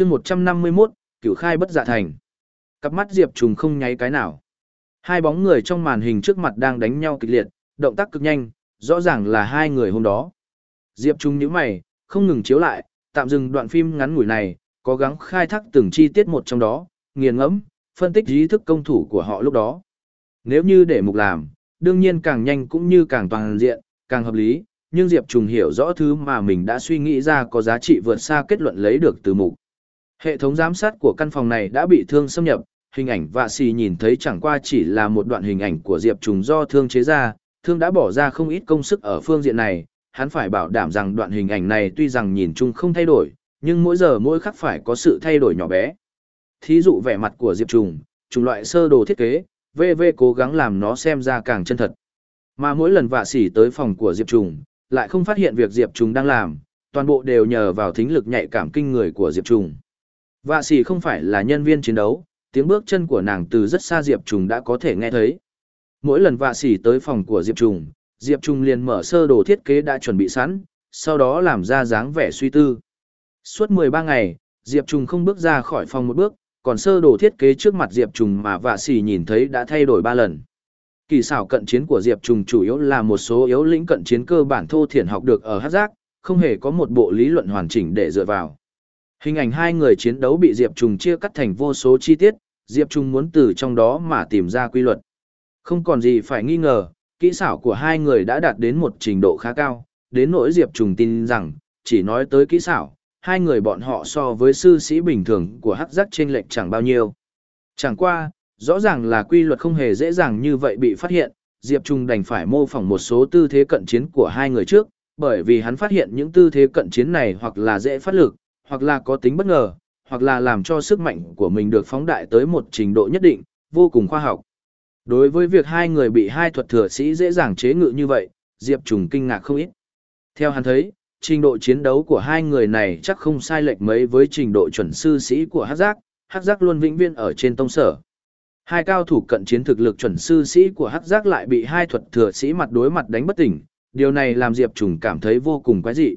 chương 151, cửu khai bất dạ thành. Cặp mắt Diệp Trùng không nháy cái nào. Hai bóng người trong màn hình trước mặt đang đánh nhau kịch liệt, động tác cực nhanh, rõ ràng là hai người hôm đó. Diệp Trùng nhíu mày, không ngừng chiếu lại, tạm dừng đoạn phim ngắn ngủi này, cố gắng khai thác từng chi tiết một trong đó, nghiền ngẫm, phân tích ý thức công thủ của họ lúc đó. Nếu như để mục làm, đương nhiên càng nhanh cũng như càng toàn diện, càng hợp lý, nhưng Diệp Trùng hiểu rõ thứ mà mình đã suy nghĩ ra có giá trị vượt xa kết luận lấy được từ mục. Hệ thống giám sát của căn phòng này đã bị thương xâm nhập, hình ảnh vạ xì nhìn thấy chẳng qua chỉ là một đoạn hình ảnh của Diệp Trùng do thương chế ra, thương đã bỏ ra không ít công sức ở phương diện này, hắn phải bảo đảm rằng đoạn hình ảnh này tuy rằng nhìn chung không thay đổi, nhưng mỗi giờ mỗi khắc phải có sự thay đổi nhỏ bé. Thí dụ vẻ mặt của Diệp Trùng, chủng loại sơ đồ thiết kế, VV cố gắng làm nó xem ra càng chân thật. Mà mỗi lần vạ xỉ tới phòng của Diệp Trùng, lại không phát hiện việc Diệp Trùng đang làm, toàn bộ đều nhờ vào thính lực nhạy cảm kinh người của Diệp Trùng. Vạ sĩ không phải là nhân viên chiến đấu, tiếng bước chân của nàng từ rất xa Diệp Trùng đã có thể nghe thấy. Mỗi lần vạ sĩ tới phòng của Diệp Trùng, Diệp Trùng liền mở sơ đồ thiết kế đã chuẩn bị sẵn, sau đó làm ra dáng vẻ suy tư. Suốt 13 ngày, Diệp Trùng không bước ra khỏi phòng một bước, còn sơ đồ thiết kế trước mặt Diệp Trùng mà vạ sĩ nhìn thấy đã thay đổi 3 lần. Kỳ xảo cận chiến của Diệp Trùng chủ yếu là một số yếu lĩnh cận chiến cơ bản thô thiển học được ở hát giác, không hề có một bộ lý luận hoàn chỉnh để dựa vào. Hình ảnh hai người chiến đấu bị Diệp Trùng chia cắt thành vô số chi tiết, Diệp Trùng muốn từ trong đó mà tìm ra quy luật. Không còn gì phải nghi ngờ, kỹ xảo của hai người đã đạt đến một trình độ khá cao, đến nỗi Diệp Trùng tin rằng, chỉ nói tới kỹ xảo, hai người bọn họ so với sư sĩ bình thường của hắc giác trên lệch chẳng bao nhiêu. Chẳng qua, rõ ràng là quy luật không hề dễ dàng như vậy bị phát hiện, Diệp Trung đành phải mô phỏng một số tư thế cận chiến của hai người trước, bởi vì hắn phát hiện những tư thế cận chiến này hoặc là dễ phát lực, hoặc là có tính bất ngờ, hoặc là làm cho sức mạnh của mình được phóng đại tới một trình độ nhất định, vô cùng khoa học. Đối với việc hai người bị hai thuật thừa sĩ dễ dàng chế ngự như vậy, Diệp Trùng kinh ngạc không ít. Theo hắn thấy, trình độ chiến đấu của hai người này chắc không sai lệch mấy với trình độ chuẩn sư sĩ của Hắc Giác, Hắc Giác luôn vĩnh viên ở trên tông sở. Hai cao thủ cận chiến thực lực chuẩn sư sĩ của Hắc Giác lại bị hai thuật thừa sĩ mặt đối mặt đánh bất tỉnh, điều này làm Diệp Trùng cảm thấy vô cùng quái dị.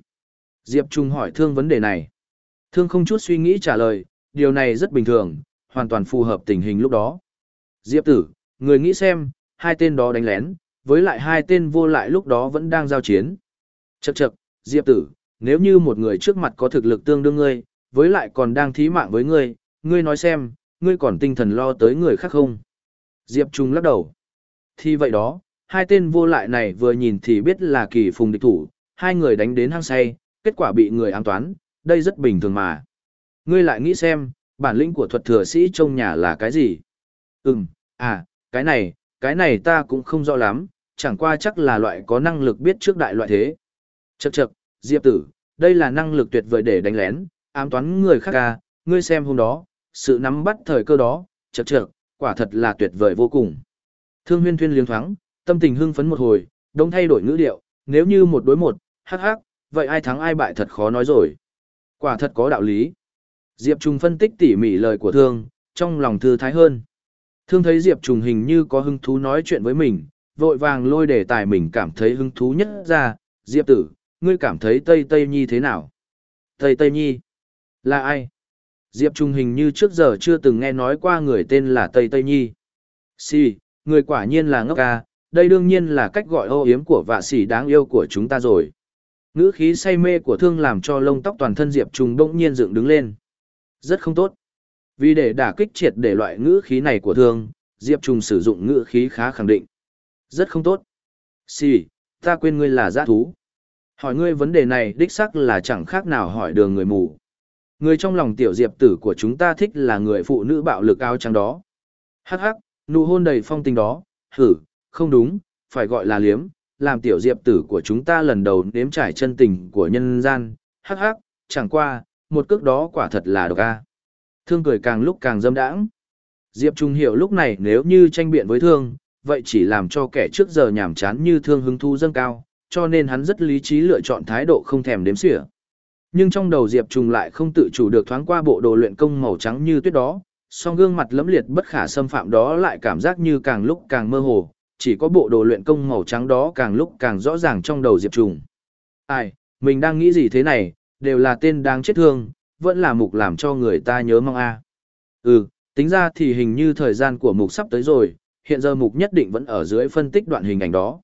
Diệp Trùng hỏi Thương vấn đề này. Thương không chút suy nghĩ trả lời, điều này rất bình thường, hoàn toàn phù hợp tình hình lúc đó. Diệp tử, người nghĩ xem, hai tên đó đánh lén, với lại hai tên vô lại lúc đó vẫn đang giao chiến. Chậc chậc, Diệp tử, nếu như một người trước mặt có thực lực tương đương ngươi, với lại còn đang thí mạng với ngươi, ngươi nói xem, ngươi còn tinh thần lo tới người khác không? Diệp Trung lắc đầu. Thì vậy đó, hai tên vô lại này vừa nhìn thì biết là kỳ phùng địch thủ, hai người đánh đến hang say, kết quả bị người ám toán, đây rất bình thường mà. Ngươi lại nghĩ xem, bản lĩnh của thuật thừa sĩ trong nhà là cái gì? Ừm, à, cái này, cái này ta cũng không rõ lắm, chẳng qua chắc là loại có năng lực biết trước đại loại thế. Chậc chậc, Diệp tử, đây là năng lực tuyệt vời để đánh lén, ám toán người khác ca, à, ngươi xem hôm đó, sự nắm bắt thời cơ đó, chậc chậc, quả thật là tuyệt vời vô cùng. Thương huyên thuyên liếng thoáng, tâm tình hưng phấn một hồi, đông thay đổi ngữ điệu, nếu như một đối một, hắc hắc, vậy ai thắng ai bại thật khó nói rồi. Quả thật có đạo lý. Diệp Trùng phân tích tỉ mỉ lời của thương, trong lòng thư thái hơn. Thương thấy Diệp Trùng hình như có hứng thú nói chuyện với mình, vội vàng lôi đề tài mình cảm thấy hứng thú nhất ra, Diệp tử, ngươi cảm thấy Tây Tây Nhi thế nào? Tây Tây Nhi? Là ai? Diệp Trung hình như trước giờ chưa từng nghe nói qua người tên là Tây Tây Nhi. Si, người quả nhiên là ngốc ca, đây đương nhiên là cách gọi ô yếm của vạ sĩ đáng yêu của chúng ta rồi. Ngữ khí say mê của thương làm cho lông tóc toàn thân Diệp Trung bỗng nhiên dựng đứng lên. Rất không tốt. Vì để đả kích triệt để loại ngữ khí này của thương, Diệp Trung sử dụng ngữ khí khá khẳng định. Rất không tốt. Sì, ta quên ngươi là giã thú. Hỏi ngươi vấn đề này đích sắc là chẳng khác nào hỏi đường người mù. Người trong lòng tiểu diệp tử của chúng ta thích là người phụ nữ bạo lực áo trắng đó. Hắc hắc, nụ hôn đầy phong tình đó, hử, không đúng, phải gọi là liếm, làm tiểu diệp tử của chúng ta lần đầu nếm trải chân tình của nhân gian, hắc hắc, chẳng qua, một cước đó quả thật là độc a. Thương cười càng lúc càng dâm đãng. Diệp Trung hiểu lúc này nếu như tranh biện với thương, vậy chỉ làm cho kẻ trước giờ nhảm chán như thương hứng thu dâng cao, cho nên hắn rất lý trí lựa chọn thái độ không thèm đếm xỉa. Nhưng trong đầu Diệp Trung lại không tự chủ được thoáng qua bộ đồ luyện công màu trắng như tuyết đó, song gương mặt lẫm liệt bất khả xâm phạm đó lại cảm giác như càng lúc càng mơ hồ, chỉ có bộ đồ luyện công màu trắng đó càng lúc càng rõ ràng trong đầu Diệp Trùng. Ai, mình đang nghĩ gì thế này, đều là tên đáng chết thương, vẫn là mục làm cho người ta nhớ mong a. Ừ, tính ra thì hình như thời gian của mục sắp tới rồi, hiện giờ mục nhất định vẫn ở dưới phân tích đoạn hình ảnh đó.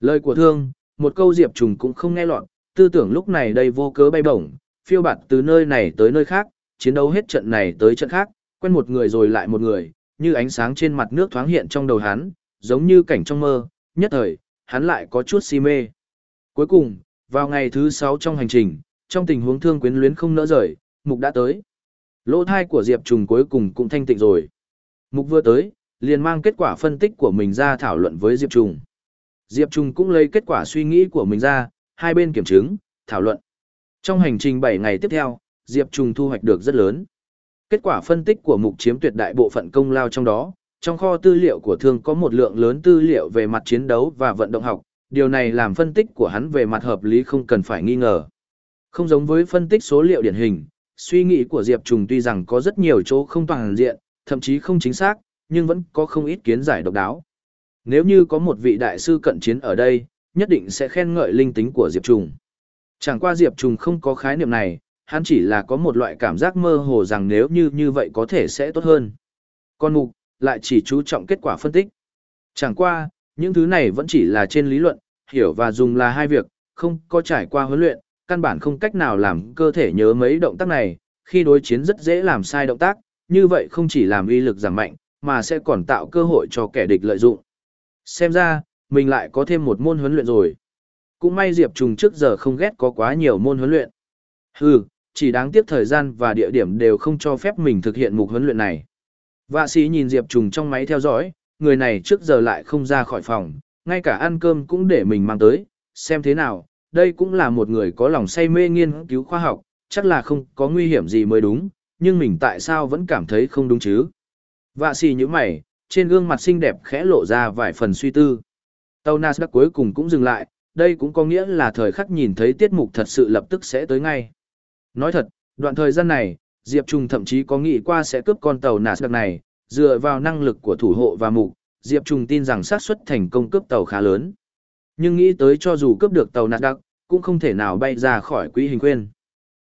Lời của thương, một câu Diệp Trùng cũng không nghe lọt, tư tưởng lúc này đây vô cớ bay bổng, phiêu bạt từ nơi này tới nơi khác, chiến đấu hết trận này tới trận khác, quen một người rồi lại một người, như ánh sáng trên mặt nước thoáng hiện trong đầu hắn, giống như cảnh trong mơ, nhất thời, hắn lại có chút si mê. Cuối cùng, vào ngày thứ 6 trong hành trình, trong tình huống thương quyến luyến không nỡ rời, mục đã tới. Lỗ thai của Diệp Trùng cuối cùng cũng thanh tịnh rồi. Mục vừa tới, liền mang kết quả phân tích của mình ra thảo luận với Diệp Trùng. Diệp Trùng cũng lấy kết quả suy nghĩ của mình ra, hai bên kiểm chứng, thảo luận. Trong hành trình 7 ngày tiếp theo, Diệp Trùng thu hoạch được rất lớn. Kết quả phân tích của mục chiếm tuyệt đại bộ phận công lao trong đó, trong kho tư liệu của thương có một lượng lớn tư liệu về mặt chiến đấu và vận động học, điều này làm phân tích của hắn về mặt hợp lý không cần phải nghi ngờ. Không giống với phân tích số liệu điển hình, suy nghĩ của Diệp Trùng tuy rằng có rất nhiều chỗ không toàn diện, thậm chí không chính xác, nhưng vẫn có không ít kiến giải độc đáo. Nếu như có một vị đại sư cận chiến ở đây, nhất định sẽ khen ngợi linh tính của Diệp Trùng. Chẳng qua Diệp Trùng không có khái niệm này, hắn chỉ là có một loại cảm giác mơ hồ rằng nếu như như vậy có thể sẽ tốt hơn. Con mục, lại chỉ chú trọng kết quả phân tích. Chẳng qua, những thứ này vẫn chỉ là trên lý luận, hiểu và dùng là hai việc, không có trải qua huấn luyện, căn bản không cách nào làm cơ thể nhớ mấy động tác này, khi đối chiến rất dễ làm sai động tác, như vậy không chỉ làm uy lực giảm mạnh, mà sẽ còn tạo cơ hội cho kẻ địch lợi dụng. Xem ra, mình lại có thêm một môn huấn luyện rồi. Cũng may Diệp Trùng trước giờ không ghét có quá nhiều môn huấn luyện. Hừ, chỉ đáng tiếc thời gian và địa điểm đều không cho phép mình thực hiện mục huấn luyện này. Vạ sĩ nhìn Diệp Trùng trong máy theo dõi, người này trước giờ lại không ra khỏi phòng, ngay cả ăn cơm cũng để mình mang tới, xem thế nào, đây cũng là một người có lòng say mê nghiên cứu khoa học, chắc là không có nguy hiểm gì mới đúng, nhưng mình tại sao vẫn cảm thấy không đúng chứ? Vạ sĩ như mày, trên gương mặt xinh đẹp khẽ lộ ra vài phần suy tư. Tàu Nasdaq cuối cùng cũng dừng lại, đây cũng có nghĩa là thời khắc nhìn thấy tiết mục thật sự lập tức sẽ tới ngay. Nói thật, đoạn thời gian này, Diệp Trung thậm chí có nghĩ qua sẽ cướp con tàu Nasdaq này, dựa vào năng lực của thủ hộ và mục, Diệp Trung tin rằng xác suất thành công cướp tàu khá lớn. Nhưng nghĩ tới cho dù cướp được tàu Nasdaq, cũng không thể nào bay ra khỏi quỹ hình quên.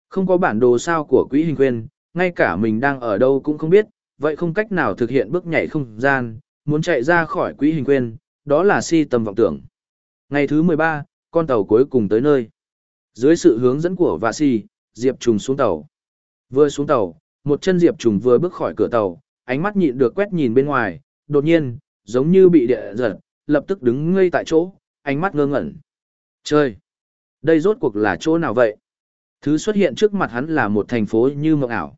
Không có bản đồ sao của quỹ hình quên, ngay cả mình đang ở đâu cũng không biết, vậy không cách nào thực hiện bước nhảy không gian, muốn chạy ra khỏi quỹ hình quên, đó là si tầm vọng tưởng. Ngày thứ 13, con tàu cuối cùng tới nơi. Dưới sự hướng dẫn của Vasi, Diệp Trùng xuống tàu. Vừa xuống tàu, một chân Diệp Trùng vừa bước khỏi cửa tàu, ánh mắt nhịn được quét nhìn bên ngoài, đột nhiên, giống như bị địa giật, lập tức đứng ngây tại chỗ, ánh mắt ngơ ngẩn. trời, Đây rốt cuộc là chỗ nào vậy? Thứ xuất hiện trước mặt hắn là một thành phố như mộng ảo.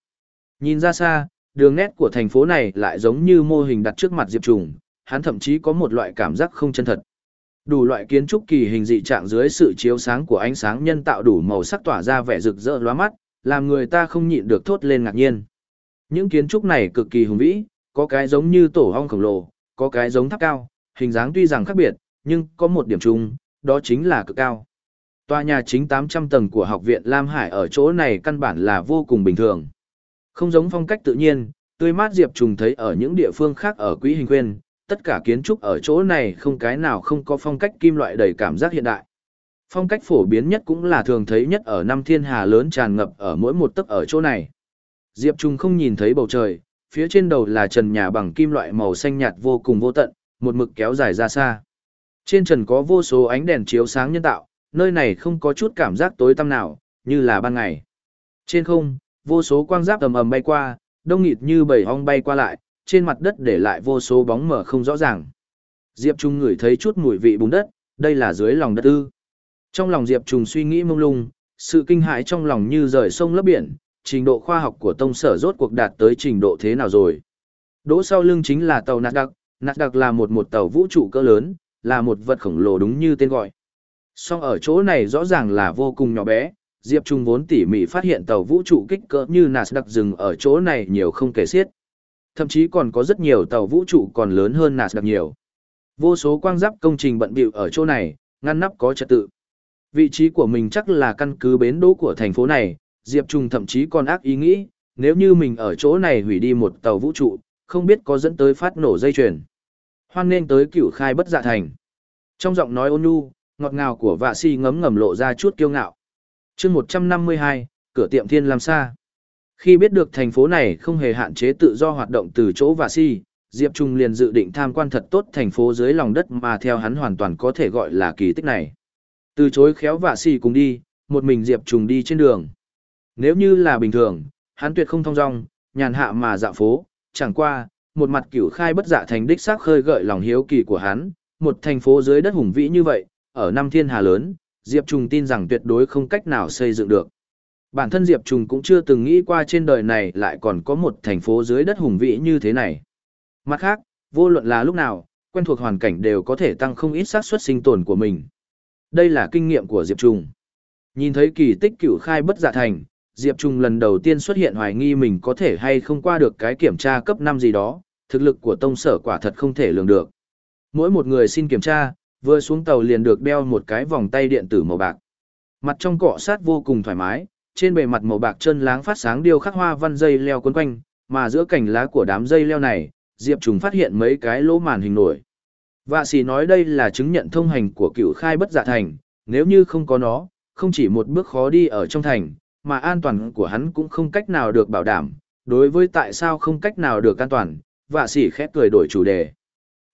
Nhìn ra xa, đường nét của thành phố này lại giống như mô hình đặt trước mặt Diệp Trùng, hắn thậm chí có một loại cảm giác không chân thật. Đủ loại kiến trúc kỳ hình dị trạng dưới sự chiếu sáng của ánh sáng nhân tạo đủ màu sắc tỏa ra vẻ rực rỡ lóa mắt, làm người ta không nhịn được thốt lên ngạc nhiên. Những kiến trúc này cực kỳ hùng vĩ, có cái giống như tổ ong khổng lồ, có cái giống tháp cao, hình dáng tuy rằng khác biệt, nhưng có một điểm chung, đó chính là cực cao. Tòa nhà chính 800 tầng của học viện Lam Hải ở chỗ này căn bản là vô cùng bình thường. Không giống phong cách tự nhiên, tươi mát Diệp Trùng thấy ở những địa phương khác ở Quỹ Hình Quyên, tất cả kiến trúc ở chỗ này không cái nào không có phong cách kim loại đầy cảm giác hiện đại. Phong cách phổ biến nhất cũng là thường thấy nhất ở năm thiên hà lớn tràn ngập ở mỗi một tấc ở chỗ này. Diệp Trung không nhìn thấy bầu trời, phía trên đầu là trần nhà bằng kim loại màu xanh nhạt vô cùng vô tận, một mực kéo dài ra xa. Trên trần có vô số ánh đèn chiếu sáng nhân tạo, nơi này không có chút cảm giác tối tăm nào, như là ban ngày. Trên không, vô số quang giáp ầm ầm bay qua, đông nghịt như bầy ong bay qua lại, trên mặt đất để lại vô số bóng mờ không rõ ràng. Diệp Trung ngửi thấy chút mùi vị bùn đất, đây là dưới lòng đất ư. Trong lòng Diệp Trung suy nghĩ mông lung, sự kinh hãi trong lòng như rời sông lấp biển, trình độ khoa học của tông sở rốt cuộc đạt tới trình độ thế nào rồi. Đỗ sau lưng chính là tàu Nạt Đặc, Nạt Đặc là một một tàu vũ trụ cỡ lớn, là một vật khổng lồ đúng như tên gọi. Song ở chỗ này rõ ràng là vô cùng nhỏ bé, Diệp Trung vốn tỉ mỉ phát hiện tàu vũ trụ kích cỡ như Nạt Đặc dừng ở chỗ này nhiều không kể xiết. Thậm chí còn có rất nhiều tàu vũ trụ còn lớn hơn Nasdaq nhiều. Vô số quang giáp công trình bận bịu ở chỗ này, ngăn nắp có trật tự. Vị trí của mình chắc là căn cứ bến đỗ của thành phố này, Diệp Trung thậm chí còn ác ý nghĩ, nếu như mình ở chỗ này hủy đi một tàu vũ trụ, không biết có dẫn tới phát nổ dây chuyền. Hoan nên tới cửu khai bất dạ thành. Trong giọng nói ôn nhu, ngọt ngào của vạ si ngấm ngầm lộ ra chút kiêu ngạo. chương 152, cửa tiệm thiên làm xa. Khi biết được thành phố này không hề hạn chế tự do hoạt động từ chỗ vạ si, Diệp Trung liền dự định tham quan thật tốt thành phố dưới lòng đất mà theo hắn hoàn toàn có thể gọi là kỳ tích này. Từ chối khéo và xì cùng đi, một mình Diệp Trùng đi trên đường. Nếu như là bình thường, hắn tuyệt không thong dong, nhàn hạ mà dạo phố, chẳng qua, một mặt cửu khai bất dạ thành đích xác khơi gợi lòng hiếu kỳ của hắn, một thành phố dưới đất hùng vĩ như vậy, ở năm thiên hà lớn, Diệp Trùng tin rằng tuyệt đối không cách nào xây dựng được. Bản thân Diệp Trùng cũng chưa từng nghĩ qua trên đời này lại còn có một thành phố dưới đất hùng vĩ như thế này. Mặt khác, vô luận là lúc nào, quen thuộc hoàn cảnh đều có thể tăng không ít xác suất sinh tồn của mình. Đây là kinh nghiệm của Diệp Trùng. Nhìn thấy kỳ tích cửu khai bất giả thành, Diệp Trùng lần đầu tiên xuất hiện hoài nghi mình có thể hay không qua được cái kiểm tra cấp 5 gì đó, thực lực của tông sở quả thật không thể lường được. Mỗi một người xin kiểm tra, vừa xuống tàu liền được đeo một cái vòng tay điện tử màu bạc. Mặt trong cọ sát vô cùng thoải mái, trên bề mặt màu bạc chân láng phát sáng điêu khắc hoa văn dây leo quấn quanh, mà giữa cành lá của đám dây leo này, Diệp Trùng phát hiện mấy cái lỗ màn hình nổi. Vạ sĩ nói đây là chứng nhận thông hành của cựu khai bất giả thành, nếu như không có nó, không chỉ một bước khó đi ở trong thành, mà an toàn của hắn cũng không cách nào được bảo đảm. Đối với tại sao không cách nào được an toàn, vạ sĩ khép cười đổi chủ đề.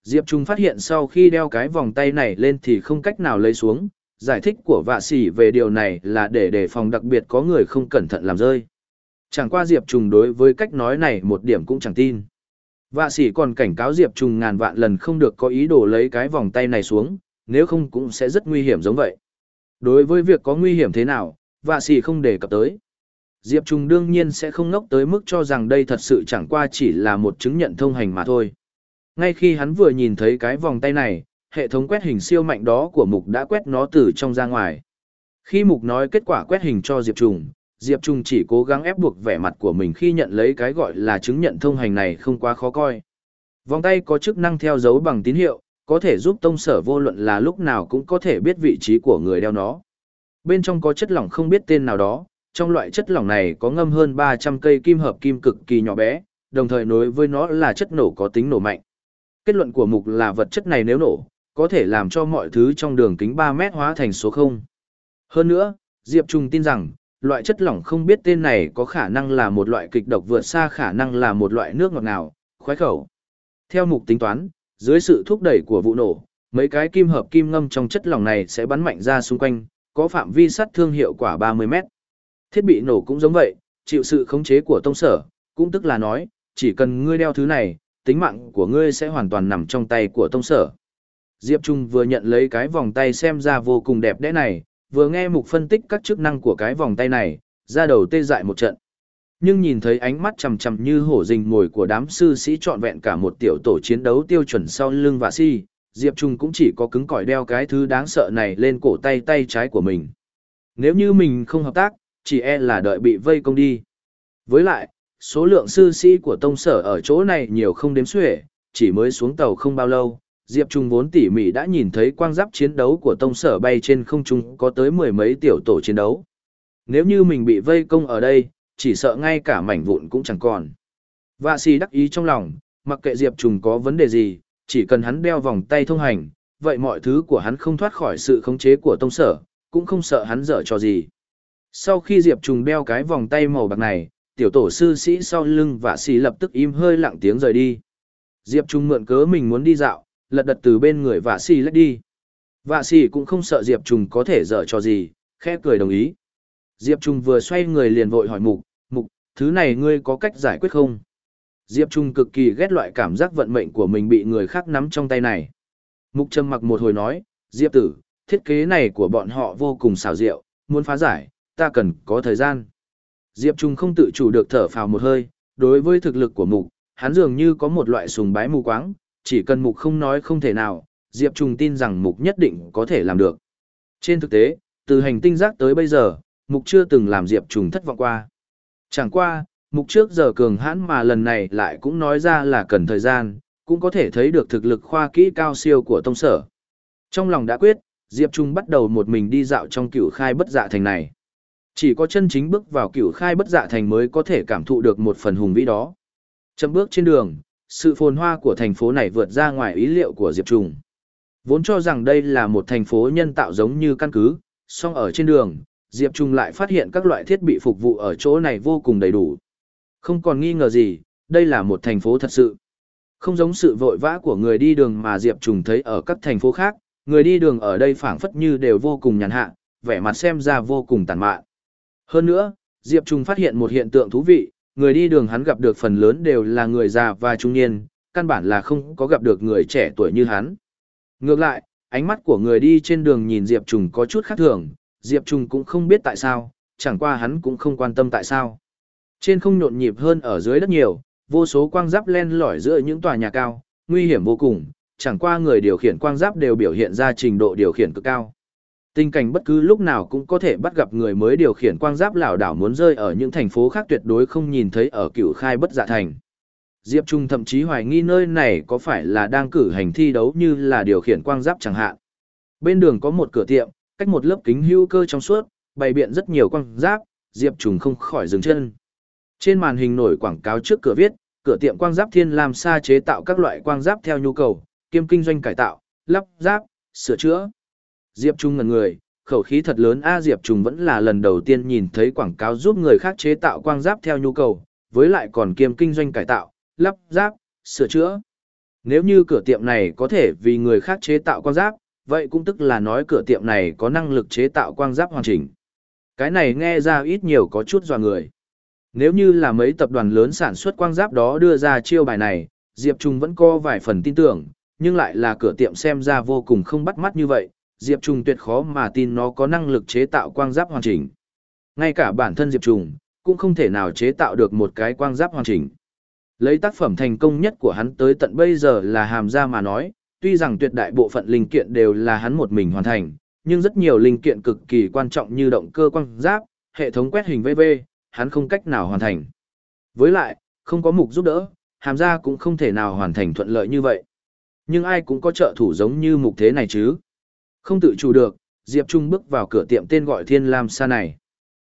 Diệp Trung phát hiện sau khi đeo cái vòng tay này lên thì không cách nào lấy xuống, giải thích của vạ sĩ về điều này là để đề phòng đặc biệt có người không cẩn thận làm rơi. Chẳng qua Diệp Trung đối với cách nói này một điểm cũng chẳng tin. Vạ sĩ còn cảnh cáo Diệp Trung ngàn vạn lần không được có ý đồ lấy cái vòng tay này xuống, nếu không cũng sẽ rất nguy hiểm giống vậy. Đối với việc có nguy hiểm thế nào, vạ sĩ không đề cập tới. Diệp Trung đương nhiên sẽ không ngốc tới mức cho rằng đây thật sự chẳng qua chỉ là một chứng nhận thông hành mà thôi. Ngay khi hắn vừa nhìn thấy cái vòng tay này, hệ thống quét hình siêu mạnh đó của Mục đã quét nó từ trong ra ngoài. Khi Mục nói kết quả quét hình cho Diệp Trùng, Diệp Trung chỉ cố gắng ép buộc vẻ mặt của mình khi nhận lấy cái gọi là chứng nhận thông hành này không quá khó coi. Vòng tay có chức năng theo dấu bằng tín hiệu, có thể giúp tông sở vô luận là lúc nào cũng có thể biết vị trí của người đeo nó. Bên trong có chất lỏng không biết tên nào đó, trong loại chất lỏng này có ngâm hơn 300 cây kim hợp kim cực kỳ nhỏ bé, đồng thời nối với nó là chất nổ có tính nổ mạnh. Kết luận của mục là vật chất này nếu nổ, có thể làm cho mọi thứ trong đường kính 3 mét hóa thành số 0. Hơn nữa, Diệp Trung tin rằng, loại chất lỏng không biết tên này có khả năng là một loại kịch độc vượt xa khả năng là một loại nước ngọt nào. khoái khẩu. Theo mục tính toán, dưới sự thúc đẩy của vụ nổ, mấy cái kim hợp kim ngâm trong chất lỏng này sẽ bắn mạnh ra xung quanh, có phạm vi sát thương hiệu quả 30 mét. Thiết bị nổ cũng giống vậy, chịu sự khống chế của tông sở, cũng tức là nói, chỉ cần ngươi đeo thứ này, tính mạng của ngươi sẽ hoàn toàn nằm trong tay của tông sở. Diệp Trung vừa nhận lấy cái vòng tay xem ra vô cùng đẹp đẽ này, vừa nghe mục phân tích các chức năng của cái vòng tay này, ra đầu tê dại một trận. Nhưng nhìn thấy ánh mắt chầm chầm như hổ rình mồi của đám sư sĩ trọn vẹn cả một tiểu tổ chiến đấu tiêu chuẩn sau lưng và si, Diệp Trung cũng chỉ có cứng cỏi đeo cái thứ đáng sợ này lên cổ tay tay trái của mình. Nếu như mình không hợp tác, chỉ e là đợi bị vây công đi. Với lại, số lượng sư sĩ của tông sở ở chỗ này nhiều không đếm xuể, chỉ mới xuống tàu không bao lâu, Diệp Trung vốn tỉ mỉ đã nhìn thấy quang giáp chiến đấu của tông sở bay trên không trung có tới mười mấy tiểu tổ chiến đấu. Nếu như mình bị vây công ở đây, chỉ sợ ngay cả mảnh vụn cũng chẳng còn. Vạ xì đắc ý trong lòng, mặc kệ Diệp Trung có vấn đề gì, chỉ cần hắn đeo vòng tay thông hành, vậy mọi thứ của hắn không thoát khỏi sự khống chế của tông sở, cũng không sợ hắn dở cho gì. Sau khi Diệp Trung đeo cái vòng tay màu bạc này, tiểu tổ sư sĩ sau lưng vạ xì lập tức im hơi lặng tiếng rời đi. Diệp Trung mượn cớ mình muốn đi dạo, lật đật từ bên người vạ xì lách đi. Vạ xì cũng không sợ Diệp Trung có thể dở cho gì, khẽ cười đồng ý. Diệp Trung vừa xoay người liền vội hỏi mục, mục, thứ này ngươi có cách giải quyết không? Diệp Trung cực kỳ ghét loại cảm giác vận mệnh của mình bị người khác nắm trong tay này. Mục trầm mặc một hồi nói, Diệp tử, thiết kế này của bọn họ vô cùng xảo diệu, muốn phá giải, ta cần có thời gian. Diệp Trung không tự chủ được thở phào một hơi, đối với thực lực của mục, hắn dường như có một loại sùng bái mù quáng, chỉ cần mục không nói không thể nào, Diệp trùng tin rằng mục nhất định có thể làm được. Trên thực tế, từ hành tinh giác tới bây giờ, mục chưa từng làm Diệp trùng thất vọng qua. Chẳng qua, mục trước giờ cường hãn mà lần này lại cũng nói ra là cần thời gian, cũng có thể thấy được thực lực khoa kỹ cao siêu của tông sở. Trong lòng đã quyết, Diệp Trung bắt đầu một mình đi dạo trong cửu khai bất dạ thành này. Chỉ có chân chính bước vào cửu khai bất dạ thành mới có thể cảm thụ được một phần hùng vĩ đó. Chậm bước trên đường, sự phồn hoa của thành phố này vượt ra ngoài ý liệu của Diệp Trùng. Vốn cho rằng đây là một thành phố nhân tạo giống như căn cứ, song ở trên đường, Diệp Trùng lại phát hiện các loại thiết bị phục vụ ở chỗ này vô cùng đầy đủ. Không còn nghi ngờ gì, đây là một thành phố thật sự. Không giống sự vội vã của người đi đường mà Diệp Trùng thấy ở các thành phố khác, người đi đường ở đây phảng phất như đều vô cùng nhàn hạ, vẻ mặt xem ra vô cùng tàn mạn. Hơn nữa, Diệp Trùng phát hiện một hiện tượng thú vị, người đi đường hắn gặp được phần lớn đều là người già và trung niên, căn bản là không có gặp được người trẻ tuổi như hắn. Ngược lại, ánh mắt của người đi trên đường nhìn Diệp Trùng có chút khác thường, Diệp Trùng cũng không biết tại sao, chẳng qua hắn cũng không quan tâm tại sao. Trên không nhộn nhịp hơn ở dưới đất nhiều, vô số quang giáp len lỏi giữa những tòa nhà cao, nguy hiểm vô cùng, chẳng qua người điều khiển quang giáp đều biểu hiện ra trình độ điều khiển cực cao. Tình cảnh bất cứ lúc nào cũng có thể bắt gặp người mới điều khiển quang giáp lảo đảo muốn rơi ở những thành phố khác tuyệt đối không nhìn thấy ở cựu khai bất dạ thành. Diệp Trung thậm chí hoài nghi nơi này có phải là đang cử hành thi đấu như là điều khiển quang giáp chẳng hạn. Bên đường có một cửa tiệm, cách một lớp kính hữu cơ trong suốt, bày biện rất nhiều quang giáp, Diệp Trung không khỏi dừng chân. Trên màn hình nổi quảng cáo trước cửa viết, cửa tiệm quang giáp Thiên Lam Sa chế tạo các loại quang giáp theo nhu cầu, kiêm kinh doanh cải tạo, lắp giáp, sửa chữa. Diệp Trung ngần người, khẩu khí thật lớn a Diệp Trung vẫn là lần đầu tiên nhìn thấy quảng cáo giúp người khác chế tạo quang giáp theo nhu cầu, với lại còn kiêm kinh doanh cải tạo, lắp giáp, sửa chữa. Nếu như cửa tiệm này có thể vì người khác chế tạo quang giáp, vậy cũng tức là nói cửa tiệm này có năng lực chế tạo quang giáp hoàn chỉnh. Cái này nghe ra ít nhiều có chút dò người. Nếu như là mấy tập đoàn lớn sản xuất quang giáp đó đưa ra chiêu bài này, Diệp Trung vẫn có vài phần tin tưởng, nhưng lại là cửa tiệm xem ra vô cùng không bắt mắt như vậy, Diệp Trung tuyệt khó mà tin nó có năng lực chế tạo quang giáp hoàn chỉnh. Ngay cả bản thân Diệp Trung cũng không thể nào chế tạo được một cái quang giáp hoàn chỉnh. Lấy tác phẩm thành công nhất của hắn tới tận bây giờ là hàm ra mà nói, tuy rằng tuyệt đại bộ phận linh kiện đều là hắn một mình hoàn thành, nhưng rất nhiều linh kiện cực kỳ quan trọng như động cơ quang giáp, hệ thống quét hình VV, hắn không cách nào hoàn thành. Với lại, không có mục giúp đỡ, hàm ra cũng không thể nào hoàn thành thuận lợi như vậy. Nhưng ai cũng có trợ thủ giống như mục thế này chứ. Không tự chủ được, Diệp Trung bước vào cửa tiệm tên gọi Thiên Lam Sa này.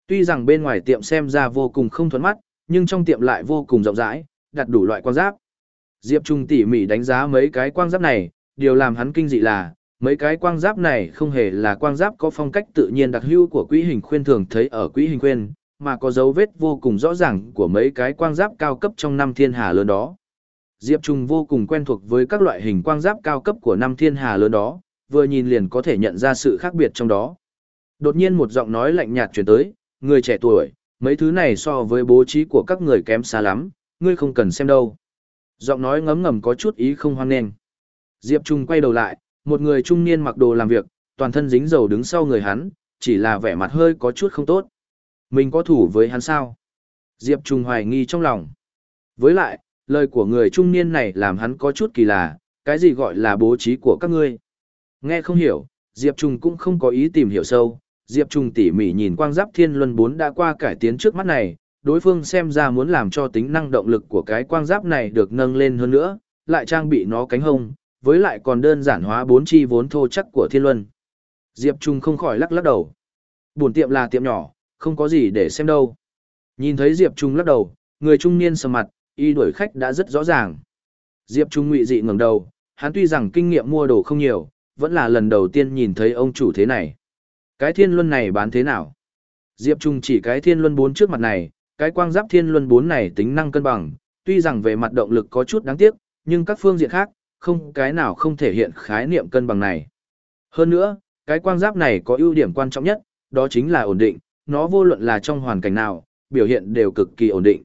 Tuy rằng bên ngoài tiệm xem ra vô cùng không thuận mắt, nhưng trong tiệm lại vô cùng rộng rãi, đặt đủ loại quang giáp. Diệp Trung tỉ mỉ đánh giá mấy cái quang giáp này, điều làm hắn kinh dị là, mấy cái quang giáp này không hề là quang giáp có phong cách tự nhiên đặc hữu của quỹ hình khuyên thường thấy ở quỹ hình khuyên, mà có dấu vết vô cùng rõ ràng của mấy cái quang giáp cao cấp trong năm thiên hà lớn đó. Diệp Trung vô cùng quen thuộc với các loại hình quang giáp cao cấp của năm thiên hà lớn đó, vừa nhìn liền có thể nhận ra sự khác biệt trong đó. Đột nhiên một giọng nói lạnh nhạt truyền tới, người trẻ tuổi, mấy thứ này so với bố trí của các người kém xa lắm, ngươi không cần xem đâu. Giọng nói ngấm ngầm có chút ý không hoan nghênh. Diệp Trung quay đầu lại, một người trung niên mặc đồ làm việc, toàn thân dính dầu đứng sau người hắn, chỉ là vẻ mặt hơi có chút không tốt. Mình có thủ với hắn sao? Diệp Trung hoài nghi trong lòng. Với lại, lời của người trung niên này làm hắn có chút kỳ lạ, cái gì gọi là bố trí của các ngươi? Nghe không hiểu, Diệp Trung cũng không có ý tìm hiểu sâu. Diệp Trung tỉ mỉ nhìn quang giáp thiên luân 4 đã qua cải tiến trước mắt này, đối phương xem ra muốn làm cho tính năng động lực của cái quang giáp này được nâng lên hơn nữa, lại trang bị nó cánh hông, với lại còn đơn giản hóa bốn chi vốn thô chắc của thiên luân. Diệp Trung không khỏi lắc lắc đầu. Buồn tiệm là tiệm nhỏ, không có gì để xem đâu. Nhìn thấy Diệp Trung lắc đầu, người trung niên sầm mặt, y đuổi khách đã rất rõ ràng. Diệp Trung ngụy dị ngẩng đầu, hắn tuy rằng kinh nghiệm mua đồ không nhiều, vẫn là lần đầu tiên nhìn thấy ông chủ thế này. Cái thiên luân này bán thế nào? Diệp Trung chỉ cái thiên luân 4 trước mặt này, cái quang giáp thiên luân 4 này tính năng cân bằng, tuy rằng về mặt động lực có chút đáng tiếc, nhưng các phương diện khác, không cái nào không thể hiện khái niệm cân bằng này. Hơn nữa, cái quang giáp này có ưu điểm quan trọng nhất, đó chính là ổn định, nó vô luận là trong hoàn cảnh nào, biểu hiện đều cực kỳ ổn định.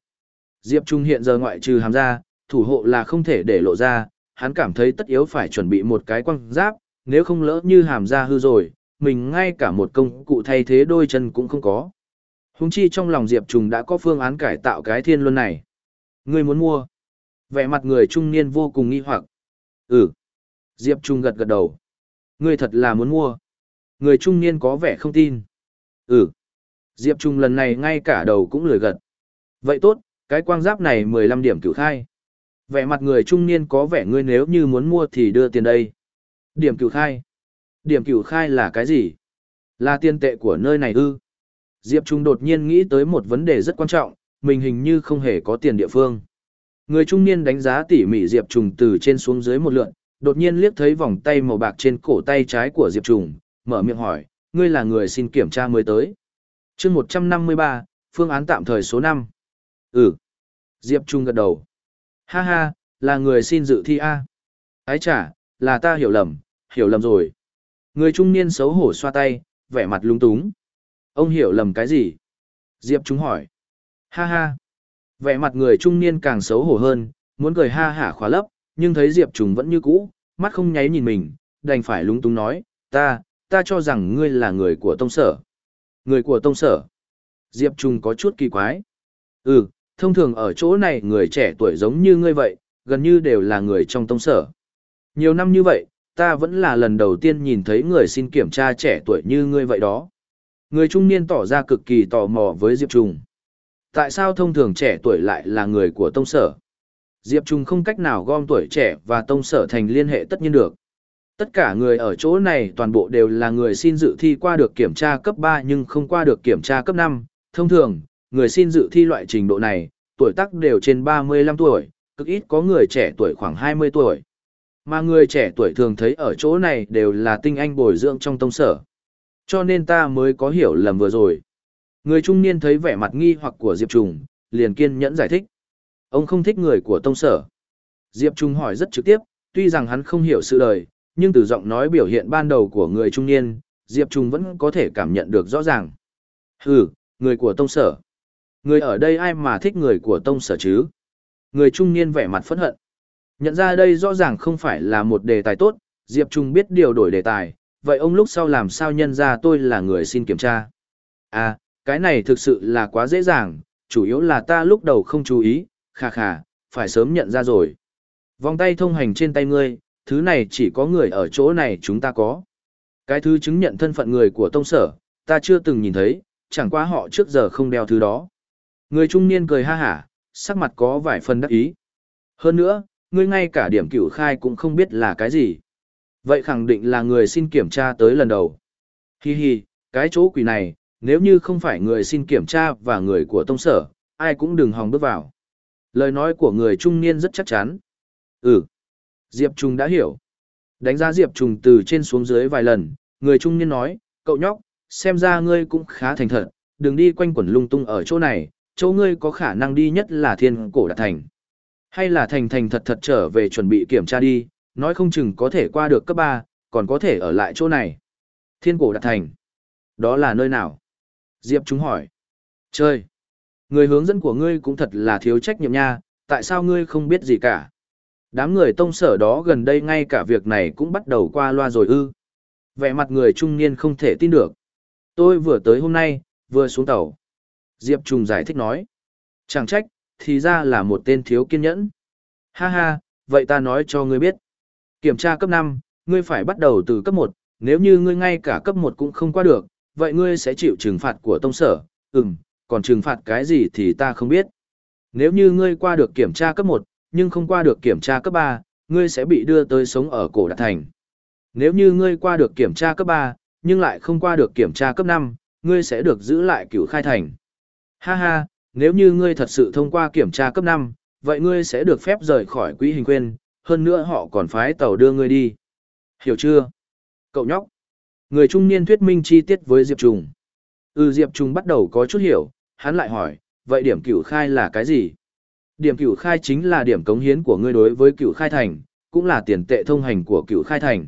Diệp Trung hiện giờ ngoại trừ hàm ra, thủ hộ là không thể để lộ ra, hắn cảm thấy tất yếu phải chuẩn bị một cái quang giáp, nếu không lỡ như hàm ra hư rồi, mình ngay cả một công cụ thay thế đôi chân cũng không có. Hùng chi trong lòng Diệp Trùng đã có phương án cải tạo cái thiên luân này. Người muốn mua. Vẻ mặt người trung niên vô cùng nghi hoặc. Ừ. Diệp Trung gật gật đầu. Người thật là muốn mua. Người trung niên có vẻ không tin. Ừ. Diệp Trung lần này ngay cả đầu cũng lười gật. Vậy tốt, cái quang giáp này 15 điểm cửu khai. Vẻ mặt người trung niên có vẻ ngươi nếu như muốn mua thì đưa tiền đây. Điểm cửu khai. Điểm cửu khai là cái gì? Là tiền tệ của nơi này ư? Diệp Trung đột nhiên nghĩ tới một vấn đề rất quan trọng, mình hình như không hề có tiền địa phương. Người trung niên đánh giá tỉ mỉ Diệp Trung từ trên xuống dưới một lượn, đột nhiên liếc thấy vòng tay màu bạc trên cổ tay trái của Diệp Trung, mở miệng hỏi, ngươi là người xin kiểm tra mới tới. chương 153, phương án tạm thời số 5. Ừ. Diệp Trung gật đầu. Ha ha, là người xin dự thi A. Ái chả, là ta hiểu lầm, hiểu lầm rồi. Người trung niên xấu hổ xoa tay, vẻ mặt lung túng. Ông hiểu lầm cái gì? Diệp Trung hỏi. Ha ha. Vẻ mặt người trung niên càng xấu hổ hơn, muốn cười ha hả khóa lấp, nhưng thấy Diệp Trung vẫn như cũ, mắt không nháy nhìn mình, đành phải lung túng nói, ta, ta cho rằng ngươi là người của tông sở. Người của tông sở. Diệp Trung có chút kỳ quái. Ừ, thông thường ở chỗ này người trẻ tuổi giống như ngươi vậy, gần như đều là người trong tông sở. Nhiều năm như vậy, ta vẫn là lần đầu tiên nhìn thấy người xin kiểm tra trẻ tuổi như ngươi vậy đó. Người trung niên tỏ ra cực kỳ tò mò với Diệp Trung. Tại sao thông thường trẻ tuổi lại là người của tông sở? Diệp Trung không cách nào gom tuổi trẻ và tông sở thành liên hệ tất nhiên được. Tất cả người ở chỗ này toàn bộ đều là người xin dự thi qua được kiểm tra cấp 3 nhưng không qua được kiểm tra cấp 5. Thông thường, người xin dự thi loại trình độ này, tuổi tác đều trên 35 tuổi, cực ít có người trẻ tuổi khoảng 20 tuổi. Mà người trẻ tuổi thường thấy ở chỗ này đều là tinh anh bồi dưỡng trong tông sở. Cho nên ta mới có hiểu lầm vừa rồi. Người trung niên thấy vẻ mặt nghi hoặc của Diệp Trùng, liền kiên nhẫn giải thích. Ông không thích người của tông sở. Diệp Trung hỏi rất trực tiếp, tuy rằng hắn không hiểu sự đời, nhưng từ giọng nói biểu hiện ban đầu của người trung niên, Diệp Trung vẫn có thể cảm nhận được rõ ràng. Hừ, người của tông sở. Người ở đây ai mà thích người của tông sở chứ? Người trung niên vẻ mặt phẫn hận. Nhận ra đây rõ ràng không phải là một đề tài tốt, Diệp Trung biết điều đổi đề tài, vậy ông lúc sau làm sao nhân ra tôi là người xin kiểm tra? À, cái này thực sự là quá dễ dàng, chủ yếu là ta lúc đầu không chú ý, khà khà, phải sớm nhận ra rồi. Vòng tay thông hành trên tay ngươi, thứ này chỉ có người ở chỗ này chúng ta có. Cái thứ chứng nhận thân phận người của tông sở, ta chưa từng nhìn thấy, chẳng qua họ trước giờ không đeo thứ đó. Người trung niên cười ha hả, sắc mặt có vài phần đắc ý. Hơn nữa, ngươi ngay cả điểm cửu khai cũng không biết là cái gì. Vậy khẳng định là người xin kiểm tra tới lần đầu. Hi hi, cái chỗ quỷ này, nếu như không phải người xin kiểm tra và người của tông sở, ai cũng đừng hòng bước vào. Lời nói của người trung niên rất chắc chắn. Ừ. Diệp Trung đã hiểu. Đánh giá Diệp Trung từ trên xuống dưới vài lần, người trung niên nói, cậu nhóc, xem ra ngươi cũng khá thành thật, đừng đi quanh quẩn lung tung ở chỗ này, chỗ ngươi có khả năng đi nhất là thiên cổ đạt thành. Hay là thành thành thật thật trở về chuẩn bị kiểm tra đi, nói không chừng có thể qua được cấp 3, còn có thể ở lại chỗ này. Thiên cổ đạt thành. Đó là nơi nào? Diệp chúng hỏi. Chơi. Người hướng dẫn của ngươi cũng thật là thiếu trách nhiệm nha, tại sao ngươi không biết gì cả? Đám người tông sở đó gần đây ngay cả việc này cũng bắt đầu qua loa rồi ư. Vẻ mặt người trung niên không thể tin được. Tôi vừa tới hôm nay, vừa xuống tàu. Diệp Trùng giải thích nói. Chẳng trách, thì ra là một tên thiếu kiên nhẫn. Ha ha, vậy ta nói cho ngươi biết. Kiểm tra cấp 5, ngươi phải bắt đầu từ cấp 1, nếu như ngươi ngay cả cấp 1 cũng không qua được, vậy ngươi sẽ chịu trừng phạt của tông sở. Ừm, còn trừng phạt cái gì thì ta không biết. Nếu như ngươi qua được kiểm tra cấp 1, nhưng không qua được kiểm tra cấp 3, ngươi sẽ bị đưa tới sống ở cổ đạt thành. Nếu như ngươi qua được kiểm tra cấp 3, nhưng lại không qua được kiểm tra cấp 5, ngươi sẽ được giữ lại cửu khai thành. Ha ha, nếu như ngươi thật sự thông qua kiểm tra cấp 5, vậy ngươi sẽ được phép rời khỏi quỹ hình quyền. hơn nữa họ còn phái tàu đưa ngươi đi. Hiểu chưa? Cậu nhóc. Người trung niên thuyết minh chi tiết với Diệp Trùng. Ừ Diệp Trùng bắt đầu có chút hiểu, hắn lại hỏi, vậy điểm cửu khai là cái gì? Điểm cửu khai chính là điểm cống hiến của ngươi đối với cửu khai thành, cũng là tiền tệ thông hành của cửu khai thành.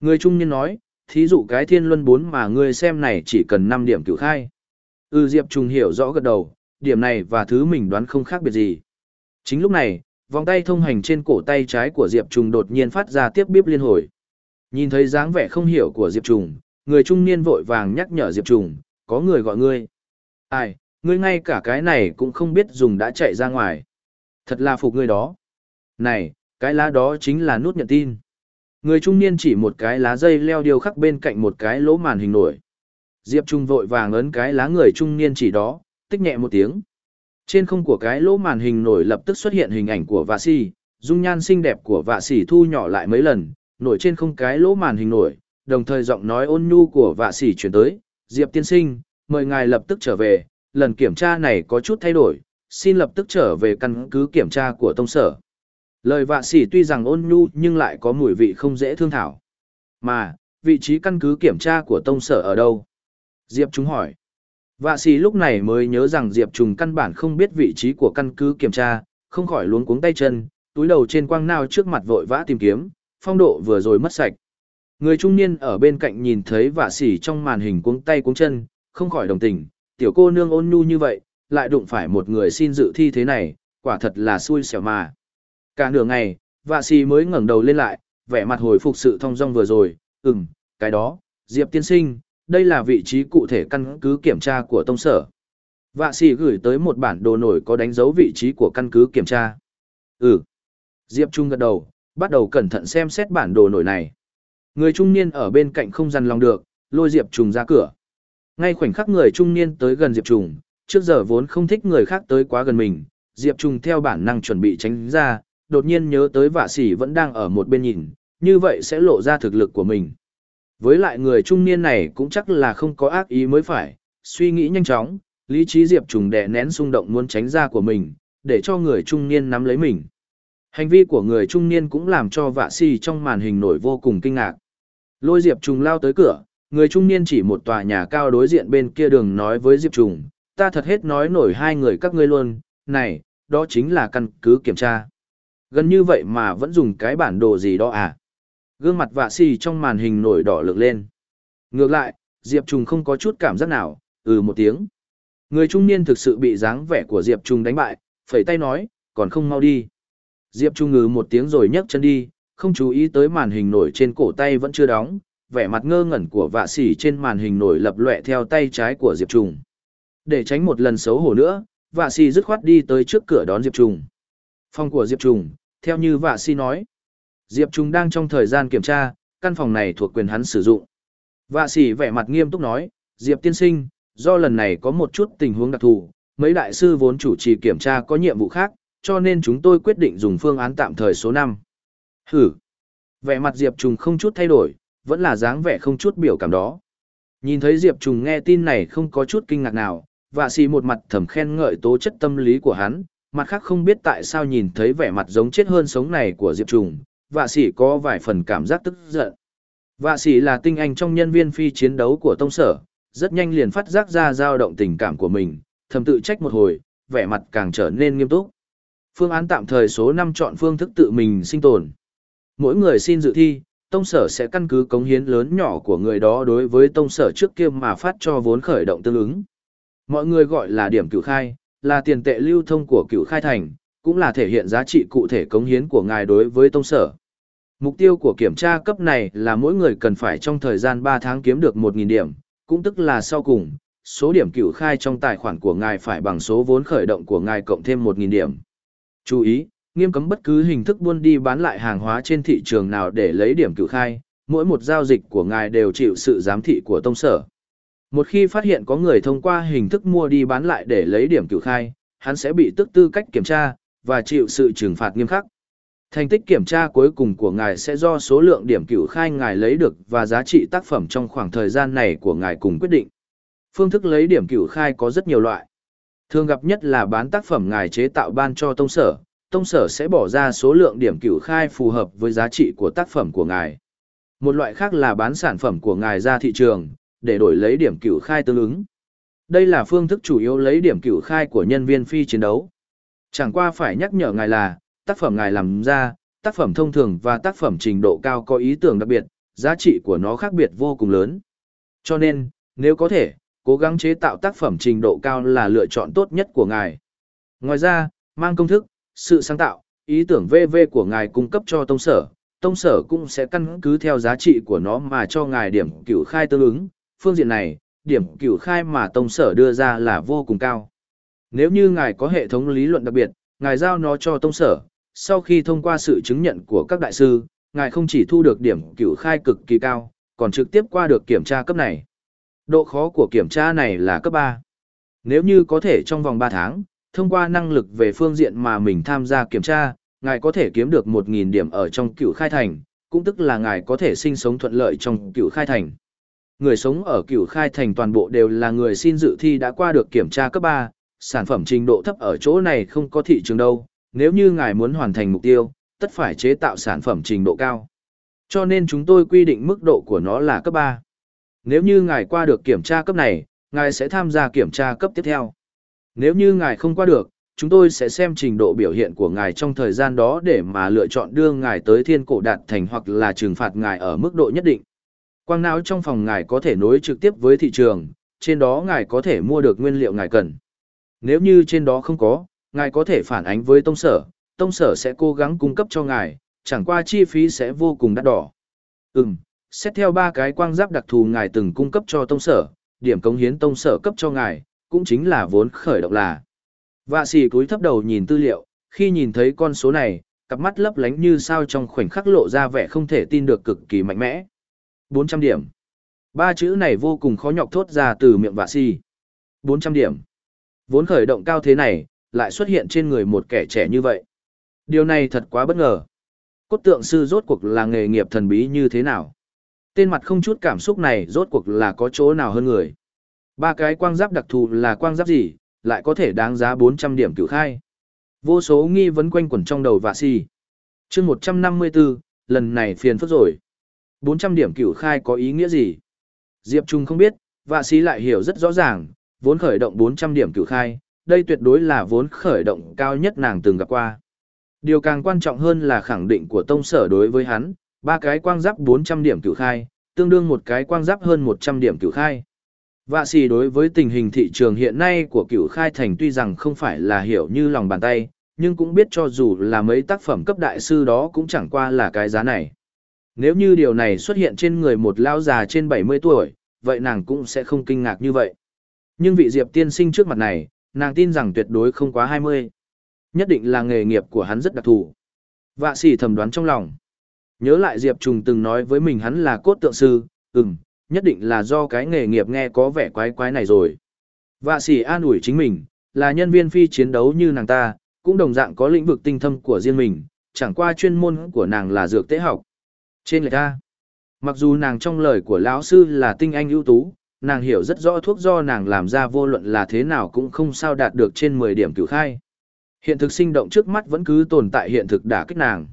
Người trung niên nói, thí dụ cái thiên luân 4 mà ngươi xem này chỉ cần 5 điểm cửu khai. Ừ Diệp Trùng hiểu rõ gật đầu, điểm này và thứ mình đoán không khác biệt gì. Chính lúc này, vòng tay thông hành trên cổ tay trái của Diệp Trùng đột nhiên phát ra tiếp bíp liên hồi. Nhìn thấy dáng vẻ không hiểu của Diệp Trùng, người trung niên vội vàng nhắc nhở Diệp Trùng, có người gọi ngươi. Ai, ngươi ngay cả cái này cũng không biết dùng đã chạy ra ngoài. Thật là phục ngươi đó. Này, cái lá đó chính là nút nhận tin. Người trung niên chỉ một cái lá dây leo điều khắc bên cạnh một cái lỗ màn hình nổi. Diệp Trung vội vàng ấn cái lá người trung niên chỉ đó, tích nhẹ một tiếng. Trên không của cái lỗ màn hình nổi lập tức xuất hiện hình ảnh của vạ Sĩ dung nhan xinh đẹp của vạ Sĩ thu nhỏ lại mấy lần, nổi trên không cái lỗ màn hình nổi, đồng thời giọng nói ôn nhu của vạ Sĩ chuyển tới, Diệp tiên sinh, mời ngài lập tức trở về, lần kiểm tra này có chút thay đổi, xin lập tức trở về căn cứ kiểm tra của tông sở. Lời vạ xỉ tuy rằng ôn nhu nhưng lại có mùi vị không dễ thương thảo. Mà, vị trí căn cứ kiểm tra của tông sở ở đâu? Diệp chúng hỏi. Vạ sĩ lúc này mới nhớ rằng Diệp Trùng căn bản không biết vị trí của căn cứ kiểm tra, không khỏi luống cuống tay chân, túi đầu trên quang nao trước mặt vội vã tìm kiếm, phong độ vừa rồi mất sạch. Người trung niên ở bên cạnh nhìn thấy vạ sĩ trong màn hình cuống tay cuống chân, không khỏi đồng tình, tiểu cô nương ôn nhu như vậy, lại đụng phải một người xin dự thi thế này, quả thật là xui xẻo mà. Cả nửa ngày, vạ sĩ mới ngẩng đầu lên lại, vẻ mặt hồi phục sự thong dong vừa rồi, ừm, cái đó, Diệp tiên sinh, đây là vị trí cụ thể căn cứ kiểm tra của tông sở. Vạ sĩ gửi tới một bản đồ nổi có đánh dấu vị trí của căn cứ kiểm tra. Ừ. Diệp Trung gật đầu, bắt đầu cẩn thận xem xét bản đồ nổi này. Người trung niên ở bên cạnh không dằn lòng được, lôi Diệp Trung ra cửa. Ngay khoảnh khắc người trung niên tới gần Diệp Trung, trước giờ vốn không thích người khác tới quá gần mình, Diệp Trung theo bản năng chuẩn bị tránh ra, đột nhiên nhớ tới vạ sĩ vẫn đang ở một bên nhìn, như vậy sẽ lộ ra thực lực của mình. Với lại người trung niên này cũng chắc là không có ác ý mới phải, suy nghĩ nhanh chóng, lý trí Diệp Trùng đè nén xung động muốn tránh ra của mình, để cho người trung niên nắm lấy mình. Hành vi của người trung niên cũng làm cho vạ si trong màn hình nổi vô cùng kinh ngạc. Lôi Diệp Trùng lao tới cửa, người trung niên chỉ một tòa nhà cao đối diện bên kia đường nói với Diệp Trùng, ta thật hết nói nổi hai người các ngươi luôn, này, đó chính là căn cứ kiểm tra. Gần như vậy mà vẫn dùng cái bản đồ gì đó à? Gương mặt vạ xì trong màn hình nổi đỏ lực lên. Ngược lại, Diệp Trùng không có chút cảm giác nào, ừ một tiếng. Người trung niên thực sự bị dáng vẻ của Diệp Trùng đánh bại, phẩy tay nói, còn không mau đi. Diệp Trung ngừ một tiếng rồi nhấc chân đi, không chú ý tới màn hình nổi trên cổ tay vẫn chưa đóng, vẻ mặt ngơ ngẩn của vạ sỉ trên màn hình nổi lập lệ theo tay trái của Diệp Trung. Để tránh một lần xấu hổ nữa, vạ sỉ dứt khoát đi tới trước cửa đón Diệp Trung. Phòng của Diệp Trung, theo như vạ sỉ nói. Diệp Trung đang trong thời gian kiểm tra, căn phòng này thuộc quyền hắn sử dụng. Vạ sĩ vẻ mặt nghiêm túc nói, Diệp tiên sinh, do lần này có một chút tình huống đặc thù, mấy đại sư vốn chủ trì kiểm tra có nhiệm vụ khác, cho nên chúng tôi quyết định dùng phương án tạm thời số 5. Hử! Vẻ mặt Diệp Trung không chút thay đổi, vẫn là dáng vẻ không chút biểu cảm đó. Nhìn thấy Diệp Trung nghe tin này không có chút kinh ngạc nào, vạ sĩ một mặt thầm khen ngợi tố chất tâm lý của hắn, mặt khác không biết tại sao nhìn thấy vẻ mặt giống chết hơn sống này của Diệp Trung, vạ sĩ có vài phần cảm giác tức giận. Vạ sĩ là tinh anh trong nhân viên phi chiến đấu của tông sở, rất nhanh liền phát giác ra dao động tình cảm của mình, thầm tự trách một hồi, vẻ mặt càng trở nên nghiêm túc. Phương án tạm thời số 5 chọn phương thức tự mình sinh tồn. Mỗi người xin dự thi, tông sở sẽ căn cứ cống hiến lớn nhỏ của người đó đối với tông sở trước kia mà phát cho vốn khởi động tương ứng. Mọi người gọi là điểm cửu khai, là tiền tệ lưu thông của cửu khai thành, cũng là thể hiện giá trị cụ thể cống hiến của ngài đối với tông sở. Mục tiêu của kiểm tra cấp này là mỗi người cần phải trong thời gian 3 tháng kiếm được 1.000 điểm, cũng tức là sau cùng, số điểm cựu khai trong tài khoản của ngài phải bằng số vốn khởi động của ngài cộng thêm 1.000 điểm. Chú ý, nghiêm cấm bất cứ hình thức buôn đi bán lại hàng hóa trên thị trường nào để lấy điểm cựu khai, mỗi một giao dịch của ngài đều chịu sự giám thị của tông sở. Một khi phát hiện có người thông qua hình thức mua đi bán lại để lấy điểm cựu khai, hắn sẽ bị tức tư cách kiểm tra, và chịu sự trừng phạt nghiêm khắc. Thành tích kiểm tra cuối cùng của ngài sẽ do số lượng điểm cửu khai ngài lấy được và giá trị tác phẩm trong khoảng thời gian này của ngài cùng quyết định. Phương thức lấy điểm cửu khai có rất nhiều loại. Thường gặp nhất là bán tác phẩm ngài chế tạo ban cho tông sở, tông sở sẽ bỏ ra số lượng điểm cửu khai phù hợp với giá trị của tác phẩm của ngài. Một loại khác là bán sản phẩm của ngài ra thị trường, để đổi lấy điểm cửu khai tương ứng. Đây là phương thức chủ yếu lấy điểm cửu khai của nhân viên phi chiến đấu. Chẳng qua phải nhắc nhở ngài là, tác phẩm ngài làm ra, tác phẩm thông thường và tác phẩm trình độ cao có ý tưởng đặc biệt, giá trị của nó khác biệt vô cùng lớn. Cho nên, nếu có thể, cố gắng chế tạo tác phẩm trình độ cao là lựa chọn tốt nhất của ngài. Ngoài ra, mang công thức, sự sáng tạo, ý tưởng VV của ngài cung cấp cho tông sở, tông sở cũng sẽ căn cứ theo giá trị của nó mà cho ngài điểm cửu khai tương ứng. Phương diện này, điểm cửu khai mà tông sở đưa ra là vô cùng cao. Nếu như ngài có hệ thống lý luận đặc biệt, ngài giao nó cho tông sở, sau khi thông qua sự chứng nhận của các đại sư, ngài không chỉ thu được điểm cửu khai cực kỳ cao, còn trực tiếp qua được kiểm tra cấp này. Độ khó của kiểm tra này là cấp 3. Nếu như có thể trong vòng 3 tháng, thông qua năng lực về phương diện mà mình tham gia kiểm tra, ngài có thể kiếm được 1.000 điểm ở trong cửu khai thành, cũng tức là ngài có thể sinh sống thuận lợi trong cửu khai thành. Người sống ở cửu khai thành toàn bộ đều là người xin dự thi đã qua được kiểm tra cấp 3, sản phẩm trình độ thấp ở chỗ này không có thị trường đâu, nếu như ngài muốn hoàn thành mục tiêu, tất phải chế tạo sản phẩm trình độ cao. Cho nên chúng tôi quy định mức độ của nó là cấp 3. Nếu như ngài qua được kiểm tra cấp này, Ngài sẽ tham gia kiểm tra cấp tiếp theo. Nếu như ngài không qua được, chúng tôi sẽ xem trình độ biểu hiện của ngài trong thời gian đó để mà lựa chọn đưa ngài tới thiên cổ đạt thành hoặc là trừng phạt ngài ở mức độ nhất định. Quang não trong phòng ngài có thể nối trực tiếp với thị trường, trên đó ngài có thể mua được nguyên liệu ngài cần. Nếu như trên đó không có, ngài có thể phản ánh với tông sở, tông sở sẽ cố gắng cung cấp cho ngài, chẳng qua chi phí sẽ vô cùng đắt đỏ. Ừm, xét theo ba cái quang giáp đặc thù ngài từng cung cấp cho tông sở, điểm cống hiến tông sở cấp cho ngài, cũng chính là vốn khởi động là. Vạ xì cúi thấp đầu nhìn tư liệu, khi nhìn thấy con số này, cặp mắt lấp lánh như sao trong khoảnh khắc lộ ra vẻ không thể tin được cực kỳ mạnh mẽ. 400 điểm. Ba chữ này vô cùng khó nhọc thốt ra từ miệng vạ xì. 400 điểm. Vốn khởi động cao thế này, lại xuất hiện trên người một kẻ trẻ như vậy. Điều này thật quá bất ngờ. Cốt tượng sư rốt cuộc là nghề nghiệp thần bí như thế nào? Tên mặt không chút cảm xúc này rốt cuộc là có chỗ nào hơn người? Ba cái quang giáp đặc thù là quang giáp gì, lại có thể đáng giá 400 điểm cửu khai? Vô số nghi vấn quanh quẩn trong đầu vạ si. chương 154, lần này phiền phức rồi. 400 điểm cửu khai có ý nghĩa gì? Diệp Trung không biết, vạ si lại hiểu rất rõ ràng, vốn khởi động 400 điểm cửu khai, đây tuyệt đối là vốn khởi động cao nhất nàng từng gặp qua. Điều càng quan trọng hơn là khẳng định của tông sở đối với hắn, ba cái quang giáp 400 điểm cửu khai, tương đương một cái quang giáp hơn 100 điểm cửu khai. Vạ xì đối với tình hình thị trường hiện nay của cửu khai thành tuy rằng không phải là hiểu như lòng bàn tay, nhưng cũng biết cho dù là mấy tác phẩm cấp đại sư đó cũng chẳng qua là cái giá này. Nếu như điều này xuất hiện trên người một lão già trên 70 tuổi, vậy nàng cũng sẽ không kinh ngạc như vậy. Nhưng vị Diệp tiên sinh trước mặt này, nàng tin rằng tuyệt đối không quá 20. Nhất định là nghề nghiệp của hắn rất đặc thù. Vạ sĩ thầm đoán trong lòng. Nhớ lại Diệp Trùng từng nói với mình hắn là cốt tượng sư, ừm, nhất định là do cái nghề nghiệp nghe có vẻ quái quái này rồi. Vạ sĩ an ủi chính mình, là nhân viên phi chiến đấu như nàng ta, cũng đồng dạng có lĩnh vực tinh thâm của riêng mình, chẳng qua chuyên môn của nàng là dược tế học. Trên lệch ta, mặc dù nàng trong lời của lão sư là tinh anh ưu tú, nàng hiểu rất rõ thuốc do nàng làm ra vô luận là thế nào cũng không sao đạt được trên 10 điểm cửu khai. Hiện thực sinh động trước mắt vẫn cứ tồn tại hiện thực đả kích nàng.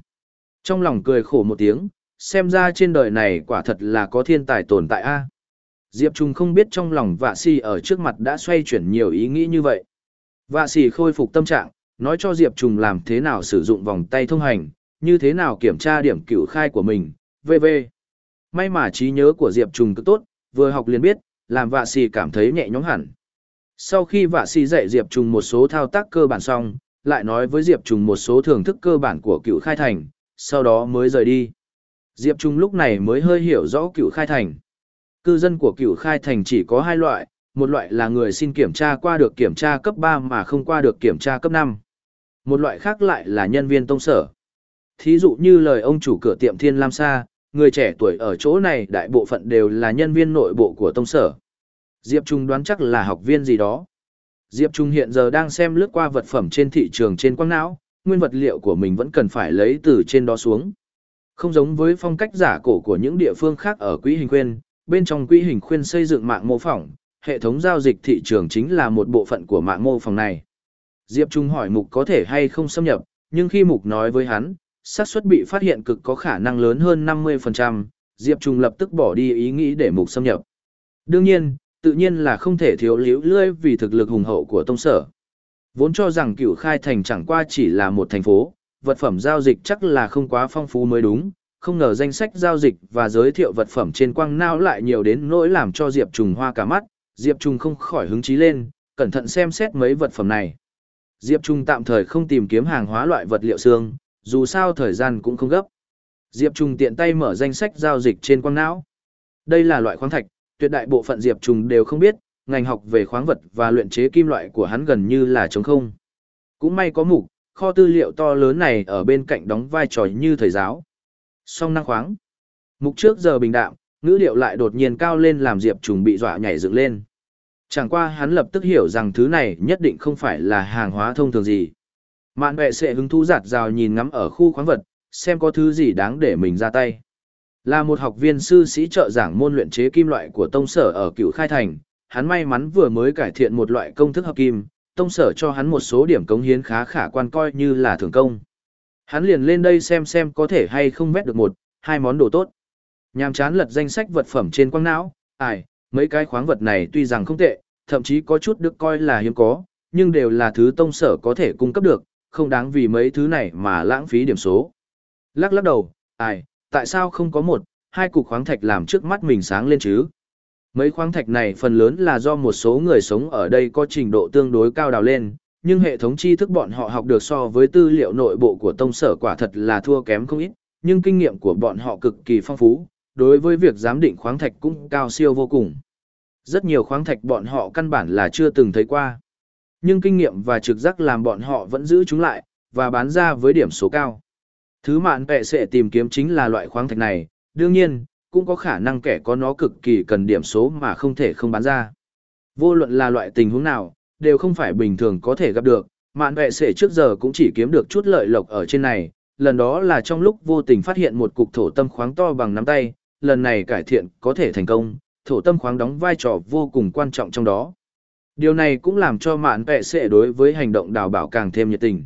Trong lòng cười khổ một tiếng, xem ra trên đời này quả thật là có thiên tài tồn tại a. Diệp Trung không biết trong lòng vạ si ở trước mặt đã xoay chuyển nhiều ý nghĩ như vậy. Vạ si khôi phục tâm trạng, nói cho Diệp Trung làm thế nào sử dụng vòng tay thông hành, như thế nào kiểm tra điểm cửu khai của mình, v.v. May mà trí nhớ của Diệp Trung cứ tốt, vừa học liền biết, làm vạ si cảm thấy nhẹ nhõm hẳn. Sau khi vạ si dạy Diệp Trung một số thao tác cơ bản xong, lại nói với Diệp Trung một số thưởng thức cơ bản của cựu khai thành, sau đó mới rời đi. Diệp Trung lúc này mới hơi hiểu rõ cựu khai thành. Cư dân của cựu khai thành chỉ có hai loại, một loại là người xin kiểm tra qua được kiểm tra cấp 3 mà không qua được kiểm tra cấp 5. Một loại khác lại là nhân viên tông sở. Thí dụ như lời ông chủ cửa tiệm Thiên Lam Sa, người trẻ tuổi ở chỗ này đại bộ phận đều là nhân viên nội bộ của tông sở. Diệp Trung đoán chắc là học viên gì đó. Diệp Trung hiện giờ đang xem lướt qua vật phẩm trên thị trường trên quang não, nguyên vật liệu của mình vẫn cần phải lấy từ trên đó xuống. Không giống với phong cách giả cổ của những địa phương khác ở quỹ hình khuyên, bên trong quỹ hình khuyên xây dựng mạng mô phỏng, hệ thống giao dịch thị trường chính là một bộ phận của mạng mô phỏng này. Diệp Trung hỏi Mục có thể hay không xâm nhập, nhưng khi Mục nói với hắn, xác suất bị phát hiện cực có khả năng lớn hơn 50%, Diệp Trung lập tức bỏ đi ý nghĩ để Mục xâm nhập. Đương nhiên, tự nhiên là không thể thiếu liễu lươi vì thực lực hùng hậu của tông sở. Vốn cho rằng cửu khai thành chẳng qua chỉ là một thành phố, vật phẩm giao dịch chắc là không quá phong phú mới đúng, không ngờ danh sách giao dịch và giới thiệu vật phẩm trên quang nao lại nhiều đến nỗi làm cho Diệp Trùng hoa cả mắt, Diệp Trùng không khỏi hứng chí lên, cẩn thận xem xét mấy vật phẩm này. Diệp Trung tạm thời không tìm kiếm hàng hóa loại vật liệu xương, dù sao thời gian cũng không gấp. Diệp Trùng tiện tay mở danh sách giao dịch trên quang não. Đây là loại khoáng thạch, tuyệt đại bộ phận Diệp Trùng đều không biết, ngành học về khoáng vật và luyện chế kim loại của hắn gần như là trống không. Cũng may có mục, kho tư liệu to lớn này ở bên cạnh đóng vai trò như thầy giáo. Song năng khoáng. Mục trước giờ bình đạm, ngữ liệu lại đột nhiên cao lên làm Diệp Trùng bị dọa nhảy dựng lên. Chẳng qua hắn lập tức hiểu rằng thứ này nhất định không phải là hàng hóa thông thường gì. Mạn vệ sẽ hứng thú giạt rào nhìn ngắm ở khu khoáng vật, xem có thứ gì đáng để mình ra tay. Là một học viên sư sĩ trợ giảng môn luyện chế kim loại của tông sở ở cựu khai thành, hắn may mắn vừa mới cải thiện một loại công thức hợp kim, tông sở cho hắn một số điểm cống hiến khá khả quan coi như là thưởng công. Hắn liền lên đây xem xem có thể hay không vét được một, hai món đồ tốt. Nhàm chán lật danh sách vật phẩm trên quang não, ai, mấy cái khoáng vật này tuy rằng không tệ, thậm chí có chút được coi là hiếm có, nhưng đều là thứ tông sở có thể cung cấp được, không đáng vì mấy thứ này mà lãng phí điểm số. Lắc lắc đầu, ai, tại sao không có một, hai cục khoáng thạch làm trước mắt mình sáng lên chứ? Mấy khoáng thạch này phần lớn là do một số người sống ở đây có trình độ tương đối cao đào lên, nhưng hệ thống tri thức bọn họ học được so với tư liệu nội bộ của tông sở quả thật là thua kém không ít, nhưng kinh nghiệm của bọn họ cực kỳ phong phú, đối với việc giám định khoáng thạch cũng cao siêu vô cùng. Rất nhiều khoáng thạch bọn họ căn bản là chưa từng thấy qua. Nhưng kinh nghiệm và trực giác làm bọn họ vẫn giữ chúng lại, và bán ra với điểm số cao. Thứ mạn vệ sẽ tìm kiếm chính là loại khoáng thạch này, đương nhiên, cũng có khả năng kẻ có nó cực kỳ cần điểm số mà không thể không bán ra. Vô luận là loại tình huống nào, đều không phải bình thường có thể gặp được, mạn vệ sẽ trước giờ cũng chỉ kiếm được chút lợi lộc ở trên này, lần đó là trong lúc vô tình phát hiện một cục thổ tâm khoáng to bằng nắm tay, lần này cải thiện có thể thành công, thổ tâm khoáng đóng vai trò vô cùng quan trọng trong đó. Điều này cũng làm cho mạn vệ sẽ đối với hành động đào bảo càng thêm nhiệt tình.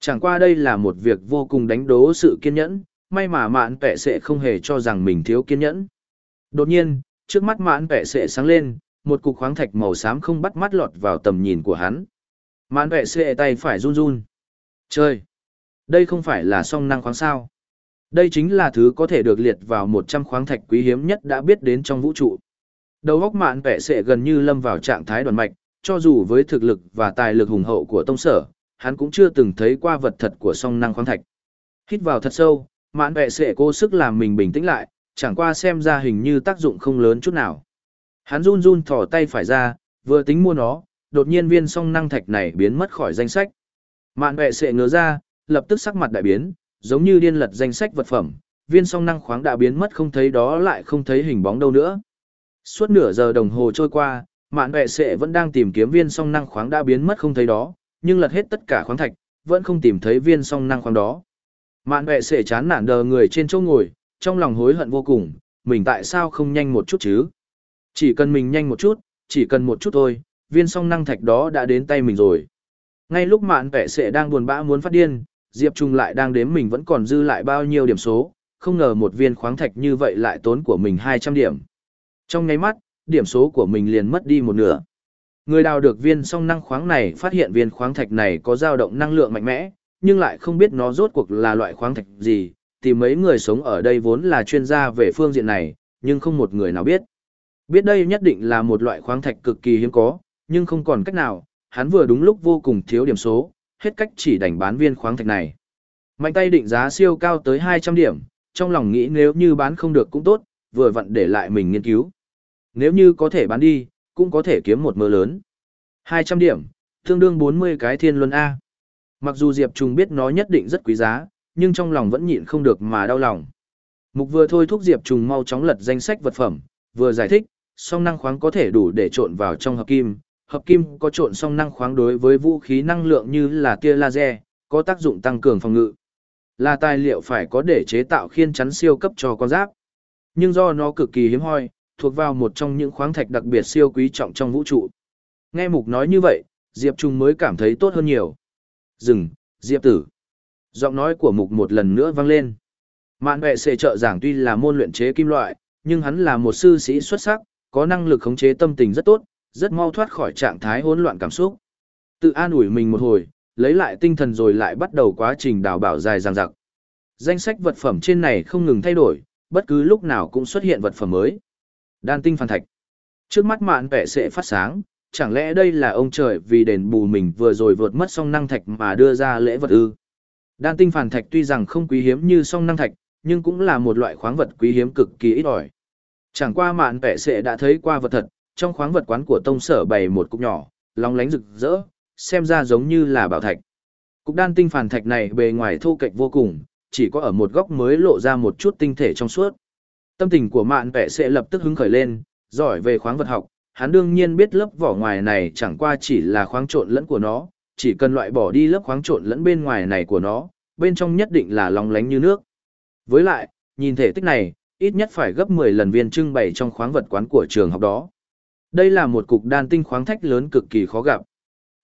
Chẳng qua đây là một việc vô cùng đánh đố sự kiên nhẫn, may mà mạn vệ sẽ không hề cho rằng mình thiếu kiên nhẫn. Đột nhiên, trước mắt mạn vệ sẽ sáng lên, một cục khoáng thạch màu xám không bắt mắt lọt vào tầm nhìn của hắn. Mạn vệ sẽ tay phải run run. Trời, Đây không phải là song năng khoáng sao. Đây chính là thứ có thể được liệt vào 100 khoáng thạch quý hiếm nhất đã biết đến trong vũ trụ. Đầu góc mạn vẻ sẽ gần như lâm vào trạng thái đoàn mạch, cho dù với thực lực và tài lực hùng hậu của tông sở, hắn cũng chưa từng thấy qua vật thật của song năng khoáng thạch. Hít vào thật sâu, mạn vẻ sẽ cố sức làm mình bình tĩnh lại, chẳng qua xem ra hình như tác dụng không lớn chút nào. Hắn run run thỏ tay phải ra, vừa tính mua nó, đột nhiên viên song năng thạch này biến mất khỏi danh sách. Mạn vẻ sẽ ngứa ra, lập tức sắc mặt đại biến, giống như điên lật danh sách vật phẩm, viên song năng khoáng đã biến mất không thấy đó lại không thấy hình bóng đâu nữa. Suốt nửa giờ đồng hồ trôi qua, mạn vệ sệ vẫn đang tìm kiếm viên song năng khoáng đã biến mất không thấy đó, nhưng lật hết tất cả khoáng thạch, vẫn không tìm thấy viên song năng khoáng đó. Mạn vệ sệ chán nản đờ người trên chỗ ngồi, trong lòng hối hận vô cùng, mình tại sao không nhanh một chút chứ? Chỉ cần mình nhanh một chút, chỉ cần một chút thôi, viên song năng thạch đó đã đến tay mình rồi. Ngay lúc mạn vệ sệ đang buồn bã muốn phát điên, Diệp Trung lại đang đếm mình vẫn còn dư lại bao nhiêu điểm số, không ngờ một viên khoáng thạch như vậy lại tốn của mình 200 điểm. Trong nháy mắt, điểm số của mình liền mất đi một nửa. Người đào được viên song năng khoáng này phát hiện viên khoáng thạch này có dao động năng lượng mạnh mẽ, nhưng lại không biết nó rốt cuộc là loại khoáng thạch gì, thì mấy người sống ở đây vốn là chuyên gia về phương diện này, nhưng không một người nào biết. Biết đây nhất định là một loại khoáng thạch cực kỳ hiếm có, nhưng không còn cách nào, hắn vừa đúng lúc vô cùng thiếu điểm số, hết cách chỉ đành bán viên khoáng thạch này. Mạnh tay định giá siêu cao tới 200 điểm, trong lòng nghĩ nếu như bán không được cũng tốt, vừa vặn để lại mình nghiên cứu. Nếu như có thể bán đi, cũng có thể kiếm một mơ lớn. 200 điểm, tương đương 40 cái thiên luân A. Mặc dù Diệp Trùng biết nó nhất định rất quý giá, nhưng trong lòng vẫn nhịn không được mà đau lòng. Mục vừa thôi thúc Diệp Trùng mau chóng lật danh sách vật phẩm, vừa giải thích, song năng khoáng có thể đủ để trộn vào trong hợp kim. Hợp kim có trộn song năng khoáng đối với vũ khí năng lượng như là tia laser, có tác dụng tăng cường phòng ngự. Là tài liệu phải có để chế tạo khiên chắn siêu cấp cho con giáp. Nhưng do nó cực kỳ hiếm hoi, thuộc vào một trong những khoáng thạch đặc biệt siêu quý trọng trong vũ trụ. Nghe Mục nói như vậy, Diệp Trung mới cảm thấy tốt hơn nhiều. Dừng, Diệp tử. Giọng nói của Mục một lần nữa vang lên. Mạn vệ sẽ trợ giảng tuy là môn luyện chế kim loại, nhưng hắn là một sư sĩ xuất sắc, có năng lực khống chế tâm tình rất tốt, rất mau thoát khỏi trạng thái hỗn loạn cảm xúc. Tự an ủi mình một hồi, lấy lại tinh thần rồi lại bắt đầu quá trình đào bảo dài dằng dặc. Danh sách vật phẩm trên này không ngừng thay đổi, bất cứ lúc nào cũng xuất hiện vật phẩm mới. Đan tinh phản thạch. Trước mắt mạn vẻ sẽ phát sáng, chẳng lẽ đây là ông trời vì đền bù mình vừa rồi vượt mất song năng thạch mà đưa ra lễ vật ư? Đan tinh phản thạch tuy rằng không quý hiếm như song năng thạch, nhưng cũng là một loại khoáng vật quý hiếm cực kỳ ít ỏi. Chẳng qua mạn vẻ sẽ đã thấy qua vật thật, trong khoáng vật quán của tông sở bày một cục nhỏ, long lánh rực rỡ, xem ra giống như là bảo thạch. Cục đan tinh phản thạch này bề ngoài thô kệch vô cùng, chỉ có ở một góc mới lộ ra một chút tinh thể trong suốt. Tâm tình của mạn vẽ sẽ lập tức hứng khởi lên, giỏi về khoáng vật học, hắn đương nhiên biết lớp vỏ ngoài này chẳng qua chỉ là khoáng trộn lẫn của nó, chỉ cần loại bỏ đi lớp khoáng trộn lẫn bên ngoài này của nó, bên trong nhất định là lóng lánh như nước. Với lại, nhìn thể tích này, ít nhất phải gấp 10 lần viên trưng bày trong khoáng vật quán của trường học đó. Đây là một cục đan tinh khoáng thách lớn cực kỳ khó gặp.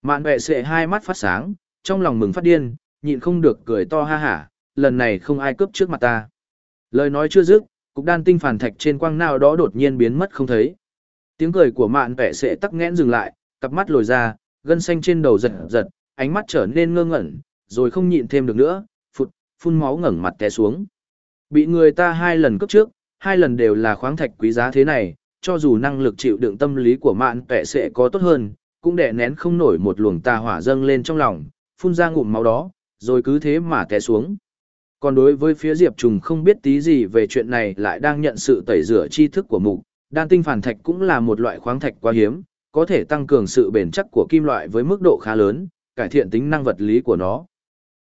Mạn vệ sẽ hai mắt phát sáng, trong lòng mừng phát điên, nhịn không được cười to ha hả, lần này không ai cướp trước mặt ta. Lời nói chưa dứt, cục đan tinh phản thạch trên quang nào đó đột nhiên biến mất không thấy. Tiếng cười của mạn vẻ sẽ tắc nghẽn dừng lại, cặp mắt lồi ra, gân xanh trên đầu giật giật, ánh mắt trở nên ngơ ngẩn, rồi không nhịn thêm được nữa, phụt, phun máu ngẩng mặt té xuống. Bị người ta hai lần cướp trước, hai lần đều là khoáng thạch quý giá thế này, cho dù năng lực chịu đựng tâm lý của mạn vẻ sẽ có tốt hơn, cũng đè nén không nổi một luồng tà hỏa dâng lên trong lòng, phun ra ngụm máu đó, rồi cứ thế mà té xuống. Còn đối với phía Diệp Trùng không biết tí gì về chuyện này lại đang nhận sự tẩy rửa tri thức của mục, đan tinh phản thạch cũng là một loại khoáng thạch quá hiếm, có thể tăng cường sự bền chắc của kim loại với mức độ khá lớn, cải thiện tính năng vật lý của nó.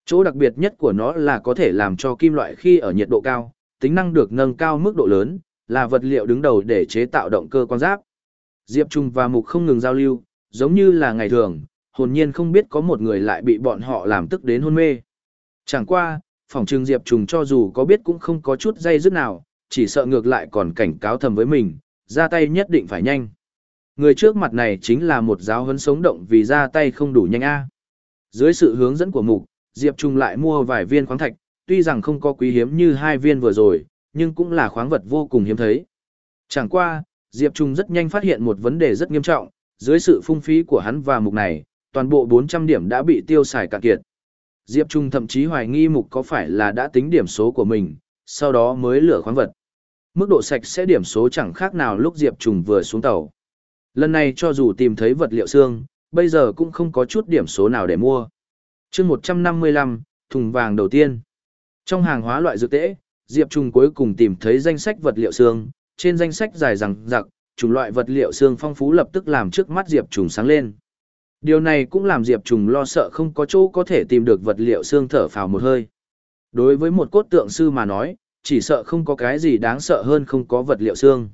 Chỗ đặc biệt nhất của nó là có thể làm cho kim loại khi ở nhiệt độ cao, tính năng được nâng cao mức độ lớn, là vật liệu đứng đầu để chế tạo động cơ quan giáp. Diệp Trung và Mục không ngừng giao lưu, giống như là ngày thường, hồn nhiên không biết có một người lại bị bọn họ làm tức đến hôn mê. Chẳng qua, phòng trừng Diệp Trùng cho dù có biết cũng không có chút dây dứt nào, chỉ sợ ngược lại còn cảnh cáo thầm với mình, ra tay nhất định phải nhanh. Người trước mặt này chính là một giáo huấn sống động vì ra tay không đủ nhanh a. Dưới sự hướng dẫn của mục, Diệp Trung lại mua vài viên khoáng thạch, tuy rằng không có quý hiếm như hai viên vừa rồi, nhưng cũng là khoáng vật vô cùng hiếm thấy. Chẳng qua, Diệp Trung rất nhanh phát hiện một vấn đề rất nghiêm trọng, dưới sự phung phí của hắn và mục này, toàn bộ 400 điểm đã bị tiêu xài cạn kiệt. Diệp Trung thậm chí hoài nghi mục có phải là đã tính điểm số của mình, sau đó mới lửa khoáng vật. Mức độ sạch sẽ điểm số chẳng khác nào lúc Diệp Trung vừa xuống tàu. Lần này cho dù tìm thấy vật liệu xương, bây giờ cũng không có chút điểm số nào để mua. chương 155, thùng vàng đầu tiên. Trong hàng hóa loại dược tễ, Diệp Trung cuối cùng tìm thấy danh sách vật liệu xương, trên danh sách dài rằng rặc, chủng loại vật liệu xương phong phú lập tức làm trước mắt Diệp Trung sáng lên. Điều này cũng làm Diệp Trùng lo sợ không có chỗ có thể tìm được vật liệu xương thở phào một hơi. Đối với một cốt tượng sư mà nói, chỉ sợ không có cái gì đáng sợ hơn không có vật liệu xương.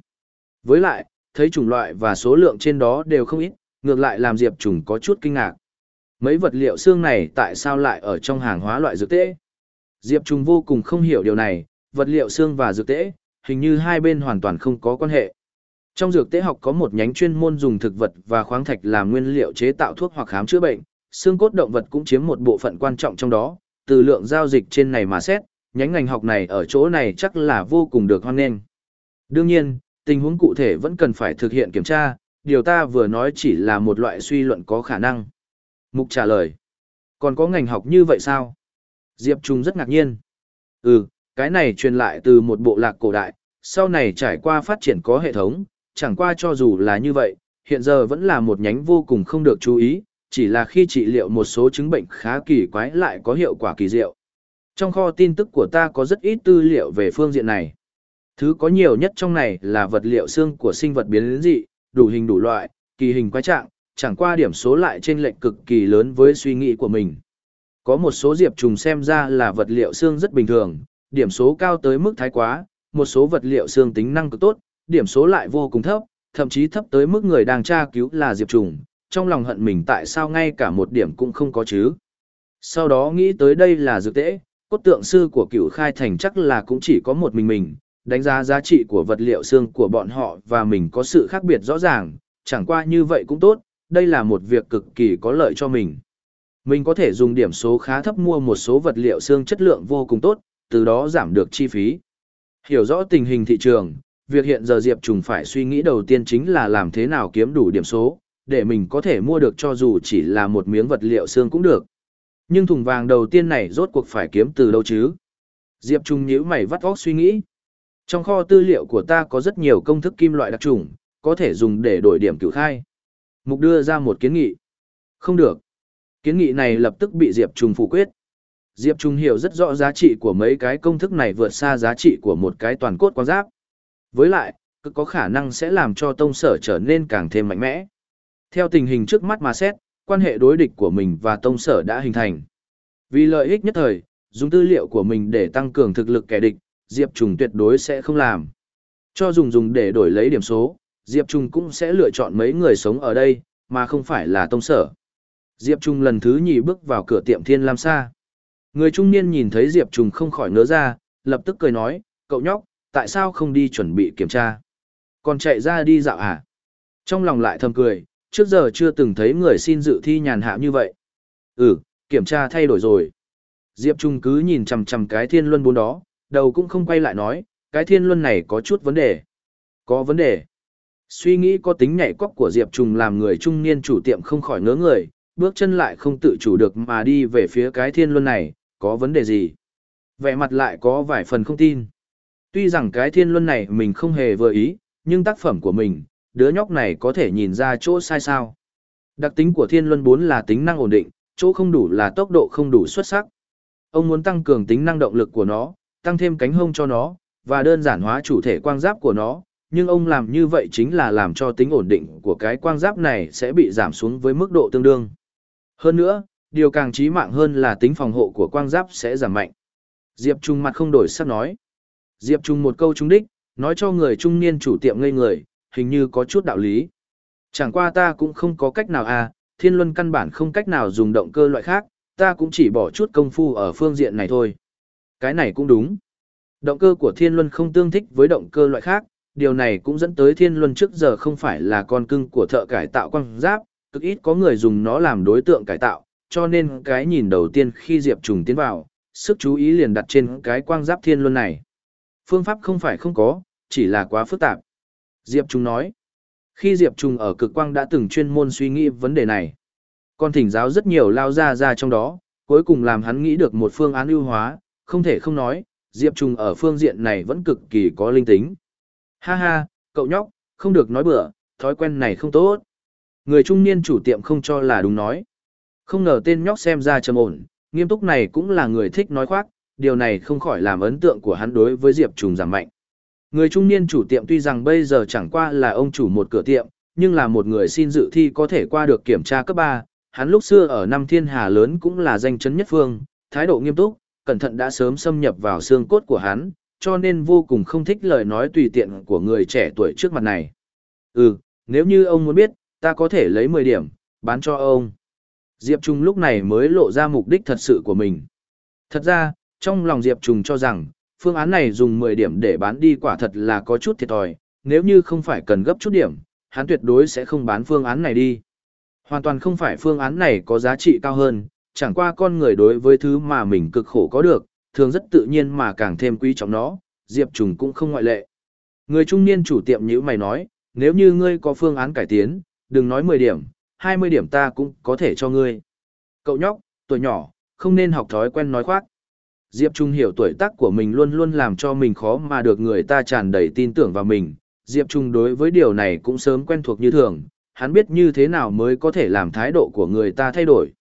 Với lại, thấy chủng loại và số lượng trên đó đều không ít, ngược lại làm Diệp Trùng có chút kinh ngạc. Mấy vật liệu xương này tại sao lại ở trong hàng hóa loại dược tễ? Diệp Trùng vô cùng không hiểu điều này, vật liệu xương và dược tễ, hình như hai bên hoàn toàn không có quan hệ. Trong dược tế học có một nhánh chuyên môn dùng thực vật và khoáng thạch làm nguyên liệu chế tạo thuốc hoặc khám chữa bệnh, xương cốt động vật cũng chiếm một bộ phận quan trọng trong đó, từ lượng giao dịch trên này mà xét, nhánh ngành học này ở chỗ này chắc là vô cùng được hoan nghênh. Đương nhiên, tình huống cụ thể vẫn cần phải thực hiện kiểm tra, điều ta vừa nói chỉ là một loại suy luận có khả năng. Mục trả lời. Còn có ngành học như vậy sao? Diệp Trung rất ngạc nhiên. Ừ, cái này truyền lại từ một bộ lạc cổ đại, sau này trải qua phát triển có hệ thống, chẳng qua cho dù là như vậy, hiện giờ vẫn là một nhánh vô cùng không được chú ý, chỉ là khi trị liệu một số chứng bệnh khá kỳ quái lại có hiệu quả kỳ diệu. Trong kho tin tức của ta có rất ít tư liệu về phương diện này. Thứ có nhiều nhất trong này là vật liệu xương của sinh vật biến dị, đủ hình đủ loại, kỳ hình quái trạng, chẳng qua điểm số lại trên lệnh cực kỳ lớn với suy nghĩ của mình. Có một số diệp trùng xem ra là vật liệu xương rất bình thường, điểm số cao tới mức thái quá, một số vật liệu xương tính năng cực tốt, điểm số lại vô cùng thấp, thậm chí thấp tới mức người đang tra cứu là Diệp Trùng, trong lòng hận mình tại sao ngay cả một điểm cũng không có chứ. Sau đó nghĩ tới đây là dược tễ, cốt tượng sư của cựu khai thành chắc là cũng chỉ có một mình mình, đánh giá giá trị của vật liệu xương của bọn họ và mình có sự khác biệt rõ ràng, chẳng qua như vậy cũng tốt, đây là một việc cực kỳ có lợi cho mình. Mình có thể dùng điểm số khá thấp mua một số vật liệu xương chất lượng vô cùng tốt, từ đó giảm được chi phí. Hiểu rõ tình hình thị trường, việc hiện giờ Diệp Trùng phải suy nghĩ đầu tiên chính là làm thế nào kiếm đủ điểm số, để mình có thể mua được cho dù chỉ là một miếng vật liệu xương cũng được. Nhưng thùng vàng đầu tiên này rốt cuộc phải kiếm từ đâu chứ? Diệp Trung nhíu mày vắt óc suy nghĩ. Trong kho tư liệu của ta có rất nhiều công thức kim loại đặc trùng, có thể dùng để đổi điểm cửu khai. Mục đưa ra một kiến nghị. Không được. Kiến nghị này lập tức bị Diệp Trung phủ quyết. Diệp Trung hiểu rất rõ giá trị của mấy cái công thức này vượt xa giá trị của một cái toàn cốt quang giáp. Với lại, cực có khả năng sẽ làm cho tông sở trở nên càng thêm mạnh mẽ. Theo tình hình trước mắt mà xét, quan hệ đối địch của mình và tông sở đã hình thành. Vì lợi ích nhất thời, dùng tư liệu của mình để tăng cường thực lực kẻ địch, Diệp Trùng tuyệt đối sẽ không làm. Cho dùng dùng để đổi lấy điểm số, Diệp Trùng cũng sẽ lựa chọn mấy người sống ở đây, mà không phải là tông sở. Diệp Trung lần thứ nhì bước vào cửa tiệm Thiên Lam Sa. Người trung niên nhìn thấy Diệp Trung không khỏi ngớ ra, lập tức cười nói, cậu nhóc, tại sao không đi chuẩn bị kiểm tra? Còn chạy ra đi dạo à? Trong lòng lại thầm cười, trước giờ chưa từng thấy người xin dự thi nhàn hạ như vậy. Ừ, kiểm tra thay đổi rồi. Diệp Trung cứ nhìn chằm chằm cái thiên luân bốn đó, đầu cũng không quay lại nói, cái thiên luân này có chút vấn đề. Có vấn đề. Suy nghĩ có tính nhảy cóc của Diệp Trung làm người trung niên chủ tiệm không khỏi ngớ người, bước chân lại không tự chủ được mà đi về phía cái thiên luân này, có vấn đề gì? Vẻ mặt lại có vài phần không tin. Tuy rằng cái thiên luân này mình không hề vừa ý, nhưng tác phẩm của mình, đứa nhóc này có thể nhìn ra chỗ sai sao. Đặc tính của thiên luân 4 là tính năng ổn định, chỗ không đủ là tốc độ không đủ xuất sắc. Ông muốn tăng cường tính năng động lực của nó, tăng thêm cánh hông cho nó, và đơn giản hóa chủ thể quang giáp của nó, nhưng ông làm như vậy chính là làm cho tính ổn định của cái quang giáp này sẽ bị giảm xuống với mức độ tương đương. Hơn nữa, điều càng chí mạng hơn là tính phòng hộ của quang giáp sẽ giảm mạnh. Diệp Trung mặt không đổi sắc nói. Diệp Trung một câu trúng đích, nói cho người trung niên chủ tiệm ngây người, hình như có chút đạo lý. Chẳng qua ta cũng không có cách nào à, thiên luân căn bản không cách nào dùng động cơ loại khác, ta cũng chỉ bỏ chút công phu ở phương diện này thôi. Cái này cũng đúng. Động cơ của thiên luân không tương thích với động cơ loại khác, điều này cũng dẫn tới thiên luân trước giờ không phải là con cưng của thợ cải tạo quang giáp, cực ít có người dùng nó làm đối tượng cải tạo, cho nên cái nhìn đầu tiên khi Diệp Trùng tiến vào, sức chú ý liền đặt trên cái quang giáp thiên luân này. Phương pháp không phải không có, chỉ là quá phức tạp. Diệp Trung nói, khi Diệp Trung ở cực quang đã từng chuyên môn suy nghĩ vấn đề này. Còn thỉnh giáo rất nhiều lao ra ra trong đó, cuối cùng làm hắn nghĩ được một phương án ưu hóa, không thể không nói, Diệp Trung ở phương diện này vẫn cực kỳ có linh tính. Ha ha, cậu nhóc, không được nói bừa, thói quen này không tốt. Người trung niên chủ tiệm không cho là đúng nói. Không ngờ tên nhóc xem ra trầm ổn, nghiêm túc này cũng là người thích nói khoác, điều này không khỏi làm ấn tượng của hắn đối với Diệp Trùng giảm mạnh. Người trung niên chủ tiệm tuy rằng bây giờ chẳng qua là ông chủ một cửa tiệm, nhưng là một người xin dự thi có thể qua được kiểm tra cấp 3, hắn lúc xưa ở năm thiên hà lớn cũng là danh chấn nhất phương, thái độ nghiêm túc, cẩn thận đã sớm xâm nhập vào xương cốt của hắn, cho nên vô cùng không thích lời nói tùy tiện của người trẻ tuổi trước mặt này. Ừ, nếu như ông muốn biết, ta có thể lấy 10 điểm, bán cho ông. Diệp Trung lúc này mới lộ ra mục đích thật sự của mình. Thật ra, trong lòng Diệp Trùng cho rằng, phương án này dùng 10 điểm để bán đi quả thật là có chút thiệt thòi, nếu như không phải cần gấp chút điểm, hắn tuyệt đối sẽ không bán phương án này đi. Hoàn toàn không phải phương án này có giá trị cao hơn, chẳng qua con người đối với thứ mà mình cực khổ có được, thường rất tự nhiên mà càng thêm quý trọng nó, Diệp Trùng cũng không ngoại lệ. Người trung niên chủ tiệm như mày nói, nếu như ngươi có phương án cải tiến, đừng nói 10 điểm, 20 điểm ta cũng có thể cho ngươi. Cậu nhóc, tuổi nhỏ, không nên học thói quen nói khoác. Diệp Trung hiểu tuổi tác của mình luôn luôn làm cho mình khó mà được người ta tràn đầy tin tưởng vào mình. Diệp Trung đối với điều này cũng sớm quen thuộc như thường, hắn biết như thế nào mới có thể làm thái độ của người ta thay đổi.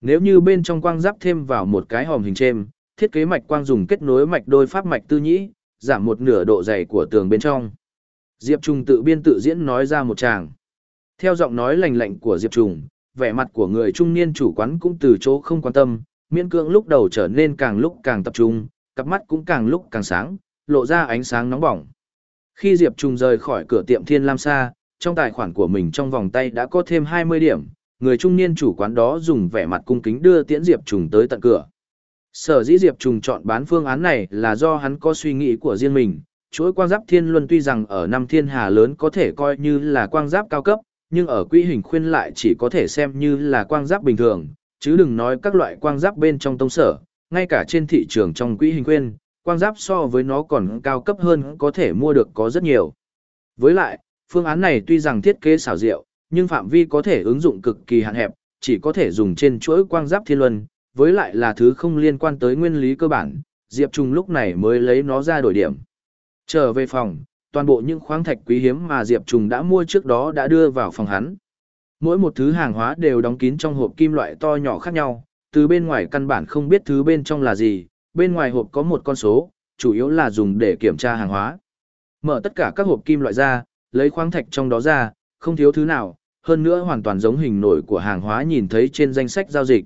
Nếu như bên trong quang giáp thêm vào một cái hòm hình chêm, thiết kế mạch quang dùng kết nối mạch đôi pháp mạch tư nhĩ, giảm một nửa độ dày của tường bên trong. Diệp Trung tự biên tự diễn nói ra một tràng. Theo giọng nói lành lạnh của Diệp Trung, vẻ mặt của người trung niên chủ quán cũng từ chỗ không quan tâm, miễn cưỡng lúc đầu trở nên càng lúc càng tập trung, cặp mắt cũng càng lúc càng sáng, lộ ra ánh sáng nóng bỏng. Khi Diệp Trung rời khỏi cửa tiệm Thiên Lam Sa, trong tài khoản của mình trong vòng tay đã có thêm 20 điểm, người trung niên chủ quán đó dùng vẻ mặt cung kính đưa tiễn Diệp Trung tới tận cửa. Sở dĩ Diệp Trung chọn bán phương án này là do hắn có suy nghĩ của riêng mình. Chuỗi quang giáp thiên luân tuy rằng ở năm thiên hà lớn có thể coi như là quang giáp cao cấp, nhưng ở quỹ hình khuyên lại chỉ có thể xem như là quang giáp bình thường, chứ đừng nói các loại quang giáp bên trong tông sở, ngay cả trên thị trường trong quỹ hình quyên, quang giáp so với nó còn cao cấp hơn có thể mua được có rất nhiều. Với lại, phương án này tuy rằng thiết kế xảo diệu, nhưng phạm vi có thể ứng dụng cực kỳ hạn hẹp, chỉ có thể dùng trên chuỗi quang giáp thiên luân, với lại là thứ không liên quan tới nguyên lý cơ bản, Diệp Trung lúc này mới lấy nó ra đổi điểm. Trở về phòng, toàn bộ những khoáng thạch quý hiếm mà Diệp Trung đã mua trước đó đã đưa vào phòng hắn. Mỗi một thứ hàng hóa đều đóng kín trong hộp kim loại to nhỏ khác nhau, từ bên ngoài căn bản không biết thứ bên trong là gì, bên ngoài hộp có một con số, chủ yếu là dùng để kiểm tra hàng hóa. Mở tất cả các hộp kim loại ra, lấy khoáng thạch trong đó ra, không thiếu thứ nào, hơn nữa hoàn toàn giống hình nổi của hàng hóa nhìn thấy trên danh sách giao dịch.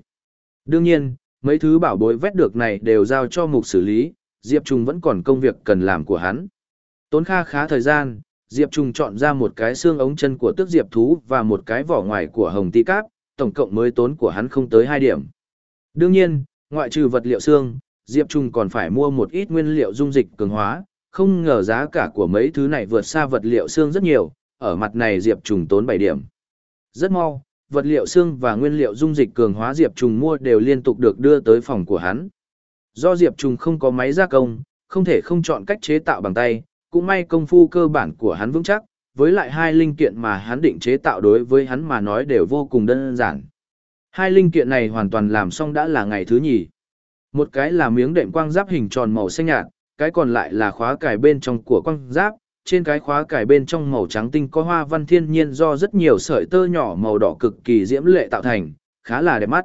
Đương nhiên, mấy thứ bảo bối vét được này đều giao cho mục xử lý, Diệp Trung vẫn còn công việc cần làm của hắn. Tốn kha khá thời gian, Diệp Trung chọn ra một cái xương ống chân của tước diệp thú và một cái vỏ ngoài của hồng ti cáp, tổng cộng mới tốn của hắn không tới 2 điểm. Đương nhiên, ngoại trừ vật liệu xương, Diệp Trung còn phải mua một ít nguyên liệu dung dịch cường hóa, không ngờ giá cả của mấy thứ này vượt xa vật liệu xương rất nhiều, ở mặt này Diệp Trung tốn 7 điểm. Rất mau, vật liệu xương và nguyên liệu dung dịch cường hóa Diệp Trùng mua đều liên tục được đưa tới phòng của hắn. Do Diệp Trùng không có máy gia công, không thể không chọn cách chế tạo bằng tay, cũng may công phu cơ bản của hắn vững chắc, với lại hai linh kiện mà hắn định chế tạo đối với hắn mà nói đều vô cùng đơn giản. Hai linh kiện này hoàn toàn làm xong đã là ngày thứ nhì. Một cái là miếng đệm quang giáp hình tròn màu xanh nhạt, cái còn lại là khóa cài bên trong của quang giáp, trên cái khóa cài bên trong màu trắng tinh có hoa văn thiên nhiên do rất nhiều sợi tơ nhỏ màu đỏ cực kỳ diễm lệ tạo thành, khá là đẹp mắt.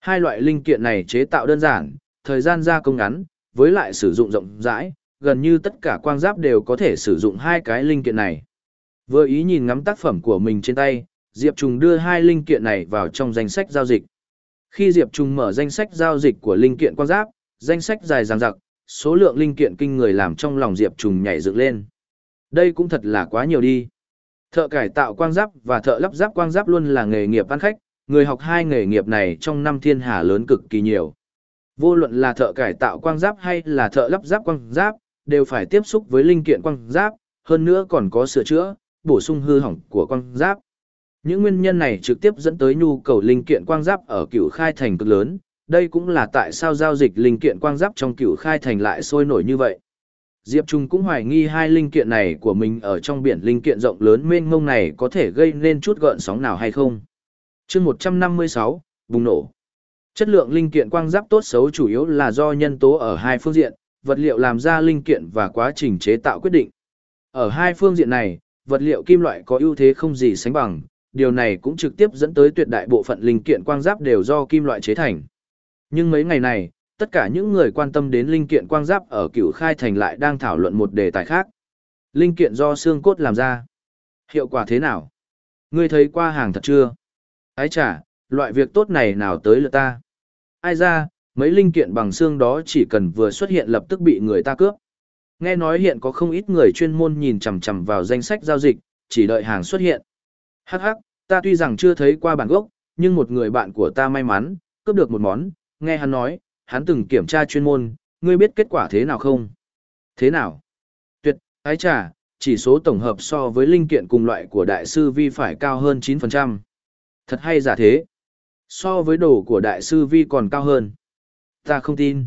Hai loại linh kiện này chế tạo đơn giản, thời gian gia công ngắn, với lại sử dụng rộng rãi, gần như tất cả quang giáp đều có thể sử dụng hai cái linh kiện này. Vừa ý nhìn ngắm tác phẩm của mình trên tay, Diệp Trùng đưa hai linh kiện này vào trong danh sách giao dịch. Khi Diệp Trùng mở danh sách giao dịch của linh kiện quang giáp, danh sách dài dằng dặc, số lượng linh kiện kinh người làm trong lòng Diệp Trùng nhảy dựng lên. Đây cũng thật là quá nhiều đi. Thợ cải tạo quang giáp và thợ lắp giáp quang giáp luôn là nghề nghiệp ăn khách, người học hai nghề nghiệp này trong năm thiên hà lớn cực kỳ nhiều. Vô luận là thợ cải tạo quang giáp hay là thợ lắp giáp quang giáp, đều phải tiếp xúc với linh kiện quang giáp, hơn nữa còn có sửa chữa, bổ sung hư hỏng của quang giáp. Những nguyên nhân này trực tiếp dẫn tới nhu cầu linh kiện quang giáp ở cựu khai thành cực lớn, đây cũng là tại sao giao dịch linh kiện quang giáp trong cựu khai thành lại sôi nổi như vậy. Diệp Trung cũng hoài nghi hai linh kiện này của mình ở trong biển linh kiện rộng lớn mênh mông này có thể gây nên chút gợn sóng nào hay không. chương 156, bùng nổ. Chất lượng linh kiện quang giáp tốt xấu chủ yếu là do nhân tố ở hai phương diện, vật liệu làm ra linh kiện và quá trình chế tạo quyết định. Ở hai phương diện này, vật liệu kim loại có ưu thế không gì sánh bằng, điều này cũng trực tiếp dẫn tới tuyệt đại bộ phận linh kiện quang giáp đều do kim loại chế thành. Nhưng mấy ngày này, tất cả những người quan tâm đến linh kiện quang giáp ở cửu khai thành lại đang thảo luận một đề tài khác. Linh kiện do xương cốt làm ra. Hiệu quả thế nào? Ngươi thấy qua hàng thật chưa? Ái chà, loại việc tốt này nào tới lượt ta? Ai ra, mấy linh kiện bằng xương đó chỉ cần vừa xuất hiện lập tức bị người ta cướp. Nghe nói hiện có không ít người chuyên môn nhìn chằm chằm vào danh sách giao dịch, chỉ đợi hàng xuất hiện. Hắc hắc, ta tuy rằng chưa thấy qua bản gốc, nhưng một người bạn của ta may mắn, cướp được một món, nghe hắn nói, hắn từng kiểm tra chuyên môn, ngươi biết kết quả thế nào không? Thế nào? Tuyệt, ái trà, chỉ số tổng hợp so với linh kiện cùng loại của đại sư vi phải cao hơn 9%. Thật hay giả thế? So với đồ của đại sư vi còn cao hơn. Ta không tin.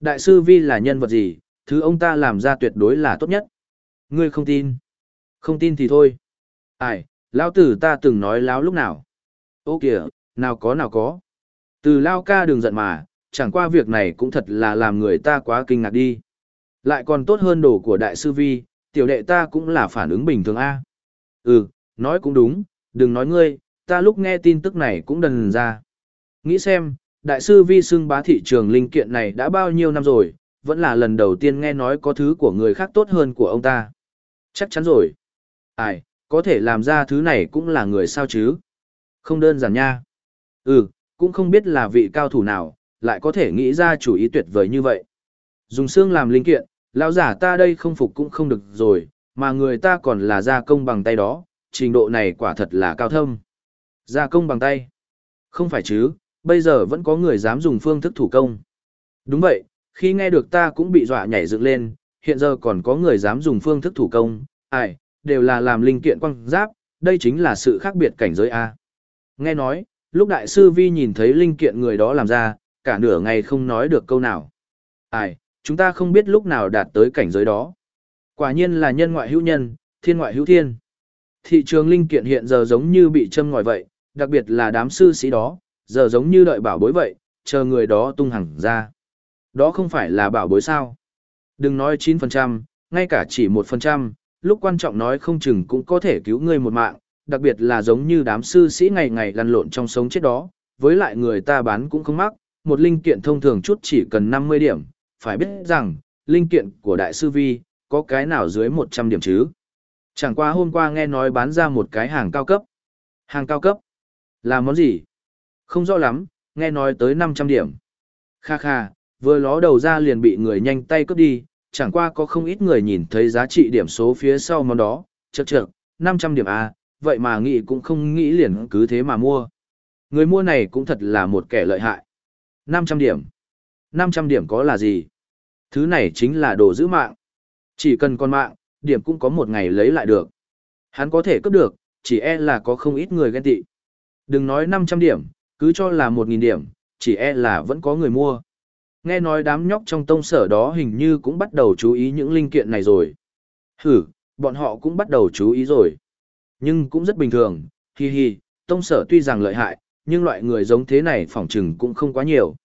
Đại sư vi là nhân vật gì, thứ ông ta làm ra tuyệt đối là tốt nhất. Ngươi không tin. Không tin thì thôi. Ai, lão tử ta từng nói láo lúc nào. Ô kìa, nào có nào có. Từ lao ca đừng giận mà, chẳng qua việc này cũng thật là làm người ta quá kinh ngạc đi. Lại còn tốt hơn đồ của đại sư vi, tiểu đệ ta cũng là phản ứng bình thường a. Ừ, nói cũng đúng, đừng nói ngươi, ta lúc nghe tin tức này cũng đần ra. Nghĩ xem, đại sư vi xưng bá thị trường linh kiện này đã bao nhiêu năm rồi, vẫn là lần đầu tiên nghe nói có thứ của người khác tốt hơn của ông ta. Chắc chắn rồi. Ai, có thể làm ra thứ này cũng là người sao chứ? Không đơn giản nha. Ừ, cũng không biết là vị cao thủ nào, lại có thể nghĩ ra chủ ý tuyệt vời như vậy. Dùng xương làm linh kiện, lão giả ta đây không phục cũng không được rồi, mà người ta còn là gia công bằng tay đó, trình độ này quả thật là cao thâm. Gia công bằng tay? Không phải chứ, bây giờ vẫn có người dám dùng phương thức thủ công. Đúng vậy, khi nghe được ta cũng bị dọa nhảy dựng lên, hiện giờ còn có người dám dùng phương thức thủ công, ai, đều là làm linh kiện quăng giáp, đây chính là sự khác biệt cảnh giới A. Nghe nói, lúc đại sư Vi nhìn thấy linh kiện người đó làm ra, cả nửa ngày không nói được câu nào. Ai, chúng ta không biết lúc nào đạt tới cảnh giới đó. Quả nhiên là nhân ngoại hữu nhân, thiên ngoại hữu thiên. Thị trường linh kiện hiện giờ giống như bị châm ngòi vậy, đặc biệt là đám sư sĩ đó, giờ giống như đợi bảo bối vậy, chờ người đó tung hẳn ra. Đó không phải là bảo bối sao. Đừng nói 9%, ngay cả chỉ 1%, lúc quan trọng nói không chừng cũng có thể cứu người một mạng, đặc biệt là giống như đám sư sĩ ngày ngày lăn lộn trong sống chết đó, với lại người ta bán cũng không mắc, một linh kiện thông thường chút chỉ cần 50 điểm, phải biết rằng, linh kiện của đại sư vi, có cái nào dưới 100 điểm chứ. Chẳng qua hôm qua nghe nói bán ra một cái hàng cao cấp. Hàng cao cấp? Là món gì? Không rõ lắm, nghe nói tới 500 điểm. Kha kha, vừa ló đầu ra liền bị người nhanh tay cướp đi, chẳng qua có không ít người nhìn thấy giá trị điểm số phía sau món đó, chật chật, 500 điểm A, vậy mà nghĩ cũng không nghĩ liền cứ thế mà mua. Người mua này cũng thật là một kẻ lợi hại. 500 điểm. 500 điểm có là gì? Thứ này chính là đồ giữ mạng. Chỉ cần con mạng, điểm cũng có một ngày lấy lại được. Hắn có thể cướp được, chỉ e là có không ít người ghen tị. Đừng nói 500 điểm, cứ cho là 1.000 điểm, chỉ e là vẫn có người mua. Nghe nói đám nhóc trong tông sở đó hình như cũng bắt đầu chú ý những linh kiện này rồi. Hử, bọn họ cũng bắt đầu chú ý rồi. Nhưng cũng rất bình thường, hi hi, tông sở tuy rằng lợi hại, nhưng loại người giống thế này phỏng chừng cũng không quá nhiều.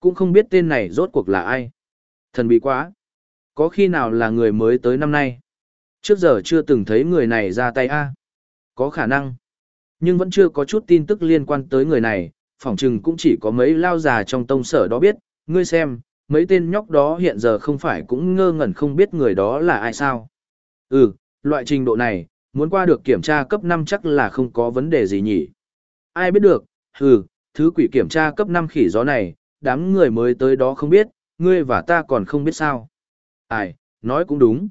Cũng không biết tên này rốt cuộc là ai. Thần bí quá. Có khi nào là người mới tới năm nay? Trước giờ chưa từng thấy người này ra tay a Có khả năng. Nhưng vẫn chưa có chút tin tức liên quan tới người này, phỏng chừng cũng chỉ có mấy lao già trong tông sở đó biết. Ngươi xem, mấy tên nhóc đó hiện giờ không phải cũng ngơ ngẩn không biết người đó là ai sao. Ừ, loại trình độ này, muốn qua được kiểm tra cấp 5 chắc là không có vấn đề gì nhỉ. Ai biết được, hừ, thứ quỷ kiểm tra cấp 5 khỉ gió này, đám người mới tới đó không biết, ngươi và ta còn không biết sao. Ai, nói cũng đúng.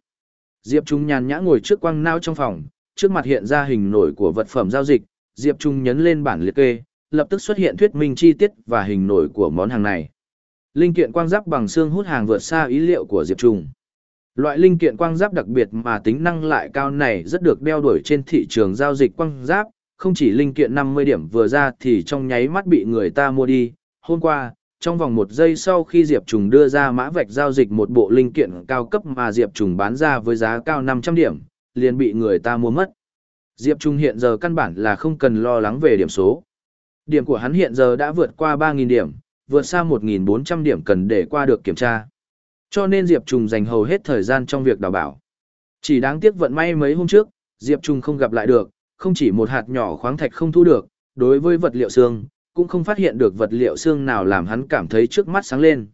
Diệp Trung nhàn nhã ngồi trước quang nao trong phòng, trước mặt hiện ra hình nổi của vật phẩm giao dịch, Diệp Trung nhấn lên bản liệt kê, lập tức xuất hiện thuyết minh chi tiết và hình nổi của món hàng này. Linh kiện quang giáp bằng xương hút hàng vượt xa ý liệu của Diệp Trung. Loại linh kiện quang giáp đặc biệt mà tính năng lại cao này rất được đeo đuổi trên thị trường giao dịch quang giáp, không chỉ linh kiện 50 điểm vừa ra thì trong nháy mắt bị người ta mua đi. Hôm qua, trong vòng một giây sau khi Diệp Trùng đưa ra mã vạch giao dịch một bộ linh kiện cao cấp mà Diệp Trùng bán ra với giá cao 500 điểm, liền bị người ta mua mất. Diệp Trung hiện giờ căn bản là không cần lo lắng về điểm số. Điểm của hắn hiện giờ đã vượt qua 3.000 điểm, vượt xa 1.400 điểm cần để qua được kiểm tra. Cho nên Diệp Trung dành hầu hết thời gian trong việc đào bảo. Chỉ đáng tiếc vận may mấy hôm trước, Diệp Trung không gặp lại được, không chỉ một hạt nhỏ khoáng thạch không thu được, đối với vật liệu xương, cũng không phát hiện được vật liệu xương nào làm hắn cảm thấy trước mắt sáng lên.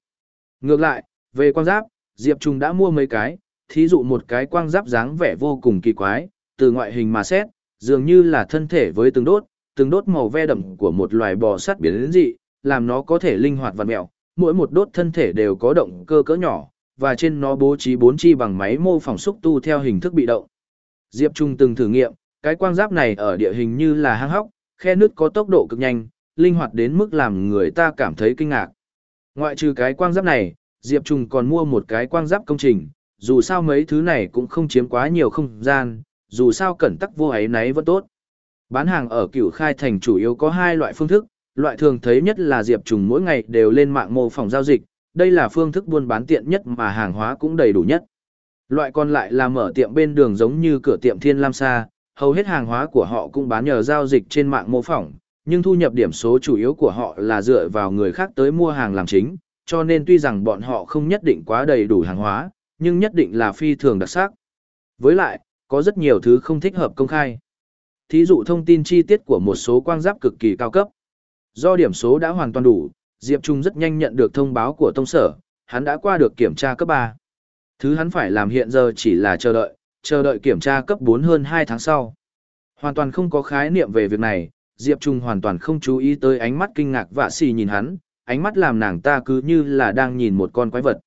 Ngược lại, về quang giáp, Diệp Trung đã mua mấy cái, thí dụ một cái quang giáp dáng vẻ vô cùng kỳ quái, từ ngoại hình mà xét, dường như là thân thể với từng đốt, từng đốt màu ve đậm của một loài bò sát biến dị, làm nó có thể linh hoạt vặn mẹo, mỗi một đốt thân thể đều có động cơ cỡ nhỏ, và trên nó bố trí bốn chi bằng máy mô phỏng xúc tu theo hình thức bị động. Diệp Trung từng thử nghiệm, cái quang giáp này ở địa hình như là hang hóc, khe nước có tốc độ cực nhanh, linh hoạt đến mức làm người ta cảm thấy kinh ngạc. Ngoại trừ cái quang giáp này, Diệp Trung còn mua một cái quang giáp công trình, dù sao mấy thứ này cũng không chiếm quá nhiều không gian, dù sao cẩn tắc vô ấy nấy vẫn tốt. Bán hàng ở cửu khai thành chủ yếu có hai loại phương thức, loại thường thấy nhất là Diệp Trùng mỗi ngày đều lên mạng mô phỏng giao dịch, đây là phương thức buôn bán tiện nhất mà hàng hóa cũng đầy đủ nhất. Loại còn lại là mở tiệm bên đường giống như cửa tiệm Thiên Lam Sa, hầu hết hàng hóa của họ cũng bán nhờ giao dịch trên mạng mô phỏng, nhưng thu nhập điểm số chủ yếu của họ là dựa vào người khác tới mua hàng làm chính, cho nên tuy rằng bọn họ không nhất định quá đầy đủ hàng hóa, nhưng nhất định là phi thường đặc sắc. Với lại, có rất nhiều thứ không thích hợp công khai. Thí dụ thông tin chi tiết của một số quang giáp cực kỳ cao cấp. Do điểm số đã hoàn toàn đủ, Diệp Trung rất nhanh nhận được thông báo của tông sở, hắn đã qua được kiểm tra cấp 3. Thứ hắn phải làm hiện giờ chỉ là chờ đợi, chờ đợi kiểm tra cấp 4 hơn 2 tháng sau. Hoàn toàn không có khái niệm về việc này, Diệp Trung hoàn toàn không chú ý tới ánh mắt kinh ngạc vạ xì nhìn hắn, ánh mắt làm nàng ta cứ như là đang nhìn một con quái vật.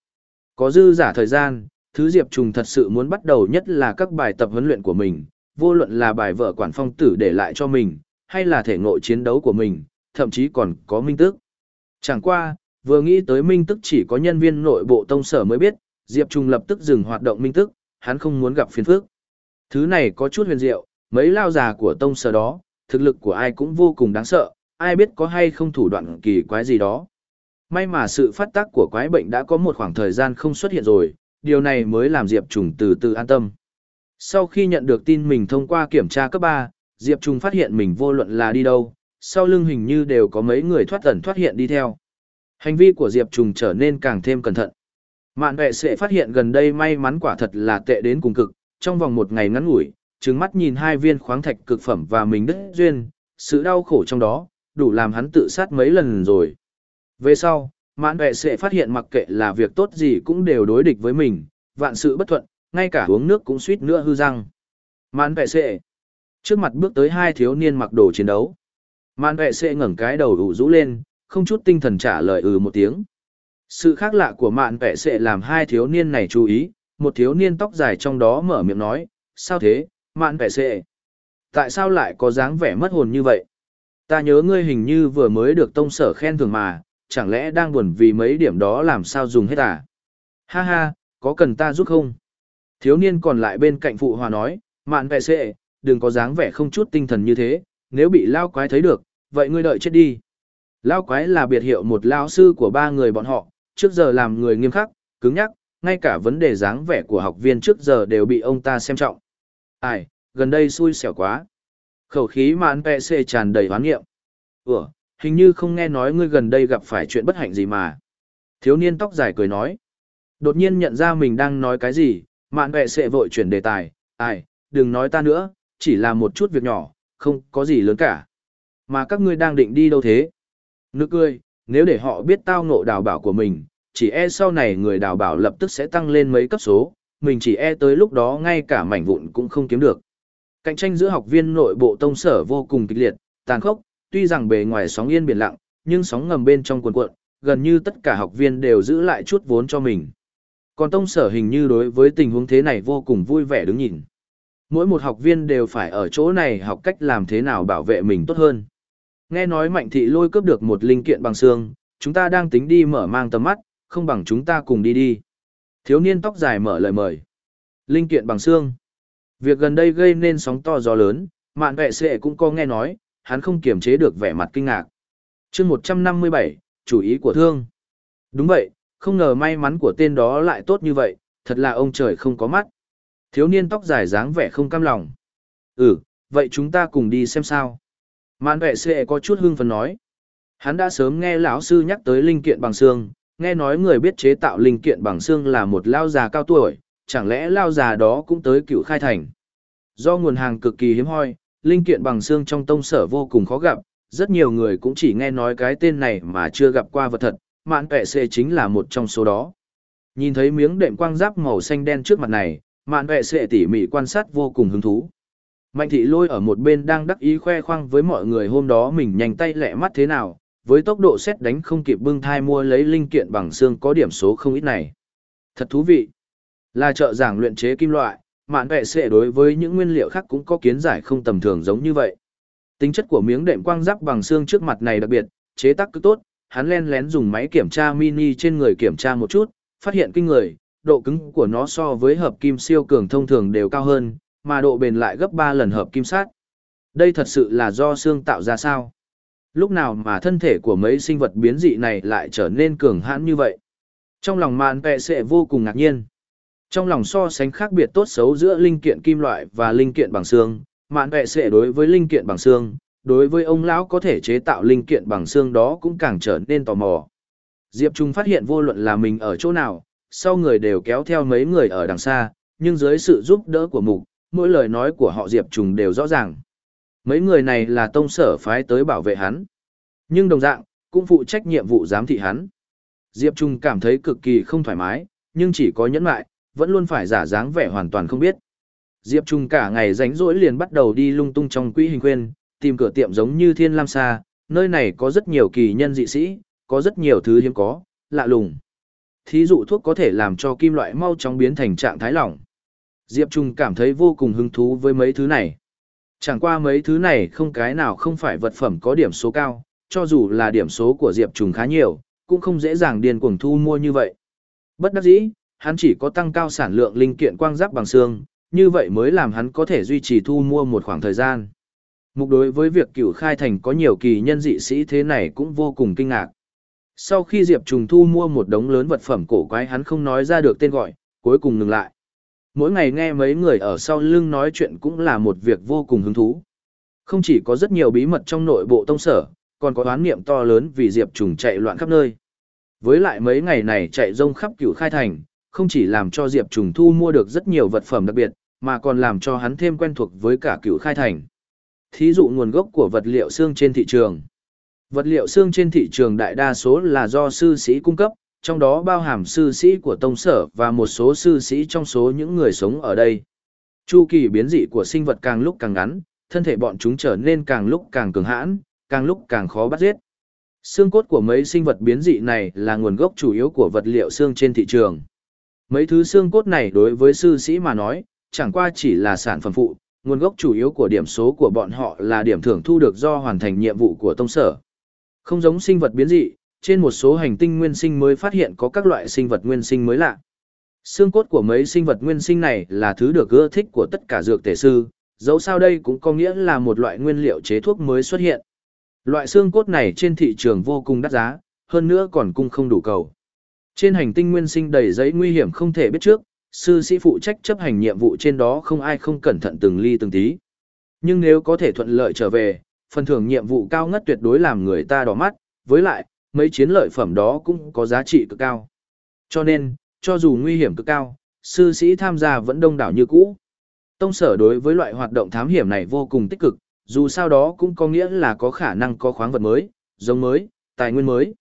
Có dư giả thời gian, thứ Diệp Trung thật sự muốn bắt đầu nhất là các bài tập huấn luyện của mình, vô luận là bài vợ quản phong tử để lại cho mình, hay là thể ngộ chiến đấu của mình, thậm chí còn có minh tức. Chẳng qua, vừa nghĩ tới minh tức chỉ có nhân viên nội bộ tông sở mới biết, Diệp Trung lập tức dừng hoạt động minh tức, hắn không muốn gặp phiền phức. Thứ này có chút huyền diệu, mấy lao già của tông sở đó, thực lực của ai cũng vô cùng đáng sợ, ai biết có hay không thủ đoạn kỳ quái gì đó. May mà sự phát tác của quái bệnh đã có một khoảng thời gian không xuất hiện rồi, điều này mới làm Diệp Trùng từ từ an tâm. Sau khi nhận được tin mình thông qua kiểm tra cấp 3, Diệp Trùng phát hiện mình vô luận là đi đâu, sau lưng hình như đều có mấy người thoát ẩn thoát hiện đi theo. Hành vi của Diệp Trùng trở nên càng thêm cẩn thận. Mạn vệ sẽ phát hiện gần đây may mắn quả thật là tệ đến cùng cực, trong vòng một ngày ngắn ngủi, trừng mắt nhìn hai viên khoáng thạch cực phẩm và mình đứt duyên, sự đau khổ trong đó, đủ làm hắn tự sát mấy lần rồi. Về sau, mạn vệ sẽ phát hiện mặc kệ là việc tốt gì cũng đều đối địch với mình, vạn sự bất thuận, ngay cả uống nước cũng suýt nữa hư răng. Mạn vệ sẽ trước mặt bước tới hai thiếu niên mặc đồ chiến đấu. Mạn vệ sẽ ngẩng cái đầu ủ rũ lên, không chút tinh thần trả lời ừ một tiếng. Sự khác lạ của mạn vệ sẽ làm hai thiếu niên này chú ý, một thiếu niên tóc dài trong đó mở miệng nói, sao thế, mạn vệ sẽ, Tại sao lại có dáng vẻ mất hồn như vậy? Ta nhớ ngươi hình như vừa mới được tông sở khen thưởng mà, chẳng lẽ đang buồn vì mấy điểm đó làm sao dùng hết à? Ha ha, có cần ta giúp không? Thiếu niên còn lại bên cạnh phụ hòa nói, mạn vẹ xệ, đừng có dáng vẻ không chút tinh thần như thế, nếu bị lao quái thấy được, vậy ngươi đợi chết đi. Lao quái là biệt hiệu một lao sư của ba người bọn họ, trước giờ làm người nghiêm khắc, cứng nhắc, ngay cả vấn đề dáng vẻ của học viên trước giờ đều bị ông ta xem trọng. Ai, gần đây xui xẻo quá. Khẩu khí mạn vẹ xệ tràn đầy hoán nghiệm. Ủa, hình như không nghe nói ngươi gần đây gặp phải chuyện bất hạnh gì mà. Thiếu niên tóc dài cười nói. Đột nhiên nhận ra mình đang nói cái gì, mạn bẹ sẽ vội chuyển đề tài. Ai, đừng nói ta nữa, chỉ là một chút việc nhỏ, không có gì lớn cả. Mà các ngươi đang định đi đâu thế? Nước cười, nếu để họ biết tao ngộ đào bảo của mình, chỉ e sau này người đào bảo lập tức sẽ tăng lên mấy cấp số, mình chỉ e tới lúc đó ngay cả mảnh vụn cũng không kiếm được. Cạnh tranh giữa học viên nội bộ tông sở vô cùng kịch liệt, tàn khốc, tuy rằng bề ngoài sóng yên biển lặng, nhưng sóng ngầm bên trong cuộn cuộn, gần như tất cả học viên đều giữ lại chút vốn cho mình. Còn tông sở hình như đối với tình huống thế này vô cùng vui vẻ đứng nhìn. Mỗi một học viên đều phải ở chỗ này học cách làm thế nào bảo vệ mình tốt hơn. Nghe nói mạnh thị lôi cướp được một linh kiện bằng xương, chúng ta đang tính đi mở mang tầm mắt, không bằng chúng ta cùng đi đi. Thiếu niên tóc dài mở lời mời. Linh kiện bằng xương. Việc gần đây gây nên sóng to gió lớn, mạn vệ sệ cũng có nghe nói, hắn không kiềm chế được vẻ mặt kinh ngạc. chương 157, chủ ý của thương. Đúng vậy, không ngờ may mắn của tên đó lại tốt như vậy, thật là ông trời không có mắt. Thiếu niên tóc dài dáng vẻ không cam lòng. Ừ, vậy chúng ta cùng đi xem sao. Mạn vệ sẽ có chút hưng phấn nói. Hắn đã sớm nghe lão sư nhắc tới linh kiện bằng xương, nghe nói người biết chế tạo linh kiện bằng xương là một lao già cao tuổi, chẳng lẽ lao già đó cũng tới cựu khai thành. Do nguồn hàng cực kỳ hiếm hoi, linh kiện bằng xương trong tông sở vô cùng khó gặp, rất nhiều người cũng chỉ nghe nói cái tên này mà chưa gặp qua vật thật, mạn vẹ xê chính là một trong số đó. Nhìn thấy miếng đệm quang giáp màu xanh đen trước mặt này, mạn vẹ xê tỉ mỉ quan sát vô cùng hứng thú. Mạnh thị lôi ở một bên đang đắc ý khoe khoang với mọi người hôm đó mình nhanh tay lẹ mắt thế nào, với tốc độ xét đánh không kịp bưng thai mua lấy linh kiện bằng xương có điểm số không ít này. Thật thú vị. Là chợ giảng luyện chế kim loại, mạn vệ sệ đối với những nguyên liệu khác cũng có kiến giải không tầm thường giống như vậy. Tính chất của miếng đệm quang giáp bằng xương trước mặt này đặc biệt, chế tác cứ tốt, hắn len lén dùng máy kiểm tra mini trên người kiểm tra một chút, phát hiện kinh người, độ cứng của nó so với hợp kim siêu cường thông thường đều cao hơn, mà độ bền lại gấp 3 lần hợp kim sát. Đây thật sự là do xương tạo ra sao? Lúc nào mà thân thể của mấy sinh vật biến dị này lại trở nên cường hãn như vậy? Trong lòng mạn vệ sẽ vô cùng ngạc nhiên. Trong lòng so sánh khác biệt tốt xấu giữa linh kiện kim loại và linh kiện bằng xương, mạn vệ sẽ đối với linh kiện bằng xương, đối với ông lão có thể chế tạo linh kiện bằng xương đó cũng càng trở nên tò mò. Diệp Trung phát hiện vô luận là mình ở chỗ nào, sau người đều kéo theo mấy người ở đằng xa, nhưng dưới sự giúp đỡ của mục, mỗi lời nói của họ Diệp Trung đều rõ ràng. Mấy người này là tông sở phái tới bảo vệ hắn. Nhưng đồng dạng, cũng phụ trách nhiệm vụ giám thị hắn. Diệp Trung cảm thấy cực kỳ không thoải mái, nhưng chỉ có nhẫn lại, vẫn luôn phải giả dáng vẻ hoàn toàn không biết. Diệp Trung cả ngày rảnh rỗi liền bắt đầu đi lung tung trong quỹ hình khuyên, tìm cửa tiệm giống như Thiên Lam Sa, nơi này có rất nhiều kỳ nhân dị sĩ, có rất nhiều thứ hiếm có, lạ lùng. Thí dụ thuốc có thể làm cho kim loại mau chóng biến thành trạng thái lỏng. Diệp Trung cảm thấy vô cùng hứng thú với mấy thứ này. Chẳng qua mấy thứ này không cái nào không phải vật phẩm có điểm số cao, cho dù là điểm số của Diệp Trung khá nhiều, cũng không dễ dàng điền cuồng thu mua như vậy. Bất đắc dĩ, hắn chỉ có tăng cao sản lượng linh kiện quang giáp bằng xương, như vậy mới làm hắn có thể duy trì thu mua một khoảng thời gian. Mục đối với việc cửu khai thành có nhiều kỳ nhân dị sĩ thế này cũng vô cùng kinh ngạc. Sau khi Diệp Trùng thu mua một đống lớn vật phẩm cổ quái hắn không nói ra được tên gọi, cuối cùng ngừng lại. Mỗi ngày nghe mấy người ở sau lưng nói chuyện cũng là một việc vô cùng hứng thú. Không chỉ có rất nhiều bí mật trong nội bộ tông sở, còn có oán niệm to lớn vì Diệp Trùng chạy loạn khắp nơi. Với lại mấy ngày này chạy rông khắp cửu khai thành, không chỉ làm cho Diệp Trùng thu mua được rất nhiều vật phẩm đặc biệt, mà còn làm cho hắn thêm quen thuộc với cả cựu khai thành. Thí dụ nguồn gốc của vật liệu xương trên thị trường. Vật liệu xương trên thị trường đại đa số là do sư sĩ cung cấp, trong đó bao hàm sư sĩ của tông sở và một số sư sĩ trong số những người sống ở đây. Chu kỳ biến dị của sinh vật càng lúc càng ngắn, thân thể bọn chúng trở nên càng lúc càng cường hãn, càng lúc càng khó bắt giết. Xương cốt của mấy sinh vật biến dị này là nguồn gốc chủ yếu của vật liệu xương trên thị trường. Mấy thứ xương cốt này đối với sư sĩ mà nói, chẳng qua chỉ là sản phẩm phụ, nguồn gốc chủ yếu của điểm số của bọn họ là điểm thưởng thu được do hoàn thành nhiệm vụ của tông sở. Không giống sinh vật biến dị, trên một số hành tinh nguyên sinh mới phát hiện có các loại sinh vật nguyên sinh mới lạ. Xương cốt của mấy sinh vật nguyên sinh này là thứ được ưa thích của tất cả dược tể sư, dẫu sao đây cũng có nghĩa là một loại nguyên liệu chế thuốc mới xuất hiện. Loại xương cốt này trên thị trường vô cùng đắt giá, hơn nữa còn cung không đủ cầu. Trên hành tinh nguyên sinh đầy giấy nguy hiểm không thể biết trước, sư sĩ phụ trách chấp hành nhiệm vụ trên đó không ai không cẩn thận từng ly từng tí. Nhưng nếu có thể thuận lợi trở về, phần thưởng nhiệm vụ cao ngất tuyệt đối làm người ta đỏ mắt, với lại, mấy chiến lợi phẩm đó cũng có giá trị cực cao. Cho nên, cho dù nguy hiểm cực cao, sư sĩ tham gia vẫn đông đảo như cũ. Tông sở đối với loại hoạt động thám hiểm này vô cùng tích cực, dù sao đó cũng có nghĩa là có khả năng có khoáng vật mới, giống mới, tài nguyên mới.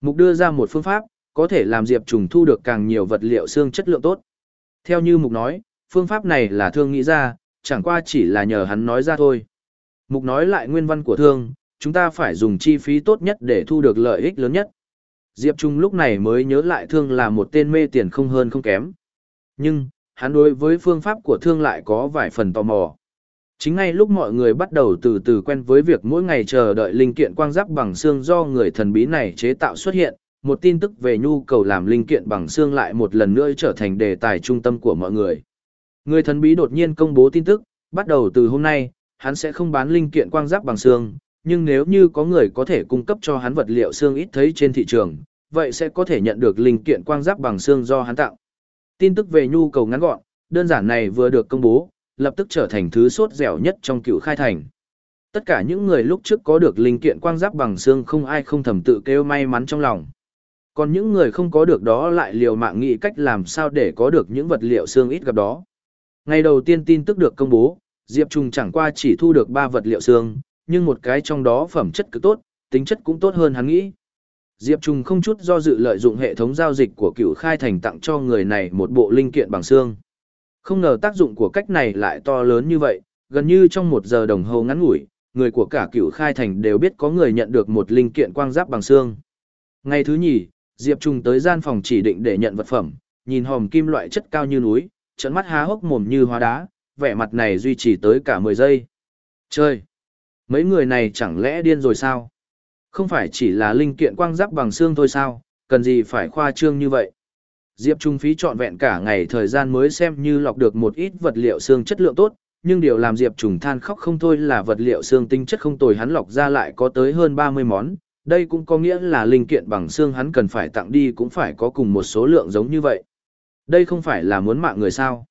Mục đưa ra một phương pháp, có thể làm Diệp Trùng thu được càng nhiều vật liệu xương chất lượng tốt. Theo như Mục nói, phương pháp này là thương nghĩ ra, chẳng qua chỉ là nhờ hắn nói ra thôi. Mục nói lại nguyên văn của thương, chúng ta phải dùng chi phí tốt nhất để thu được lợi ích lớn nhất. Diệp Trung lúc này mới nhớ lại thương là một tên mê tiền không hơn không kém. Nhưng, hắn đối với phương pháp của thương lại có vài phần tò mò. Chính ngay lúc mọi người bắt đầu từ từ quen với việc mỗi ngày chờ đợi linh kiện quang giáp bằng xương do người thần bí này chế tạo xuất hiện, một tin tức về nhu cầu làm linh kiện bằng xương lại một lần nữa trở thành đề tài trung tâm của mọi người. Người thần bí đột nhiên công bố tin tức, bắt đầu từ hôm nay, hắn sẽ không bán linh kiện quang giáp bằng xương, nhưng nếu như có người có thể cung cấp cho hắn vật liệu xương ít thấy trên thị trường, vậy sẽ có thể nhận được linh kiện quang giáp bằng xương do hắn tặng. Tin tức về nhu cầu ngắn gọn, đơn giản này vừa được công bố, lập tức trở thành thứ sốt dẻo nhất trong cựu khai thành. Tất cả những người lúc trước có được linh kiện quang giáp bằng xương không ai không thầm tự kêu may mắn trong lòng. Còn những người không có được đó lại liều mạng nghĩ cách làm sao để có được những vật liệu xương ít gặp đó. Ngày đầu tiên tin tức được công bố, Diệp Trung chẳng qua chỉ thu được 3 vật liệu xương, nhưng một cái trong đó phẩm chất cực tốt, tính chất cũng tốt hơn hắn nghĩ. Diệp Trung không chút do dự lợi dụng hệ thống giao dịch của cựu khai thành tặng cho người này một bộ linh kiện bằng xương. Không ngờ tác dụng của cách này lại to lớn như vậy, gần như trong một giờ đồng hồ ngắn ngủi, người của cả cựu khai thành đều biết có người nhận được một linh kiện quang giáp bằng xương. Ngày thứ nhì, Diệp Trung tới gian phòng chỉ định để nhận vật phẩm, nhìn hòm kim loại chất cao như núi, trận mắt há hốc mồm như hóa đá, vẻ mặt này duy trì tới cả 10 giây. Chơi! Mấy người này chẳng lẽ điên rồi sao? Không phải chỉ là linh kiện quang giáp bằng xương thôi sao, cần gì phải khoa trương như vậy? Diệp Trung phí trọn vẹn cả ngày thời gian mới xem như lọc được một ít vật liệu xương chất lượng tốt, nhưng điều làm Diệp Trung than khóc không thôi là vật liệu xương tinh chất không tồi hắn lọc ra lại có tới hơn 30 món, đây cũng có nghĩa là linh kiện bằng xương hắn cần phải tặng đi cũng phải có cùng một số lượng giống như vậy. Đây không phải là muốn mạng người sao.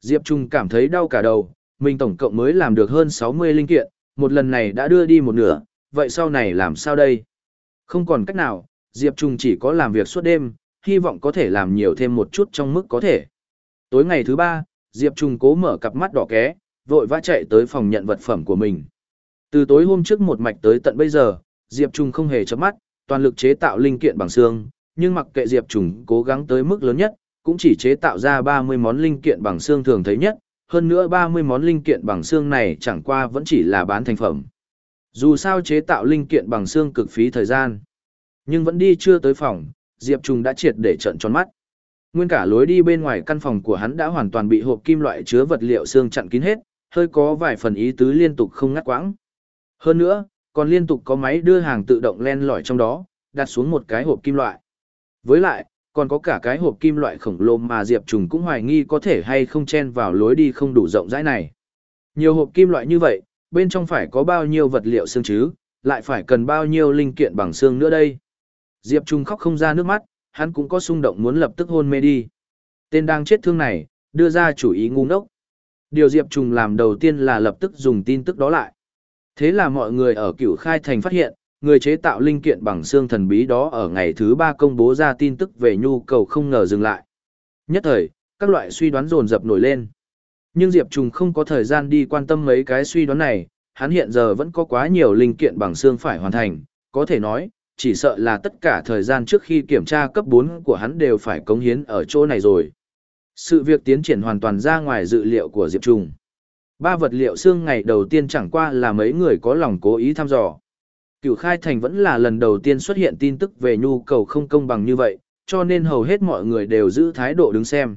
Diệp Trung cảm thấy đau cả đầu, mình tổng cộng mới làm được hơn 60 linh kiện, một lần này đã đưa đi một nửa, vậy sau này làm sao đây? Không còn cách nào, Diệp Trung chỉ có làm việc suốt đêm, hy vọng có thể làm nhiều thêm một chút trong mức có thể. Tối ngày thứ ba, Diệp Trung cố mở cặp mắt đỏ ké, vội vã chạy tới phòng nhận vật phẩm của mình. Từ tối hôm trước một mạch tới tận bây giờ, Diệp Trung không hề chớp mắt, toàn lực chế tạo linh kiện bằng xương, nhưng mặc kệ Diệp Trung cố gắng tới mức lớn nhất, cũng chỉ chế tạo ra 30 món linh kiện bằng xương thường thấy nhất, hơn nữa 30 món linh kiện bằng xương này chẳng qua vẫn chỉ là bán thành phẩm. Dù sao chế tạo linh kiện bằng xương cực phí thời gian, nhưng vẫn đi chưa tới phòng, Diệp Trung đã triệt để trận tròn mắt. Nguyên cả lối đi bên ngoài căn phòng của hắn đã hoàn toàn bị hộp kim loại chứa vật liệu xương chặn kín hết, hơi có vài phần ý tứ liên tục không ngắt quãng. Hơn nữa, còn liên tục có máy đưa hàng tự động len lỏi trong đó, đặt xuống một cái hộp kim loại. Với lại, còn có cả cái hộp kim loại khổng lồ mà Diệp Trùng cũng hoài nghi có thể hay không chen vào lối đi không đủ rộng rãi này. Nhiều hộp kim loại như vậy, bên trong phải có bao nhiêu vật liệu xương chứ, lại phải cần bao nhiêu linh kiện bằng xương nữa đây. Diệp Trung khóc không ra nước mắt, hắn cũng có xung động muốn lập tức hôn mê đi. Tên đang chết thương này, đưa ra chủ ý ngu ngốc. Điều Diệp Trung làm đầu tiên là lập tức dùng tin tức đó lại. Thế là mọi người ở cửu khai thành phát hiện, người chế tạo linh kiện bằng xương thần bí đó ở ngày thứ ba công bố ra tin tức về nhu cầu không ngờ dừng lại. Nhất thời, các loại suy đoán dồn dập nổi lên. Nhưng Diệp Trùng không có thời gian đi quan tâm mấy cái suy đoán này, hắn hiện giờ vẫn có quá nhiều linh kiện bằng xương phải hoàn thành, có thể nói, chỉ sợ là tất cả thời gian trước khi kiểm tra cấp 4 của hắn đều phải cống hiến ở chỗ này rồi. Sự việc tiến triển hoàn toàn ra ngoài dự liệu của Diệp Trùng. Ba vật liệu xương ngày đầu tiên chẳng qua là mấy người có lòng cố ý thăm dò. Cửu khai thành vẫn là lần đầu tiên xuất hiện tin tức về nhu cầu không công bằng như vậy, cho nên hầu hết mọi người đều giữ thái độ đứng xem.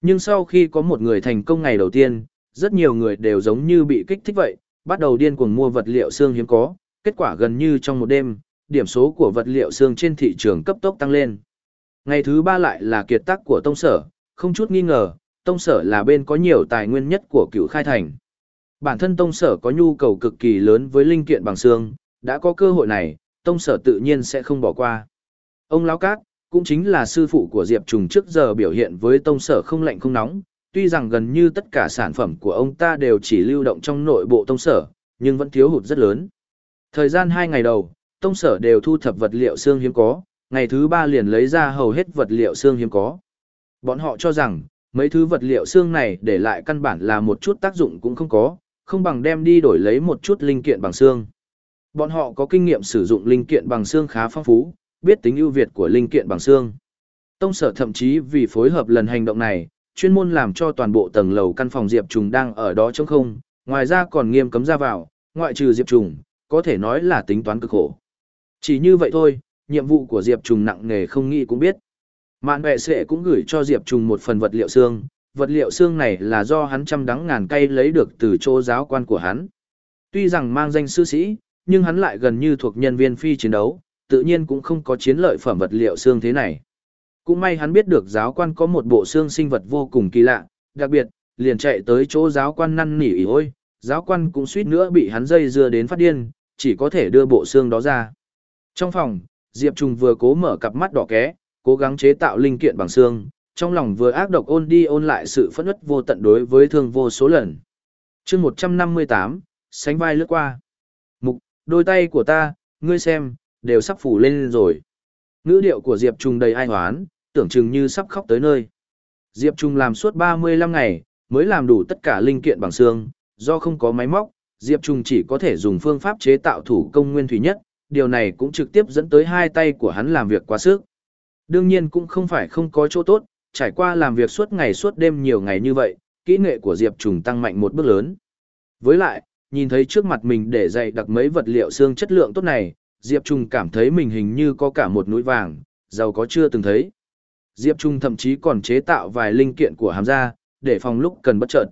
Nhưng sau khi có một người thành công ngày đầu tiên, rất nhiều người đều giống như bị kích thích vậy, bắt đầu điên cuồng mua vật liệu xương hiếm có, kết quả gần như trong một đêm, điểm số của vật liệu xương trên thị trường cấp tốc tăng lên. Ngày thứ ba lại là kiệt tác của tông sở, không chút nghi ngờ, tông sở là bên có nhiều tài nguyên nhất của Cựu khai thành. Bản thân tông sở có nhu cầu cực kỳ lớn với linh kiện bằng xương, đã có cơ hội này, tông sở tự nhiên sẽ không bỏ qua. Ông Lão Cát, cũng chính là sư phụ của Diệp Trùng trước giờ biểu hiện với tông sở không lạnh không nóng, tuy rằng gần như tất cả sản phẩm của ông ta đều chỉ lưu động trong nội bộ tông sở, nhưng vẫn thiếu hụt rất lớn. Thời gian 2 ngày đầu, tông sở đều thu thập vật liệu xương hiếm có, ngày thứ 3 liền lấy ra hầu hết vật liệu xương hiếm có. Bọn họ cho rằng, mấy thứ vật liệu xương này để lại căn bản là một chút tác dụng cũng không có, không bằng đem đi đổi lấy một chút linh kiện bằng xương. Bọn họ có kinh nghiệm sử dụng linh kiện bằng xương khá phong phú, biết tính ưu việt của linh kiện bằng xương. Tông sở thậm chí vì phối hợp lần hành động này, chuyên môn làm cho toàn bộ tầng lầu căn phòng Diệp Trùng đang ở đó trống không, ngoài ra còn nghiêm cấm ra vào, ngoại trừ Diệp Trùng, có thể nói là tính toán cực khổ. Chỉ như vậy thôi, nhiệm vụ của Diệp Trùng nặng nề không nghĩ cũng biết. Mạn vệ sệ cũng gửi cho Diệp Trùng một phần vật liệu xương, vật liệu xương này là do hắn trăm đắng ngàn cây lấy được từ chỗ giáo quan của hắn. Tuy rằng mang danh sư sĩ, nhưng hắn lại gần như thuộc nhân viên phi chiến đấu, tự nhiên cũng không có chiến lợi phẩm vật liệu xương thế này. Cũng may hắn biết được giáo quan có một bộ xương sinh vật vô cùng kỳ lạ, đặc biệt, liền chạy tới chỗ giáo quan năn nỉ ôi, giáo quan cũng suýt nữa bị hắn dây dưa đến phát điên, chỉ có thể đưa bộ xương đó ra. Trong phòng, Diệp Trùng vừa cố mở cặp mắt đỏ ké, cố gắng chế tạo linh kiện bằng xương, trong lòng vừa ác độc ôn đi ôn lại sự phẫn uất vô tận đối với thương vô số lần. chương 158, sánh vai lướt qua. Mục, đôi tay của ta, ngươi xem, đều sắp phủ lên rồi. Ngữ điệu của Diệp Trung đầy ai hoán, tưởng chừng như sắp khóc tới nơi. Diệp Trung làm suốt 35 ngày, mới làm đủ tất cả linh kiện bằng xương, do không có máy móc, Diệp Trung chỉ có thể dùng phương pháp chế tạo thủ công nguyên thủy nhất, điều này cũng trực tiếp dẫn tới hai tay của hắn làm việc quá sức. Đương nhiên cũng không phải không có chỗ tốt, trải qua làm việc suốt ngày suốt đêm nhiều ngày như vậy, kỹ nghệ của Diệp Trùng tăng mạnh một bước lớn. Với lại, nhìn thấy trước mặt mình để dạy đặc mấy vật liệu xương chất lượng tốt này, Diệp Trùng cảm thấy mình hình như có cả một núi vàng, giàu có chưa từng thấy. Diệp Trung thậm chí còn chế tạo vài linh kiện của hàm gia, để phòng lúc cần bất chợt.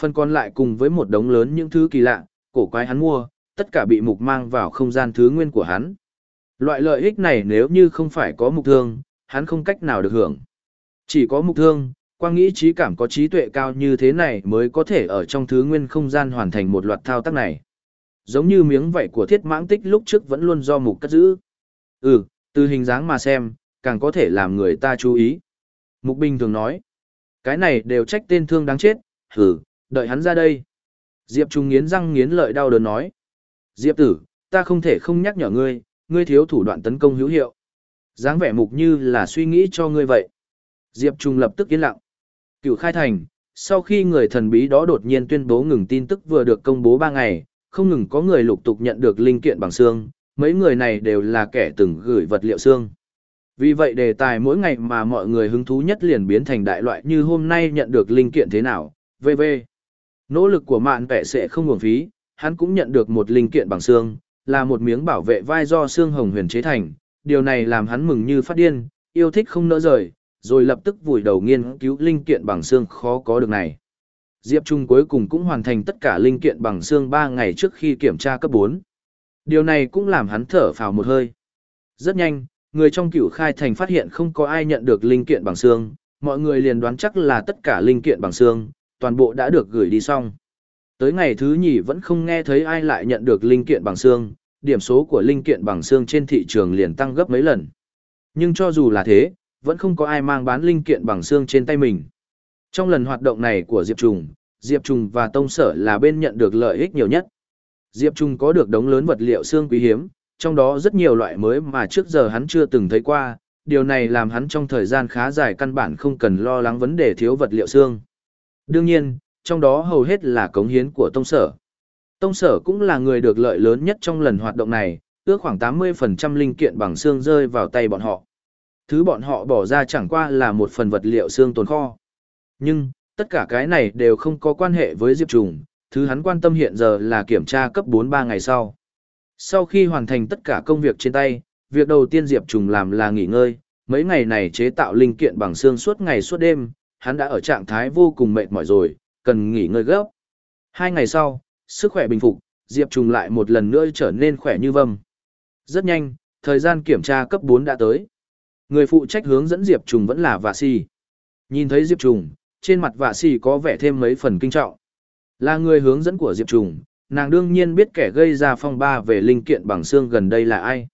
Phần còn lại cùng với một đống lớn những thứ kỳ lạ, cổ quái hắn mua, tất cả bị mục mang vào không gian thứ nguyên của hắn. Loại lợi ích này nếu như không phải có mục thương, hắn không cách nào được hưởng. Chỉ có mục thương, quang nghĩ trí cảm có trí tuệ cao như thế này mới có thể ở trong thứ nguyên không gian hoàn thành một loạt thao tác này. Giống như miếng vảy của thiết mãng tích lúc trước vẫn luôn do mục cất giữ. Ừ, từ hình dáng mà xem, càng có thể làm người ta chú ý. Mục Bình thường nói, cái này đều trách tên thương đáng chết, hử, đợi hắn ra đây. Diệp Trung nghiến răng nghiến lợi đau đớn nói. Diệp tử, ta không thể không nhắc nhở ngươi, ngươi thiếu thủ đoạn tấn công hữu hiệu. dáng vẻ mục như là suy nghĩ cho ngươi vậy. Diệp Trung lập tức yên lặng. Cựu khai thành, sau khi người thần bí đó đột nhiên tuyên bố ngừng tin tức vừa được công bố 3 ngày, không ngừng có người lục tục nhận được linh kiện bằng xương, mấy người này đều là kẻ từng gửi vật liệu xương. Vì vậy đề tài mỗi ngày mà mọi người hứng thú nhất liền biến thành đại loại như hôm nay nhận được linh kiện thế nào, VV. Nỗ lực của mạn vẻ sẽ không nguồn phí, hắn cũng nhận được một linh kiện bằng xương, là một miếng bảo vệ vai do xương hồng huyền chế thành, điều này làm hắn mừng như phát điên, yêu thích không nỡ rời, rồi lập tức vùi đầu nghiên cứu linh kiện bằng xương khó có được này. Diệp Trung cuối cùng cũng hoàn thành tất cả linh kiện bằng xương 3 ngày trước khi kiểm tra cấp 4. Điều này cũng làm hắn thở phào một hơi. Rất nhanh, người trong cửu khai thành phát hiện không có ai nhận được linh kiện bằng xương, mọi người liền đoán chắc là tất cả linh kiện bằng xương, toàn bộ đã được gửi đi xong. Tới ngày thứ nhì vẫn không nghe thấy ai lại nhận được linh kiện bằng xương, điểm số của linh kiện bằng xương trên thị trường liền tăng gấp mấy lần. Nhưng cho dù là thế, vẫn không có ai mang bán linh kiện bằng xương trên tay mình. Trong lần hoạt động này của Diệp Trùng, Diệp Trùng và Tông Sở là bên nhận được lợi ích nhiều nhất. Diệp Trùng có được đống lớn vật liệu xương quý hiếm, trong đó rất nhiều loại mới mà trước giờ hắn chưa từng thấy qua, điều này làm hắn trong thời gian khá dài căn bản không cần lo lắng vấn đề thiếu vật liệu xương. Đương nhiên, trong đó hầu hết là cống hiến của Tông Sở. Tông Sở cũng là người được lợi lớn nhất trong lần hoạt động này, ước khoảng 80% linh kiện bằng xương rơi vào tay bọn họ. Thứ bọn họ bỏ ra chẳng qua là một phần vật liệu xương tồn kho. Nhưng, tất cả cái này đều không có quan hệ với Diệp Trùng, thứ hắn quan tâm hiện giờ là kiểm tra cấp 4-3 ngày sau. Sau khi hoàn thành tất cả công việc trên tay, việc đầu tiên Diệp Trùng làm là nghỉ ngơi, mấy ngày này chế tạo linh kiện bằng xương suốt ngày suốt đêm, hắn đã ở trạng thái vô cùng mệt mỏi rồi, cần nghỉ ngơi gấp. Hai ngày sau, sức khỏe bình phục, Diệp Trùng lại một lần nữa trở nên khỏe như vâm. Rất nhanh, thời gian kiểm tra cấp 4 đã tới. Người phụ trách hướng dẫn Diệp Trùng vẫn là Vạ Si. Nhìn thấy Diệp Trùng, trên mặt Vạ Si có vẻ thêm mấy phần kinh trọng. Là người hướng dẫn của Diệp Trùng, nàng đương nhiên biết kẻ gây ra phong ba về linh kiện bằng xương gần đây là ai.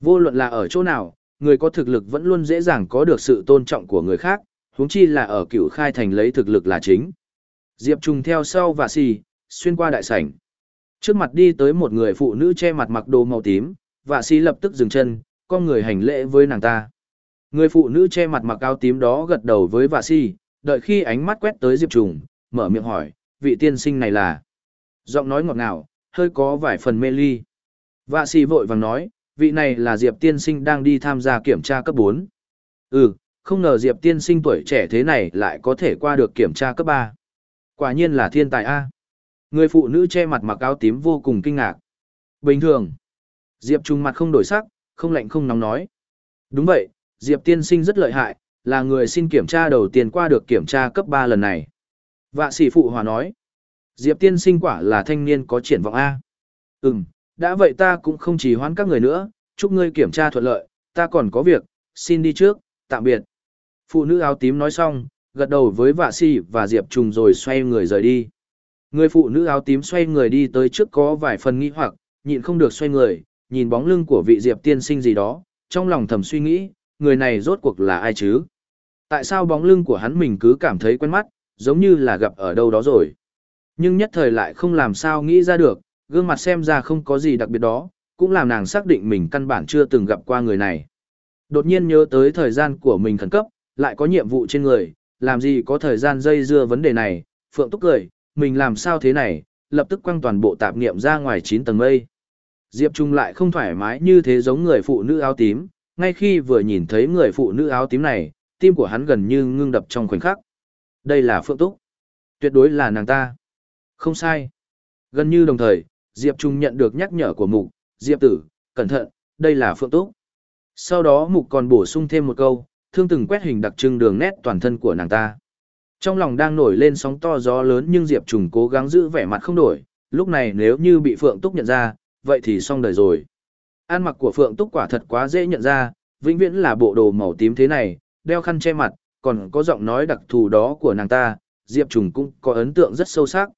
Vô luận là ở chỗ nào, người có thực lực vẫn luôn dễ dàng có được sự tôn trọng của người khác, huống chi là ở cựu khai thành lấy thực lực là chính. Diệp Trùng theo sau và xì, xuyên qua đại sảnh. Trước mặt đi tới một người phụ nữ che mặt mặc đồ màu tím, vạ sĩ lập tức dừng chân, con người hành lễ với nàng ta. Người phụ nữ che mặt mặc áo tím đó gật đầu với vạ si, đợi khi ánh mắt quét tới Diệp Trùng, mở miệng hỏi, vị tiên sinh này là... Giọng nói ngọt ngào, hơi có vài phần mê ly. Vạ si vội vàng nói, vị này là Diệp tiên sinh đang đi tham gia kiểm tra cấp 4. Ừ, không ngờ Diệp tiên sinh tuổi trẻ thế này lại có thể qua được kiểm tra cấp 3. Quả nhiên là thiên tài A. Người phụ nữ che mặt mặc áo tím vô cùng kinh ngạc. Bình thường. Diệp Trung mặt không đổi sắc, không lạnh không nóng nói. Đúng vậy, Diệp tiên sinh rất lợi hại, là người xin kiểm tra đầu tiên qua được kiểm tra cấp 3 lần này. Vạ sĩ phụ hòa nói. Diệp tiên sinh quả là thanh niên có triển vọng A. Ừm, đã vậy ta cũng không chỉ hoãn các người nữa, chúc ngươi kiểm tra thuận lợi, ta còn có việc, xin đi trước, tạm biệt. Phụ nữ áo tím nói xong, gật đầu với vạ Sĩ và Diệp Trùng rồi xoay người rời đi. Người phụ nữ áo tím xoay người đi tới trước có vài phần nghi hoặc, nhịn không được xoay người, nhìn bóng lưng của vị Diệp tiên sinh gì đó, trong lòng thầm suy nghĩ, người này rốt cuộc là ai chứ? Tại sao bóng lưng của hắn mình cứ cảm thấy quen mắt, giống như là gặp ở đâu đó rồi? Nhưng nhất thời lại không làm sao nghĩ ra được, gương mặt xem ra không có gì đặc biệt đó, cũng làm nàng xác định mình căn bản chưa từng gặp qua người này. Đột nhiên nhớ tới thời gian của mình khẩn cấp, lại có nhiệm vụ trên người, làm gì có thời gian dây dưa vấn đề này, Phượng Túc cười, mình làm sao thế này, lập tức quăng toàn bộ tạp niệm ra ngoài 9 tầng mây. Diệp Trung lại không thoải mái như thế giống người phụ nữ áo tím, ngay khi vừa nhìn thấy người phụ nữ áo tím này, tim của hắn gần như ngưng đập trong khoảnh khắc. Đây là Phượng Túc. Tuyệt đối là nàng ta. Không sai. Gần như đồng thời, Diệp Trung nhận được nhắc nhở của Mục, Diệp tử, cẩn thận, đây là Phượng Túc. Sau đó Mục còn bổ sung thêm một câu, thương từng quét hình đặc trưng đường nét toàn thân của nàng ta. Trong lòng đang nổi lên sóng to gió lớn nhưng Diệp Trùng cố gắng giữ vẻ mặt không đổi, lúc này nếu như bị Phượng Túc nhận ra, vậy thì xong đời rồi. An mặc của Phượng Túc quả thật quá dễ nhận ra, vĩnh viễn là bộ đồ màu tím thế này, đeo khăn che mặt, còn có giọng nói đặc thù đó của nàng ta, Diệp Trùng cũng có ấn tượng rất sâu sắc.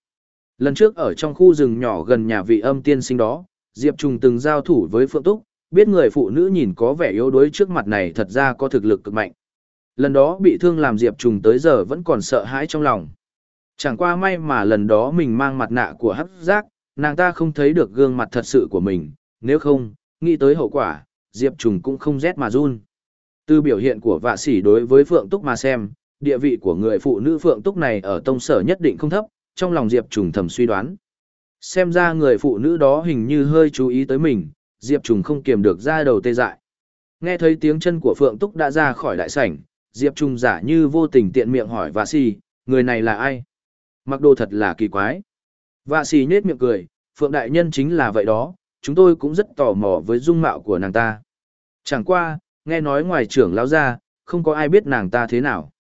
Lần trước ở trong khu rừng nhỏ gần nhà vị âm tiên sinh đó, Diệp Trùng từng giao thủ với Phượng Túc, biết người phụ nữ nhìn có vẻ yếu đuối trước mặt này thật ra có thực lực cực mạnh. Lần đó bị thương làm Diệp Trùng tới giờ vẫn còn sợ hãi trong lòng. Chẳng qua may mà lần đó mình mang mặt nạ của hắc giác, nàng ta không thấy được gương mặt thật sự của mình, nếu không, nghĩ tới hậu quả, Diệp Trùng cũng không rét mà run. Từ biểu hiện của vạ sĩ đối với Phượng Túc mà xem, địa vị của người phụ nữ Phượng Túc này ở tông sở nhất định không thấp, trong lòng Diệp Trùng thầm suy đoán. Xem ra người phụ nữ đó hình như hơi chú ý tới mình, Diệp Trùng không kiềm được ra đầu tê dại. Nghe thấy tiếng chân của Phượng Túc đã ra khỏi đại sảnh, Diệp Trung giả như vô tình tiện miệng hỏi Vạ Sĩ, người này là ai? Mặc đồ thật là kỳ quái. Vạ Sĩ nhết miệng cười, Phượng Đại Nhân chính là vậy đó, chúng tôi cũng rất tò mò với dung mạo của nàng ta. Chẳng qua, nghe nói ngoài trưởng lão ra, không có ai biết nàng ta thế nào.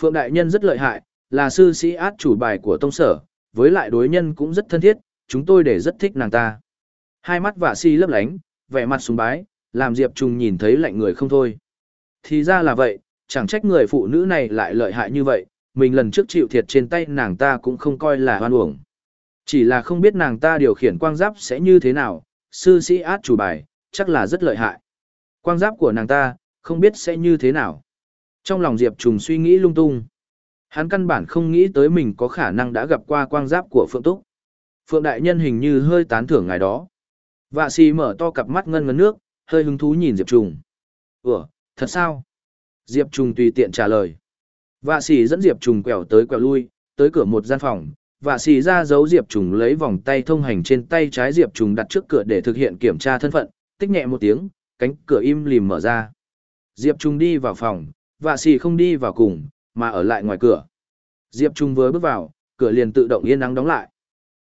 Phượng Đại Nhân rất lợi hại, là sư sĩ át chủ bài của tông sở, với lại đối nhân cũng rất thân thiết, chúng tôi để rất thích nàng ta. Hai mắt vạ si lấp lánh, vẻ mặt sùng bái, làm Diệp Trung nhìn thấy lạnh người không thôi. Thì ra là vậy, chẳng trách người phụ nữ này lại lợi hại như vậy, mình lần trước chịu thiệt trên tay nàng ta cũng không coi là hoan uổng. Chỉ là không biết nàng ta điều khiển quang giáp sẽ như thế nào, sư sĩ át chủ bài, chắc là rất lợi hại. Quang giáp của nàng ta, không biết sẽ như thế nào. Trong lòng Diệp Trùng suy nghĩ lung tung. Hắn căn bản không nghĩ tới mình có khả năng đã gặp qua quang giáp của Phượng Túc. Phượng Đại Nhân hình như hơi tán thưởng ngài đó. Vạ xì mở to cặp mắt ngân ngấn nước, hơi hứng thú nhìn Diệp Trùng. Ủa, thật sao? Diệp Trùng tùy tiện trả lời. Vạ xì dẫn Diệp Trùng quẹo tới quẹo lui, tới cửa một gian phòng, vạ xì ra giấu Diệp Trùng lấy vòng tay thông hành trên tay trái Diệp Trùng đặt trước cửa để thực hiện kiểm tra thân phận, tích nhẹ một tiếng, cánh cửa im lìm mở ra. Diệp Trùng đi vào phòng, vạ xì không đi vào cùng, mà ở lại ngoài cửa. Diệp Trùng vừa bước vào, cửa liền tự động yên nắng đóng lại.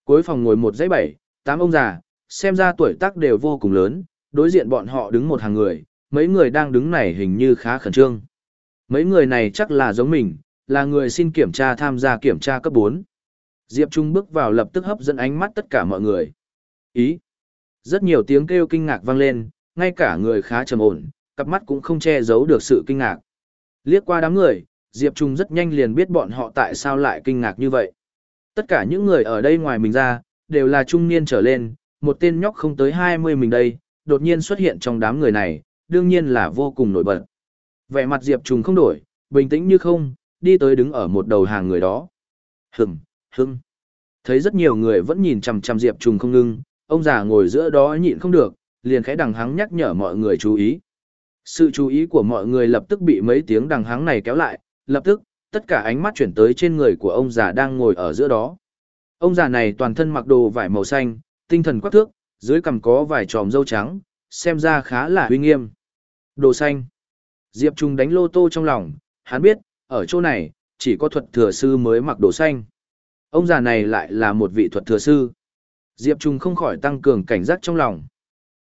Cuối phòng ngồi một dãy bảy, tám ông già, xem ra tuổi tác đều vô cùng lớn, đối diện bọn họ đứng một hàng người, mấy người đang đứng này hình như khá khẩn trương. Mấy người này chắc là giống mình, là người xin kiểm tra tham gia kiểm tra cấp 4. Diệp Trung bước vào lập tức hấp dẫn ánh mắt tất cả mọi người. Ý. Rất nhiều tiếng kêu kinh ngạc vang lên, ngay cả người khá trầm ổn, cặp mắt cũng không che giấu được sự kinh ngạc. Liếc qua đám người, Diệp Trung rất nhanh liền biết bọn họ tại sao lại kinh ngạc như vậy. Tất cả những người ở đây ngoài mình ra, đều là trung niên trở lên, một tên nhóc không tới 20 mình đây, đột nhiên xuất hiện trong đám người này, đương nhiên là vô cùng nổi bật. Vẻ mặt Diệp Trùng không đổi, bình tĩnh như không, đi tới đứng ở một đầu hàng người đó. Hừm, hưng. Thấy rất nhiều người vẫn nhìn chằm chằm Diệp Trùng không ngưng, ông già ngồi giữa đó nhịn không được, liền khẽ đằng hắng nhắc nhở mọi người chú ý. Sự chú ý của mọi người lập tức bị mấy tiếng đằng hắng này kéo lại, lập tức, tất cả ánh mắt chuyển tới trên người của ông già đang ngồi ở giữa đó. Ông già này toàn thân mặc đồ vải màu xanh, tinh thần quắc thước, dưới cằm có vài tròm râu trắng, xem ra khá là uy nghiêm. Đồ xanh. Diệp Trung đánh lô tô trong lòng, hắn biết, ở chỗ này, chỉ có thuật thừa sư mới mặc đồ xanh. Ông già này lại là một vị thuật thừa sư. Diệp Trung không khỏi tăng cường cảnh giác trong lòng.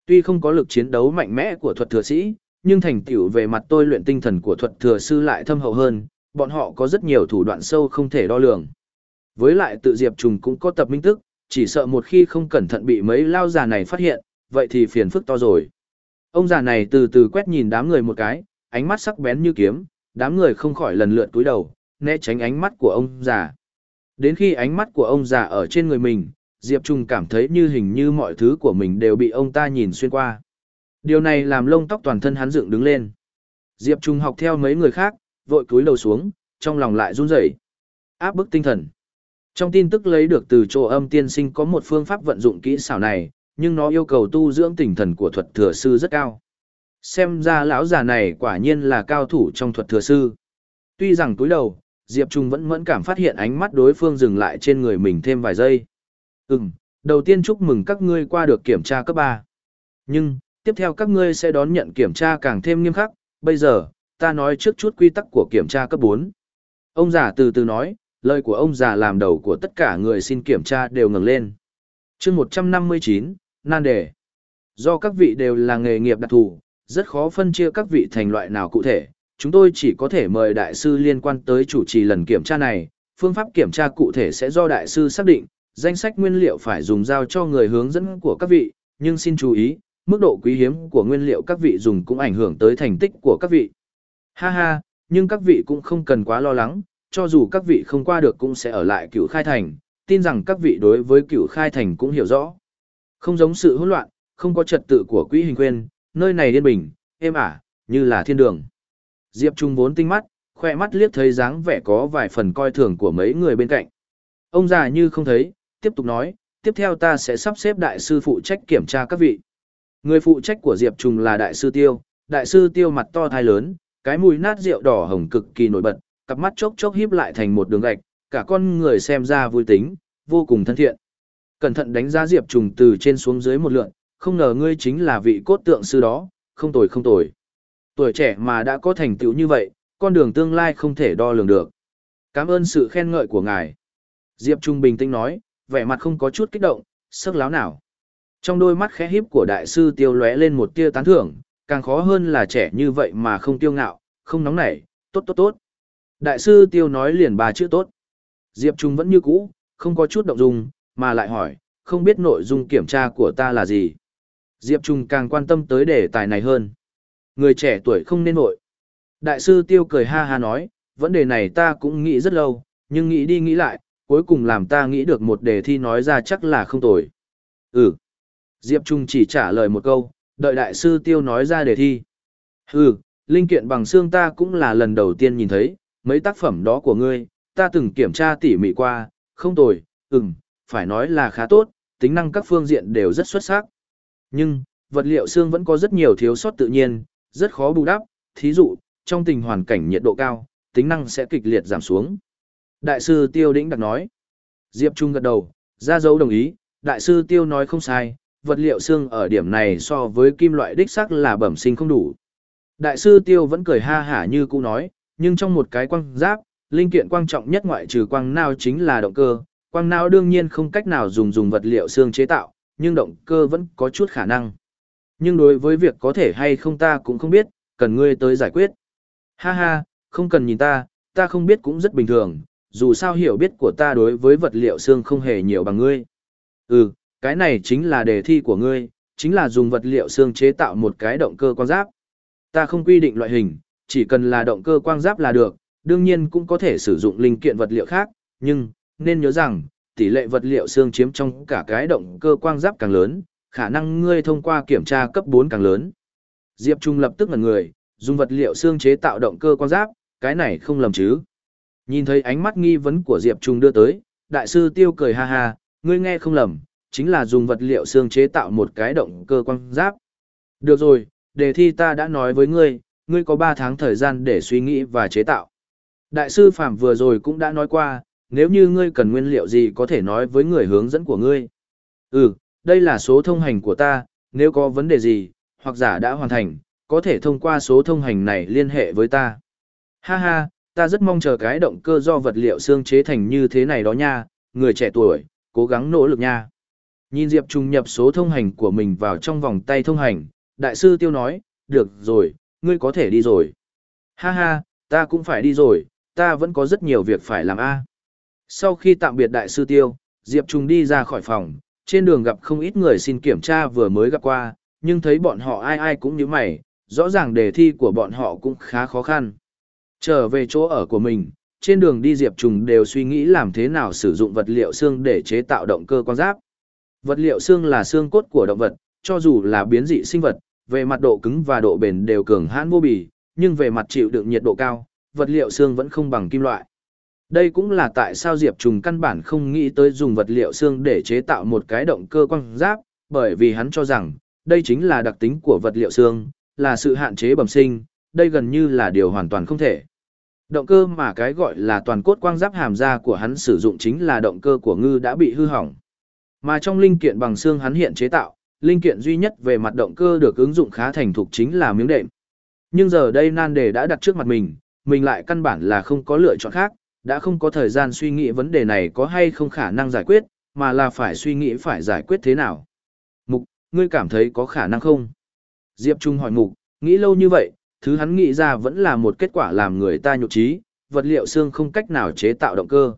Tuy không có lực chiến đấu mạnh mẽ của thuật thừa sĩ, nhưng thành tựu về mặt tôi luyện tinh thần của thuật thừa sư lại thâm hậu hơn, bọn họ có rất nhiều thủ đoạn sâu không thể đo lường. Với lại tự Diệp Trùng cũng có tập minh tức, chỉ sợ một khi không cẩn thận bị mấy lao già này phát hiện, vậy thì phiền phức to rồi. Ông già này từ từ quét nhìn đám người một cái, ánh mắt sắc bén như kiếm, đám người không khỏi lần lượt túi đầu, né tránh ánh mắt của ông già. Đến khi ánh mắt của ông già ở trên người mình, Diệp Trung cảm thấy như hình như mọi thứ của mình đều bị ông ta nhìn xuyên qua. Điều này làm lông tóc toàn thân hắn dựng đứng lên. Diệp Trung học theo mấy người khác, vội cúi đầu xuống, trong lòng lại run rẩy. Áp bức tinh thần. Trong tin tức lấy được từ chỗ âm tiên sinh có một phương pháp vận dụng kỹ xảo này, nhưng nó yêu cầu tu dưỡng tinh thần của thuật thừa sư rất cao. Xem ra lão già này quả nhiên là cao thủ trong thuật thừa sư. Tuy rằng túi đầu, Diệp Trung vẫn mẫn cảm phát hiện ánh mắt đối phương dừng lại trên người mình thêm vài giây. Ừm, đầu tiên chúc mừng các ngươi qua được kiểm tra cấp 3. Nhưng, tiếp theo các ngươi sẽ đón nhận kiểm tra càng thêm nghiêm khắc, bây giờ, ta nói trước chút quy tắc của kiểm tra cấp 4. Ông già từ từ nói, lời của ông già làm đầu của tất cả người xin kiểm tra đều ngừng lên. chương 159, nan đề. Do các vị đều là nghề nghiệp đặc thù, rất khó phân chia các vị thành loại nào cụ thể, chúng tôi chỉ có thể mời đại sư liên quan tới chủ trì lần kiểm tra này, phương pháp kiểm tra cụ thể sẽ do đại sư xác định, danh sách nguyên liệu phải dùng giao cho người hướng dẫn của các vị, nhưng xin chú ý, mức độ quý hiếm của nguyên liệu các vị dùng cũng ảnh hưởng tới thành tích của các vị. Ha ha, nhưng các vị cũng không cần quá lo lắng, cho dù các vị không qua được cũng sẽ ở lại cựu khai thành, tin rằng các vị đối với cựu khai thành cũng hiểu rõ. Không giống sự hỗn loạn, không có trật tự của quỹ hình quên, nơi này yên bình, êm ả, như là thiên đường. Diệp Trung vốn tinh mắt, khoe mắt liếc thấy dáng vẻ có vài phần coi thường của mấy người bên cạnh. Ông già như không thấy, tiếp tục nói, tiếp theo ta sẽ sắp xếp đại sư phụ trách kiểm tra các vị. Người phụ trách của Diệp Trung là đại sư Tiêu, đại sư Tiêu mặt to thai lớn, cái mùi nát rượu đỏ hồng cực kỳ nổi bật, cặp mắt chốc chốc híp lại thành một đường gạch, cả con người xem ra vui tính, vô cùng thân thiện. Cẩn thận đánh giá Diệp Trùng từ trên xuống dưới một lượn, không ngờ ngươi chính là vị cốt tượng sư đó, không tồi không tồi. Tuổi trẻ mà đã có thành tựu như vậy, con đường tương lai không thể đo lường được. Cảm ơn sự khen ngợi của ngài. Diệp Trung bình tĩnh nói, vẻ mặt không có chút kích động, sức láo nào. Trong đôi mắt khẽ híp của đại sư tiêu lóe lên một tia tán thưởng, càng khó hơn là trẻ như vậy mà không tiêu ngạo, không nóng nảy, tốt tốt tốt. Đại sư tiêu nói liền bà chữ tốt. Diệp Trung vẫn như cũ, không có chút động dung, mà lại hỏi, không biết nội dung kiểm tra của ta là gì. Diệp Trung càng quan tâm tới đề tài này hơn. Người trẻ tuổi không nên nội. Đại sư tiêu cười ha ha nói, vấn đề này ta cũng nghĩ rất lâu, nhưng nghĩ đi nghĩ lại, cuối cùng làm ta nghĩ được một đề thi nói ra chắc là không tồi. Ừ. Diệp Trung chỉ trả lời một câu, đợi đại sư tiêu nói ra đề thi. Ừ, linh kiện bằng xương ta cũng là lần đầu tiên nhìn thấy, mấy tác phẩm đó của ngươi, ta từng kiểm tra tỉ mỉ qua, không tồi, ừm, phải nói là khá tốt, tính năng các phương diện đều rất xuất sắc. Nhưng, vật liệu xương vẫn có rất nhiều thiếu sót tự nhiên, rất khó bù đắp, thí dụ, trong tình hoàn cảnh nhiệt độ cao, tính năng sẽ kịch liệt giảm xuống. Đại sư Tiêu Đĩnh đặc nói. Diệp Trung gật đầu, ra dấu đồng ý, đại sư Tiêu nói không sai, vật liệu xương ở điểm này so với kim loại đích sắc là bẩm sinh không đủ. Đại sư Tiêu vẫn cười ha hả như cũ nói, nhưng trong một cái quang giáp, linh kiện quan trọng nhất ngoại trừ quang nào chính là động cơ. Quang não đương nhiên không cách nào dùng dùng vật liệu xương chế tạo, nhưng động cơ vẫn có chút khả năng. Nhưng đối với việc có thể hay không ta cũng không biết, cần ngươi tới giải quyết. Ha ha, không cần nhìn ta, ta không biết cũng rất bình thường, dù sao hiểu biết của ta đối với vật liệu xương không hề nhiều bằng ngươi. Ừ, cái này chính là đề thi của ngươi, chính là dùng vật liệu xương chế tạo một cái động cơ quan giáp. Ta không quy định loại hình, chỉ cần là động cơ quang giáp là được, đương nhiên cũng có thể sử dụng linh kiện vật liệu khác, nhưng, nên nhớ rằng, tỷ lệ vật liệu xương chiếm trong cả cái động cơ quang giáp càng lớn, khả năng ngươi thông qua kiểm tra cấp 4 càng lớn. Diệp Trung lập tức ngẩn người, dùng vật liệu xương chế tạo động cơ quang giáp, cái này không lầm chứ. Nhìn thấy ánh mắt nghi vấn của Diệp Trung đưa tới, đại sư tiêu cười ha ha, ngươi nghe không lầm, chính là dùng vật liệu xương chế tạo một cái động cơ quang giáp. Được rồi, đề thi ta đã nói với ngươi, ngươi có 3 tháng thời gian để suy nghĩ và chế tạo. Đại sư Phạm vừa rồi cũng đã nói qua, nếu như ngươi cần nguyên liệu gì có thể nói với người hướng dẫn của ngươi. Ừ, đây là số thông hành của ta, nếu có vấn đề gì, hoặc giả đã hoàn thành, có thể thông qua số thông hành này liên hệ với ta. Ha ha, ta rất mong chờ cái động cơ do vật liệu xương chế thành như thế này đó nha, người trẻ tuổi, cố gắng nỗ lực nha. Nhìn Diệp Trung nhập số thông hành của mình vào trong vòng tay thông hành, đại sư tiêu nói, được rồi, ngươi có thể đi rồi. Ha ha, ta cũng phải đi rồi, ta vẫn có rất nhiều việc phải làm a. Sau khi tạm biệt đại sư tiêu, Diệp Trung đi ra khỏi phòng, trên đường gặp không ít người xin kiểm tra vừa mới gặp qua, nhưng thấy bọn họ ai ai cũng như mày, rõ ràng đề thi của bọn họ cũng khá khó khăn. Trở về chỗ ở của mình, trên đường đi Diệp Trùng đều suy nghĩ làm thế nào sử dụng vật liệu xương để chế tạo động cơ quan giáp. Vật liệu xương là xương cốt của động vật, cho dù là biến dị sinh vật, về mặt độ cứng và độ bền đều cường hãn vô bì, nhưng về mặt chịu đựng nhiệt độ cao, vật liệu xương vẫn không bằng kim loại. Đây cũng là tại sao Diệp Trùng căn bản không nghĩ tới dùng vật liệu xương để chế tạo một cái động cơ quang giáp, bởi vì hắn cho rằng, đây chính là đặc tính của vật liệu xương, là sự hạn chế bẩm sinh, đây gần như là điều hoàn toàn không thể. Động cơ mà cái gọi là toàn cốt quang giáp hàm ra của hắn sử dụng chính là động cơ của ngư đã bị hư hỏng. Mà trong linh kiện bằng xương hắn hiện chế tạo, linh kiện duy nhất về mặt động cơ được ứng dụng khá thành thục chính là miếng đệm. Nhưng giờ đây nan đề đã đặt trước mặt mình, mình lại căn bản là không có lựa chọn khác, đã không có thời gian suy nghĩ vấn đề này có hay không khả năng giải quyết, mà là phải suy nghĩ phải giải quyết thế nào. Mục, ngươi cảm thấy có khả năng không? Diệp Trung hỏi Mục, nghĩ lâu như vậy, thứ hắn nghĩ ra vẫn là một kết quả làm người ta nhục trí, vật liệu xương không cách nào chế tạo động cơ.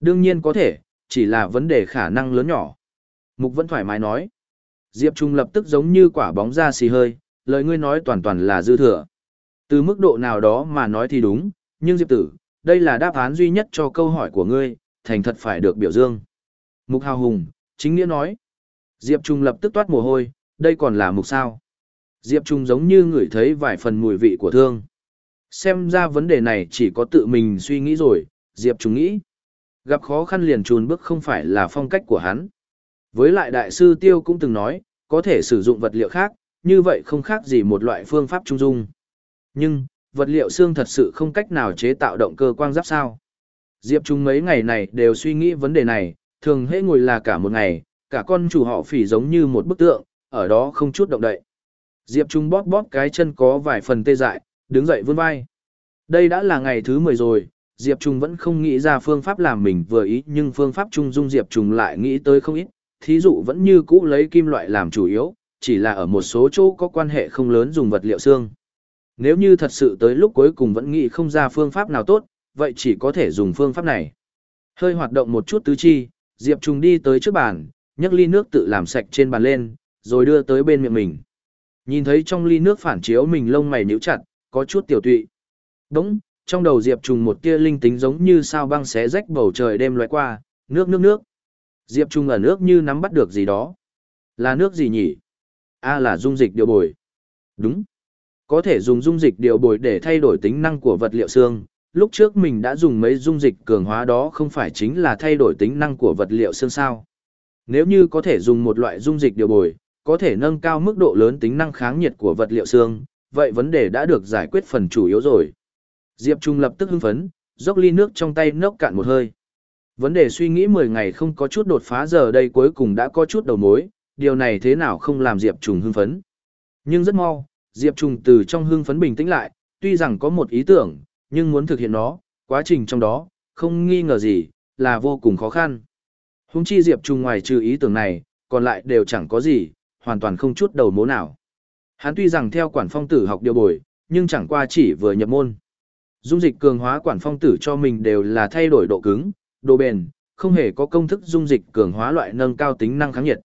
Đương nhiên có thể, chỉ là vấn đề khả năng lớn nhỏ. Mục vẫn thoải mái nói. Diệp Trung lập tức giống như quả bóng ra xì hơi, lời ngươi nói toàn toàn là dư thừa. Từ mức độ nào đó mà nói thì đúng, nhưng Diệp tử, đây là đáp án duy nhất cho câu hỏi của ngươi, thành thật phải được biểu dương. Mục hào hùng, chính nghĩa nói. Diệp Trung lập tức toát mồ hôi, đây còn là mục sao. Diệp Trung giống như ngửi thấy vài phần mùi vị của thương. Xem ra vấn đề này chỉ có tự mình suy nghĩ rồi, Diệp Trung nghĩ. Gặp khó khăn liền trùn bước không phải là phong cách của hắn. Với lại đại sư Tiêu cũng từng nói, có thể sử dụng vật liệu khác, như vậy không khác gì một loại phương pháp trung dung. Nhưng, vật liệu xương thật sự không cách nào chế tạo động cơ quang giáp sao. Diệp Trung mấy ngày này đều suy nghĩ vấn đề này, thường hễ ngồi là cả một ngày, cả con chủ họ phỉ giống như một bức tượng, ở đó không chút động đậy. Diệp Trung bóp bóp cái chân có vài phần tê dại, đứng dậy vươn vai. Đây đã là ngày thứ 10 rồi, Diệp Trung vẫn không nghĩ ra phương pháp làm mình vừa ý nhưng phương pháp trung dung Diệp Trung lại nghĩ tới không ít, thí dụ vẫn như cũ lấy kim loại làm chủ yếu, chỉ là ở một số chỗ có quan hệ không lớn dùng vật liệu xương. Nếu như thật sự tới lúc cuối cùng vẫn nghĩ không ra phương pháp nào tốt, vậy chỉ có thể dùng phương pháp này. Hơi hoạt động một chút tứ chi, Diệp Trung đi tới trước bàn, nhấc ly nước tự làm sạch trên bàn lên, rồi đưa tới bên miệng mình. Nhìn thấy trong ly nước phản chiếu mình lông mày nhíu chặt, có chút tiểu tụy. Đúng, trong đầu Diệp Trung một tia linh tính giống như sao băng xé rách bầu trời đêm lóe qua, nước nước nước. Diệp Trung ở nước như nắm bắt được gì đó. Là nước gì nhỉ? A là dung dịch điều bồi. Đúng. Có thể dùng dung dịch điều bồi để thay đổi tính năng của vật liệu xương. Lúc trước mình đã dùng mấy dung dịch cường hóa đó không phải chính là thay đổi tính năng của vật liệu xương sao. Nếu như có thể dùng một loại dung dịch điều bồi, có thể nâng cao mức độ lớn tính năng kháng nhiệt của vật liệu xương, vậy vấn đề đã được giải quyết phần chủ yếu rồi. Diệp Trung lập tức hưng phấn, dốc ly nước trong tay nốc cạn một hơi. Vấn đề suy nghĩ 10 ngày không có chút đột phá giờ đây cuối cùng đã có chút đầu mối, điều này thế nào không làm Diệp Trung hưng phấn. Nhưng rất mau, Diệp Trung từ trong hưng phấn bình tĩnh lại, tuy rằng có một ý tưởng, nhưng muốn thực hiện nó, quá trình trong đó, không nghi ngờ gì, là vô cùng khó khăn. Hùng chi Diệp Trung ngoài trừ ý tưởng này, còn lại đều chẳng có gì, hoàn toàn không chút đầu mối nào. Hắn tuy rằng theo quản phong tử học điều bồi, nhưng chẳng qua chỉ vừa nhập môn. Dung dịch cường hóa quản phong tử cho mình đều là thay đổi độ cứng, độ bền, không hề có công thức dung dịch cường hóa loại nâng cao tính năng kháng nhiệt.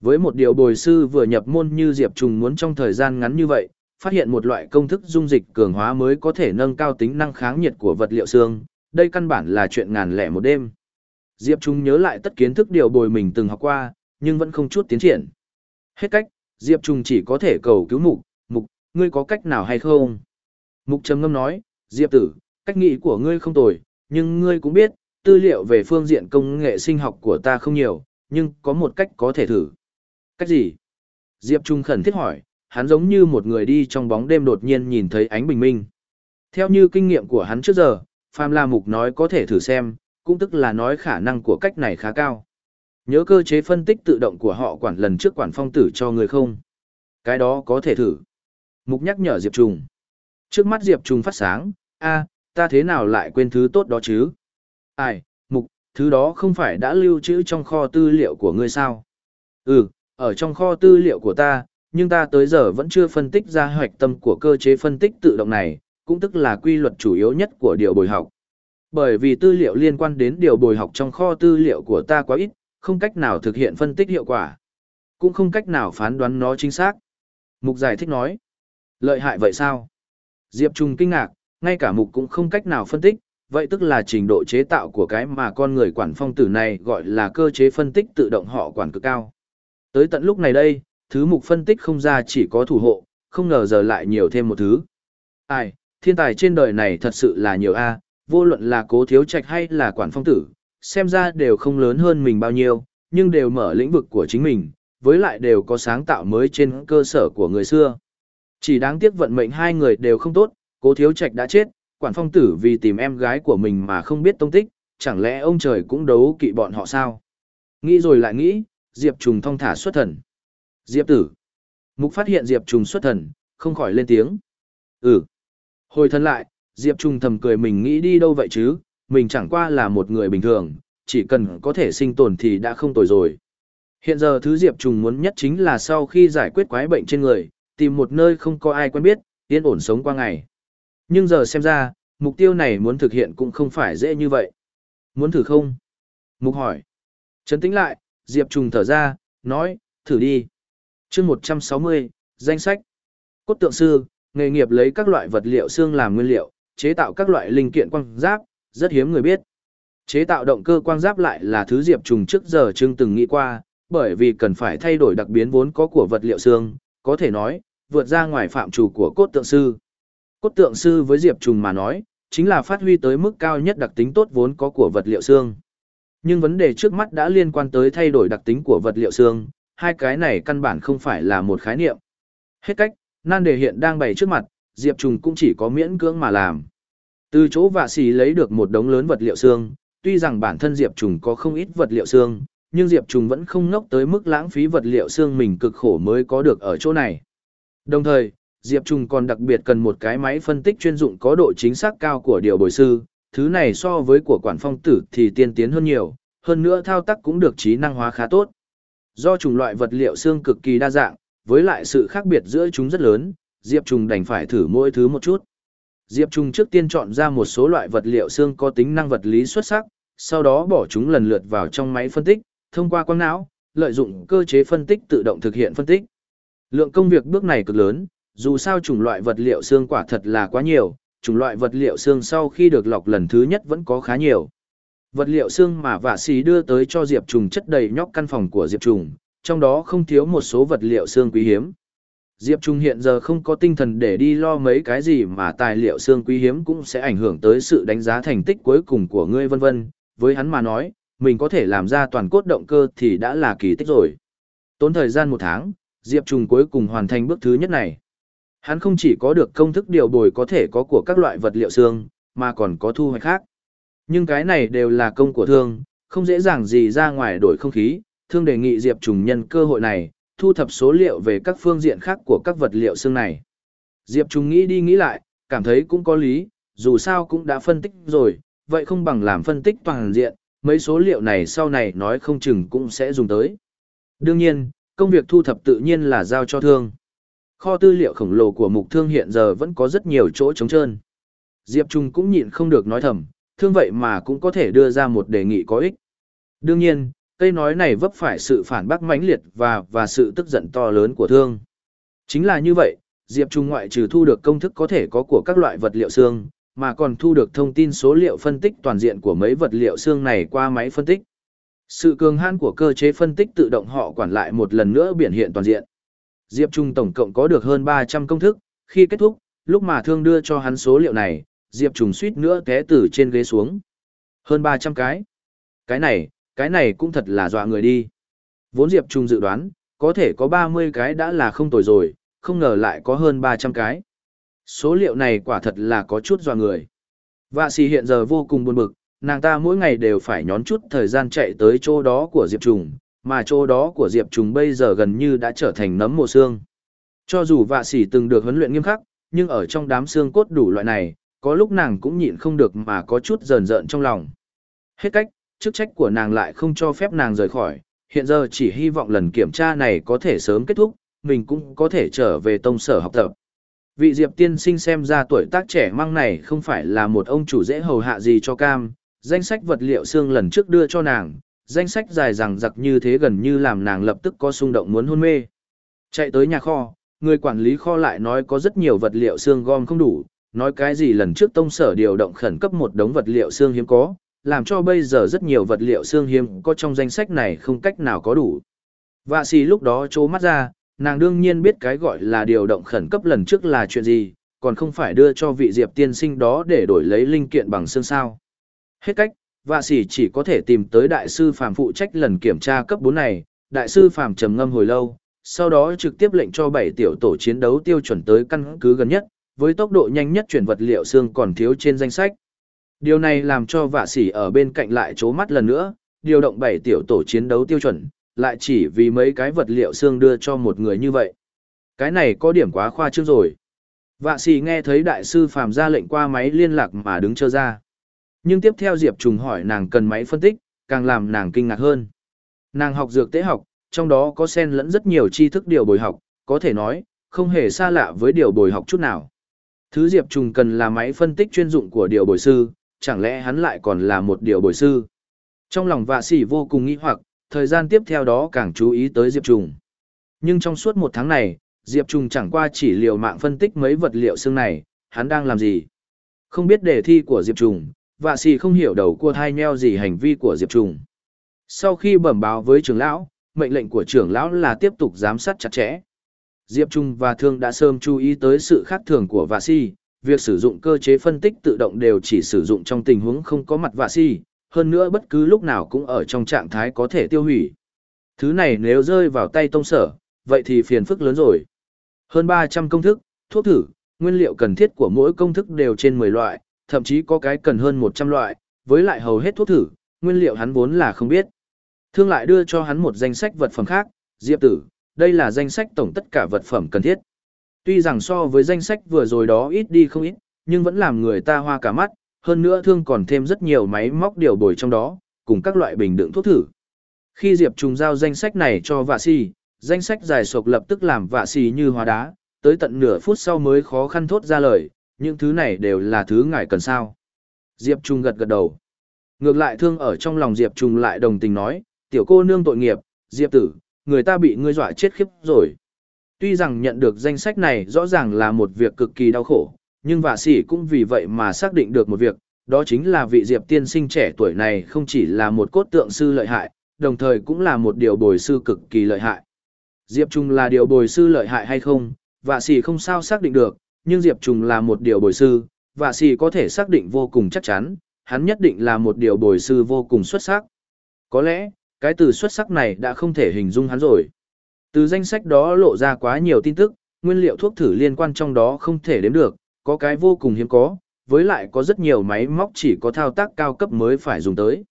Với một điều bồi sư vừa nhập môn như Diệp Trùng muốn trong thời gian ngắn như vậy, phát hiện một loại công thức dung dịch cường hóa mới có thể nâng cao tính năng kháng nhiệt của vật liệu xương, đây căn bản là chuyện ngàn lẻ một đêm. Diệp Trung nhớ lại tất kiến thức điều bồi mình từng học qua, nhưng vẫn không chút tiến triển. Hết cách, Diệp Trung chỉ có thể cầu cứu mục, mục, ngươi có cách nào hay không? Mục trầm ngâm nói, Diệp tử, cách nghĩ của ngươi không tồi, nhưng ngươi cũng biết, tư liệu về phương diện công nghệ sinh học của ta không nhiều, nhưng có một cách có thể thử. Cách gì? Diệp Trung khẩn thiết hỏi, hắn giống như một người đi trong bóng đêm đột nhiên nhìn thấy ánh bình minh. Theo như kinh nghiệm của hắn trước giờ, Phạm La Mục nói có thể thử xem, cũng tức là nói khả năng của cách này khá cao. Nhớ cơ chế phân tích tự động của họ quản lần trước quản phong tử cho người không? Cái đó có thể thử. Mục nhắc nhở Diệp Trùng. Trước mắt Diệp Trùng phát sáng, a, ta thế nào lại quên thứ tốt đó chứ? Ai, Mục, thứ đó không phải đã lưu trữ trong kho tư liệu của ngươi sao? Ừ, ở trong kho tư liệu của ta, nhưng ta tới giờ vẫn chưa phân tích ra hoạch tâm của cơ chế phân tích tự động này, cũng tức là quy luật chủ yếu nhất của điều bồi học. Bởi vì tư liệu liên quan đến điều bồi học trong kho tư liệu của ta quá ít, không cách nào thực hiện phân tích hiệu quả. Cũng không cách nào phán đoán nó chính xác. Mục giải thích nói. Lợi hại vậy sao? Diệp Trung kinh ngạc, ngay cả mục cũng không cách nào phân tích, vậy tức là trình độ chế tạo của cái mà con người quản phong tử này gọi là cơ chế phân tích tự động họ quản cực cao. Tới tận lúc này đây, thứ mục phân tích không ra chỉ có thủ hộ, không ngờ giờ lại nhiều thêm một thứ. Ai, thiên tài trên đời này thật sự là nhiều a, vô luận là cố thiếu trạch hay là quản phong tử, xem ra đều không lớn hơn mình bao nhiêu, nhưng đều mở lĩnh vực của chính mình, với lại đều có sáng tạo mới trên cơ sở của người xưa. Chỉ đáng tiếc vận mệnh hai người đều không tốt, cố thiếu trạch đã chết, quản phong tử vì tìm em gái của mình mà không biết tông tích, chẳng lẽ ông trời cũng đấu kỵ bọn họ sao? Nghĩ rồi lại nghĩ, Diệp Trùng thong thả xuất thần. Diệp tử. Mục phát hiện Diệp Trùng xuất thần, không khỏi lên tiếng. Ừ. Hồi thân lại, Diệp Trùng thầm cười mình nghĩ đi đâu vậy chứ, mình chẳng qua là một người bình thường, chỉ cần có thể sinh tồn thì đã không tồi rồi. Hiện giờ thứ Diệp Trùng muốn nhất chính là sau khi giải quyết quái bệnh trên người, tìm một nơi không có ai quen biết, yên ổn sống qua ngày. Nhưng giờ xem ra, mục tiêu này muốn thực hiện cũng không phải dễ như vậy. Muốn thử không? Mục hỏi. Chấn tĩnh lại, Diệp Trùng thở ra, nói, thử đi. chương 160, danh sách. Cốt tượng sư, nghề nghiệp lấy các loại vật liệu xương làm nguyên liệu, chế tạo các loại linh kiện quang giáp, rất hiếm người biết. Chế tạo động cơ quang giáp lại là thứ Diệp Trùng trước giờ chưa từng nghĩ qua, bởi vì cần phải thay đổi đặc biến vốn có của vật liệu xương, có thể nói, vượt ra ngoài phạm trù của cốt tượng sư. Cốt tượng sư với Diệp Trùng mà nói, chính là phát huy tới mức cao nhất đặc tính tốt vốn có của vật liệu xương. Nhưng vấn đề trước mắt đã liên quan tới thay đổi đặc tính của vật liệu xương, hai cái này căn bản không phải là một khái niệm. Hết cách, nan đề hiện đang bày trước mặt, Diệp Trùng cũng chỉ có miễn cưỡng mà làm. Từ chỗ vạ xì lấy được một đống lớn vật liệu xương, tuy rằng bản thân Diệp Trùng có không ít vật liệu xương, nhưng Diệp Trùng vẫn không ngốc tới mức lãng phí vật liệu xương mình cực khổ mới có được ở chỗ này. Đồng thời, Diệp Trùng còn đặc biệt cần một cái máy phân tích chuyên dụng có độ chính xác cao của điều bồi sư, thứ này so với của quản phong tử thì tiên tiến hơn nhiều, hơn nữa thao tác cũng được trí năng hóa khá tốt. Do chủng loại vật liệu xương cực kỳ đa dạng, với lại sự khác biệt giữa chúng rất lớn, Diệp Trùng đành phải thử mỗi thứ một chút. Diệp Trùng trước tiên chọn ra một số loại vật liệu xương có tính năng vật lý xuất sắc, sau đó bỏ chúng lần lượt vào trong máy phân tích, thông qua quang não, lợi dụng cơ chế phân tích tự động thực hiện phân tích. Lượng công việc bước này cực lớn, dù sao chủng loại vật liệu xương quả thật là quá nhiều, chủng loại vật liệu xương sau khi được lọc lần thứ nhất vẫn có khá nhiều. Vật liệu xương mà vả xí đưa tới cho Diệp Trùng chất đầy nhóc căn phòng của Diệp Trùng, trong đó không thiếu một số vật liệu xương quý hiếm. Diệp Trung hiện giờ không có tinh thần để đi lo mấy cái gì mà tài liệu xương quý hiếm cũng sẽ ảnh hưởng tới sự đánh giá thành tích cuối cùng của ngươi vân vân. Với hắn mà nói, mình có thể làm ra toàn cốt động cơ thì đã là kỳ tích rồi. Tốn thời gian một tháng, Diệp Trung cuối cùng hoàn thành bước thứ nhất này. Hắn không chỉ có được công thức điều bồi có thể có của các loại vật liệu xương, mà còn có thu hoạch khác. Nhưng cái này đều là công của thương, không dễ dàng gì ra ngoài đổi không khí, thương đề nghị Diệp Trùng nhân cơ hội này, thu thập số liệu về các phương diện khác của các vật liệu xương này. Diệp Trùng nghĩ đi nghĩ lại, cảm thấy cũng có lý, dù sao cũng đã phân tích rồi, vậy không bằng làm phân tích toàn diện, mấy số liệu này sau này nói không chừng cũng sẽ dùng tới. Đương nhiên, công việc thu thập tự nhiên là giao cho thương. Kho tư liệu khổng lồ của mục thương hiện giờ vẫn có rất nhiều chỗ trống trơn. Diệp Trung cũng nhịn không được nói thầm, thương vậy mà cũng có thể đưa ra một đề nghị có ích. Đương nhiên, Cây nói này vấp phải sự phản bác mãnh liệt và và sự tức giận to lớn của thương. Chính là như vậy, Diệp Trung ngoại trừ thu được công thức có thể có của các loại vật liệu xương, mà còn thu được thông tin số liệu phân tích toàn diện của mấy vật liệu xương này qua máy phân tích. Sự cường hãn của cơ chế phân tích tự động họ quản lại một lần nữa biểu hiện toàn diện. Diệp Trung tổng cộng có được hơn 300 công thức, Khi kết thúc, lúc mà thương đưa cho hắn số liệu này, Diệp Trung suýt nữa té từ trên ghế xuống. Hơn 300 cái. Cái này, cái này cũng thật là dọa người đi. Vốn Diệp Trung dự đoán, có thể có 30 cái đã là không tồi rồi, không ngờ lại có hơn 300 cái. Số liệu này quả thật là có chút dọa người. Vạ sĩ hiện giờ vô cùng buồn bực, nàng ta mỗi ngày đều phải nhón chút thời gian chạy tới chỗ đó của Diệp Trùng, mà chỗ đó của Diệp Trùng bây giờ gần như đã trở thành nấm mồ xương. Cho dù vạ Sỉ từng được huấn luyện nghiêm khắc, nhưng ở trong đám xương cốt đủ loại này, có lúc nàng cũng nhịn không được mà có chút rờn rợn trong lòng. Hết cách, chức trách của nàng lại không cho phép nàng rời khỏi, hiện giờ chỉ hy vọng lần kiểm tra này có thể sớm kết thúc, mình cũng có thể trở về tông sở học tập. Vị Diệp tiên sinh xem ra tuổi tác trẻ mang này không phải là một ông chủ dễ hầu hạ gì cho cam, danh sách vật liệu xương lần trước đưa cho nàng, danh sách dài dằng dặc như thế gần như làm nàng lập tức có xung động muốn hôn mê. Chạy tới nhà kho, người quản lý kho lại nói có rất nhiều vật liệu xương gom không đủ, nói cái gì lần trước tông sở điều động khẩn cấp một đống vật liệu xương hiếm có, làm cho bây giờ rất nhiều vật liệu xương hiếm có trong danh sách này không cách nào có đủ. Vạ xì lúc đó trố mắt ra, nàng đương nhiên biết cái gọi là điều động khẩn cấp lần trước là chuyện gì, còn không phải đưa cho vị diệp tiên sinh đó để đổi lấy linh kiện bằng xương sao. Hết cách, vạ sĩ chỉ có thể tìm tới đại sư phàm phụ trách lần kiểm tra cấp 4 này, đại sư phàm trầm ngâm hồi lâu, sau đó trực tiếp lệnh cho 7 tiểu tổ chiến đấu tiêu chuẩn tới căn cứ gần nhất, với tốc độ nhanh nhất chuyển vật liệu xương còn thiếu trên danh sách. Điều này làm cho vạ sĩ ở bên cạnh lại chố mắt lần nữa, điều động 7 tiểu tổ chiến đấu tiêu chuẩn, lại chỉ vì mấy cái vật liệu xương đưa cho một người như vậy. Cái này có điểm quá khoa trương rồi. Vạ sĩ nghe thấy đại sư phàm ra lệnh qua máy liên lạc mà đứng chờ ra. Nhưng tiếp theo Diệp Trùng hỏi nàng cần máy phân tích, càng làm nàng kinh ngạc hơn. Nàng học dược tế học, trong đó có xen lẫn rất nhiều tri thức điều bồi học, có thể nói, không hề xa lạ với điều bồi học chút nào. Thứ Diệp Trùng cần là máy phân tích chuyên dụng của điều bồi sư, chẳng lẽ hắn lại còn là một điều bồi sư? Trong lòng vạ sĩ vô cùng nghi hoặc, thời gian tiếp theo đó càng chú ý tới Diệp Trùng. Nhưng trong suốt một tháng này, Diệp Trùng chẳng qua chỉ liều mạng phân tích mấy vật liệu xương này, hắn đang làm gì? Không biết đề thi của Diệp Trùng, vạ sĩ không hiểu đầu cua thai nheo gì hành vi của Diệp Trùng. Sau khi bẩm báo với trưởng lão, mệnh lệnh của trưởng lão là tiếp tục giám sát chặt chẽ. Diệp Trung và Thương đã sớm chú ý tới sự khác thường của vạ sĩ, việc sử dụng cơ chế phân tích tự động đều chỉ sử dụng trong tình huống không có mặt vạ sĩ, hơn nữa bất cứ lúc nào cũng ở trong trạng thái có thể tiêu hủy. Thứ này nếu rơi vào tay tông sở, vậy thì phiền phức lớn rồi. Hơn 300 công thức, thuốc thử, nguyên liệu cần thiết của mỗi công thức đều trên 10 loại, thậm chí có cái cần hơn 100 loại, với lại hầu hết thuốc thử, nguyên liệu hắn vốn là không biết. Thương lại đưa cho hắn một danh sách vật phẩm khác, Diệp tử, đây là danh sách tổng tất cả vật phẩm cần thiết. Tuy rằng so với danh sách vừa rồi đó ít đi không ít, nhưng vẫn làm người ta hoa cả mắt, hơn nữa thương còn thêm rất nhiều máy móc điều bồi trong đó, cùng các loại bình đựng thuốc thử. Khi Diệp Trùng giao danh sách này cho vạ si, danh sách dài sộc lập tức làm vạ si như hóa đá, tới tận nửa phút sau mới khó khăn thốt ra lời, những thứ này đều là thứ ngài cần sao. Diệp Trung gật gật đầu. Ngược lại thương ở trong lòng Diệp Trung lại đồng tình nói, tiểu cô nương tội nghiệp, Diệp tử, người ta bị ngươi dọa chết khiếp rồi. Tuy rằng nhận được danh sách này rõ ràng là một việc cực kỳ đau khổ, nhưng vạ sĩ cũng vì vậy mà xác định được một việc, đó chính là vị Diệp tiên sinh trẻ tuổi này không chỉ là một cốt tượng sư lợi hại, đồng thời cũng là một điều bồi sư cực kỳ lợi hại. Diệp Trung là điều bồi sư lợi hại hay không, vạ sĩ không sao xác định được, nhưng Diệp Trùng là một điều bồi sư, và xì có thể xác định vô cùng chắc chắn, hắn nhất định là một điều bồi sư vô cùng xuất sắc. Có lẽ, cái từ xuất sắc này đã không thể hình dung hắn rồi. Từ danh sách đó lộ ra quá nhiều tin tức, nguyên liệu thuốc thử liên quan trong đó không thể đếm được, có cái vô cùng hiếm có, với lại có rất nhiều máy móc chỉ có thao tác cao cấp mới phải dùng tới.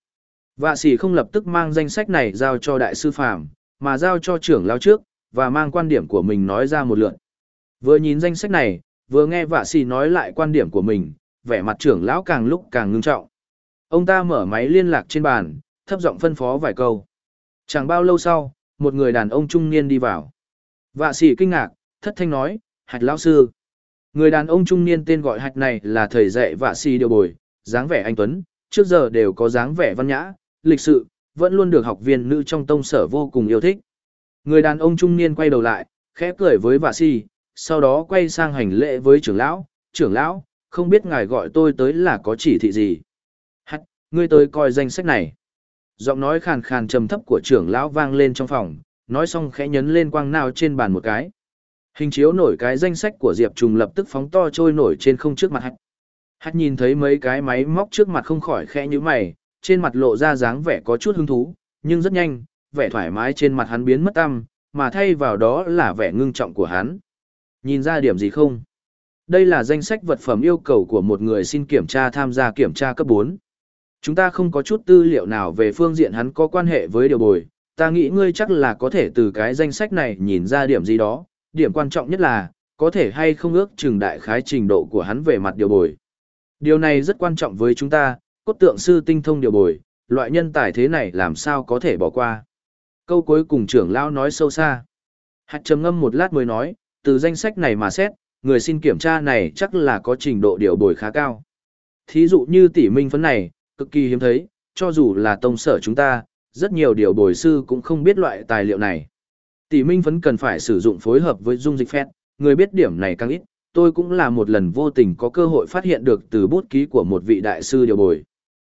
Vạ sĩ không lập tức mang danh sách này giao cho đại sư phạm, mà giao cho trưởng lao trước, và mang quan điểm của mình nói ra một lượt. Vừa nhìn danh sách này, vừa nghe vạ xì nói lại quan điểm của mình, vẻ mặt trưởng lão càng lúc càng ngưng trọng. Ông ta mở máy liên lạc trên bàn, thấp giọng phân phó vài câu. Chẳng bao lâu sau, một người đàn ông trung niên đi vào. Vạ xì kinh ngạc, thất thanh nói, hạch lão sư. Người đàn ông trung niên tên gọi hạch này là thầy dạy vạ xì điều bồi, dáng vẻ anh Tuấn, trước giờ đều có dáng vẻ văn nhã, lịch sự, vẫn luôn được học viên nữ trong tông sở vô cùng yêu thích. Người đàn ông trung niên quay đầu lại, khẽ cười với vạ xì sau đó quay sang hành lễ với trưởng lão, trưởng lão, không biết ngài gọi tôi tới là có chỉ thị gì. Hắt, ngươi tới coi danh sách này. Giọng nói khàn khàn trầm thấp của trưởng lão vang lên trong phòng, nói xong khẽ nhấn lên quang nào trên bàn một cái. Hình chiếu nổi cái danh sách của Diệp Trùng lập tức phóng to trôi nổi trên không trước mặt hạch. Hạch nhìn thấy mấy cái máy móc trước mặt không khỏi khẽ như mày, trên mặt lộ ra dáng vẻ có chút hứng thú, nhưng rất nhanh, vẻ thoải mái trên mặt hắn biến mất tăm, mà thay vào đó là vẻ ngưng trọng của hắn. Nhìn ra điểm gì không? Đây là danh sách vật phẩm yêu cầu của một người xin kiểm tra tham gia kiểm tra cấp 4. Chúng ta không có chút tư liệu nào về phương diện hắn có quan hệ với điều bồi, ta nghĩ ngươi chắc là có thể từ cái danh sách này nhìn ra điểm gì đó, điểm quan trọng nhất là, có thể hay không ước chừng đại khái trình độ của hắn về mặt điều bồi. Điều này rất quan trọng với chúng ta, cốt tượng sư tinh thông điều bồi, loại nhân tài thế này làm sao có thể bỏ qua. Câu cuối cùng trưởng lão nói sâu xa. Hạt trầm ngâm một lát mới nói, từ danh sách này mà xét, người xin kiểm tra này chắc là có trình độ điều bồi khá cao. Thí dụ như tỷ minh phấn này, cực kỳ hiếm thấy, cho dù là tông sở chúng ta, rất nhiều điều bồi sư cũng không biết loại tài liệu này. Tỷ minh phấn cần phải sử dụng phối hợp với dung dịch phép, người biết điểm này càng ít, tôi cũng là một lần vô tình có cơ hội phát hiện được từ bút ký của một vị đại sư điều bồi.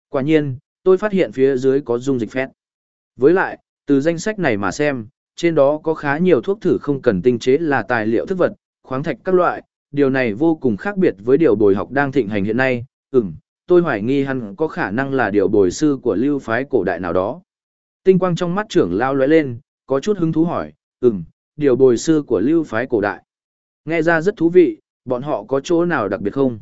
Quả nhiên, tôi phát hiện phía dưới có dung dịch phép. Với lại, từ danh sách này mà xem, trên đó có khá nhiều thuốc thử không cần tinh chế là tài liệu thức vật, khoáng thạch các loại, điều này vô cùng khác biệt với điều bồi học đang thịnh hành hiện nay, ừm, tôi hoài nghi hắn có khả năng là điều bồi sư của lưu phái cổ đại nào đó. Tinh quang trong mắt trưởng lao lóe lên, có chút hứng thú hỏi, ừm, điều bồi sư của lưu phái cổ đại. Nghe ra rất thú vị, bọn họ có chỗ nào đặc biệt không?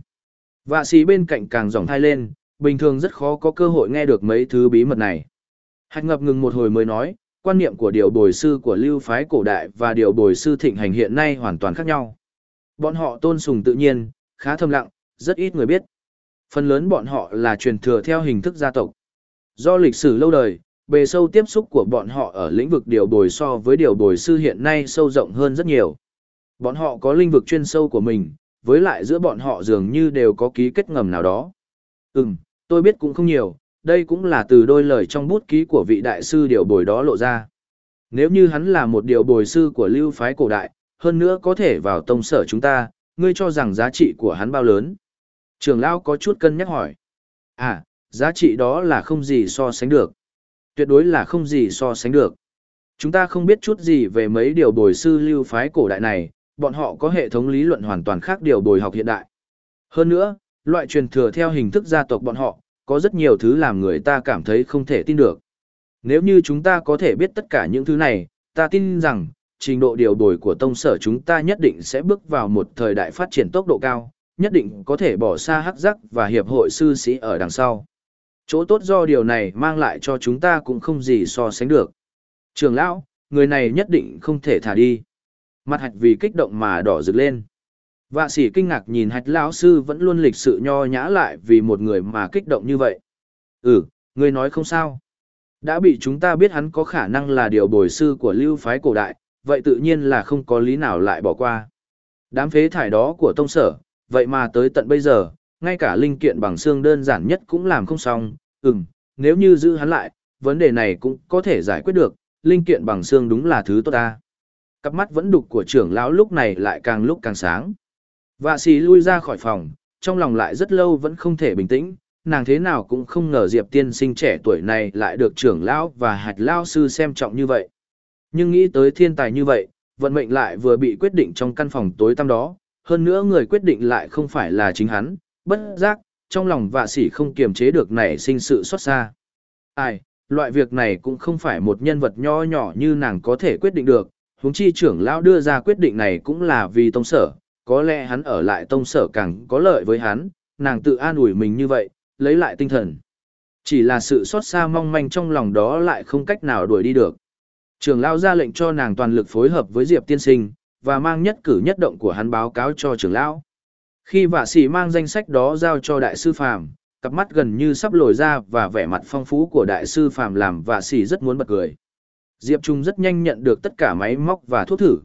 Vạ sĩ bên cạnh càng dòng thai lên, bình thường rất khó có cơ hội nghe được mấy thứ bí mật này. Hạch ngập ngừng một hồi mới nói, quan niệm của điều bồi sư của lưu phái cổ đại và điều bồi sư thịnh hành hiện nay hoàn toàn khác nhau. Bọn họ tôn sùng tự nhiên, khá thâm lặng, rất ít người biết. Phần lớn bọn họ là truyền thừa theo hình thức gia tộc. Do lịch sử lâu đời, bề sâu tiếp xúc của bọn họ ở lĩnh vực điều bồi so với điều bồi sư hiện nay sâu rộng hơn rất nhiều. Bọn họ có lĩnh vực chuyên sâu của mình, với lại giữa bọn họ dường như đều có ký kết ngầm nào đó. Ừm, tôi biết cũng không nhiều, đây cũng là từ đôi lời trong bút ký của vị đại sư điều bồi đó lộ ra. Nếu như hắn là một điều bồi sư của lưu phái cổ đại, hơn nữa có thể vào tông sở chúng ta, ngươi cho rằng giá trị của hắn bao lớn. Trường lão có chút cân nhắc hỏi. À, giá trị đó là không gì so sánh được. Tuyệt đối là không gì so sánh được. Chúng ta không biết chút gì về mấy điều bồi sư lưu phái cổ đại này, bọn họ có hệ thống lý luận hoàn toàn khác điều bồi học hiện đại. Hơn nữa, loại truyền thừa theo hình thức gia tộc bọn họ, có rất nhiều thứ làm người ta cảm thấy không thể tin được. Nếu như chúng ta có thể biết tất cả những thứ này, ta tin rằng, trình độ điều đổi của tông sở chúng ta nhất định sẽ bước vào một thời đại phát triển tốc độ cao, nhất định có thể bỏ xa hắc giác và hiệp hội sư sĩ ở đằng sau. Chỗ tốt do điều này mang lại cho chúng ta cũng không gì so sánh được. Trường lão, người này nhất định không thể thả đi. Mặt hạch vì kích động mà đỏ rực lên. Vạ sĩ kinh ngạc nhìn hạch lão sư vẫn luôn lịch sự nho nhã lại vì một người mà kích động như vậy. Ừ, người nói không sao. Đã bị chúng ta biết hắn có khả năng là điều bồi sư của lưu phái cổ đại, vậy tự nhiên là không có lý nào lại bỏ qua. Đám phế thải đó của tông sở, vậy mà tới tận bây giờ, ngay cả linh kiện bằng xương đơn giản nhất cũng làm không xong, ừm, nếu như giữ hắn lại, vấn đề này cũng có thể giải quyết được, linh kiện bằng xương đúng là thứ tốt ta. Cặp mắt vẫn đục của trưởng lão lúc này lại càng lúc càng sáng. Vạ sĩ lui ra khỏi phòng, trong lòng lại rất lâu vẫn không thể bình tĩnh, nàng thế nào cũng không ngờ Diệp tiên sinh trẻ tuổi này lại được trưởng lão và hạt lão sư xem trọng như vậy. Nhưng nghĩ tới thiên tài như vậy, vận mệnh lại vừa bị quyết định trong căn phòng tối tăm đó, hơn nữa người quyết định lại không phải là chính hắn, bất giác, trong lòng vạ sĩ không kiềm chế được nảy sinh sự xót xa. Ai, loại việc này cũng không phải một nhân vật nho nhỏ như nàng có thể quyết định được, huống chi trưởng lão đưa ra quyết định này cũng là vì tông sở, có lẽ hắn ở lại tông sở càng có lợi với hắn, nàng tự an ủi mình như vậy, lấy lại tinh thần. Chỉ là sự xót xa mong manh trong lòng đó lại không cách nào đuổi đi được. Trường lão ra lệnh cho nàng toàn lực phối hợp với Diệp tiên sinh, và mang nhất cử nhất động của hắn báo cáo cho trưởng lão. Khi vả sĩ mang danh sách đó giao cho đại sư Phạm, cặp mắt gần như sắp lồi ra và vẻ mặt phong phú của đại sư Phạm làm vả sĩ rất muốn bật cười. Diệp Trung rất nhanh nhận được tất cả máy móc và thuốc thử.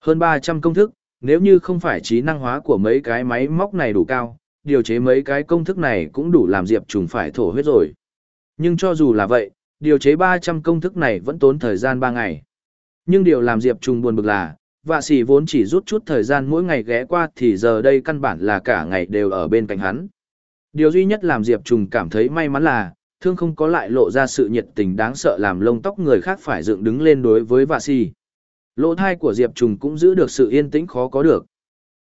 Hơn 300 công thức, nếu như không phải trí năng hóa của mấy cái máy móc này đủ cao, điều chế mấy cái công thức này cũng đủ làm Diệp Trùng phải thổ huyết rồi. Nhưng cho dù là vậy, điều chế 300 công thức này vẫn tốn thời gian 3 ngày. Nhưng điều làm Diệp Trùng buồn bực là, vạ sĩ vốn chỉ rút chút thời gian mỗi ngày ghé qua thì giờ đây căn bản là cả ngày đều ở bên cạnh hắn. Điều duy nhất làm Diệp Trùng cảm thấy may mắn là, thương không có lại lộ ra sự nhiệt tình đáng sợ làm lông tóc người khác phải dựng đứng lên đối với vạ sĩ. Lỗ thai của Diệp Trùng cũng giữ được sự yên tĩnh khó có được.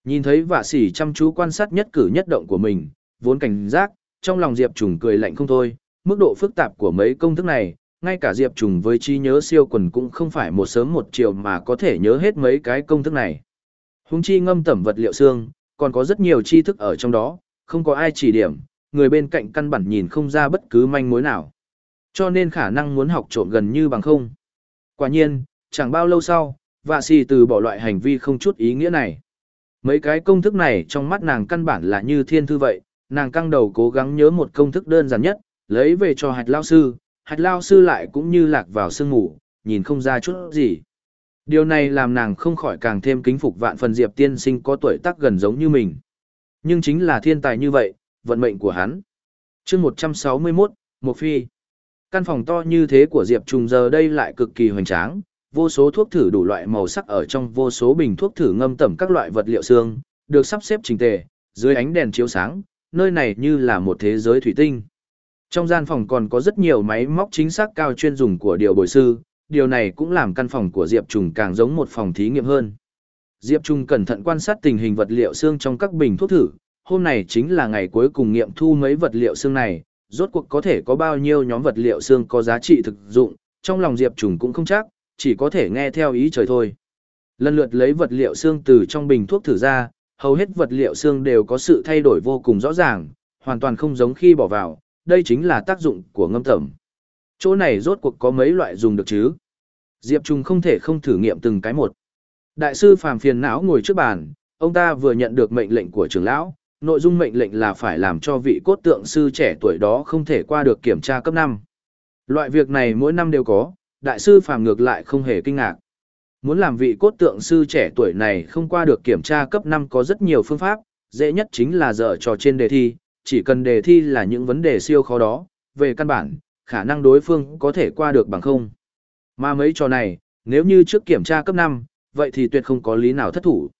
Nhìn thấy vạ sỉ chăm chú quan sát nhất cử nhất động của mình, vốn cảnh giác, trong lòng Diệp Trùng cười lạnh không thôi, mức độ phức tạp của mấy công thức này, ngay cả Diệp Trùng với trí nhớ siêu quần cũng không phải một sớm một chiều mà có thể nhớ hết mấy cái công thức này. Hùng chi ngâm tẩm vật liệu xương, còn có rất nhiều tri thức ở trong đó, không có ai chỉ điểm, người bên cạnh căn bản nhìn không ra bất cứ manh mối nào. Cho nên khả năng muốn học trộm gần như bằng không. Quả nhiên, chẳng bao lâu sau, vạ xì từ bỏ loại hành vi không chút ý nghĩa này. Mấy cái công thức này trong mắt nàng căn bản là như thiên thư vậy, nàng căng đầu cố gắng nhớ một công thức đơn giản nhất, lấy về cho hạch lao sư, hạch lao sư lại cũng như lạc vào sương ngủ, nhìn không ra chút gì. Điều này làm nàng không khỏi càng thêm kính phục vạn phần Diệp tiên sinh có tuổi tác gần giống như mình. Nhưng chính là thiên tài như vậy, vận mệnh của hắn. chương 161, Một Phi. Căn phòng to như thế của Diệp Trùng giờ đây lại cực kỳ hoành tráng, vô số thuốc thử đủ loại màu sắc ở trong vô số bình thuốc thử ngâm tẩm các loại vật liệu xương, được sắp xếp chỉnh tề, dưới ánh đèn chiếu sáng, nơi này như là một thế giới thủy tinh. Trong gian phòng còn có rất nhiều máy móc chính xác cao chuyên dùng của điều bồi sư, điều này cũng làm căn phòng của Diệp Trùng càng giống một phòng thí nghiệm hơn. Diệp Trung cẩn thận quan sát tình hình vật liệu xương trong các bình thuốc thử, hôm nay chính là ngày cuối cùng nghiệm thu mấy vật liệu xương này, rốt cuộc có thể có bao nhiêu nhóm vật liệu xương có giá trị thực dụng, trong lòng Diệp Trùng cũng không chắc, chỉ có thể nghe theo ý trời thôi. Lần lượt lấy vật liệu xương từ trong bình thuốc thử ra, hầu hết vật liệu xương đều có sự thay đổi vô cùng rõ ràng, hoàn toàn không giống khi bỏ vào, đây chính là tác dụng của ngâm tẩm. Chỗ này rốt cuộc có mấy loại dùng được chứ? Diệp Trung không thể không thử nghiệm từng cái một. Đại sư phàm phiền não ngồi trước bàn, ông ta vừa nhận được mệnh lệnh của trưởng lão, nội dung mệnh lệnh là phải làm cho vị cốt tượng sư trẻ tuổi đó không thể qua được kiểm tra cấp 5. Loại việc này mỗi năm đều có, đại sư phàm ngược lại không hề kinh ngạc. Muốn làm vị cốt tượng sư trẻ tuổi này không qua được kiểm tra cấp 5 có rất nhiều phương pháp, dễ nhất chính là dở trò trên đề thi, chỉ cần đề thi là những vấn đề siêu khó đó, về căn bản, khả năng đối phương có thể qua được bằng không. Mà mấy trò này, nếu như trước kiểm tra cấp 5, vậy thì tuyệt không có lý nào thất thủ.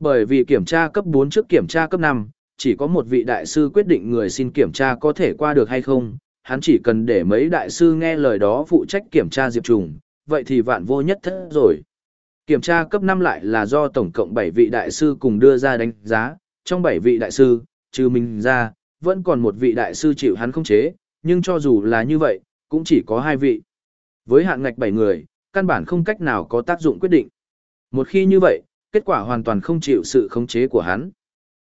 Bởi vì kiểm tra cấp 4 trước kiểm tra cấp 5, chỉ có một vị đại sư quyết định người xin kiểm tra có thể qua được hay không, hắn chỉ cần để mấy đại sư nghe lời đó phụ trách kiểm tra Diệp Trùng, vậy thì vạn vô nhất thất rồi. Kiểm tra cấp 5 lại là do tổng cộng 7 vị đại sư cùng đưa ra đánh giá, trong 7 vị đại sư, trừ mình ra, vẫn còn một vị đại sư chịu hắn không chế, nhưng cho dù là như vậy, cũng chỉ có hai vị. Với hạn ngạch 7 người, căn bản không cách nào có tác dụng quyết định. Một khi như vậy, kết quả hoàn toàn không chịu sự khống chế của hắn.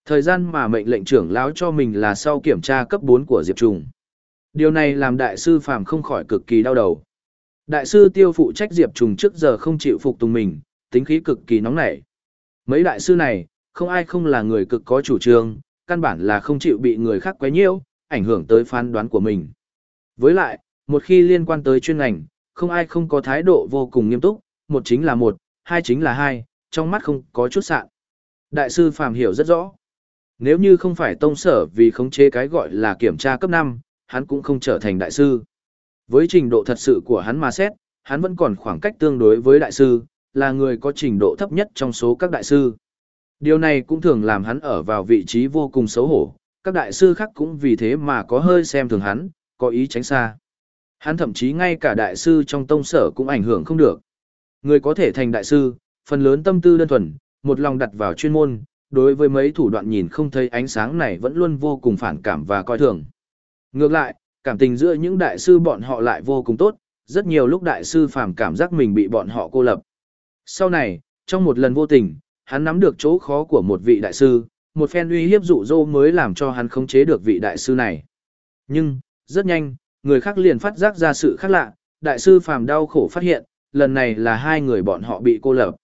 Thời gian mà mệnh lệnh trưởng lão cho mình là sau kiểm tra cấp 4 của Diệp Trùng. Điều này làm đại sư Phạm không khỏi cực kỳ đau đầu. Đại sư tiêu phụ trách Diệp Trùng trước giờ không chịu phục tùng mình, tính khí cực kỳ nóng nảy. Mấy đại sư này, không ai không là người cực có chủ trương, căn bản là không chịu bị người khác quấy nhiễu, ảnh hưởng tới phán đoán của mình. Với lại, một khi liên quan tới chuyên ngành, không ai không có thái độ vô cùng nghiêm túc, một chính là một, hai chính là hai, trong mắt không có chút sạn. Đại sư Phạm hiểu rất rõ. Nếu như không phải tông sở vì khống chế cái gọi là kiểm tra cấp 5, hắn cũng không trở thành đại sư. Với trình độ thật sự của hắn mà xét, hắn vẫn còn khoảng cách tương đối với đại sư, là người có trình độ thấp nhất trong số các đại sư. Điều này cũng thường làm hắn ở vào vị trí vô cùng xấu hổ, các đại sư khác cũng vì thế mà có hơi xem thường hắn, có ý tránh xa. Hắn thậm chí ngay cả đại sư trong tông sở cũng ảnh hưởng không được. Người có thể thành đại sư, phần lớn tâm tư đơn thuần, một lòng đặt vào chuyên môn, đối với mấy thủ đoạn nhìn không thấy ánh sáng này vẫn luôn vô cùng phản cảm và coi thường. Ngược lại, cảm tình giữa những đại sư bọn họ lại vô cùng tốt, rất nhiều lúc đại sư phàm cảm giác mình bị bọn họ cô lập. Sau này, trong một lần vô tình, hắn nắm được chỗ khó của một vị đại sư, một phen uy hiếp dụ dỗ mới làm cho hắn khống chế được vị đại sư này. Nhưng, rất nhanh, người khác liền phát giác ra sự khác lạ, đại sư phàm đau khổ phát hiện, lần này là hai người bọn họ bị cô lập.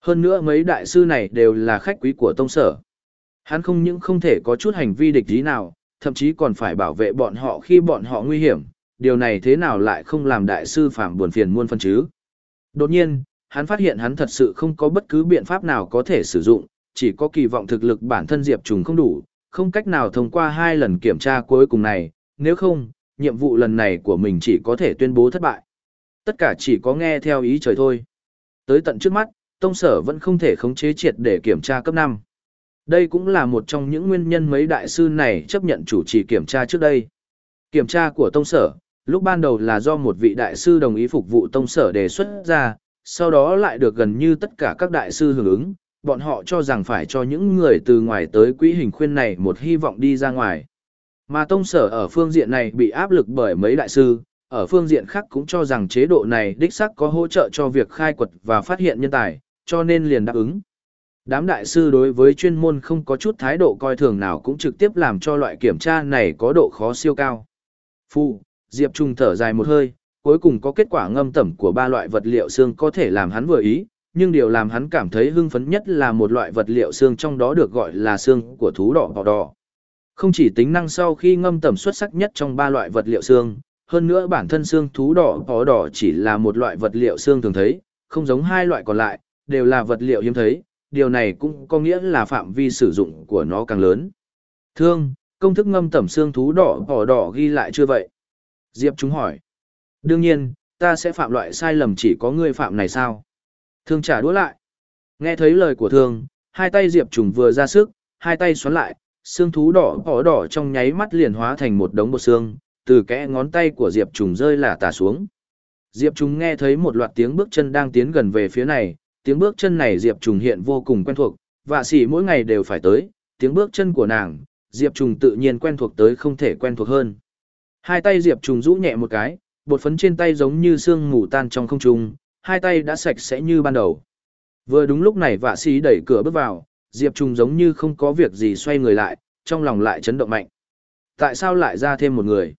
Hơn nữa mấy đại sư này đều là khách quý của tông sở. Hắn không những không thể có chút hành vi địch ý nào, thậm chí còn phải bảo vệ bọn họ khi bọn họ nguy hiểm, điều này thế nào lại không làm đại sư phạm buồn phiền muôn phân chứ. Đột nhiên, hắn phát hiện hắn thật sự không có bất cứ biện pháp nào có thể sử dụng, chỉ có kỳ vọng thực lực bản thân Diệp Trùng không đủ, không cách nào thông qua hai lần kiểm tra cuối cùng này, nếu không, nhiệm vụ lần này của mình chỉ có thể tuyên bố thất bại. Tất cả chỉ có nghe theo ý trời thôi. Tới tận trước mắt, tông sở vẫn không thể khống chế triệt để kiểm tra cấp 5. Đây cũng là một trong những nguyên nhân mấy đại sư này chấp nhận chủ trì kiểm tra trước đây. Kiểm tra của tông sở, lúc ban đầu là do một vị đại sư đồng ý phục vụ tông sở đề xuất ra, sau đó lại được gần như tất cả các đại sư hưởng ứng, bọn họ cho rằng phải cho những người từ ngoài tới quỹ hình khuyên này một hy vọng đi ra ngoài. Mà tông sở ở phương diện này bị áp lực bởi mấy đại sư, ở phương diện khác cũng cho rằng chế độ này đích xác có hỗ trợ cho việc khai quật và phát hiện nhân tài, cho nên liền đáp ứng. Đám đại sư đối với chuyên môn không có chút thái độ coi thường nào cũng trực tiếp làm cho loại kiểm tra này có độ khó siêu cao. Phu, Diệp Trung thở dài một hơi, cuối cùng có kết quả ngâm tẩm của ba loại vật liệu xương có thể làm hắn vừa ý, nhưng điều làm hắn cảm thấy hưng phấn nhất là một loại vật liệu xương trong đó được gọi là xương của thú đỏ bò đỏ. Không chỉ tính năng sau khi ngâm tẩm xuất sắc nhất trong ba loại vật liệu xương, hơn nữa bản thân xương thú đỏ bò đỏ chỉ là một loại vật liệu xương thường thấy, không giống hai loại còn lại, đều là vật liệu hiếm thấy, điều này cũng có nghĩa là phạm vi sử dụng của nó càng lớn. Thương, công thức ngâm tẩm xương thú đỏ bỏ đỏ ghi lại chưa vậy? Diệp chúng hỏi. Đương nhiên, ta sẽ phạm loại sai lầm chỉ có ngươi phạm này sao? Thương trả đũa lại. Nghe thấy lời của thương, hai tay Diệp Trùng vừa ra sức, hai tay xoắn lại, xương thú đỏ bỏ đỏ trong nháy mắt liền hóa thành một đống bột xương, từ kẽ ngón tay của Diệp Trùng rơi là tả xuống. Diệp Trùng nghe thấy một loạt tiếng bước chân đang tiến gần về phía này, tiếng bước chân này Diệp Trùng hiện vô cùng quen thuộc, và sĩ mỗi ngày đều phải tới, tiếng bước chân của nàng, Diệp Trùng tự nhiên quen thuộc tới không thể quen thuộc hơn. Hai tay Diệp Trùng rũ nhẹ một cái, bột phấn trên tay giống như sương mù tan trong không trung, hai tay đã sạch sẽ như ban đầu. Vừa đúng lúc này vạ sĩ đẩy cửa bước vào, Diệp Trùng giống như không có việc gì xoay người lại, trong lòng lại chấn động mạnh. Tại sao lại ra thêm một người?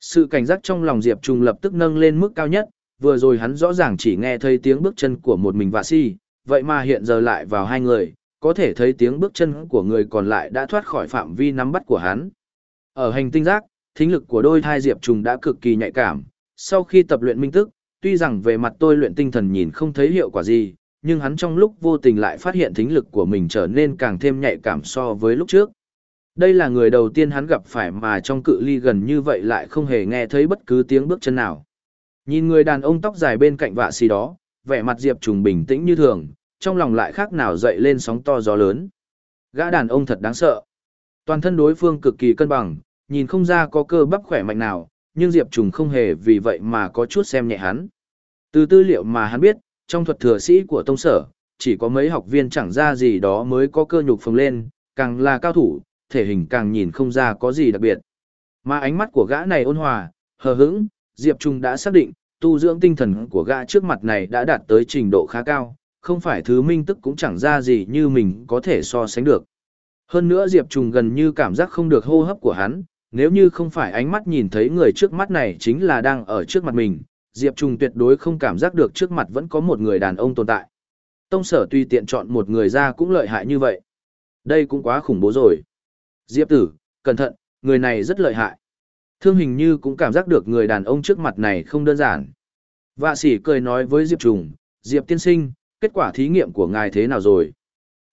Sự cảnh giác trong lòng Diệp Trùng lập tức nâng lên mức cao nhất, vừa rồi hắn rõ ràng chỉ nghe thấy tiếng bước chân của một mình và si, vậy mà hiện giờ lại vào hai người, có thể thấy tiếng bước chân của người còn lại đã thoát khỏi phạm vi nắm bắt của hắn. Ở hành tinh giác, thính lực của đôi thai Diệp Trùng đã cực kỳ nhạy cảm, sau khi tập luyện minh tức, tuy rằng về mặt tôi luyện tinh thần nhìn không thấy hiệu quả gì, nhưng hắn trong lúc vô tình lại phát hiện thính lực của mình trở nên càng thêm nhạy cảm so với lúc trước. Đây là người đầu tiên hắn gặp phải mà trong cự ly gần như vậy lại không hề nghe thấy bất cứ tiếng bước chân nào. Nhìn người đàn ông tóc dài bên cạnh vạ xì đó, vẻ mặt Diệp Trùng bình tĩnh như thường, trong lòng lại khác nào dậy lên sóng to gió lớn. Gã đàn ông thật đáng sợ. Toàn thân đối phương cực kỳ cân bằng, nhìn không ra có cơ bắp khỏe mạnh nào, nhưng Diệp Trùng không hề vì vậy mà có chút xem nhẹ hắn. Từ tư liệu mà hắn biết, trong thuật thừa sĩ của tông sở, chỉ có mấy học viên chẳng ra gì đó mới có cơ nhục phồng lên, càng là cao thủ, thể hình càng nhìn không ra có gì đặc biệt. Mà ánh mắt của gã này ôn hòa, hờ hững, Diệp Trung đã xác định, tu dưỡng tinh thần của gã trước mặt này đã đạt tới trình độ khá cao, không phải thứ minh tức cũng chẳng ra gì như mình có thể so sánh được. Hơn nữa Diệp Trung gần như cảm giác không được hô hấp của hắn, nếu như không phải ánh mắt nhìn thấy người trước mắt này chính là đang ở trước mặt mình, Diệp Trung tuyệt đối không cảm giác được trước mặt vẫn có một người đàn ông tồn tại. Tông sở tuy tiện chọn một người ra cũng lợi hại như vậy. Đây cũng quá khủng bố rồi. Diệp tử, cẩn thận, người này rất lợi hại. Thương hình như cũng cảm giác được người đàn ông trước mặt này không đơn giản. Vạ sĩ cười nói với Diệp Trùng, Diệp tiên sinh, kết quả thí nghiệm của ngài thế nào rồi?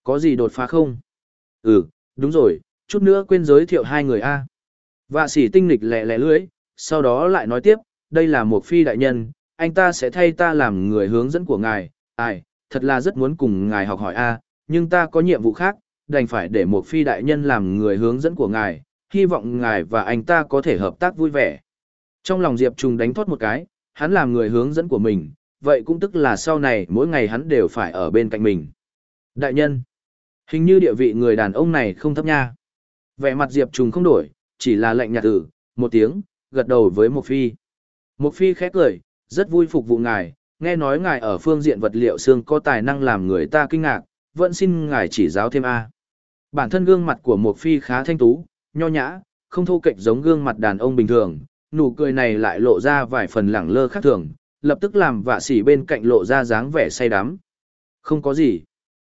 Có gì đột phá không? Ừ, đúng rồi, chút nữa quên giới thiệu hai người A. Vạ sĩ tinh lịch lẹ lẹ lưỡi, sau đó lại nói tiếp, đây là một phi đại nhân, anh ta sẽ thay ta làm người hướng dẫn của ngài, ai, thật là rất muốn cùng ngài học hỏi a, nhưng ta có nhiệm vụ khác, đành phải để một phi đại nhân làm người hướng dẫn của ngài, hy vọng ngài và anh ta có thể hợp tác vui vẻ. Trong lòng Diệp Trùng đánh thoát một cái, hắn làm người hướng dẫn của mình, vậy cũng tức là sau này mỗi ngày hắn đều phải ở bên cạnh mình. Đại nhân, hình như địa vị người đàn ông này không thấp nha. Vẻ mặt Diệp Trùng không đổi, chỉ là lệnh nhạt tử, một tiếng, gật đầu với Mộc phi. Mộc phi khẽ cười, rất vui phục vụ ngài, nghe nói ngài ở phương diện vật liệu xương có tài năng làm người ta kinh ngạc, vẫn xin ngài chỉ giáo thêm A. Bản thân gương mặt của Mộc phi khá thanh tú, nho nhã, không thô kệch giống gương mặt đàn ông bình thường, nụ cười này lại lộ ra vài phần lẳng lơ khác thường, lập tức làm vạ sỉ bên cạnh lộ ra dáng vẻ say đắm. Không có gì.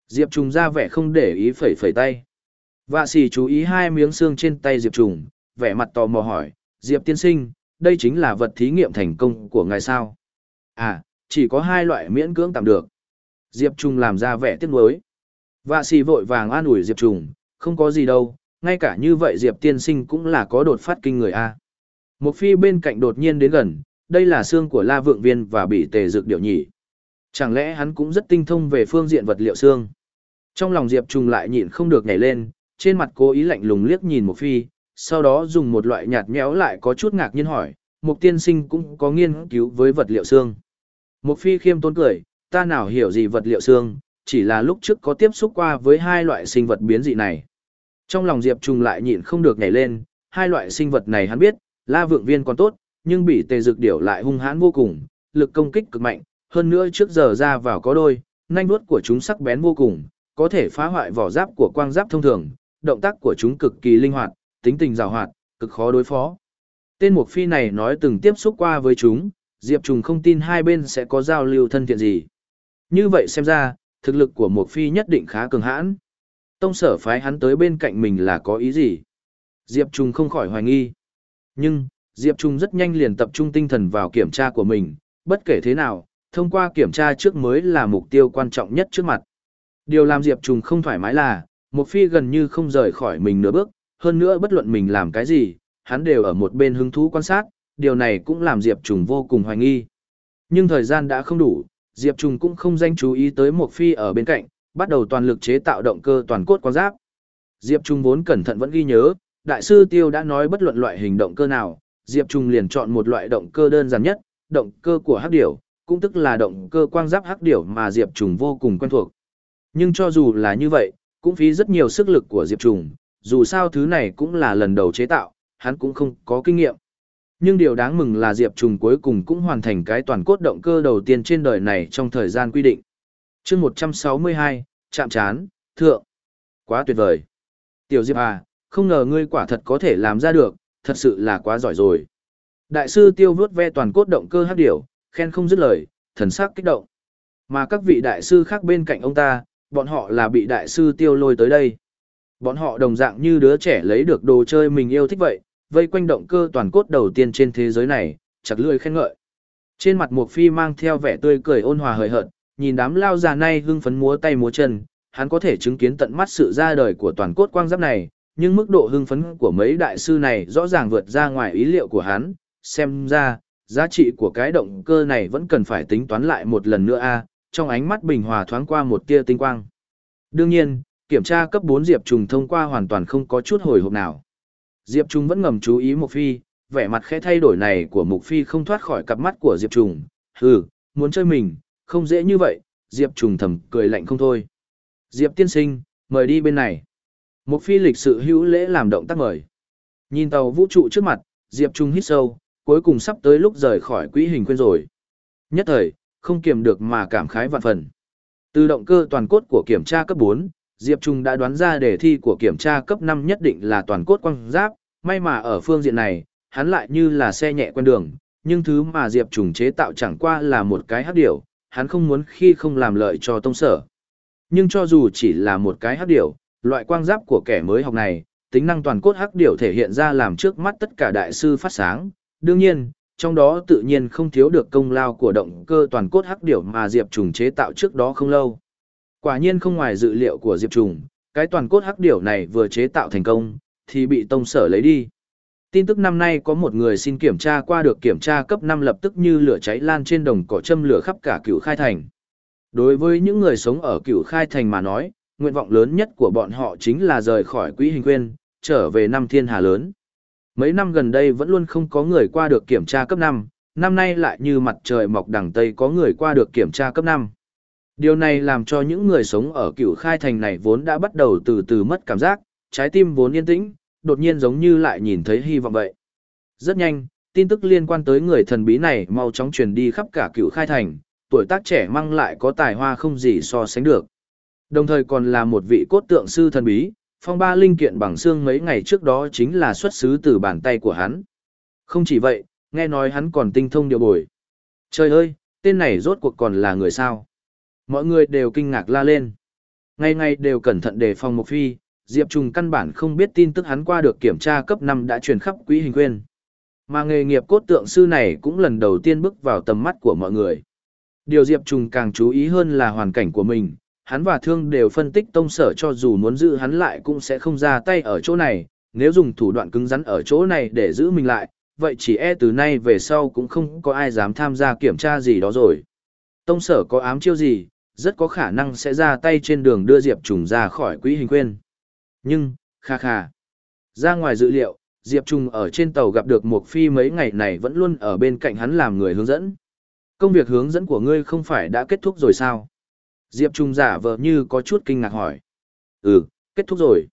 Diệp Trùng ra vẻ không để ý phẩy phẩy tay. Vạ sỉ chú ý hai miếng xương trên tay Diệp Trùng, vẻ mặt tò mò hỏi, Diệp tiên sinh, đây chính là vật thí nghiệm thành công của ngài sao. À, chỉ có hai loại miễn cưỡng tạm được. Diệp Trung làm ra vẻ tiếc nuối. Vạ sĩ vội vàng an ủi Diệp Trung, không có gì đâu, ngay cả như vậy Diệp tiên sinh cũng là có đột phát kinh người A. Một phi bên cạnh đột nhiên đến gần, đây là xương của la vượng viên và bị tề dược điệu nhỉ. Chẳng lẽ hắn cũng rất tinh thông về phương diện vật liệu xương? Trong lòng Diệp Trung lại nhịn không được nhảy lên, trên mặt cố ý lạnh lùng liếc nhìn một phi, sau đó dùng một loại nhạt nhẽo lại có chút ngạc nhiên hỏi, Mục tiên sinh cũng có nghiên cứu với vật liệu xương. Mục phi khiêm tốn cười, ta nào hiểu gì vật liệu xương, chỉ là lúc trước có tiếp xúc qua với hai loại sinh vật biến dị này. Trong lòng Diệp Trùng lại nhịn không được nhảy lên, hai loại sinh vật này hắn biết, la vượng viên còn tốt, nhưng bị tề dược điểu lại hung hãn vô cùng, lực công kích cực mạnh, hơn nữa trước giờ ra vào có đôi, nanh vuốt của chúng sắc bén vô cùng, có thể phá hoại vỏ giáp của quang giáp thông thường, động tác của chúng cực kỳ linh hoạt, tính tình giàu hoạt, cực khó đối phó. Tên Mục Phi này nói từng tiếp xúc qua với chúng, Diệp Trùng không tin hai bên sẽ có giao lưu thân thiện gì. Như vậy xem ra, thực lực của Mục Phi nhất định khá cường hãn. Tông sở phái hắn tới bên cạnh mình là có ý gì? Diệp Trung không khỏi hoài nghi. Nhưng, Diệp Trung rất nhanh liền tập trung tinh thần vào kiểm tra của mình, bất kể thế nào, thông qua kiểm tra trước mới là mục tiêu quan trọng nhất trước mặt. Điều làm Diệp Trung không thoải mái là, một phi gần như không rời khỏi mình nửa bước, hơn nữa bất luận mình làm cái gì, hắn đều ở một bên hứng thú quan sát, điều này cũng làm Diệp Trung vô cùng hoài nghi. Nhưng thời gian đã không đủ, Diệp Trung cũng không danh chú ý tới một phi ở bên cạnh, bắt đầu toàn lực chế tạo động cơ toàn cốt quang giáp. Diệp Trung vốn cẩn thận vẫn ghi nhớ, đại sư Tiêu đã nói bất luận loại hình động cơ nào, Diệp Trung liền chọn một loại động cơ đơn giản nhất, động cơ của hắc điểu, cũng tức là động cơ quang giáp hắc điểu mà Diệp Trung vô cùng quen thuộc. Nhưng cho dù là như vậy, cũng phí rất nhiều sức lực của Diệp Trung, dù sao thứ này cũng là lần đầu chế tạo, hắn cũng không có kinh nghiệm. Nhưng điều đáng mừng là Diệp Trung cuối cùng cũng hoàn thành cái toàn cốt động cơ đầu tiên trên đời này trong thời gian quy định chương 162, chạm chán, thượng. Quá tuyệt vời. Tiểu Diệp à, không ngờ ngươi quả thật có thể làm ra được, thật sự là quá giỏi rồi. Đại sư tiêu vớt ve toàn cốt động cơ hát điểu, khen không dứt lời, thần sắc kích động. Mà các vị đại sư khác bên cạnh ông ta, bọn họ là bị đại sư tiêu lôi tới đây. Bọn họ đồng dạng như đứa trẻ lấy được đồ chơi mình yêu thích vậy, vây quanh động cơ toàn cốt đầu tiên trên thế giới này, chặt lưỡi khen ngợi. Trên mặt Mục Phi mang theo vẻ tươi cười ôn hòa hời hợt, nhìn đám lao già nay hưng phấn múa tay múa chân, hắn có thể chứng kiến tận mắt sự ra đời của toàn cốt quang giáp này, nhưng mức độ hưng phấn của mấy đại sư này rõ ràng vượt ra ngoài ý liệu của hắn, xem ra, giá trị của cái động cơ này vẫn cần phải tính toán lại một lần nữa a trong ánh mắt bình hòa thoáng qua một tia tinh quang. Đương nhiên, kiểm tra cấp 4 Diệp Trùng thông qua hoàn toàn không có chút hồi hộp nào. Diệp Trùng vẫn ngầm chú ý Mục Phi, vẻ mặt khẽ thay đổi này của Mục Phi không thoát khỏi cặp mắt của Diệp Trùng. Hừ, muốn chơi mình, không dễ như vậy, Diệp Trùng thầm cười lạnh không thôi. Diệp tiên sinh, mời đi bên này. Một phi lịch sự hữu lễ làm động tác mời. Nhìn tàu vũ trụ trước mặt, Diệp Trung hít sâu, cuối cùng sắp tới lúc rời khỏi quỹ hình khuyên rồi. Nhất thời, không kiềm được mà cảm khái vạn phần. Từ động cơ toàn cốt của kiểm tra cấp 4, Diệp Trung đã đoán ra đề thi của kiểm tra cấp 5 nhất định là toàn cốt quang giáp, may mà ở phương diện này, hắn lại như là xe nhẹ quen đường, nhưng thứ mà Diệp Trung chế tạo chẳng qua là một cái hắc điểu, hắn không muốn khi không làm lợi cho tông sở. Nhưng cho dù chỉ là một cái hắc điểu, Loại quang giáp của kẻ mới học này, tính năng toàn cốt hắc điểu thể hiện ra làm trước mắt tất cả đại sư phát sáng. Đương nhiên, trong đó tự nhiên không thiếu được công lao của động cơ toàn cốt hắc điểu mà Diệp Trùng chế tạo trước đó không lâu. Quả nhiên không ngoài dự liệu của Diệp Trùng, cái toàn cốt hắc điểu này vừa chế tạo thành công, thì bị tông sở lấy đi. Tin tức năm nay có một người xin kiểm tra qua được kiểm tra cấp 5 lập tức như lửa cháy lan trên đồng cỏ châm lửa khắp cả cựu khai thành. Đối với những người sống ở cựu khai thành mà nói, nguyện vọng lớn nhất của bọn họ chính là rời khỏi quỹ hình quyên, trở về năm thiên hà lớn. Mấy năm gần đây vẫn luôn không có người qua được kiểm tra cấp 5, năm nay lại như mặt trời mọc đằng Tây có người qua được kiểm tra cấp 5. Điều này làm cho những người sống ở cựu khai thành này vốn đã bắt đầu từ từ mất cảm giác, trái tim vốn yên tĩnh, đột nhiên giống như lại nhìn thấy hy vọng vậy. Rất nhanh, tin tức liên quan tới người thần bí này mau chóng truyền đi khắp cả cựu khai thành, tuổi tác trẻ mang lại có tài hoa không gì so sánh được. Đồng thời còn là một vị cốt tượng sư thần bí, phong ba linh kiện bằng xương mấy ngày trước đó chính là xuất xứ từ bàn tay của hắn. Không chỉ vậy, nghe nói hắn còn tinh thông điều bồi. Trời ơi, tên này rốt cuộc còn là người sao? Mọi người đều kinh ngạc la lên. Ngày ngày đều cẩn thận đề phòng một phi, Diệp Trùng căn bản không biết tin tức hắn qua được kiểm tra cấp 5 đã truyền khắp quỹ hình quyên. Mà nghề nghiệp cốt tượng sư này cũng lần đầu tiên bước vào tầm mắt của mọi người. Điều Diệp Trùng càng chú ý hơn là hoàn cảnh của mình, hắn và thương đều phân tích tông sở cho dù muốn giữ hắn lại cũng sẽ không ra tay ở chỗ này, nếu dùng thủ đoạn cứng rắn ở chỗ này để giữ mình lại, vậy chỉ e từ nay về sau cũng không có ai dám tham gia kiểm tra gì đó rồi. Tông sở có ám chiêu gì, rất có khả năng sẽ ra tay trên đường đưa Diệp Trùng ra khỏi quỹ hình quên. Nhưng, kha kha. Ra ngoài dự liệu, Diệp Trung ở trên tàu gặp được Mộc phi mấy ngày này vẫn luôn ở bên cạnh hắn làm người hướng dẫn. Công việc hướng dẫn của ngươi không phải đã kết thúc rồi sao? Diệp Trung giả vờ như có chút kinh ngạc hỏi. Ừ, kết thúc rồi.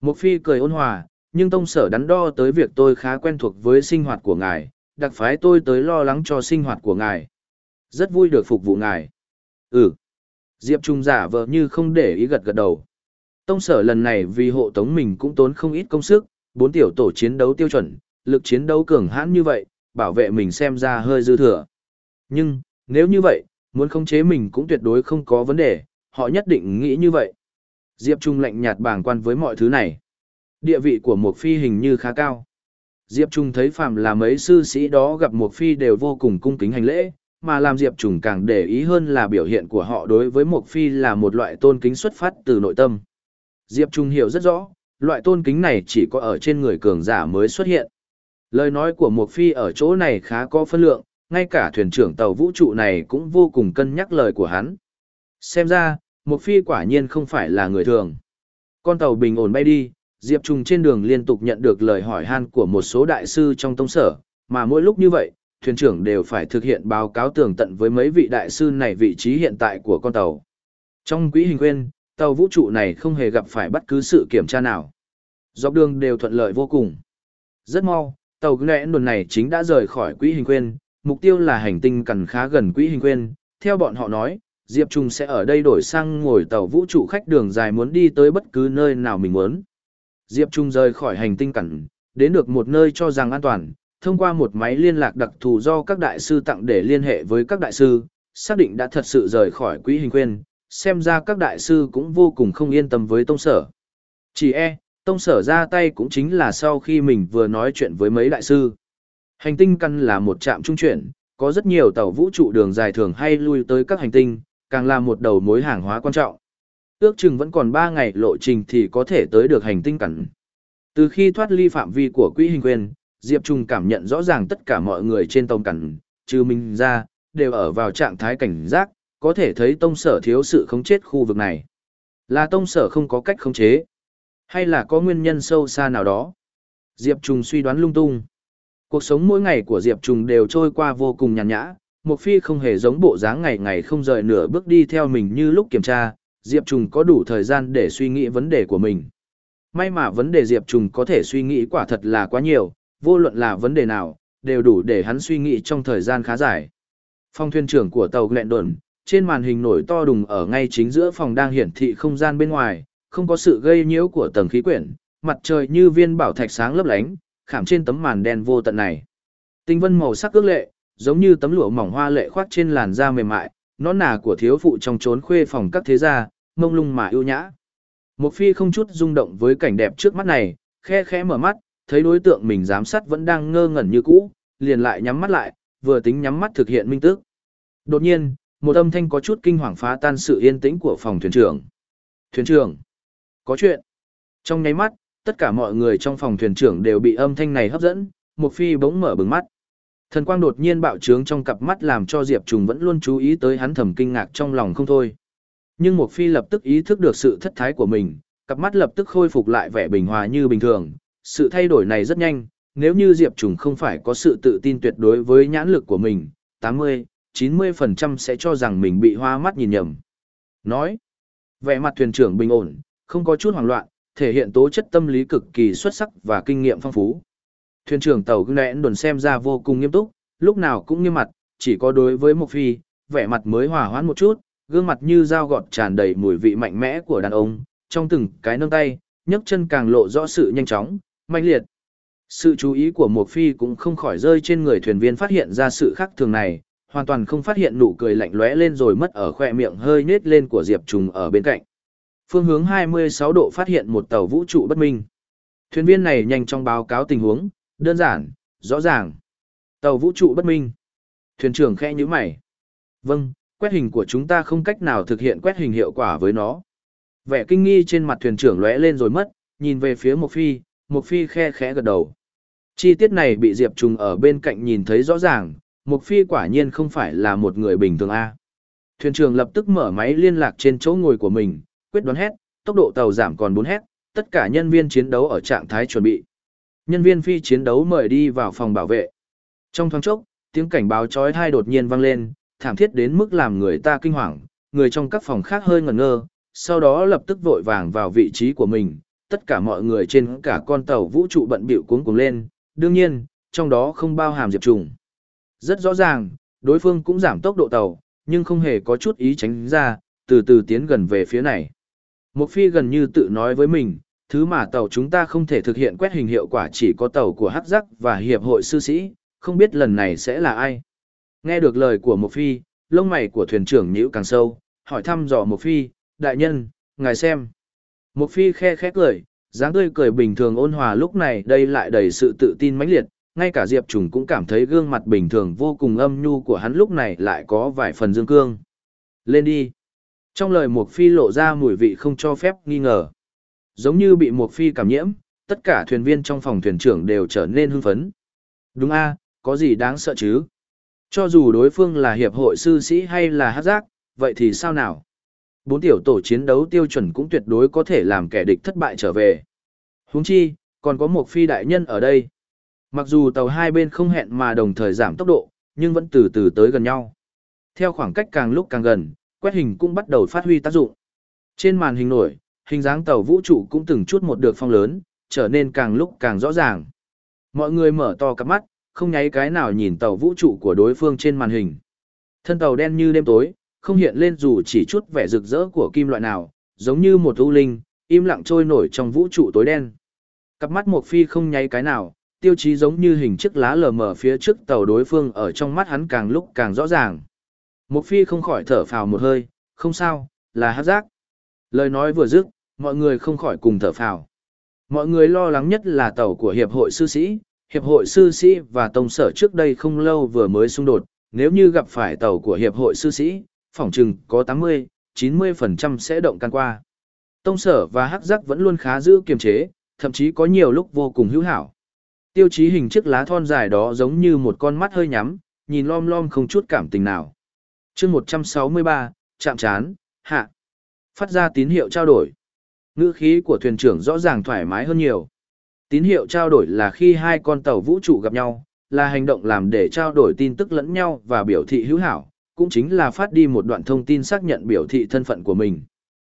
Mộc phi cười ôn hòa, nhưng tông sở đắn đo tới việc tôi khá quen thuộc với sinh hoạt của ngài, đặc phái tôi tới lo lắng cho sinh hoạt của ngài. Rất vui được phục vụ ngài. Ừ. Diệp Trung giả vờ như không để ý gật gật đầu. Tông sở lần này vì hộ tống mình cũng tốn không ít công sức, bốn tiểu tổ chiến đấu tiêu chuẩn, lực chiến đấu cường hãn như vậy, bảo vệ mình xem ra hơi dư thừa. Nhưng, nếu như vậy, muốn khống chế mình cũng tuyệt đối không có vấn đề, họ nhất định nghĩ như vậy. Diệp Trung lạnh nhạt bàng quan với mọi thứ này. Địa vị của một phi hình như khá cao. Diệp Trung thấy phàm là mấy sư sĩ đó gặp một phi đều vô cùng cung kính hành lễ, mà làm Diệp Trung càng để ý hơn là biểu hiện của họ đối với một phi là một loại tôn kính xuất phát từ nội tâm. Diệp Trung hiểu rất rõ, loại tôn kính này chỉ có ở trên người cường giả mới xuất hiện. Lời nói của Mộc phi ở chỗ này khá có phân lượng, ngay cả thuyền trưởng tàu vũ trụ này cũng vô cùng cân nhắc lời của hắn. Xem ra, Mộc phi quả nhiên không phải là người thường. Con tàu bình ổn bay đi, Diệp Trung trên đường liên tục nhận được lời hỏi han của một số đại sư trong tông sở, mà mỗi lúc như vậy, thuyền trưởng đều phải thực hiện báo cáo tường tận với mấy vị đại sư này vị trí hiện tại của con tàu. Trong quỹ hình quên, tàu vũ trụ này không hề gặp phải bất cứ sự kiểm tra nào. Dọc đường đều thuận lợi vô cùng. Rất mau, tàu nghẽ đồn này chính đã rời khỏi quỹ hình quên, mục tiêu là hành tinh cằn khá gần quỹ hình quên. Theo bọn họ nói, Diệp Trung sẽ ở đây đổi sang ngồi tàu vũ trụ khách đường dài muốn đi tới bất cứ nơi nào mình muốn. Diệp Trung rời khỏi hành tinh cẩn, đến được một nơi cho rằng an toàn, thông qua một máy liên lạc đặc thù do các đại sư tặng để liên hệ với các đại sư, xác định đã thật sự rời khỏi quỹ hình quên, xem ra các đại sư cũng vô cùng không yên tâm với tông sở. Chỉ e, tông sở ra tay cũng chính là sau khi mình vừa nói chuyện với mấy đại sư. Hành tinh căn là một trạm trung chuyển, có rất nhiều tàu vũ trụ đường dài thường hay lui tới các hành tinh, càng là một đầu mối hàng hóa quan trọng. Ước chừng vẫn còn 3 ngày lộ trình thì có thể tới được hành tinh cẩn. Từ khi thoát ly phạm vi của quỹ hình quyền, Diệp Trung cảm nhận rõ ràng tất cả mọi người trên tông cẩn, trừ mình ra, đều ở vào trạng thái cảnh giác, có thể thấy tông sở thiếu sự khống chết khu vực này. Là tông sở không có cách khống chế, hay là có nguyên nhân sâu xa nào đó. Diệp trùng suy đoán lung tung. Cuộc sống mỗi ngày của Diệp trùng đều trôi qua vô cùng nhàn nhã, Một Phi không hề giống bộ dáng ngày ngày không rời nửa bước đi theo mình như lúc kiểm tra, Diệp trùng có đủ thời gian để suy nghĩ vấn đề của mình. May mà vấn đề Diệp trùng có thể suy nghĩ quả thật là quá nhiều, vô luận là vấn đề nào, đều đủ để hắn suy nghĩ trong thời gian khá dài. Phong thuyền trưởng của tàu lẹn trên màn hình nổi to đùng ở ngay chính giữa phòng đang hiển thị không gian bên ngoài, không có sự gây nhiễu của tầng khí quyển, mặt trời như viên bảo thạch sáng lấp lánh, khảm trên tấm màn đen vô tận này. Tinh vân màu sắc ước lệ, giống như tấm lụa mỏng hoa lệ khoác trên làn da mềm mại, nón nà của thiếu phụ trong trốn khuê phòng các thế gia, mông lung mà ưu nhã. Một phi không chút rung động với cảnh đẹp trước mắt này, khe khẽ mở mắt, thấy đối tượng mình giám sát vẫn đang ngơ ngẩn như cũ, liền lại nhắm mắt lại, vừa tính nhắm mắt thực hiện minh tức. Đột nhiên, một âm thanh có chút kinh hoàng phá tan sự yên tĩnh của phòng thuyền trưởng. Thuyền trưởng, có chuyện. Trong nháy mắt, tất cả mọi người trong phòng thuyền trưởng đều bị âm thanh này hấp dẫn, Mục phi bỗng mở bừng mắt. Thần quang đột nhiên bạo trướng trong cặp mắt làm cho Diệp Trùng vẫn luôn chú ý tới hắn thầm kinh ngạc trong lòng không thôi. Nhưng Mục phi lập tức ý thức được sự thất thái của mình, cặp mắt lập tức khôi phục lại vẻ bình hòa như bình thường. Sự thay đổi này rất nhanh, nếu như Diệp Trùng không phải có sự tự tin tuyệt đối với nhãn lực của mình, 80, 90% sẽ cho rằng mình bị hoa mắt nhìn nhầm. Nói, vẻ mặt thuyền trưởng bình ổn, không có chút hoảng loạn, thể hiện tố chất tâm lý cực kỳ xuất sắc và kinh nghiệm phong phú. Thuyền trưởng tàu gương đồn xem ra vô cùng nghiêm túc, lúc nào cũng nghiêm mặt, chỉ có đối với một phi, vẻ mặt mới hòa hoãn một chút, gương mặt như dao gọt tràn đầy mùi vị mạnh mẽ của đàn ông, trong từng cái nâng tay, nhấc chân càng lộ rõ sự nhanh chóng, mạnh liệt. Sự chú ý của một phi cũng không khỏi rơi trên người thuyền viên phát hiện ra sự khác thường này, hoàn toàn không phát hiện nụ cười lạnh lóe lên rồi mất ở khoe miệng hơi nết lên của Diệp Trùng ở bên cạnh. Phương hướng 26 độ phát hiện một tàu vũ trụ bất minh. Thuyền viên này nhanh chóng báo cáo tình huống, đơn giản, rõ ràng. Tàu vũ trụ bất minh. Thuyền trưởng khe nhữ mày. Vâng, quét hình của chúng ta không cách nào thực hiện quét hình hiệu quả với nó. Vẻ kinh nghi trên mặt thuyền trưởng lóe lên rồi mất, nhìn về phía Mộc phi, Mộc phi khe khẽ gật đầu. Chi tiết này bị Diệp Trùng ở bên cạnh nhìn thấy rõ ràng, Mục phi quả nhiên không phải là một người bình thường A. Thuyền trưởng lập tức mở máy liên lạc trên chỗ ngồi của mình, quyết đoán hét, tốc độ tàu giảm còn 4 hét, tất cả nhân viên chiến đấu ở trạng thái chuẩn bị. Nhân viên phi chiến đấu mời đi vào phòng bảo vệ. Trong thoáng chốc, tiếng cảnh báo chói tai đột nhiên vang lên, thảm thiết đến mức làm người ta kinh hoàng, người trong các phòng khác hơi ngẩn ngơ, sau đó lập tức vội vàng vào vị trí của mình, tất cả mọi người trên cả con tàu vũ trụ bận bịu cuống cuồng lên, đương nhiên, trong đó không bao hàm Diệp Trùng. Rất rõ ràng, đối phương cũng giảm tốc độ tàu, nhưng không hề có chút ý tránh ra, từ từ tiến gần về phía này. Một phi gần như tự nói với mình, thứ mà tàu chúng ta không thể thực hiện quét hình hiệu quả chỉ có tàu của Hắc Giác và Hiệp hội Sư Sĩ, không biết lần này sẽ là ai. Nghe được lời của một phi, lông mày của thuyền trưởng nhíu càng sâu, hỏi thăm dò một phi, đại nhân, ngài xem. Một phi khe khẽ cười, dáng tươi cười bình thường ôn hòa lúc này đây lại đầy sự tự tin mãnh liệt, ngay cả Diệp Trùng cũng cảm thấy gương mặt bình thường vô cùng âm nhu của hắn lúc này lại có vài phần dương cương. Lên đi. Trong lời Mục Phi lộ ra mùi vị không cho phép nghi ngờ. Giống như bị Mục Phi cảm nhiễm, tất cả thuyền viên trong phòng thuyền trưởng đều trở nên hưng phấn. Đúng a, có gì đáng sợ chứ? Cho dù đối phương là hiệp hội sư sĩ hay là hát giác, vậy thì sao nào? Bốn tiểu tổ chiến đấu tiêu chuẩn cũng tuyệt đối có thể làm kẻ địch thất bại trở về. Huống chi, còn có một phi đại nhân ở đây. Mặc dù tàu hai bên không hẹn mà đồng thời giảm tốc độ, nhưng vẫn từ từ tới gần nhau. Theo khoảng cách càng lúc càng gần, quét hình cũng bắt đầu phát huy tác dụng. Trên màn hình nổi, hình dáng tàu vũ trụ cũng từng chút một được phong lớn, trở nên càng lúc càng rõ ràng. Mọi người mở to cặp mắt, không nháy cái nào nhìn tàu vũ trụ của đối phương trên màn hình. Thân tàu đen như đêm tối, không hiện lên dù chỉ chút vẻ rực rỡ của kim loại nào, giống như một u linh, im lặng trôi nổi trong vũ trụ tối đen. Cặp mắt một phi không nháy cái nào, tiêu chí giống như hình chiếc lá lờ mờ phía trước tàu đối phương ở trong mắt hắn càng lúc càng rõ ràng. Mục phi không khỏi thở phào một hơi, không sao, là hát giác. Lời nói vừa dứt, mọi người không khỏi cùng thở phào. Mọi người lo lắng nhất là tàu của Hiệp hội Sư Sĩ, Hiệp hội Sư Sĩ và Tông Sở trước đây không lâu vừa mới xung đột, nếu như gặp phải tàu của Hiệp hội Sư Sĩ, phỏng chừng có 80, 90% sẽ động can qua. Tông Sở và Hắc Giác vẫn luôn khá giữ kiềm chế, thậm chí có nhiều lúc vô cùng hữu hảo. Tiêu chí hình chiếc lá thon dài đó giống như một con mắt hơi nhắm, nhìn lom lom không chút cảm tình nào. chương 163, chạm chán, hạ. Phát ra tín hiệu trao đổi. Ngữ khí của thuyền trưởng rõ ràng thoải mái hơn nhiều. Tín hiệu trao đổi là khi hai con tàu vũ trụ gặp nhau, là hành động làm để trao đổi tin tức lẫn nhau và biểu thị hữu hảo, cũng chính là phát đi một đoạn thông tin xác nhận biểu thị thân phận của mình.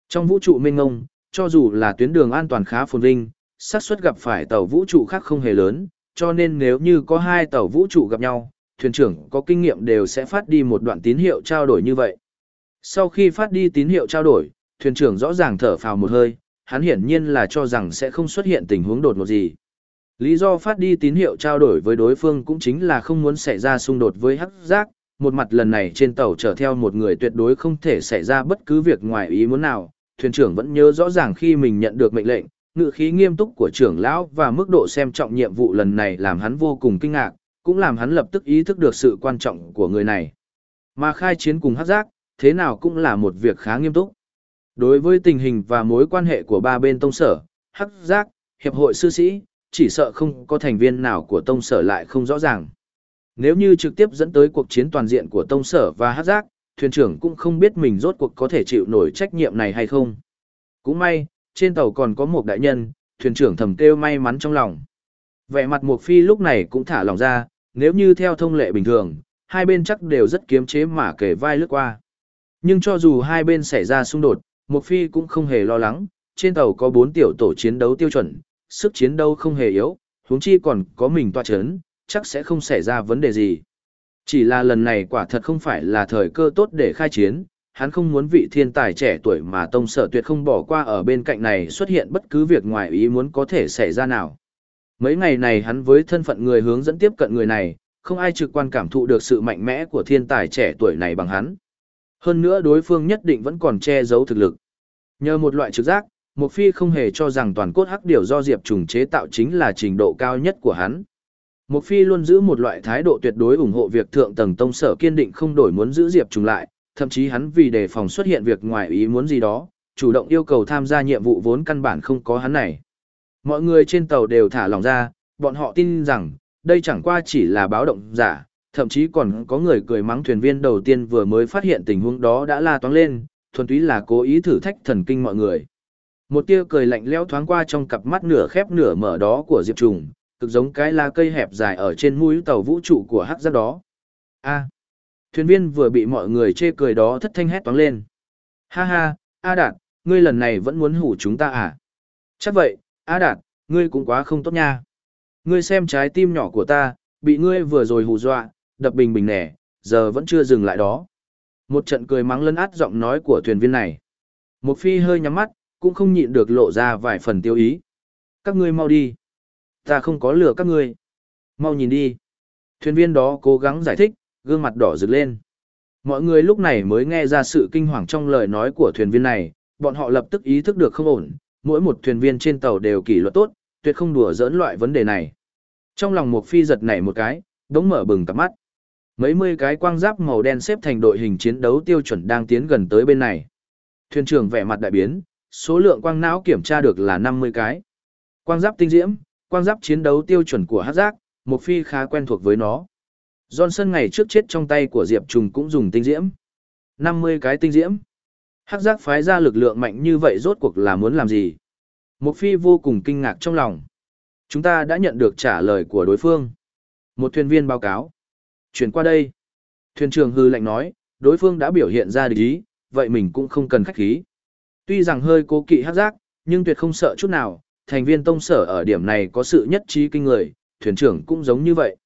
Trong vũ trụ mênh ngông, cho dù là tuyến đường an toàn khá phồn vinh, xác suất gặp phải tàu vũ trụ khác không hề lớn, cho nên nếu như có hai tàu vũ trụ gặp nhau, thuyền trưởng có kinh nghiệm đều sẽ phát đi một đoạn tín hiệu trao đổi như vậy. Sau khi phát đi tín hiệu trao đổi, thuyền trưởng rõ ràng thở phào một hơi, hắn hiển nhiên là cho rằng sẽ không xuất hiện tình huống đột ngột gì. Lý do phát đi tín hiệu trao đổi với đối phương cũng chính là không muốn xảy ra xung đột với hắc giác, một mặt lần này trên tàu chở theo một người tuyệt đối không thể xảy ra bất cứ việc ngoài ý muốn nào, thuyền trưởng vẫn nhớ rõ ràng khi mình nhận được mệnh lệnh, ngự khí nghiêm túc của trưởng lão và mức độ xem trọng nhiệm vụ lần này làm hắn vô cùng kinh ngạc, cũng làm hắn lập tức ý thức được sự quan trọng của người này. Mà khai chiến cùng hắc giác, thế nào cũng là một việc khá nghiêm túc. Đối với tình hình và mối quan hệ của ba bên tông sở, hắc giác, hiệp hội sư sĩ, chỉ sợ không có thành viên nào của tông sở lại không rõ ràng. Nếu như trực tiếp dẫn tới cuộc chiến toàn diện của tông sở và hắc giác, thuyền trưởng cũng không biết mình rốt cuộc có thể chịu nổi trách nhiệm này hay không. Cũng may, trên tàu còn có một đại nhân, thuyền trưởng thầm kêu may mắn trong lòng. Vẻ mặt Mục Phi lúc này cũng thả lòng ra, nếu như theo thông lệ bình thường, hai bên chắc đều rất kiếm chế mà kể vai lướt qua. Nhưng cho dù hai bên xảy ra xung đột, Mục Phi cũng không hề lo lắng, trên tàu có bốn tiểu tổ chiến đấu tiêu chuẩn, sức chiến đấu không hề yếu, huống chi còn có mình toa chấn, chắc sẽ không xảy ra vấn đề gì. Chỉ là lần này quả thật không phải là thời cơ tốt để khai chiến, hắn không muốn vị thiên tài trẻ tuổi mà tông sở tuyệt không bỏ qua ở bên cạnh này xuất hiện bất cứ việc ngoài ý muốn có thể xảy ra nào. Mấy ngày này hắn với thân phận người hướng dẫn tiếp cận người này, không ai trực quan cảm thụ được sự mạnh mẽ của thiên tài trẻ tuổi này bằng hắn. Hơn nữa đối phương nhất định vẫn còn che giấu thực lực. Nhờ một loại trực giác, Mục Phi không hề cho rằng toàn cốt hắc điều do Diệp Trùng chế tạo chính là trình độ cao nhất của hắn. Mục Phi luôn giữ một loại thái độ tuyệt đối ủng hộ việc thượng tầng tông sở kiên định không đổi muốn giữ Diệp Trùng lại, thậm chí hắn vì đề phòng xuất hiện việc ngoài ý muốn gì đó, chủ động yêu cầu tham gia nhiệm vụ vốn căn bản không có hắn này. Mọi người trên tàu đều thả lòng ra, bọn họ tin rằng, đây chẳng qua chỉ là báo động giả, thậm chí còn có người cười mắng thuyền viên đầu tiên vừa mới phát hiện tình huống đó đã la toán lên, thuần túy là cố ý thử thách thần kinh mọi người. Một tia cười lạnh lẽo thoáng qua trong cặp mắt nửa khép nửa mở đó của Diệp Trùng, cực giống cái lá cây hẹp dài ở trên mũi tàu vũ trụ của hắc giác đó. A. Thuyền viên vừa bị mọi người chê cười đó thất thanh hét toáng lên. Ha ha, A Đạt, ngươi lần này vẫn muốn hủ chúng ta à? Chắc vậy, A Đạt, ngươi cũng quá không tốt nha. Ngươi xem trái tim nhỏ của ta, bị ngươi vừa rồi hù dọa, đập bình bình nẻ, giờ vẫn chưa dừng lại đó. Một trận cười mắng lấn át giọng nói của thuyền viên này. Một phi hơi nhắm mắt, cũng không nhịn được lộ ra vài phần tiêu ý. Các ngươi mau đi. Ta không có lừa các ngươi. Mau nhìn đi. Thuyền viên đó cố gắng giải thích, gương mặt đỏ rực lên. Mọi người lúc này mới nghe ra sự kinh hoàng trong lời nói của thuyền viên này, bọn họ lập tức ý thức được không ổn, mỗi một thuyền viên trên tàu đều kỷ luật tốt, tuyệt không đùa giỡn loại vấn đề này. Trong lòng một phi giật nảy một cái, đống mở bừng cặp mắt. Mấy mươi cái quang giáp màu đen xếp thành đội hình chiến đấu tiêu chuẩn đang tiến gần tới bên này. Thuyền trưởng vẻ mặt đại biến, số lượng quang não kiểm tra được là 50 cái. Quang giáp tinh diễm, quang giáp chiến đấu tiêu chuẩn của hát giác, một phi khá quen thuộc với nó. Johnson ngày trước chết trong tay của Diệp Trùng cũng dùng tinh diễm. 50 cái tinh diễm. Hắc giác phái ra lực lượng mạnh như vậy rốt cuộc là muốn làm gì? Một phi vô cùng kinh ngạc trong lòng. Chúng ta đã nhận được trả lời của đối phương. Một thuyền viên báo cáo. Chuyển qua đây. Thuyền trưởng hư lạnh nói, đối phương đã biểu hiện ra địch ý, vậy mình cũng không cần khách khí. Tuy rằng hơi cố kỵ hắc giác, nhưng tuyệt không sợ chút nào, thành viên tông sở ở điểm này có sự nhất trí kinh người, thuyền trưởng cũng giống như vậy.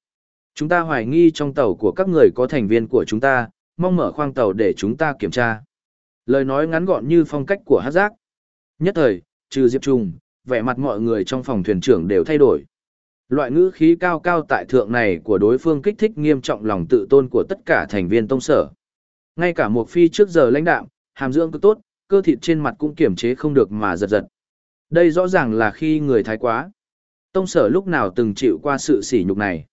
Chúng ta hoài nghi trong tàu của các người có thành viên của chúng ta, mong mở khoang tàu để chúng ta kiểm tra. Lời nói ngắn gọn như phong cách của hát giác. Nhất thời, trừ Diệp Trung, vẻ mặt mọi người trong phòng thuyền trưởng đều thay đổi. Loại ngữ khí cao cao tại thượng này của đối phương kích thích nghiêm trọng lòng tự tôn của tất cả thành viên tông sở. Ngay cả một phi trước giờ lãnh đạo, hàm dưỡng cứ tốt, cơ thịt trên mặt cũng kiểm chế không được mà giật giật. Đây rõ ràng là khi người thái quá. Tông sở lúc nào từng chịu qua sự sỉ nhục này.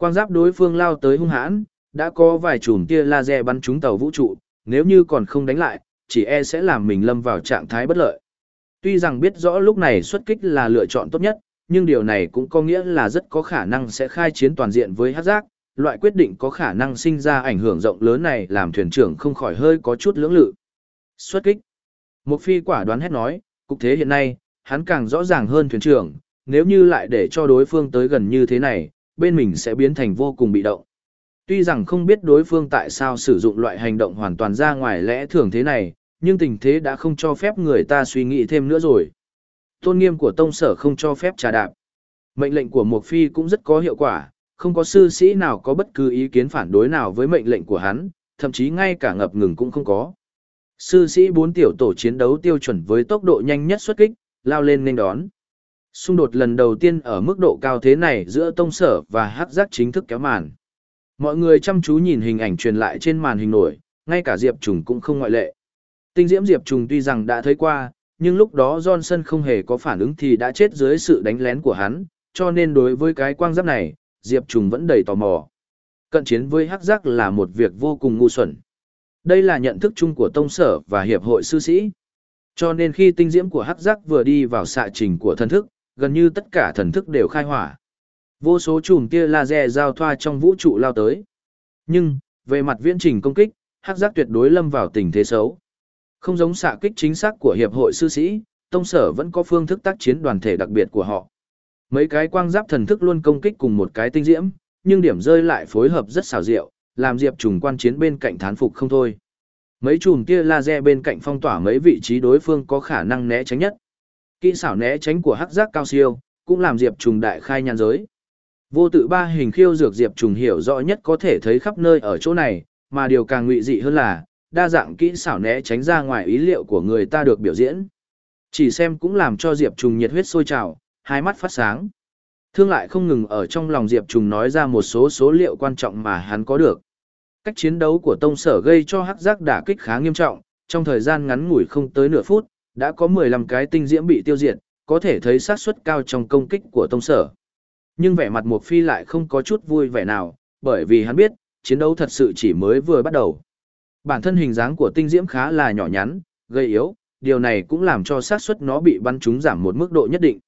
Quang giáp đối phương lao tới hung hãn, đã có vài chùm tia laser bắn trúng tàu vũ trụ, nếu như còn không đánh lại, chỉ e sẽ làm mình lâm vào trạng thái bất lợi. Tuy rằng biết rõ lúc này xuất kích là lựa chọn tốt nhất, nhưng điều này cũng có nghĩa là rất có khả năng sẽ khai chiến toàn diện với hát giác, loại quyết định có khả năng sinh ra ảnh hưởng rộng lớn này làm thuyền trưởng không khỏi hơi có chút lưỡng lự. Xuất kích. Một phi quả đoán hết nói, cục thế hiện nay, hắn càng rõ ràng hơn thuyền trưởng, nếu như lại để cho đối phương tới gần như thế này, bên mình sẽ biến thành vô cùng bị động. Tuy rằng không biết đối phương tại sao sử dụng loại hành động hoàn toàn ra ngoài lẽ thường thế này, nhưng tình thế đã không cho phép người ta suy nghĩ thêm nữa rồi. Tôn nghiêm của tông sở không cho phép trà đạp. Mệnh lệnh của Mộc Phi cũng rất có hiệu quả, không có sư sĩ nào có bất cứ ý kiến phản đối nào với mệnh lệnh của hắn, thậm chí ngay cả ngập ngừng cũng không có. Sư sĩ bốn tiểu tổ chiến đấu tiêu chuẩn với tốc độ nhanh nhất xuất kích, lao lên nên đón. Xung đột lần đầu tiên ở mức độ cao thế này giữa tông sở và hắc giác chính thức kéo màn. Mọi người chăm chú nhìn hình ảnh truyền lại trên màn hình nổi, ngay cả Diệp Trùng cũng không ngoại lệ. Tinh diễm Diệp Trùng tuy rằng đã thấy qua, nhưng lúc đó Johnson không hề có phản ứng thì đã chết dưới sự đánh lén của hắn, cho nên đối với cái quang giáp này, Diệp Trùng vẫn đầy tò mò. Cận chiến với hắc giác là một việc vô cùng ngu xuẩn. Đây là nhận thức chung của tông sở và hiệp hội sư sĩ. Cho nên khi tinh diễm của hắc giác vừa đi vào xạ trình của thân thức, gần như tất cả thần thức đều khai hỏa. Vô số chùm tia laser giao thoa trong vũ trụ lao tới. Nhưng, về mặt viễn trình công kích, hắc giác tuyệt đối lâm vào tình thế xấu. Không giống xạ kích chính xác của hiệp hội sư sĩ, tông sở vẫn có phương thức tác chiến đoàn thể đặc biệt của họ. Mấy cái quang giáp thần thức luôn công kích cùng một cái tinh diễm, nhưng điểm rơi lại phối hợp rất xảo diệu, làm Diệp Trùng quan chiến bên cạnh thán phục không thôi. Mấy chùm tia laser bên cạnh phong tỏa mấy vị trí đối phương có khả năng né tránh nhất. Kỹ xảo né tránh của hắc giác cao siêu, cũng làm Diệp Trùng đại khai nhan giới. Vô tự ba hình khiêu dược Diệp Trùng hiểu rõ nhất có thể thấy khắp nơi ở chỗ này, mà điều càng ngụy dị hơn là, đa dạng kỹ xảo né tránh ra ngoài ý liệu của người ta được biểu diễn. Chỉ xem cũng làm cho Diệp Trùng nhiệt huyết sôi trào, hai mắt phát sáng. Thương lại không ngừng ở trong lòng Diệp Trùng nói ra một số số liệu quan trọng mà hắn có được. Cách chiến đấu của Tông Sở gây cho hắc giác đả kích khá nghiêm trọng, trong thời gian ngắn ngủi không tới nửa phút, đã có 15 cái tinh diễm bị tiêu diệt, có thể thấy sát suất cao trong công kích của Tông Sở. Nhưng vẻ mặt Mục Phi lại không có chút vui vẻ nào, bởi vì hắn biết, chiến đấu thật sự chỉ mới vừa bắt đầu. Bản thân hình dáng của tinh diễm khá là nhỏ nhắn, gây yếu, điều này cũng làm cho xác suất nó bị bắn trúng giảm một mức độ nhất định.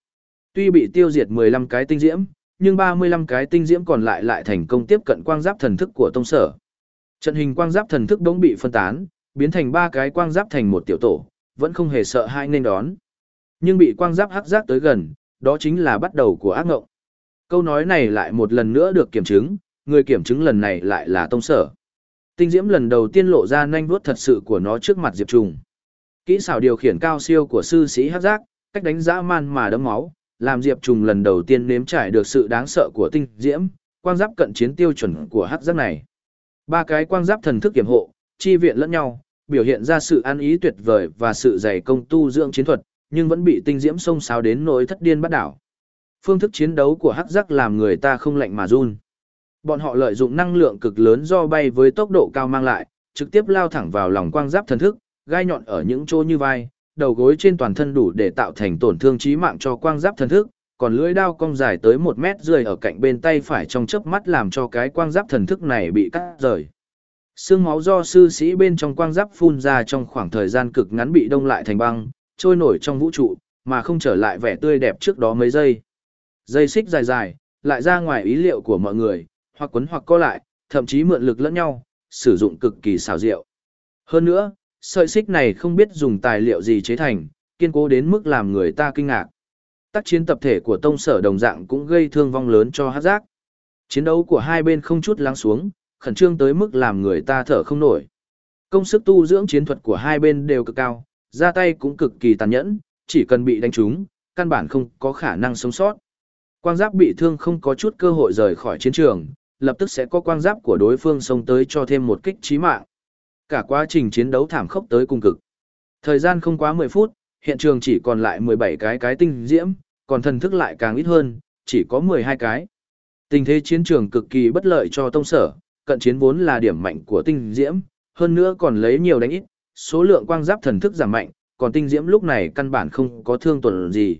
Tuy bị tiêu diệt 15 cái tinh diễm, nhưng 35 cái tinh diễm còn lại lại thành công tiếp cận quang giáp thần thức của tông sở. Trận hình quang giáp thần thức đống bị phân tán, biến thành ba cái quang giáp thành một tiểu tổ, vẫn không hề sợ hai nên đón. Nhưng bị quang giáp hắc giác tới gần, đó chính là bắt đầu của ác ngộng. Câu nói này lại một lần nữa được kiểm chứng, người kiểm chứng lần này lại là tông sở. Tinh diễm lần đầu tiên lộ ra nhanh vuốt thật sự của nó trước mặt Diệp Trùng. Kỹ xảo điều khiển cao siêu của sư sĩ hắc giác, cách đánh dã man mà đấm máu, làm Diệp Trùng lần đầu tiên nếm trải được sự đáng sợ của tinh diễm, quang giáp cận chiến tiêu chuẩn của hắc giác này. Ba cái quang giáp thần thức kiểm hộ, chi viện lẫn nhau, biểu hiện ra sự an ý tuyệt vời và sự dày công tu dưỡng chiến thuật, nhưng vẫn bị tinh diễm xông xáo đến nỗi thất điên bắt đảo. Phương thức chiến đấu của hắc giác làm người ta không lạnh mà run. Bọn họ lợi dụng năng lượng cực lớn do bay với tốc độ cao mang lại, trực tiếp lao thẳng vào lòng quang giáp thần thức, gai nhọn ở những chỗ như vai, đầu gối trên toàn thân đủ để tạo thành tổn thương chí mạng cho quang giáp thần thức, còn lưỡi đao cong dài tới một mét rưỡi ở cạnh bên tay phải trong chớp mắt làm cho cái quang giáp thần thức này bị cắt rời. Sương máu do sư sĩ bên trong quang giáp phun ra trong khoảng thời gian cực ngắn bị đông lại thành băng, trôi nổi trong vũ trụ, mà không trở lại vẻ tươi đẹp trước đó mấy giây. Dây xích dài dài, lại ra ngoài ý liệu của mọi người, hoặc quấn hoặc co lại, thậm chí mượn lực lẫn nhau, sử dụng cực kỳ xảo diệu. Hơn nữa, sợi xích này không biết dùng tài liệu gì chế thành, kiên cố đến mức làm người ta kinh ngạc. Tác chiến tập thể của tông sở đồng dạng cũng gây thương vong lớn cho hát giác. Chiến đấu của hai bên không chút lắng xuống, khẩn trương tới mức làm người ta thở không nổi. Công sức tu dưỡng chiến thuật của hai bên đều cực cao, ra tay cũng cực kỳ tàn nhẫn, chỉ cần bị đánh trúng, căn bản không có khả năng sống sót. Quang giáp bị thương không có chút cơ hội rời khỏi chiến trường, lập tức sẽ có quang giáp của đối phương xông tới cho thêm một kích chí mạng. Cả quá trình chiến đấu thảm khốc tới cùng cực. Thời gian không quá 10 phút, hiện trường chỉ còn lại 17 cái cái tinh diễm, còn thần thức lại càng ít hơn, chỉ có 12 cái. Tình thế chiến trường cực kỳ bất lợi cho tông sở, cận chiến vốn là điểm mạnh của tinh diễm, hơn nữa còn lấy nhiều đánh ít, số lượng quang giáp thần thức giảm mạnh, còn tinh diễm lúc này căn bản không có thương tổn gì.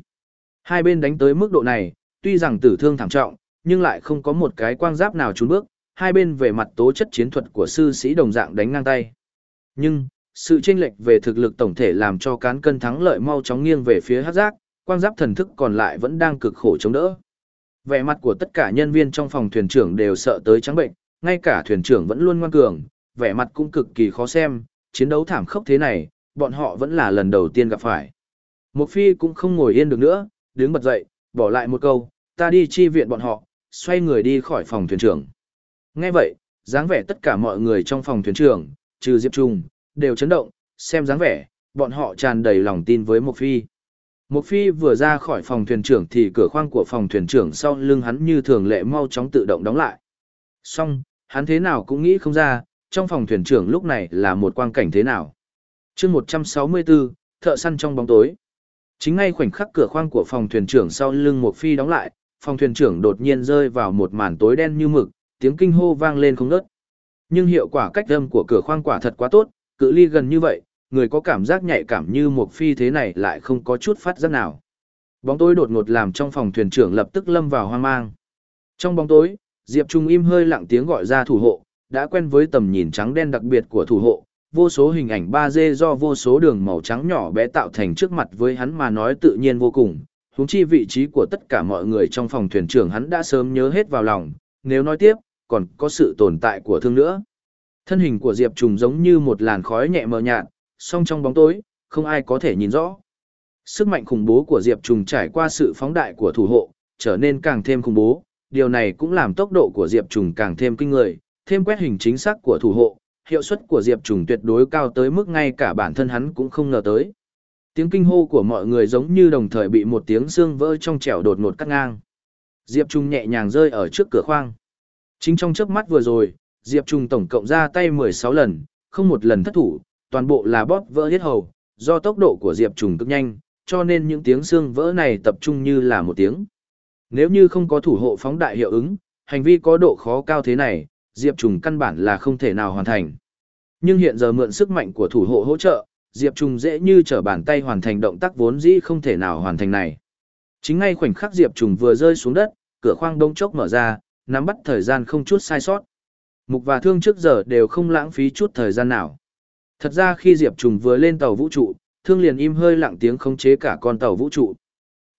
Hai bên đánh tới mức độ này, tuy rằng tử thương thảm trọng, nhưng lại không có một cái quang giáp nào trốn bước, hai bên về mặt tố chất chiến thuật của sư sĩ đồng dạng đánh ngang tay. Nhưng, sự chênh lệch về thực lực tổng thể làm cho cán cân thắng lợi mau chóng nghiêng về phía hát giác, quang giáp thần thức còn lại vẫn đang cực khổ chống đỡ. Vẻ mặt của tất cả nhân viên trong phòng thuyền trưởng đều sợ tới trắng bệnh, ngay cả thuyền trưởng vẫn luôn ngoan cường, vẻ mặt cũng cực kỳ khó xem, chiến đấu thảm khốc thế này, bọn họ vẫn là lần đầu tiên gặp phải. Mục phi cũng không ngồi yên được nữa, đứng bật dậy, bỏ lại một câu, ta đi chi viện bọn họ, xoay người đi khỏi phòng thuyền trưởng. Nghe vậy, dáng vẻ tất cả mọi người trong phòng thuyền trưởng, trừ Diệp Trung, đều chấn động, xem dáng vẻ, bọn họ tràn đầy lòng tin với một phi. Một phi vừa ra khỏi phòng thuyền trưởng thì cửa khoang của phòng thuyền trưởng sau lưng hắn như thường lệ mau chóng tự động đóng lại. Xong, hắn thế nào cũng nghĩ không ra, trong phòng thuyền trưởng lúc này là một quang cảnh thế nào. chương 164, thợ săn trong bóng tối. Chính ngay khoảnh khắc cửa khoang của phòng thuyền trưởng sau lưng một phi đóng lại, phòng thuyền trưởng đột nhiên rơi vào một màn tối đen như mực, tiếng kinh hô vang lên không ngớt. Nhưng hiệu quả cách âm của cửa khoang quả thật quá tốt, cự ly gần như vậy, người có cảm giác nhạy cảm như một phi thế này lại không có chút phát giác nào. Bóng tối đột ngột làm trong phòng thuyền trưởng lập tức lâm vào hoang mang. Trong bóng tối, Diệp Trung im hơi lặng tiếng gọi ra thủ hộ, đã quen với tầm nhìn trắng đen đặc biệt của thủ hộ, vô số hình ảnh 3D do vô số đường màu trắng nhỏ bé tạo thành trước mặt với hắn mà nói tự nhiên vô cùng. Húng chi vị trí của tất cả mọi người trong phòng thuyền trưởng hắn đã sớm nhớ hết vào lòng, nếu nói tiếp, còn có sự tồn tại của thương nữa. Thân hình của Diệp Trùng giống như một làn khói nhẹ mờ nhạt, song trong bóng tối, không ai có thể nhìn rõ. Sức mạnh khủng bố của Diệp Trùng trải qua sự phóng đại của thủ hộ, trở nên càng thêm khủng bố, điều này cũng làm tốc độ của Diệp Trùng càng thêm kinh người, thêm quét hình chính xác của thủ hộ, hiệu suất của Diệp Trùng tuyệt đối cao tới mức ngay cả bản thân hắn cũng không ngờ tới. Tiếng kinh hô của mọi người giống như đồng thời bị một tiếng xương vỡ trong trẻo đột ngột cắt ngang. Diệp Trùng nhẹ nhàng rơi ở trước cửa khoang. Chính trong chớp mắt vừa rồi, Diệp Trùng tổng cộng ra tay 16 lần, không một lần thất thủ, toàn bộ là bóp vỡ hết hầu, do tốc độ của Diệp Trùng cực nhanh, cho nên những tiếng xương vỡ này tập trung như là một tiếng. Nếu như không có thủ hộ phóng đại hiệu ứng, hành vi có độ khó cao thế này, Diệp Trùng căn bản là không thể nào hoàn thành. Nhưng hiện giờ mượn sức mạnh của thủ hộ hỗ trợ, Diệp Trùng dễ như trở bàn tay hoàn thành động tác vốn dĩ không thể nào hoàn thành này. Chính ngay khoảnh khắc Diệp Trùng vừa rơi xuống đất, cửa khoang đông chốc mở ra, nắm bắt thời gian không chút sai sót. Mục và thương trước giờ đều không lãng phí chút thời gian nào. Thật ra khi Diệp Trùng vừa lên tàu vũ trụ, thương liền im hơi lặng tiếng khống chế cả con tàu vũ trụ.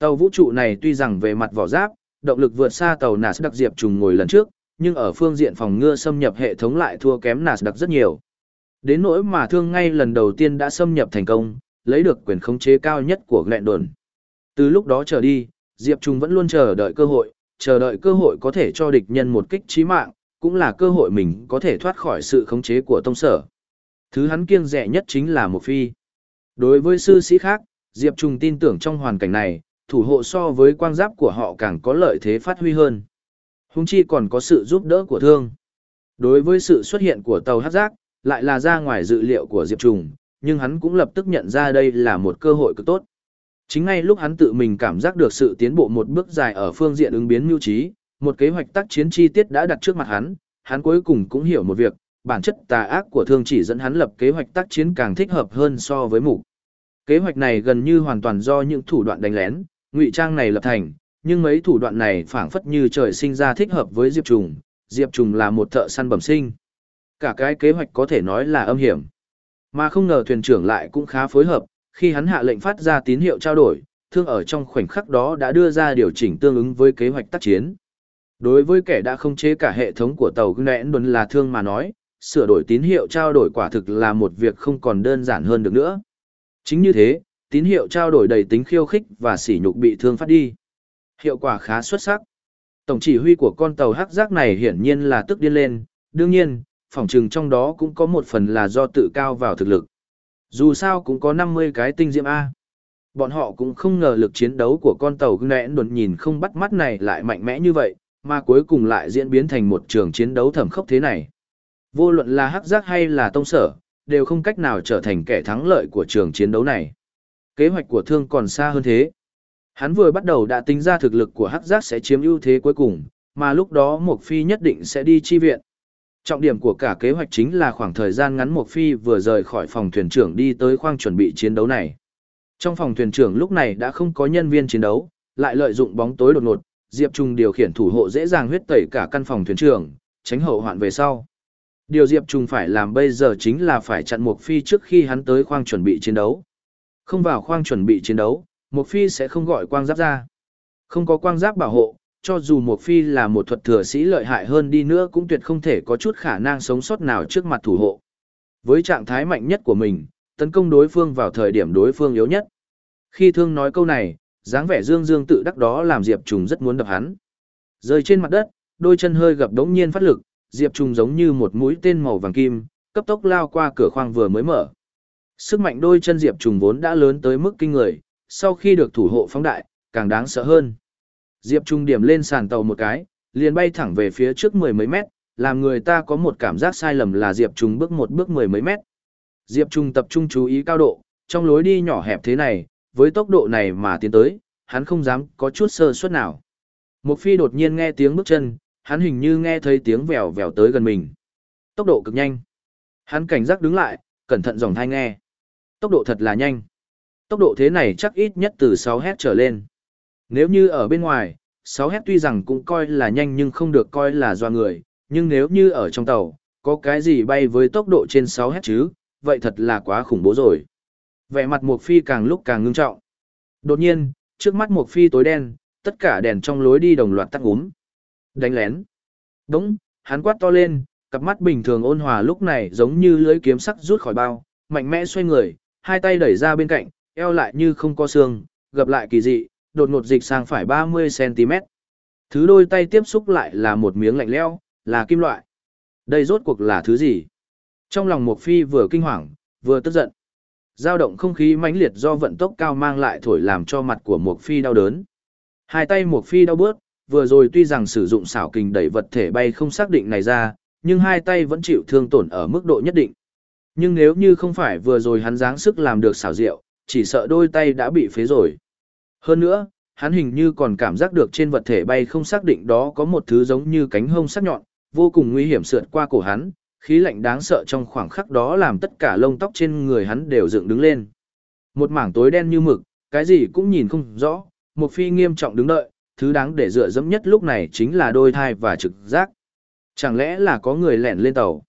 Tàu vũ trụ này tuy rằng về mặt vỏ giáp, động lực vượt xa tàu Nas đặc Diệp Trùng ngồi lần trước, nhưng ở phương diện phòng ngừa xâm nhập hệ thống lại thua kém Nas đặc rất nhiều. Đến nỗi mà thương ngay lần đầu tiên đã xâm nhập thành công, lấy được quyền khống chế cao nhất của lẹn đồn. Từ lúc đó trở đi, Diệp Trung vẫn luôn chờ đợi cơ hội, chờ đợi cơ hội có thể cho địch nhân một kích chí mạng, cũng là cơ hội mình có thể thoát khỏi sự khống chế của tông sở. Thứ hắn kiêng rẻ nhất chính là một phi. Đối với sư sĩ khác, Diệp Trùng tin tưởng trong hoàn cảnh này, thủ hộ so với quang giáp của họ càng có lợi thế phát huy hơn. Hùng chi còn có sự giúp đỡ của thương. Đối với sự xuất hiện của tàu hát giác, lại là ra ngoài dự liệu của Diệp Trùng, nhưng hắn cũng lập tức nhận ra đây là một cơ hội cực tốt. Chính ngay lúc hắn tự mình cảm giác được sự tiến bộ một bước dài ở phương diện ứng biến mưu trí, một kế hoạch tác chiến chi tiết đã đặt trước mặt hắn, hắn cuối cùng cũng hiểu một việc, bản chất tà ác của thương chỉ dẫn hắn lập kế hoạch tác chiến càng thích hợp hơn so với mục. Kế hoạch này gần như hoàn toàn do những thủ đoạn đánh lén, ngụy trang này lập thành, nhưng mấy thủ đoạn này phảng phất như trời sinh ra thích hợp với Diệp Trùng, Diệp Trùng là một thợ săn bẩm sinh. Cả cái kế hoạch có thể nói là âm hiểm. Mà không ngờ thuyền trưởng lại cũng khá phối hợp, khi hắn hạ lệnh phát ra tín hiệu trao đổi, thương ở trong khoảnh khắc đó đã đưa ra điều chỉnh tương ứng với kế hoạch tác chiến. Đối với kẻ đã không chế cả hệ thống của tàu nẽn đồn là thương mà nói, sửa đổi tín hiệu trao đổi quả thực là một việc không còn đơn giản hơn được nữa. Chính như thế, tín hiệu trao đổi đầy tính khiêu khích và sỉ nhục bị thương phát đi. Hiệu quả khá xuất sắc. Tổng chỉ huy của con tàu hắc giác này hiển nhiên là tức điên lên, đương nhiên, phỏng chừng trong đó cũng có một phần là do tự cao vào thực lực. Dù sao cũng có 50 cái tinh diệm A. Bọn họ cũng không ngờ lực chiến đấu của con tàu nẽn đột nhìn không bắt mắt này lại mạnh mẽ như vậy, mà cuối cùng lại diễn biến thành một trường chiến đấu thẩm khốc thế này. Vô luận là hắc giác hay là tông sở, đều không cách nào trở thành kẻ thắng lợi của trường chiến đấu này. Kế hoạch của thương còn xa hơn thế. Hắn vừa bắt đầu đã tính ra thực lực của hắc giác sẽ chiếm ưu thế cuối cùng, mà lúc đó Mộc Phi nhất định sẽ đi chi viện. Trọng điểm của cả kế hoạch chính là khoảng thời gian ngắn Mộc Phi vừa rời khỏi phòng thuyền trưởng đi tới khoang chuẩn bị chiến đấu này. Trong phòng thuyền trưởng lúc này đã không có nhân viên chiến đấu, lại lợi dụng bóng tối đột ngột, Diệp Trung điều khiển thủ hộ dễ dàng huyết tẩy cả căn phòng thuyền trưởng, tránh hậu hoạn về sau. Điều Diệp Trung phải làm bây giờ chính là phải chặn Mộc Phi trước khi hắn tới khoang chuẩn bị chiến đấu. Không vào khoang chuẩn bị chiến đấu, Mộc Phi sẽ không gọi quang giáp ra. Không có quang giáp bảo hộ, cho dù Mộc Phi là một thuật thừa sĩ lợi hại hơn đi nữa cũng tuyệt không thể có chút khả năng sống sót nào trước mặt thủ hộ. Với trạng thái mạnh nhất của mình, tấn công đối phương vào thời điểm đối phương yếu nhất. Khi thương nói câu này, dáng vẻ dương dương tự đắc đó làm Diệp Trùng rất muốn đập hắn. Rơi trên mặt đất, đôi chân hơi gập đống nhiên phát lực, Diệp Trùng giống như một mũi tên màu vàng kim, cấp tốc lao qua cửa khoang vừa mới mở. Sức mạnh đôi chân Diệp Trùng vốn đã lớn tới mức kinh người, sau khi được thủ hộ phóng đại, càng đáng sợ hơn. Diệp Trung điểm lên sàn tàu một cái, liền bay thẳng về phía trước mười mấy mét, làm người ta có một cảm giác sai lầm là Diệp Trung bước một bước mười mấy mét. Diệp Trung tập trung chú ý cao độ, trong lối đi nhỏ hẹp thế này, với tốc độ này mà tiến tới, hắn không dám có chút sơ suất nào. Một phi đột nhiên nghe tiếng bước chân, hắn hình như nghe thấy tiếng vèo vèo tới gần mình. Tốc độ cực nhanh. Hắn cảnh giác đứng lại, cẩn thận dòng thai nghe. Tốc độ thật là nhanh. Tốc độ thế này chắc ít nhất từ 6 hét trở lên. Nếu như ở bên ngoài, 6 hét tuy rằng cũng coi là nhanh nhưng không được coi là do người, nhưng nếu như ở trong tàu, có cái gì bay với tốc độ trên 6 hét chứ, vậy thật là quá khủng bố rồi. Vẻ mặt Mộc Phi càng lúc càng ngưng trọng. Đột nhiên, trước mắt Mộc Phi tối đen, tất cả đèn trong lối đi đồng loạt tắt úm. Đánh lén. Đúng, hắn quát to lên, cặp mắt bình thường ôn hòa lúc này giống như lưỡi kiếm sắc rút khỏi bao, mạnh mẽ xoay người, hai tay đẩy ra bên cạnh, eo lại như không có xương, gập lại kỳ dị, đột ngột dịch sang phải 30cm. Thứ đôi tay tiếp xúc lại là một miếng lạnh leo, là kim loại. Đây rốt cuộc là thứ gì? Trong lòng Mộc Phi vừa kinh hoàng, vừa tức giận. Giao động không khí mãnh liệt do vận tốc cao mang lại thổi làm cho mặt của Mộc Phi đau đớn. Hai tay Mộc Phi đau bớt, vừa rồi tuy rằng sử dụng xảo kình đẩy vật thể bay không xác định này ra, nhưng hai tay vẫn chịu thương tổn ở mức độ nhất định. Nhưng nếu như không phải vừa rồi hắn dáng sức làm được xảo diệu, chỉ sợ đôi tay đã bị phế rồi. Hơn nữa, hắn hình như còn cảm giác được trên vật thể bay không xác định đó có một thứ giống như cánh hông sắc nhọn, vô cùng nguy hiểm sượt qua cổ hắn, khí lạnh đáng sợ trong khoảng khắc đó làm tất cả lông tóc trên người hắn đều dựng đứng lên. Một mảng tối đen như mực, cái gì cũng nhìn không rõ, một phi nghiêm trọng đứng đợi, thứ đáng để dựa dẫm nhất lúc này chính là đôi thai và trực giác. Chẳng lẽ là có người lẻn lên tàu?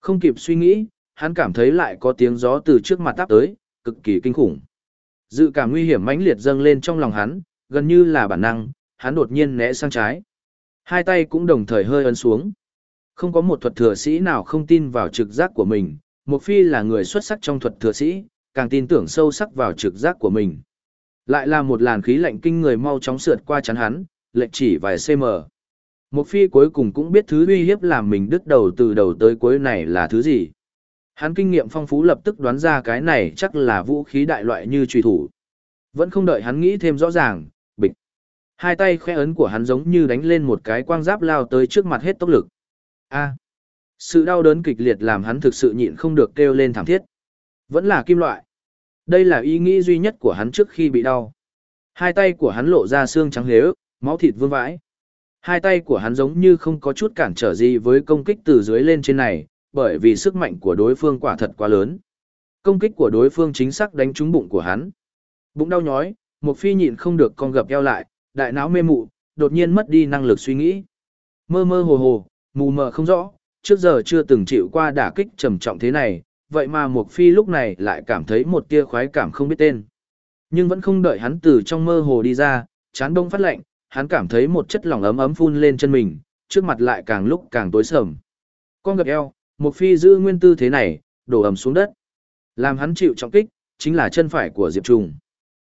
Không kịp suy nghĩ, hắn cảm thấy lại có tiếng gió từ trước mặt táp tới, cực kỳ kinh khủng. Dự cảm nguy hiểm mãnh liệt dâng lên trong lòng hắn, gần như là bản năng, hắn đột nhiên né sang trái. Hai tay cũng đồng thời hơi ấn xuống. Không có một thuật thừa sĩ nào không tin vào trực giác của mình, Mục Phi là người xuất sắc trong thuật thừa sĩ, càng tin tưởng sâu sắc vào trực giác của mình. Lại là một làn khí lạnh kinh người mau chóng sượt qua chắn hắn, lệch chỉ vài cm. Một phi cuối cùng cũng biết thứ uy hiếp làm mình đứt đầu từ đầu tới cuối này là thứ gì. Hắn kinh nghiệm phong phú lập tức đoán ra cái này chắc là vũ khí đại loại như truy thủ. Vẫn không đợi hắn nghĩ thêm rõ ràng, bịch. Hai tay khẽ ấn của hắn giống như đánh lên một cái quang giáp lao tới trước mặt hết tốc lực. A. Sự đau đớn kịch liệt làm hắn thực sự nhịn không được kêu lên thảm thiết. Vẫn là kim loại. Đây là ý nghĩ duy nhất của hắn trước khi bị đau. Hai tay của hắn lộ ra xương trắng lếu, máu thịt vương vãi. Hai tay của hắn giống như không có chút cản trở gì với công kích từ dưới lên trên này, bởi vì sức mạnh của đối phương quả thật quá lớn. Công kích của đối phương chính xác đánh trúng bụng của hắn. Bụng đau nhói, Mục phi nhịn không được con gập eo lại, đại não mê mụ, đột nhiên mất đi năng lực suy nghĩ. Mơ mơ hồ hồ, mù mờ không rõ, trước giờ chưa từng chịu qua đả kích trầm trọng thế này, vậy mà Mục phi lúc này lại cảm thấy một tia khoái cảm không biết tên. Nhưng vẫn không đợi hắn từ trong mơ hồ đi ra, chán đông phát lạnh, hắn cảm thấy một chất lỏng ấm ấm phun lên chân mình, trước mặt lại càng lúc càng tối sầm. Con gập eo, một phi giữ nguyên tư thế này, đổ ầm xuống đất. Làm hắn chịu trọng kích, chính là chân phải của Diệp Trùng.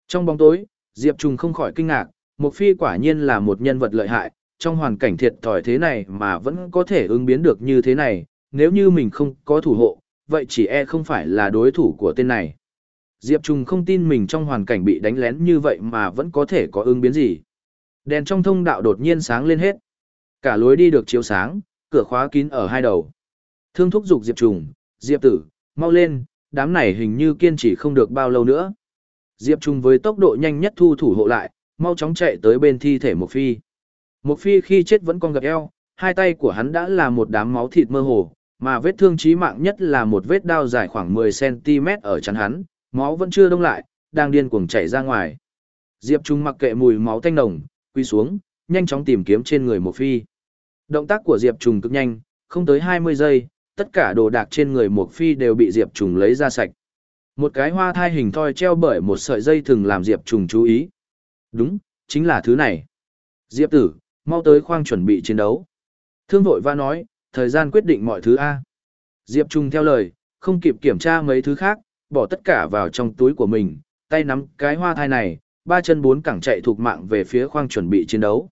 Trong bóng tối, Diệp Trùng không khỏi kinh ngạc, một phi quả nhiên là một nhân vật lợi hại, trong hoàn cảnh thiệt thòi thế này mà vẫn có thể ứng biến được như thế này, nếu như mình không có thủ hộ, vậy chỉ e không phải là đối thủ của tên này. Diệp Trùng không tin mình trong hoàn cảnh bị đánh lén như vậy mà vẫn có thể có ứng biến gì. Đèn trong thông đạo đột nhiên sáng lên hết. Cả lối đi được chiếu sáng, cửa khóa kín ở hai đầu. Thương thúc giục Diệp Trùng, Diệp Tử, mau lên, đám này hình như kiên trì không được bao lâu nữa. Diệp Trùng với tốc độ nhanh nhất thu thủ hộ lại, mau chóng chạy tới bên thi thể Một Phi. Một Phi khi chết vẫn còn gặp eo, hai tay của hắn đã là một đám máu thịt mơ hồ, mà vết thương chí mạng nhất là một vết đao dài khoảng 10cm ở chắn hắn, máu vẫn chưa đông lại, đang điên cuồng chảy ra ngoài. Diệp Trung mặc kệ mùi máu tanh nồng, quy xuống, nhanh chóng tìm kiếm trên người một phi. Động tác của Diệp Trùng cực nhanh, không tới 20 giây, tất cả đồ đạc trên người Mộc phi đều bị Diệp Trùng lấy ra sạch. Một cái hoa thai hình thoi treo bởi một sợi dây thường làm Diệp Trùng chú ý. Đúng, chính là thứ này. Diệp tử, mau tới khoang chuẩn bị chiến đấu. Thương vội va nói, thời gian quyết định mọi thứ A. Diệp Trung theo lời, không kịp kiểm tra mấy thứ khác, bỏ tất cả vào trong túi của mình, tay nắm cái hoa thai này, ba chân bốn cẳng chạy thuộc mạng về phía khoang chuẩn bị chiến đấu.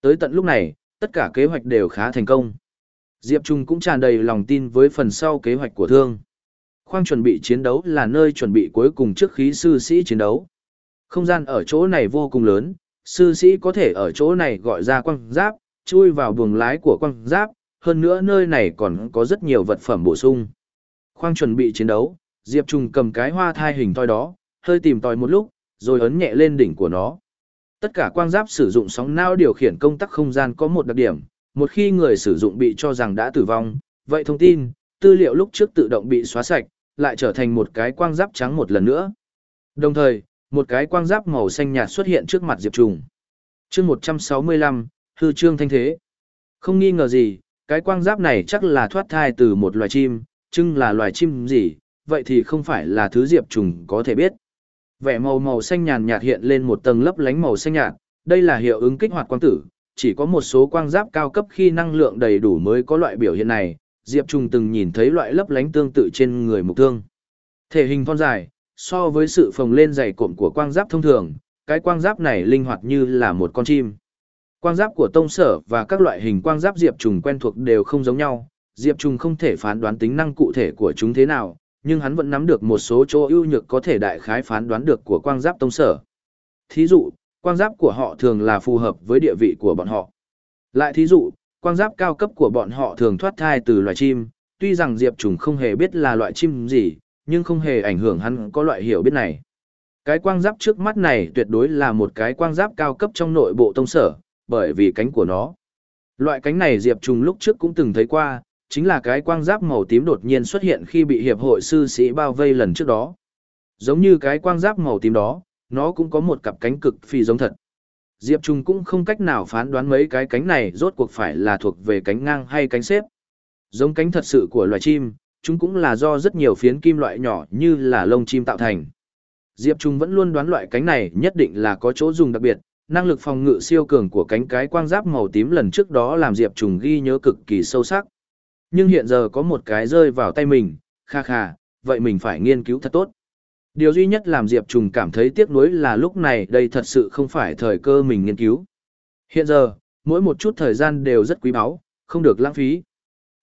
Tới tận lúc này, tất cả kế hoạch đều khá thành công. Diệp Trung cũng tràn đầy lòng tin với phần sau kế hoạch của thương. Khoang chuẩn bị chiến đấu là nơi chuẩn bị cuối cùng trước khí sư sĩ chiến đấu. Không gian ở chỗ này vô cùng lớn, sư sĩ có thể ở chỗ này gọi ra quăng giáp, chui vào buồng lái của quăng giáp, hơn nữa nơi này còn có rất nhiều vật phẩm bổ sung. Khoang chuẩn bị chiến đấu, Diệp Trung cầm cái hoa thai hình toi đó, hơi tìm tòi một lúc, rồi ấn nhẹ lên đỉnh của nó. Tất cả quang giáp sử dụng sóng não điều khiển công tắc không gian có một đặc điểm, một khi người sử dụng bị cho rằng đã tử vong, vậy thông tin, tư liệu lúc trước tự động bị xóa sạch, lại trở thành một cái quang giáp trắng một lần nữa. Đồng thời, một cái quang giáp màu xanh nhạt xuất hiện trước mặt Diệp Trùng. Chương 165, hư trương thanh thế. Không nghi ngờ gì, cái quang giáp này chắc là thoát thai từ một loài chim, chưng là loài chim gì, vậy thì không phải là thứ Diệp Trùng có thể biết. Vẻ màu màu xanh nhàn nhạt hiện lên một tầng lấp lánh màu xanh nhạt, đây là hiệu ứng kích hoạt quang tử, chỉ có một số quang giáp cao cấp khi năng lượng đầy đủ mới có loại biểu hiện này, Diệp Trùng từng nhìn thấy loại lấp lánh tương tự trên người mục thương. Thể hình thon dài, so với sự phồng lên dày cộm của quang giáp thông thường, cái quang giáp này linh hoạt như là một con chim. Quang giáp của tông sở và các loại hình quang giáp Diệp Trùng quen thuộc đều không giống nhau, Diệp Trùng không thể phán đoán tính năng cụ thể của chúng thế nào, nhưng hắn vẫn nắm được một số chỗ ưu nhược có thể đại khái phán đoán được của quang giáp tông sở. Thí dụ, quang giáp của họ thường là phù hợp với địa vị của bọn họ. Lại thí dụ, quang giáp cao cấp của bọn họ thường thoát thai từ loài chim, tuy rằng Diệp Trùng không hề biết là loại chim gì, nhưng không hề ảnh hưởng hắn có loại hiểu biết này. Cái quang giáp trước mắt này tuyệt đối là một cái quang giáp cao cấp trong nội bộ tông sở, bởi vì cánh của nó. Loại cánh này Diệp Trùng lúc trước cũng từng thấy qua, chính là cái quang giáp màu tím đột nhiên xuất hiện khi bị hiệp hội sư sĩ bao vây lần trước đó. Giống như cái quang giáp màu tím đó, nó cũng có một cặp cánh cực phi giống thật. Diệp Trung cũng không cách nào phán đoán mấy cái cánh này rốt cuộc phải là thuộc về cánh ngang hay cánh xếp. Giống cánh thật sự của loài chim, chúng cũng là do rất nhiều phiến kim loại nhỏ như là lông chim tạo thành. Diệp Trung vẫn luôn đoán loại cánh này nhất định là có chỗ dùng đặc biệt, năng lực phòng ngự siêu cường của cánh cái quang giáp màu tím lần trước đó làm Diệp Trung ghi nhớ cực kỳ sâu sắc. Nhưng hiện giờ có một cái rơi vào tay mình, kha kha, vậy mình phải nghiên cứu thật tốt. Điều duy nhất làm Diệp Trùng cảm thấy tiếc nuối là lúc này đây thật sự không phải thời cơ mình nghiên cứu. Hiện giờ, Mỗi một chút thời gian đều rất quý báu, không được lãng phí.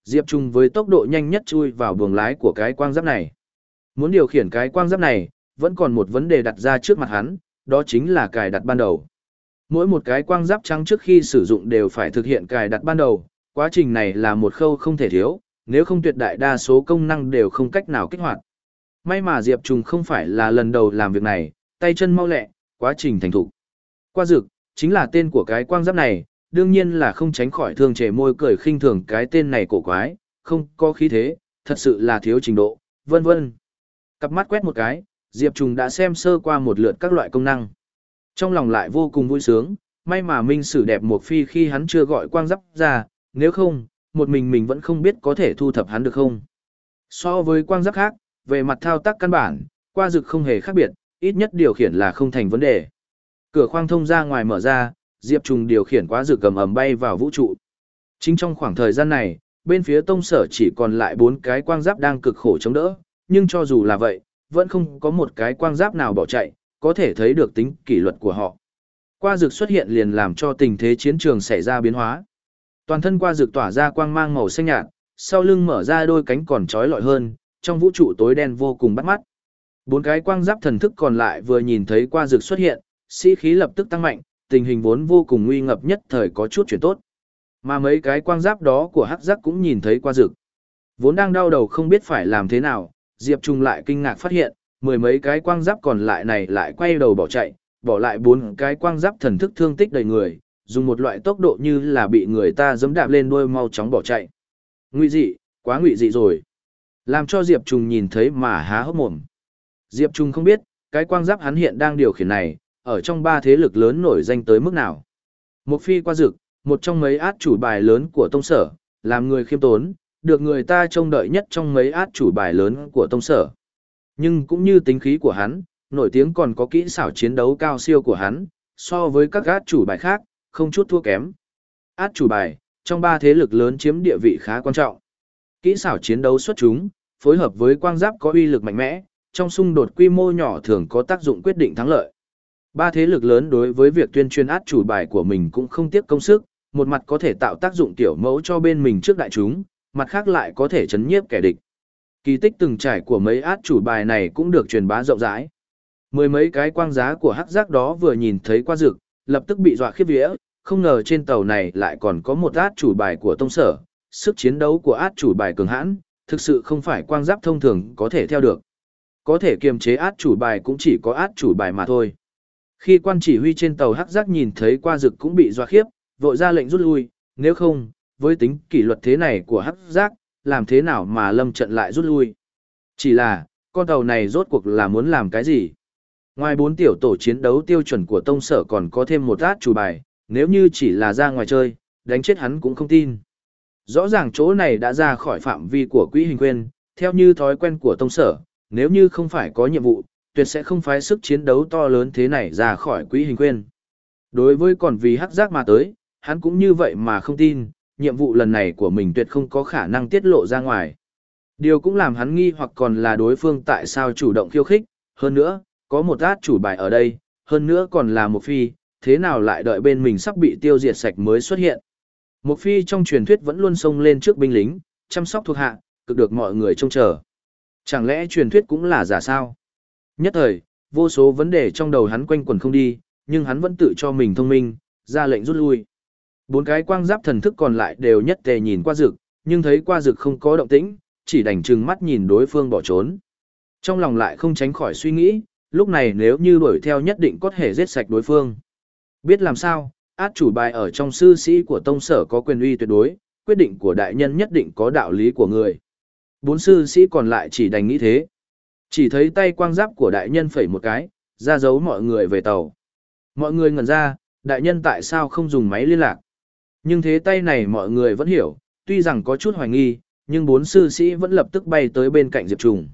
Diệp Trung với tốc độ nhanh nhất chui vào buồng lái của cái quang giáp này. Muốn điều khiển cái quang giáp này, vẫn còn một vấn đề đặt ra trước mặt hắn, đó chính là cài đặt ban đầu. Mỗi một cái quang giáp trắng trước khi sử dụng đều phải thực hiện cài đặt ban đầu, quá trình này là một khâu không thể thiếu, nếu không tuyệt đại đa số công năng đều không cách nào kích hoạt. May mà Diệp Trùng không phải là lần đầu làm việc này, tay chân mau lẹ, quá trình thành thục. Qua dực, chính là tên của cái quang giáp này, đương nhiên là không tránh khỏi thương trẻ môi cười khinh thường cái tên này cổ quái, không có khí thế, thật sự là thiếu trình độ, vân vân. Cặp mắt quét một cái, Diệp Trùng đã xem sơ qua một lượt các loại công năng. Trong lòng lại vô cùng vui sướng, may mà Minh Sử đẹp một phi khi hắn chưa gọi quang giáp ra, nếu không, một mình mình vẫn không biết có thể thu thập hắn được không. So với quang giáp khác, về mặt thao tác căn bản, qua dực không hề khác biệt, ít nhất điều khiển là không thành vấn đề. Cửa khoang thông ra ngoài mở ra, Diệp Trùng điều khiển quá dực cầm ầm bay vào vũ trụ. Chính trong khoảng thời gian này, bên phía tông sở chỉ còn lại bốn cái quang giáp đang cực khổ chống đỡ, nhưng cho dù là vậy, vẫn không có một cái quang giáp nào bỏ chạy, có thể thấy được tính kỷ luật của họ. Qua dực xuất hiện liền làm cho tình thế chiến trường xảy ra biến hóa. Toàn thân qua dực tỏa ra quang mang màu xanh nhạt, sau lưng mở ra đôi cánh còn trói lọi hơn, trong vũ trụ tối đen vô cùng bắt mắt. Bốn cái quang giáp thần thức còn lại vừa nhìn thấy qua dược xuất hiện, sĩ khí lập tức tăng mạnh, tình hình vốn vô cùng nguy ngập nhất thời có chút chuyển tốt. Mà mấy cái quang giáp đó của hắc giác cũng nhìn thấy qua dược, Vốn đang đau đầu không biết phải làm thế nào, Diệp Trung lại kinh ngạc phát hiện, mười mấy cái quang giáp còn lại này lại quay đầu bỏ chạy, bỏ lại bốn cái quang giáp thần thức thương tích đầy người, dùng một loại tốc độ như là bị người ta giẫm đạp lên đuôi mau chóng bỏ chạy. Ngụy dị, quá ngụy dị rồi. Làm cho Diệp Trung nhìn thấy mà há hốc mồm. Diệp Trung không biết, cái quang giáp hắn hiện đang điều khiển này, ở trong ba thế lực lớn nổi danh tới mức nào. Một phi qua dực, một trong mấy át chủ bài lớn của tông sở, làm người khiêm tốn, được người ta trông đợi nhất trong mấy át chủ bài lớn của tông sở. Nhưng cũng như tính khí của hắn, nổi tiếng còn có kỹ xảo chiến đấu cao siêu của hắn, so với các át chủ bài khác, không chút thua kém. Át chủ bài, trong ba thế lực lớn chiếm địa vị khá quan trọng. Kỹ xảo chiến đấu xuất chúng, phối hợp với quang giáp có uy lực mạnh mẽ, trong xung đột quy mô nhỏ thường có tác dụng quyết định thắng lợi. Ba thế lực lớn đối với việc tuyên truyền át chủ bài của mình cũng không tiếc công sức, một mặt có thể tạo tác dụng tiểu mẫu cho bên mình trước đại chúng, mặt khác lại có thể chấn nhiếp kẻ địch. Kỳ tích từng trải của mấy át chủ bài này cũng được truyền bá rộng rãi. Mười mấy cái quang giá của hắc giác đó vừa nhìn thấy qua rực, lập tức bị dọa khiếp vía, không ngờ trên tàu này lại còn có một át chủ bài của tông sở, sức chiến đấu của át chủ bài cường hãn, thực sự không phải quang giáp thông thường có thể theo được. Có thể kiềm chế át chủ bài cũng chỉ có át chủ bài mà thôi. Khi quan chỉ huy trên tàu hắc giác nhìn thấy qua rực cũng bị doa khiếp, vội ra lệnh rút lui, nếu không, với tính kỷ luật thế này của hắc giác, làm thế nào mà lâm trận lại rút lui. Chỉ là, con tàu này rốt cuộc là muốn làm cái gì? Ngoài bốn tiểu tổ chiến đấu tiêu chuẩn của tông sở còn có thêm một át chủ bài, nếu như chỉ là ra ngoài chơi, đánh chết hắn cũng không tin. Rõ ràng chỗ này đã ra khỏi phạm vi của quỹ hình quyền, theo như thói quen của tông sở, nếu như không phải có nhiệm vụ, tuyệt sẽ không phái sức chiến đấu to lớn thế này ra khỏi quỹ hình quyền. Đối với còn vì hắc giác mà tới, hắn cũng như vậy mà không tin, nhiệm vụ lần này của mình tuyệt không có khả năng tiết lộ ra ngoài. Điều cũng làm hắn nghi hoặc còn là đối phương tại sao chủ động khiêu khích, hơn nữa, có một át chủ bài ở đây, hơn nữa còn là một phi, thế nào lại đợi bên mình sắp bị tiêu diệt sạch mới xuất hiện. Một phi trong truyền thuyết vẫn luôn xông lên trước binh lính, chăm sóc thuộc hạ, cực được mọi người trông chờ. Chẳng lẽ truyền thuyết cũng là giả sao? Nhất thời, vô số vấn đề trong đầu hắn quanh quẩn không đi, nhưng hắn vẫn tự cho mình thông minh, ra lệnh rút lui. Bốn cái quang giáp thần thức còn lại đều nhất tề nhìn qua rực, nhưng thấy qua rực không có động tĩnh, chỉ đành chừng mắt nhìn đối phương bỏ trốn. Trong lòng lại không tránh khỏi suy nghĩ, lúc này nếu như đuổi theo nhất định có thể giết sạch đối phương. Biết làm sao, át chủ bài ở trong sư sĩ của tông sở có quyền uy tuyệt đối, quyết định của đại nhân nhất định có đạo lý của người. Bốn sư sĩ còn lại chỉ đành nghĩ thế. Chỉ thấy tay quang giáp của đại nhân phẩy một cái, ra dấu mọi người về tàu. Mọi người ngẩn ra, đại nhân tại sao không dùng máy liên lạc. Nhưng thế tay này mọi người vẫn hiểu, tuy rằng có chút hoài nghi, nhưng bốn sư sĩ vẫn lập tức bay tới bên cạnh Diệp Trùng.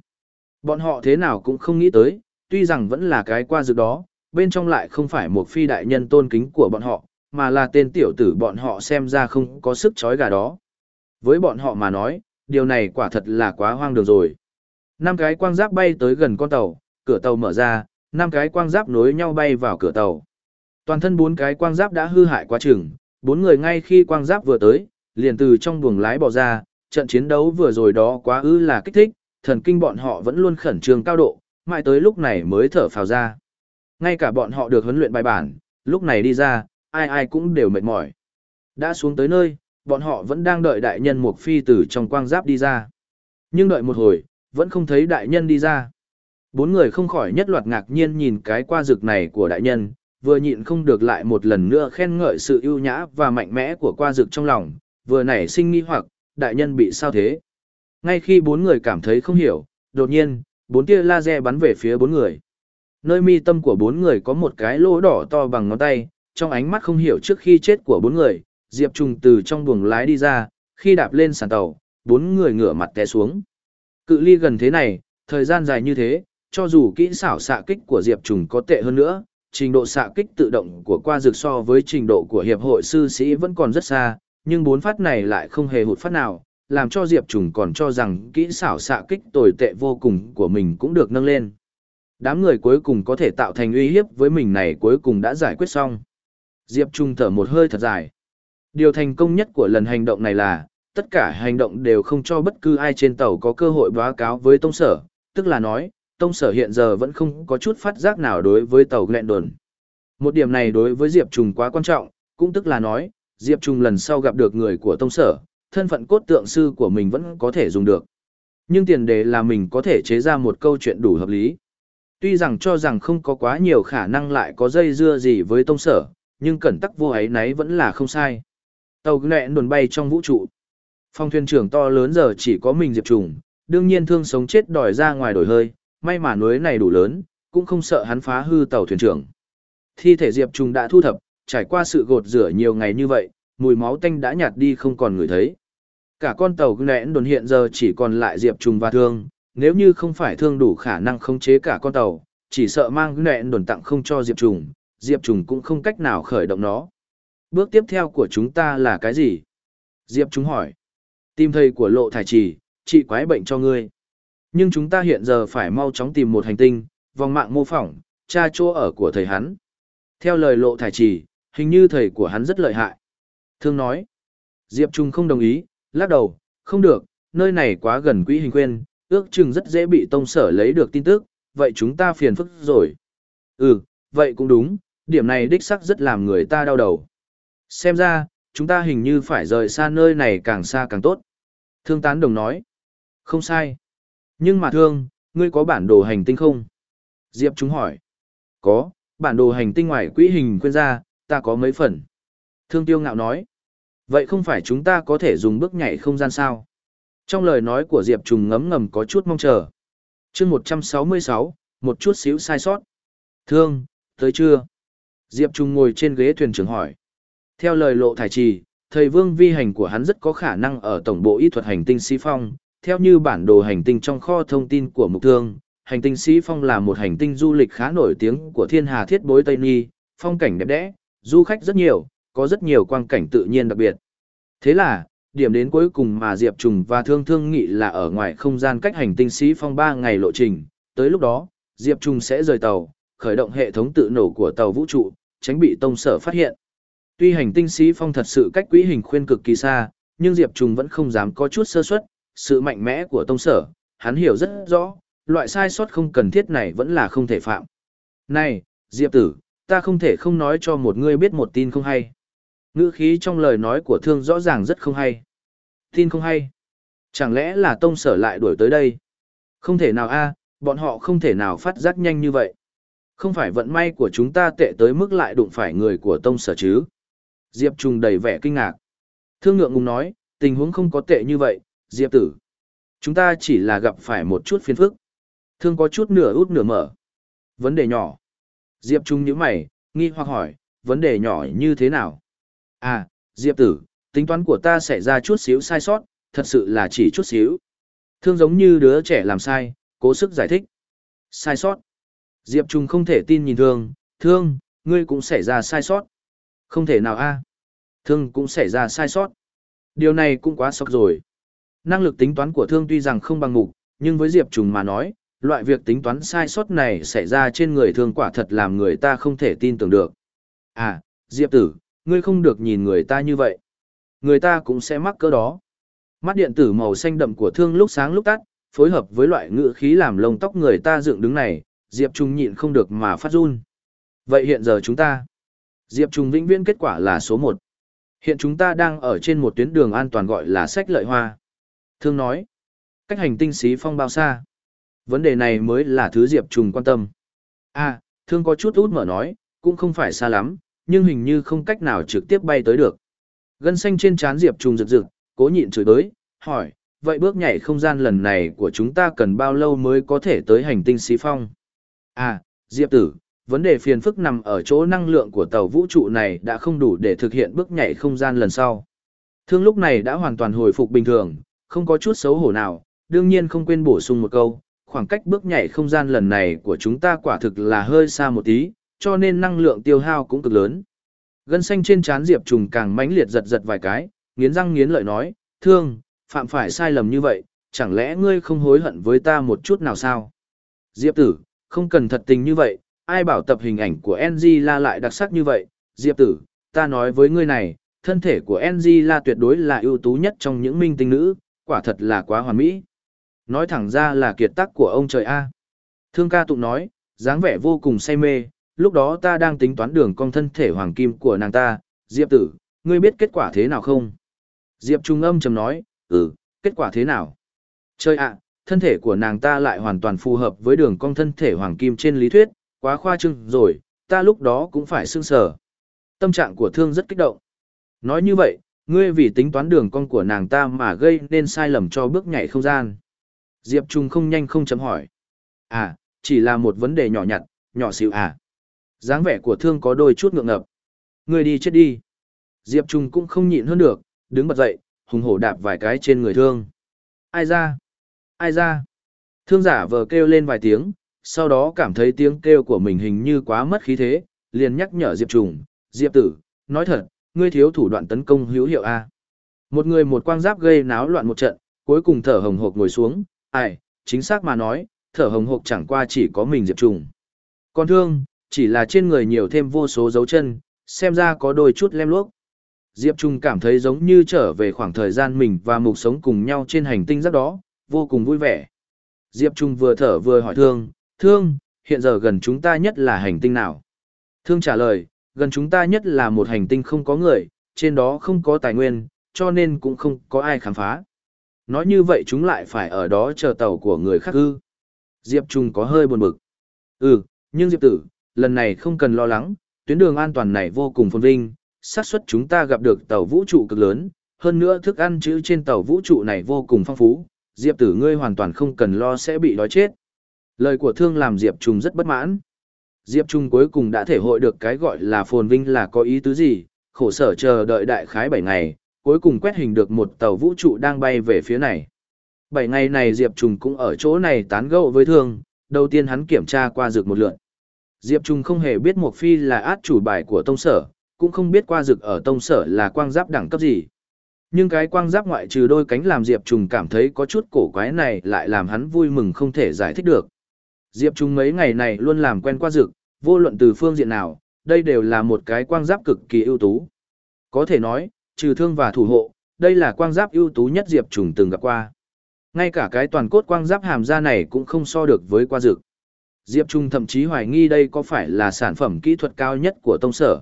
Bọn họ thế nào cũng không nghĩ tới, tuy rằng vẫn là cái qua dự đó, bên trong lại không phải một phi đại nhân tôn kính của bọn họ, mà là tên tiểu tử bọn họ xem ra không có sức chói gà đó. Với bọn họ mà nói, điều này quả thật là quá hoang đường rồi. Năm cái quang giáp bay tới gần con tàu, cửa tàu mở ra, năm cái quang giáp nối nhau bay vào cửa tàu. Toàn thân bốn cái quang giáp đã hư hại quá chừng, bốn người ngay khi quang giáp vừa tới, liền từ trong buồng lái bỏ ra, trận chiến đấu vừa rồi đó quá ư là kích thích, thần kinh bọn họ vẫn luôn khẩn trương cao độ, mãi tới lúc này mới thở phào ra. Ngay cả bọn họ được huấn luyện bài bản, lúc này đi ra, ai ai cũng đều mệt mỏi. Đã xuống tới nơi, bọn họ vẫn đang đợi đại nhân Mục Phi từ trong quang giáp đi ra. Nhưng đợi một hồi, vẫn không thấy đại nhân đi ra. Bốn người không khỏi nhất loạt ngạc nhiên nhìn cái qua rực này của đại nhân, vừa nhịn không được lại một lần nữa khen ngợi sự ưu nhã và mạnh mẽ của qua rực trong lòng, vừa nảy sinh nghi hoặc, đại nhân bị sao thế? Ngay khi bốn người cảm thấy không hiểu, đột nhiên, bốn tia laser bắn về phía bốn người. Nơi mi tâm của bốn người có một cái lỗ đỏ to bằng ngón tay, trong ánh mắt không hiểu trước khi chết của bốn người, Diệp Trùng từ trong buồng lái đi ra, khi đạp lên sàn tàu, bốn người ngửa mặt té xuống. Cự ly gần thế này, thời gian dài như thế, cho dù kỹ xảo xạ kích của Diệp Trùng có tệ hơn nữa, trình độ xạ kích tự động của qua dược so với trình độ của hiệp hội sư sĩ vẫn còn rất xa, nhưng bốn phát này lại không hề hụt phát nào, làm cho Diệp Trùng còn cho rằng kỹ xảo xạ kích tồi tệ vô cùng của mình cũng được nâng lên. Đám người cuối cùng có thể tạo thành uy hiếp với mình này cuối cùng đã giải quyết xong. Diệp Trung thở một hơi thật dài. Điều thành công nhất của lần hành động này là, tất cả hành động đều không cho bất cứ ai trên tàu có cơ hội báo cáo với tông sở, tức là nói, tông sở hiện giờ vẫn không có chút phát giác nào đối với tàu lẹn đồn. Một điểm này đối với Diệp Trung quá quan trọng, cũng tức là nói, Diệp Trung lần sau gặp được người của tông sở, thân phận cốt tượng sư của mình vẫn có thể dùng được. Nhưng tiền đề là mình có thể chế ra một câu chuyện đủ hợp lý. Tuy rằng cho rằng không có quá nhiều khả năng lại có dây dưa gì với tông sở, nhưng cẩn tắc vô ấy nấy vẫn là không sai. Tàu nẹ đồn bay trong vũ trụ. Phong thuyền trưởng to lớn giờ chỉ có mình Diệp Trùng, đương nhiên thương sống chết đòi ra ngoài đổi hơi, may mà núi này đủ lớn, cũng không sợ hắn phá hư tàu thuyền trưởng. Thi thể Diệp Trùng đã thu thập, trải qua sự gột rửa nhiều ngày như vậy, mùi máu tanh đã nhạt đi không còn người thấy. Cả con tàu nẹn đồn hiện giờ chỉ còn lại Diệp Trùng và Thương, nếu như không phải Thương đủ khả năng khống chế cả con tàu, chỉ sợ mang nẹn đồn tặng không cho Diệp Trùng, Diệp Trùng cũng không cách nào khởi động nó. Bước tiếp theo của chúng ta là cái gì? Diệp Trùng hỏi. Tìm thầy của lộ thải trì, trị quái bệnh cho ngươi. Nhưng chúng ta hiện giờ phải mau chóng tìm một hành tinh, vòng mạng mô phỏng, tra chỗ ở của thầy hắn. Theo lời lộ thải trì, hình như thầy của hắn rất lợi hại. Thương nói. Diệp Trung không đồng ý, lắc đầu, không được, nơi này quá gần quỹ hình quên, ước chừng rất dễ bị tông sở lấy được tin tức, vậy chúng ta phiền phức rồi. Ừ, vậy cũng đúng, điểm này đích sắc rất làm người ta đau đầu. Xem ra, chúng ta hình như phải rời xa nơi này càng xa càng tốt. Thương tán đồng nói. Không sai. Nhưng mà thương, ngươi có bản đồ hành tinh không? Diệp chúng hỏi. Có, bản đồ hành tinh ngoài quỹ hình quên ra, ta có mấy phần. Thương tiêu ngạo nói. Vậy không phải chúng ta có thể dùng bước nhảy không gian sao? Trong lời nói của Diệp Trùng ngấm ngầm có chút mong chờ. chương 166, một chút xíu sai sót. Thương, tới chưa? Diệp Trung ngồi trên ghế thuyền trưởng hỏi. Theo lời lộ thải trì, thầy vương vi hành của hắn rất có khả năng ở tổng bộ y thuật hành tinh Sĩ Phong. Theo như bản đồ hành tinh trong kho thông tin của Mục Thương, hành tinh Sĩ Phong là một hành tinh du lịch khá nổi tiếng của thiên hà thiết bối Tây Nhi, phong cảnh đẹp đẽ, du khách rất nhiều, có rất nhiều quang cảnh tự nhiên đặc biệt. Thế là, điểm đến cuối cùng mà Diệp Trùng và Thương Thương nghị là ở ngoài không gian cách hành tinh Sĩ Phong 3 ngày lộ trình, tới lúc đó, Diệp Trùng sẽ rời tàu, khởi động hệ thống tự nổ của tàu vũ trụ, tránh bị tông sở phát hiện. Tuy hành tinh Sĩ Phong thật sự cách quỹ hình khuyên cực kỳ xa, nhưng Diệp Trùng vẫn không dám có chút sơ suất, sự mạnh mẽ của tông sở, hắn hiểu rất rõ, loại sai sót không cần thiết này vẫn là không thể phạm. Này, Diệp tử, ta không thể không nói cho một ngươi biết một tin không hay. Ngữ khí trong lời nói của thương rõ ràng rất không hay. Tin không hay. Chẳng lẽ là tông sở lại đuổi tới đây? Không thể nào a, bọn họ không thể nào phát giác nhanh như vậy. Không phải vận may của chúng ta tệ tới mức lại đụng phải người của tông sở chứ. Diệp Trung đầy vẻ kinh ngạc. Thương ngượng ngùng nói, tình huống không có tệ như vậy, Diệp tử. Chúng ta chỉ là gặp phải một chút phiền phức. Thương có chút nửa út nửa mở. Vấn đề nhỏ. Diệp Trung nhíu mày, nghi hoặc hỏi, vấn đề nhỏ như thế nào? À, Diệp tử, tính toán của ta xảy ra chút xíu sai sót, thật sự là chỉ chút xíu. Thương giống như đứa trẻ làm sai, cố sức giải thích. Sai sót. Diệp Trung không thể tin nhìn thương, thương, ngươi cũng xảy ra sai sót. Không thể nào a Thương cũng xảy ra sai sót. Điều này cũng quá sốc rồi. Năng lực tính toán của thương tuy rằng không bằng mục, nhưng với Diệp Trung mà nói, loại việc tính toán sai sót này xảy ra trên người thương quả thật làm người ta không thể tin tưởng được. À, Diệp tử, ngươi không được nhìn người ta như vậy. Người ta cũng sẽ mắc cỡ đó. Mắt điện tử màu xanh đậm của thương lúc sáng lúc tắt, phối hợp với loại ngữ khí làm lông tóc người ta dựng đứng này, Diệp Trung nhịn không được mà phát run. Vậy hiện giờ chúng ta, Diệp Trung vĩnh viễn kết quả là số 1. Hiện chúng ta đang ở trên một tuyến đường an toàn gọi là sách lợi hoa. Thương nói, cách hành tinh xí phong bao xa? Vấn đề này mới là thứ Diệp Trung quan tâm. À, thương có chút út mở nói, cũng không phải xa lắm, nhưng hình như không cách nào trực tiếp bay tới được. Gân xanh trên trán Diệp Trung rực rực, cố nhịn chửi tới, hỏi, vậy bước nhảy không gian lần này của chúng ta cần bao lâu mới có thể tới hành tinh xí phong? À, Diệp tử, vấn đề phiền phức nằm ở chỗ năng lượng của tàu vũ trụ này đã không đủ để thực hiện bước nhảy không gian lần sau. Thương lúc này đã hoàn toàn hồi phục bình thường, không có chút xấu hổ nào, đương nhiên không quên bổ sung một câu, khoảng cách bước nhảy không gian lần này của chúng ta quả thực là hơi xa một tí, cho nên năng lượng tiêu hao cũng cực lớn. Gân xanh trên trán Diệp Trùng càng mãnh liệt giật giật vài cái, nghiến răng nghiến lợi nói, thương, phạm phải sai lầm như vậy, chẳng lẽ ngươi không hối hận với ta một chút nào sao? Diệp tử, không cần thật tình như vậy, ai bảo tập hình ảnh của NG la lại đặc sắc như vậy, Diệp tử, ta nói với ngươi này, thân thể của NG la tuyệt đối là ưu tú nhất trong những minh tinh nữ, quả thật là quá hoàn mỹ. Nói thẳng ra là kiệt tác của ông trời A. Thương ca tụng nói, dáng vẻ vô cùng say mê, lúc đó ta đang tính toán đường cong thân thể hoàng kim của nàng ta, Diệp tử, ngươi biết kết quả thế nào không? Diệp Trung âm trầm nói, ừ, kết quả thế nào? Trời ạ, thân thể của nàng ta lại hoàn toàn phù hợp với đường cong thân thể hoàng kim trên lý thuyết, quá khoa trương rồi, ta lúc đó cũng phải sương sở Tâm trạng của thương rất kích động. Nói như vậy, ngươi vì tính toán đường cong của nàng ta mà gây nên sai lầm cho bước nhảy không gian. Diệp Trung không nhanh không chấm hỏi. À, chỉ là một vấn đề nhỏ nhặt, nhỏ xíu à. dáng vẻ của thương có đôi chút ngượng ngập. Ngươi đi chết đi. Diệp Trung cũng không nhịn hơn được, đứng bật dậy, hùng hổ đạp vài cái trên người thương. Ai ra? Ai ra? Thương giả vờ kêu lên vài tiếng, sau đó cảm thấy tiếng kêu của mình hình như quá mất khí thế, liền nhắc nhở Diệp Trùng, Diệp Tử, nói thật, ngươi thiếu thủ đoạn tấn công hữu hiệu A. Một người một quang giáp gây náo loạn một trận, cuối cùng thở hồng hộc ngồi xuống, ai, chính xác mà nói, thở hồng hộc chẳng qua chỉ có mình Diệp Trùng. Còn thương, chỉ là trên người nhiều thêm vô số dấu chân, xem ra có đôi chút lem luốc. Diệp Trung cảm thấy giống như trở về khoảng thời gian mình và mục sống cùng nhau trên hành tinh rất đó, vô cùng vui vẻ. Diệp Trung vừa thở vừa hỏi Thương, Thương, hiện giờ gần chúng ta nhất là hành tinh nào? Thương trả lời, gần chúng ta nhất là một hành tinh không có người, trên đó không có tài nguyên, cho nên cũng không có ai khám phá. Nói như vậy chúng lại phải ở đó chờ tàu của người khác ư. Diệp Trung có hơi buồn bực. Ừ, nhưng Diệp Tử, lần này không cần lo lắng, tuyến đường an toàn này vô cùng phồn vinh, xác suất chúng ta gặp được tàu vũ trụ cực lớn, hơn nữa thức ăn chữ trên tàu vũ trụ này vô cùng phong phú, Diệp tử ngươi hoàn toàn không cần lo sẽ bị đói chết. Lời của thương làm Diệp Trung rất bất mãn. Diệp Trung cuối cùng đã thể hội được cái gọi là phồn vinh là có ý tứ gì, khổ sở chờ đợi đại khái 7 ngày, cuối cùng quét hình được một tàu vũ trụ đang bay về phía này. 7 ngày này Diệp Trung cũng ở chỗ này tán gẫu với thương, đầu tiên hắn kiểm tra qua dược một lượt. Diệp Trung không hề biết Mộc Phi là át chủ bài của tông sở, cũng không biết qua dược ở tông sở là quang giáp đẳng cấp gì. Nhưng cái quang giáp ngoại trừ đôi cánh làm Diệp Trùng cảm thấy có chút cổ quái này lại làm hắn vui mừng không thể giải thích được. Diệp Trùng mấy ngày này luôn làm quen qua dực, vô luận từ phương diện nào, đây đều là một cái quang giáp cực kỳ ưu tú. Có thể nói, trừ thương và thủ hộ, đây là quang giáp ưu tú nhất Diệp Trùng từng gặp qua. Ngay cả cái toàn cốt quang giáp hàm da này cũng không so được với qua dực. Diệp Trung thậm chí hoài nghi đây có phải là sản phẩm kỹ thuật cao nhất của tông sở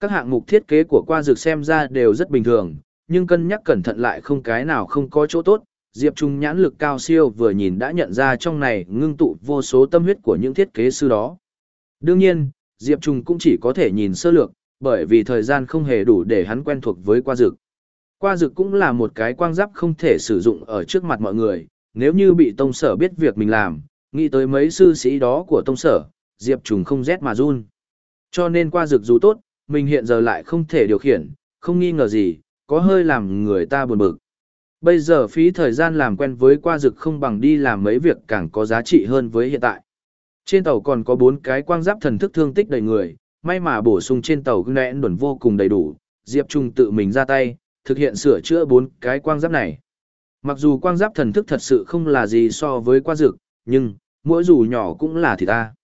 các hạng mục thiết kế của qua dược xem ra đều rất bình thường, nhưng cân nhắc cẩn thận lại không cái nào không có chỗ tốt. Diệp Trung nhãn lực cao siêu vừa nhìn đã nhận ra trong này ngưng tụ vô số tâm huyết của những thiết kế sư đó. Đương nhiên, Diệp Trung cũng chỉ có thể nhìn sơ lược, bởi vì thời gian không hề đủ để hắn quen thuộc với qua dược. Qua dược cũng là một cái quang giáp không thể sử dụng ở trước mặt mọi người, nếu như bị tông sở biết việc mình làm, nghĩ tới mấy sư sĩ đó của tông sở, Diệp Trung không rét mà run. Cho nên qua dược dù tốt, mình hiện giờ lại không thể điều khiển, không nghi ngờ gì, có hơi làm người ta buồn bực. Bây giờ phí thời gian làm quen với qua dực không bằng đi làm mấy việc càng có giá trị hơn với hiện tại. Trên tàu còn có bốn cái quang giáp thần thức thương tích đầy người, may mà bổ sung trên tàu nẹn đuẩn vô cùng đầy đủ, Diệp Trung tự mình ra tay, thực hiện sửa chữa bốn cái quang giáp này. Mặc dù quang giáp thần thức thật sự không là gì so với qua dực, nhưng, mỗi dù nhỏ cũng là thì ta.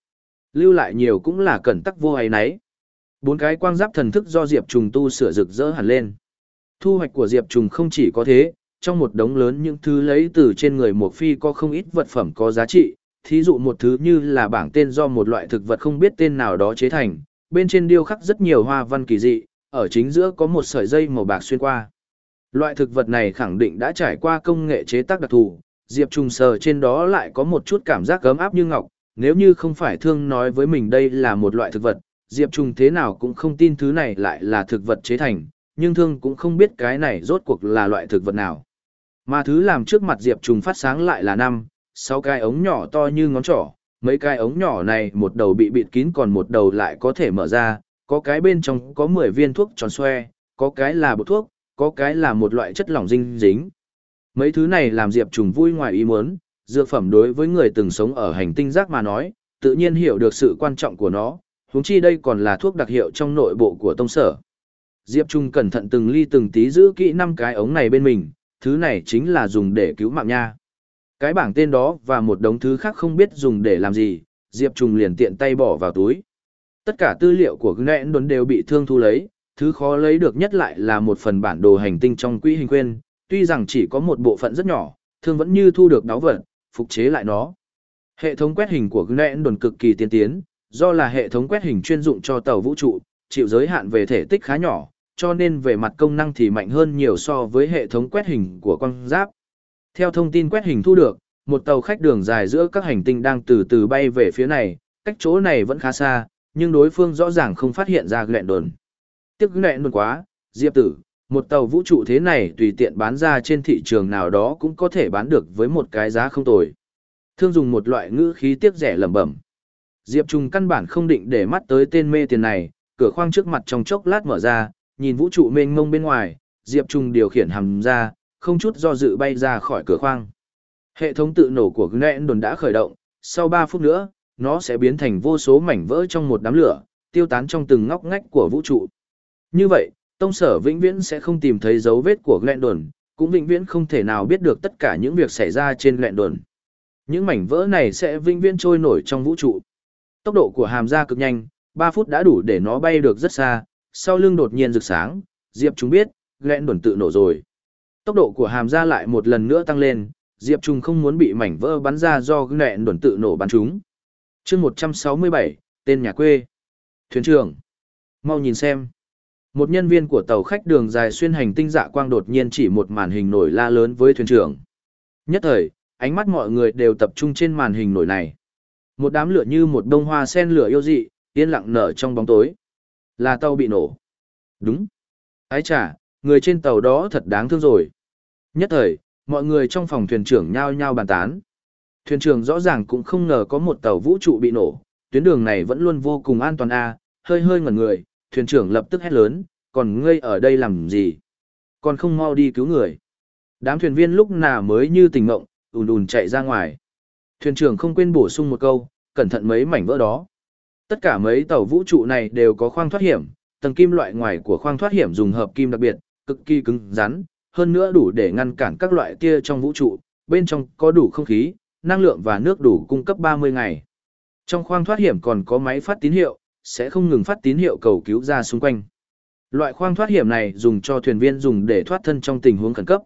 Lưu lại nhiều cũng là cẩn tắc vô hay nấy. Bốn cái quang giáp thần thức do Diệp Trùng tu sửa rực rỡ hẳn lên. Thu hoạch của Diệp Trùng không chỉ có thế, trong một đống lớn những thứ lấy từ trên người một phi có không ít vật phẩm có giá trị, thí dụ một thứ như là bảng tên do một loại thực vật không biết tên nào đó chế thành, bên trên điêu khắc rất nhiều hoa văn kỳ dị, ở chính giữa có một sợi dây màu bạc xuyên qua. Loại thực vật này khẳng định đã trải qua công nghệ chế tác đặc thù, Diệp Trùng sờ trên đó lại có một chút cảm giác ấm áp như ngọc, nếu như không phải thương nói với mình đây là một loại thực vật, Diệp Trùng thế nào cũng không tin thứ này lại là thực vật chế thành, nhưng thương cũng không biết cái này rốt cuộc là loại thực vật nào. Mà thứ làm trước mặt Diệp Trùng phát sáng lại là năm, sáu cái ống nhỏ to như ngón trỏ, mấy cái ống nhỏ này một đầu bị bịt kín còn một đầu lại có thể mở ra, có cái bên trong có 10 viên thuốc tròn xoe, có cái là bột thuốc, có cái là một loại chất lỏng dinh dính. Mấy thứ này làm Diệp Trùng vui ngoài ý muốn, dược phẩm đối với người từng sống ở hành tinh rác mà nói, tự nhiên hiểu được sự quan trọng của nó, huống chi đây còn là thuốc đặc hiệu trong nội bộ của tông sở. Diệp Trung cẩn thận từng ly từng tí giữ kỹ năm cái ống này bên mình, thứ này chính là dùng để cứu mạng nha. Cái bảng tên đó và một đống thứ khác không biết dùng để làm gì, Diệp Trung liền tiện tay bỏ vào túi. Tất cả tư liệu của Gnện đồn đều bị thương thu lấy, thứ khó lấy được nhất lại là một phần bản đồ hành tinh trong quỹ hình quên, tuy rằng chỉ có một bộ phận rất nhỏ, thương vẫn như thu được đáo vật, phục chế lại nó. Hệ thống quét hình của Gnện đồn cực kỳ tiên tiến, do là hệ thống quét hình chuyên dụng cho tàu vũ trụ, chịu giới hạn về thể tích khá nhỏ, cho nên về mặt công năng thì mạnh hơn nhiều so với hệ thống quét hình của con giáp. Theo thông tin quét hình thu được, một tàu khách đường dài giữa các hành tinh đang từ từ bay về phía này, cách chỗ này vẫn khá xa, nhưng đối phương rõ ràng không phát hiện ra lẹn đồn. Tiếc lẹn đồn quá, Diệp tử, một tàu vũ trụ thế này tùy tiện bán ra trên thị trường nào đó cũng có thể bán được với một cái giá không tồi. Thương dùng một loại ngữ khí tiếc rẻ lẩm bẩm. Diệp Trung căn bản không định để mắt tới tên mê tiền này, cửa khoang trước mặt trong chốc lát mở ra, nhìn vũ trụ mênh mông bên ngoài, Diệp Trung điều khiển hầm ra, không chút do dự bay ra khỏi cửa khoang. Hệ thống tự nổ của Gnen đồn đã khởi động, sau 3 phút nữa, nó sẽ biến thành vô số mảnh vỡ trong một đám lửa, tiêu tán trong từng ngóc ngách của vũ trụ. Như vậy, tông sở vĩnh viễn sẽ không tìm thấy dấu vết của Gnện đồn, cũng vĩnh viễn không thể nào biết được tất cả những việc xảy ra trên Gnện đồn. Những mảnh vỡ này sẽ vĩnh viễn trôi nổi trong vũ trụ. Tốc độ của hàm ra cực nhanh, 3 phút đã đủ để nó bay được rất xa, sau lưng đột nhiên rực sáng, Diệp Trung biết, Gnện đồn tự nổ rồi. Tốc độ của hàm ra lại một lần nữa tăng lên, Diệp Trung không muốn bị mảnh vỡ bắn ra do Gnện đồn tự nổ bắn chúng. chương 167, tên nhà quê. Thuyền trưởng. Mau nhìn xem. Một nhân viên của tàu khách đường dài xuyên hành tinh dạ quang đột nhiên chỉ một màn hình nổi la lớn với thuyền trưởng. Nhất thời, ánh mắt mọi người đều tập trung trên màn hình nổi này. Một đám lửa như một đông hoa sen lửa yêu dị, yên lặng nở trong bóng tối. Là tàu bị nổ. Đúng. Ái chà, người trên tàu đó thật đáng thương rồi. Nhất thời, mọi người trong phòng thuyền trưởng nhao nhao bàn tán. Thuyền trưởng rõ ràng cũng không ngờ có một tàu vũ trụ bị nổ, tuyến đường này vẫn luôn vô cùng an toàn a, hơi hơi ngẩn người, thuyền trưởng lập tức hét lớn, còn ngây ở đây làm gì? Còn không mau đi cứu người. Đám thuyền viên lúc nào mới như tình ngộng, ùn ùn chạy ra ngoài. Thuyền trưởng không quên bổ sung một câu, cẩn thận mấy mảnh vỡ đó. Tất cả mấy tàu vũ trụ này đều có khoang thoát hiểm, tầng kim loại ngoài của khoang thoát hiểm dùng hợp kim đặc biệt, cực kỳ cứng rắn, hơn nữa đủ để ngăn cản các loại tia trong vũ trụ, bên trong có đủ không khí, năng lượng và nước đủ cung cấp 30 ngày. Trong khoang thoát hiểm còn có máy phát tín hiệu, sẽ không ngừng phát tín hiệu cầu cứu ra xung quanh. Loại khoang thoát hiểm này dùng cho thuyền viên dùng để thoát thân trong tình huống khẩn cấp.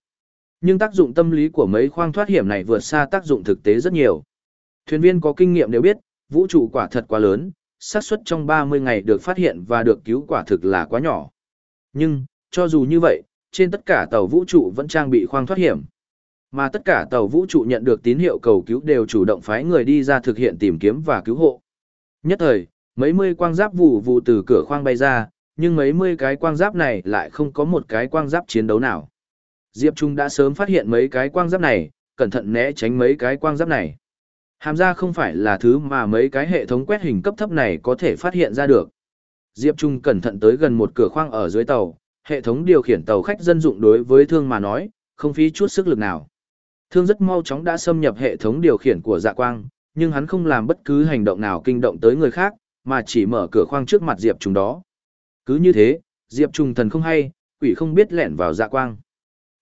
Nhưng tác dụng tâm lý của mấy khoang thoát hiểm này vượt xa tác dụng thực tế rất nhiều. Thuyền viên có kinh nghiệm đều biết, vũ trụ quả thật quá lớn, xác suất trong 30 ngày được phát hiện và được cứu quả thực là quá nhỏ. Nhưng, cho dù như vậy, trên tất cả tàu vũ trụ vẫn trang bị khoang thoát hiểm. Mà tất cả tàu vũ trụ nhận được tín hiệu cầu cứu đều chủ động phái người đi ra thực hiện tìm kiếm và cứu hộ. Nhất thời, mấy mươi quang giáp vụ vụ từ cửa khoang bay ra, nhưng mấy mươi cái quang giáp này lại không có một cái quang giáp chiến đấu nào. Diệp Trung đã sớm phát hiện mấy cái quang giáp này, cẩn thận né tránh mấy cái quang giáp này. Hàm ra không phải là thứ mà mấy cái hệ thống quét hình cấp thấp này có thể phát hiện ra được. Diệp Trung cẩn thận tới gần một cửa khoang ở dưới tàu, hệ thống điều khiển tàu khách dân dụng đối với thương mà nói, không phí chút sức lực nào. Thương rất mau chóng đã xâm nhập hệ thống điều khiển của dạ quang, nhưng hắn không làm bất cứ hành động nào kinh động tới người khác, mà chỉ mở cửa khoang trước mặt Diệp Trung đó. Cứ như thế, Diệp Trung thần không hay, quỷ không biết lẻn vào dạ quang.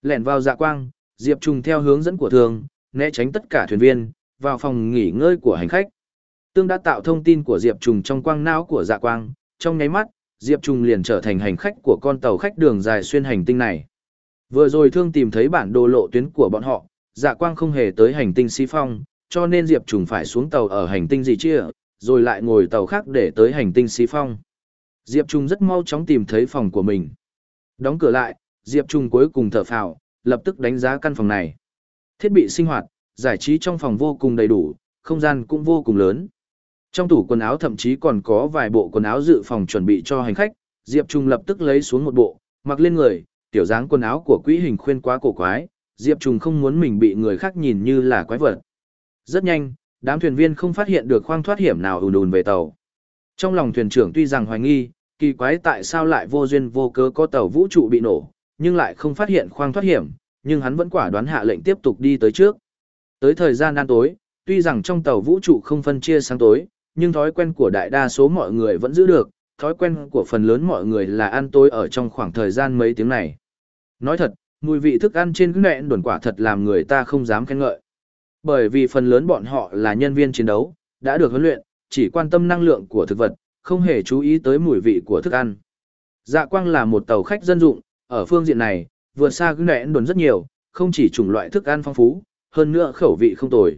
Lẻn vào dạ quang, Diệp Trung theo hướng dẫn của thương, né tránh tất cả thuyền viên, vào phòng nghỉ ngơi của hành khách. Tương đã tạo thông tin của Diệp Trùng trong quang não của dạ quang, trong nháy mắt, Diệp Trung liền trở thành hành khách của con tàu khách đường dài xuyên hành tinh này. Vừa rồi thương tìm thấy bản đồ lộ tuyến của bọn họ, dạ quang không hề tới hành tinh Si Phong, cho nên Diệp Trung phải xuống tàu ở hành tinh gì chia, rồi lại ngồi tàu khác để tới hành tinh Si Phong. Diệp Trung rất mau chóng tìm thấy phòng của mình. Đóng cửa lại, Diệp Trung cuối cùng thở phào, lập tức đánh giá căn phòng này. Thiết bị sinh hoạt, giải trí trong phòng vô cùng đầy đủ, không gian cũng vô cùng lớn. Trong tủ quần áo thậm chí còn có vài bộ quần áo dự phòng chuẩn bị cho hành khách, Diệp Trung lập tức lấy xuống một bộ, mặc lên người, tiểu dáng quần áo của quỹ hình khuyên quá cổ quái, Diệp Trung không muốn mình bị người khác nhìn như là quái vật. Rất nhanh, đám thuyền viên không phát hiện được khoang thoát hiểm nào ùn ùn về tàu. Trong lòng thuyền trưởng tuy rằng hoài nghi, kỳ quái tại sao lại vô duyên vô cớ có tàu vũ trụ bị nổ, nhưng lại không phát hiện khoang thoát hiểm, nhưng hắn vẫn quả đoán hạ lệnh tiếp tục đi tới trước. Tới thời gian ăn tối, tuy rằng trong tàu vũ trụ không phân chia sáng tối, nhưng thói quen của đại đa số mọi người vẫn giữ được, thói quen của phần lớn mọi người là ăn tối ở trong khoảng thời gian mấy tiếng này. Nói thật, mùi vị thức ăn trên cái nẹn đồn quả thật làm người ta không dám khen ngợi. Bởi vì phần lớn bọn họ là nhân viên chiến đấu, đã được huấn luyện, chỉ quan tâm năng lượng của thực vật, không hề chú ý tới mùi vị của thức ăn. Dạ quang là một tàu khách dân dụng, ở phương diện này, vượt xa cái nẹn đồn rất nhiều, không chỉ chủng loại thức ăn phong phú, hơn nữa khẩu vị không tồi.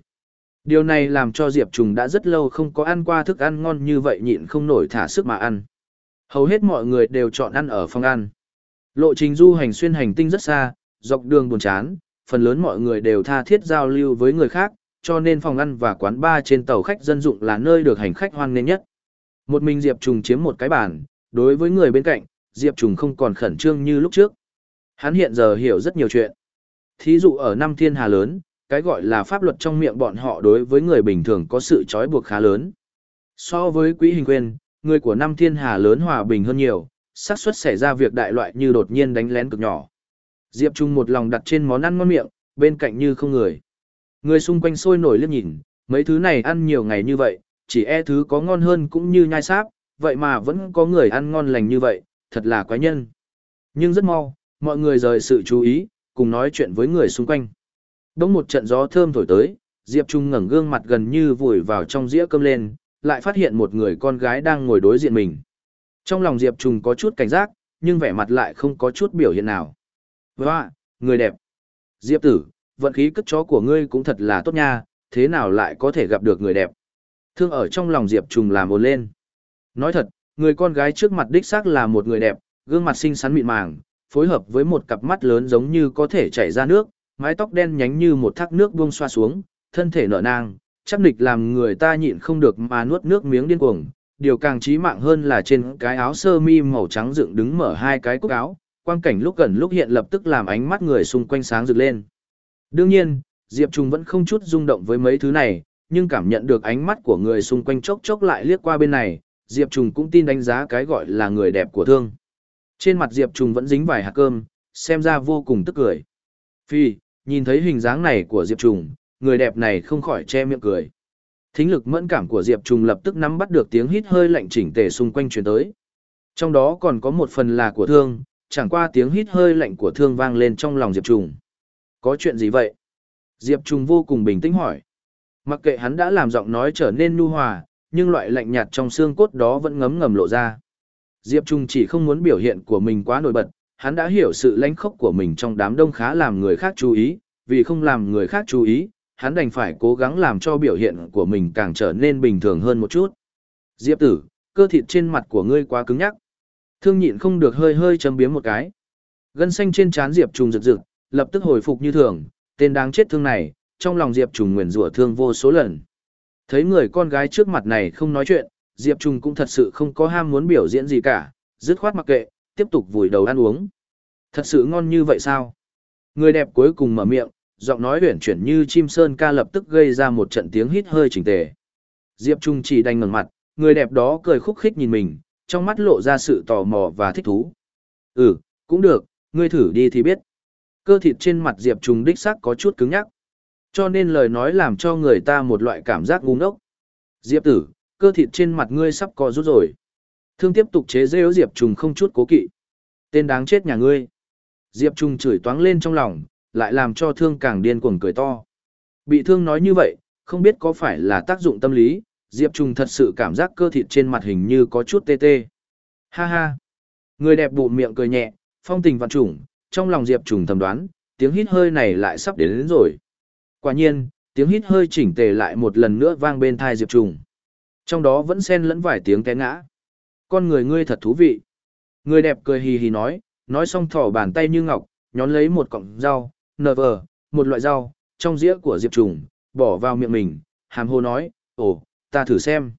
Điều này làm cho Diệp Trùng đã rất lâu không có ăn qua thức ăn ngon như vậy nhịn không nổi thả sức mà ăn. Hầu hết mọi người đều chọn ăn ở phòng ăn. Lộ trình du hành xuyên hành tinh rất xa, dọc đường buồn chán, phần lớn mọi người đều tha thiết giao lưu với người khác, cho nên phòng ăn và quán bar trên tàu khách dân dụng là nơi được hành khách hoan nghênh nhất. Một mình Diệp Trùng chiếm một cái bàn, đối với người bên cạnh, Diệp Trùng không còn khẩn trương như lúc trước. Hắn hiện giờ hiểu rất nhiều chuyện. Thí dụ ở năm thiên hà lớn, cái gọi là pháp luật trong miệng bọn họ đối với người bình thường có sự trói buộc khá lớn. So với quỹ hình quyền, người của năm thiên hà lớn hòa bình hơn nhiều, xác suất xảy ra việc đại loại như đột nhiên đánh lén cực nhỏ. Diệp Trung một lòng đặt trên món ăn ngon miệng, bên cạnh như không người. Người xung quanh sôi nổi liếc nhìn, mấy thứ này ăn nhiều ngày như vậy, chỉ e thứ có ngon hơn cũng như nhai sáp, vậy mà vẫn có người ăn ngon lành như vậy, thật là quái nhân. Nhưng rất mau, mọi người rời sự chú ý, cùng nói chuyện với người xung quanh. Đống một trận gió thơm thổi tới, Diệp Trung ngẩng gương mặt gần như vùi vào trong dĩa cơm lên, lại phát hiện một người con gái đang ngồi đối diện mình. Trong lòng Diệp Trung có chút cảnh giác, nhưng vẻ mặt lại không có chút biểu hiện nào. Và, người đẹp. Diệp tử, vận khí cất chó của ngươi cũng thật là tốt nha, thế nào lại có thể gặp được người đẹp. Thương ở trong lòng Diệp Trung làm ồn lên. Nói thật, người con gái trước mặt đích xác là một người đẹp, gương mặt xinh xắn mịn màng, phối hợp với một cặp mắt lớn giống như có thể chảy ra nước, mái tóc đen nhánh như một thác nước buông xoa xuống, thân thể nở nang, chắc nịch làm người ta nhịn không được mà nuốt nước miếng điên cuồng. Điều càng trí mạng hơn là trên cái áo sơ mi màu trắng dựng đứng mở hai cái cúc áo, quang cảnh lúc gần lúc hiện lập tức làm ánh mắt người xung quanh sáng rực lên. Đương nhiên, Diệp Trung vẫn không chút rung động với mấy thứ này, nhưng cảm nhận được ánh mắt của người xung quanh chốc chốc lại liếc qua bên này, Diệp Trung cũng tin đánh giá cái gọi là người đẹp của thương. Trên mặt Diệp Trung vẫn dính vài hạt cơm, xem ra vô cùng tức cười. Phi, nhìn thấy hình dáng này của Diệp Trùng, người đẹp này không khỏi che miệng cười. Thính lực mẫn cảm của Diệp Trùng lập tức nắm bắt được tiếng hít hơi lạnh chỉnh tề xung quanh truyền tới. Trong đó còn có một phần là của thương, chẳng qua tiếng hít hơi lạnh của thương vang lên trong lòng Diệp Trùng. Có chuyện gì vậy? Diệp Trùng vô cùng bình tĩnh hỏi. Mặc kệ hắn đã làm giọng nói trở nên nhu hòa, nhưng loại lạnh nhạt trong xương cốt đó vẫn ngấm ngầm lộ ra. Diệp Trung chỉ không muốn biểu hiện của mình quá nổi bật, hắn đã hiểu sự lãnh khốc của mình trong đám đông khá làm người khác chú ý, vì không làm người khác chú ý, hắn đành phải cố gắng làm cho biểu hiện của mình càng trở nên bình thường hơn một chút. Diệp tử, cơ thịt trên mặt của ngươi quá cứng nhắc. Thương nhịn không được hơi hơi chấm biếm một cái. Gân xanh trên trán Diệp trùng rực rực, lập tức hồi phục như thường, tên đáng chết thương này, trong lòng Diệp trùng nguyền rủa thương vô số lần. Thấy người con gái trước mặt này không nói chuyện, Diệp trùng cũng thật sự không có ham muốn biểu diễn gì cả, dứt khoát mặc kệ, tiếp tục vùi đầu ăn uống. Thật sự ngon như vậy sao? Người đẹp cuối cùng mở miệng, giọng nói huyển chuyển như chim sơn ca lập tức gây ra một trận tiếng hít hơi chỉnh tề. Diệp Trung chỉ đành ngẩng mặt, người đẹp đó cười khúc khích nhìn mình, trong mắt lộ ra sự tò mò và thích thú. Ừ, cũng được, ngươi thử đi thì biết. Cơ thịt trên mặt Diệp Trung đích xác có chút cứng nhắc. Cho nên lời nói làm cho người ta một loại cảm giác ngu ngốc. Diệp tử, cơ thịt trên mặt ngươi sắp có rút rồi. Thương tiếp tục chế rêu Diệp Trùng không chút cố kỵ. Tên đáng chết nhà ngươi. Diệp Trùng chửi toáng lên trong lòng, lại làm cho thương càng điên cuồng cười to. Bị thương nói như vậy, không biết có phải là tác dụng tâm lý, Diệp Trùng thật sự cảm giác cơ thịt trên mặt hình như có chút tê tê. Ha ha. Người đẹp bụng miệng cười nhẹ, phong tình vạn trùng, trong lòng Diệp Trùng thầm đoán, tiếng hít hơi này lại sắp đến, đến rồi. Quả nhiên, tiếng hít hơi chỉnh tề lại một lần nữa vang bên thai Diệp Trùng. Trong đó vẫn xen lẫn vài tiếng té ngã. Con người ngươi thật thú vị. Người đẹp cười hì hì nói, nói xong thỏ bàn tay như ngọc, nhón lấy một cọng rau, nờ vờ, một loại rau, trong dĩa của Diệp Trùng, bỏ vào miệng mình, hàm hồ nói, ồ, ta thử xem.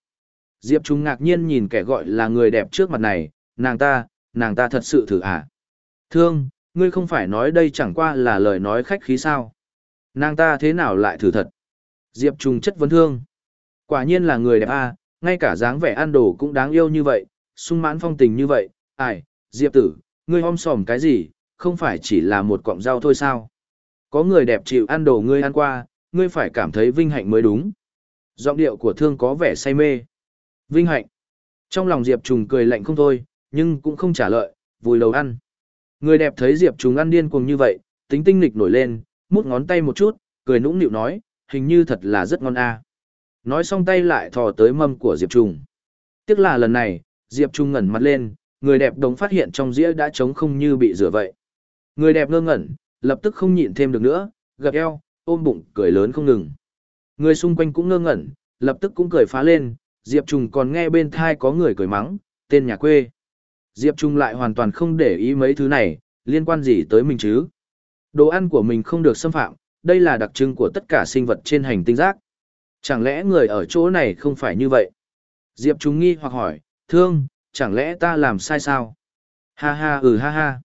Diệp Trùng ngạc nhiên nhìn kẻ gọi là người đẹp trước mặt này, nàng ta, nàng ta thật sự thử à? Thương, ngươi không phải nói đây chẳng qua là lời nói khách khí sao? Nàng ta thế nào lại thử thật? Diệp trùng chất vấn thương. Quả nhiên là người đẹp à, ngay cả dáng vẻ ăn đồ cũng đáng yêu như vậy, sung mãn phong tình như vậy. Ai, Diệp tử, ngươi om sòm cái gì, không phải chỉ là một cọng rau thôi sao? Có người đẹp chịu ăn đồ ngươi ăn qua, ngươi phải cảm thấy vinh hạnh mới đúng. Giọng điệu của thương có vẻ say mê. Vinh hạnh. Trong lòng Diệp Trùng cười lạnh không thôi, nhưng cũng không trả lời, vùi đầu ăn. Người đẹp thấy Diệp Trùng ăn điên cuồng như vậy, tính tinh nghịch nổi lên, mút ngón tay một chút, cười nũng nịu nói, hình như thật là rất ngon a. Nói xong tay lại thò tới mâm của Diệp Trùng. Tiếc là lần này, Diệp Trung ngẩn mặt lên, người đẹp đống phát hiện trong dĩa đã trống không như bị rửa vậy. Người đẹp ngơ ngẩn, lập tức không nhịn thêm được nữa, gập eo, ôm bụng, cười lớn không ngừng. Người xung quanh cũng ngơ ngẩn, lập tức cũng cười phá lên, Diệp Trung còn nghe bên thai có người cười mắng, tên nhà quê. Diệp Trung lại hoàn toàn không để ý mấy thứ này, liên quan gì tới mình chứ. Đồ ăn của mình không được xâm phạm, đây là đặc trưng của tất cả sinh vật trên hành tinh giác. Chẳng lẽ người ở chỗ này không phải như vậy? Diệp Trung nghi hoặc hỏi, thương, chẳng lẽ ta làm sai sao? Ha ha ừ ha ha.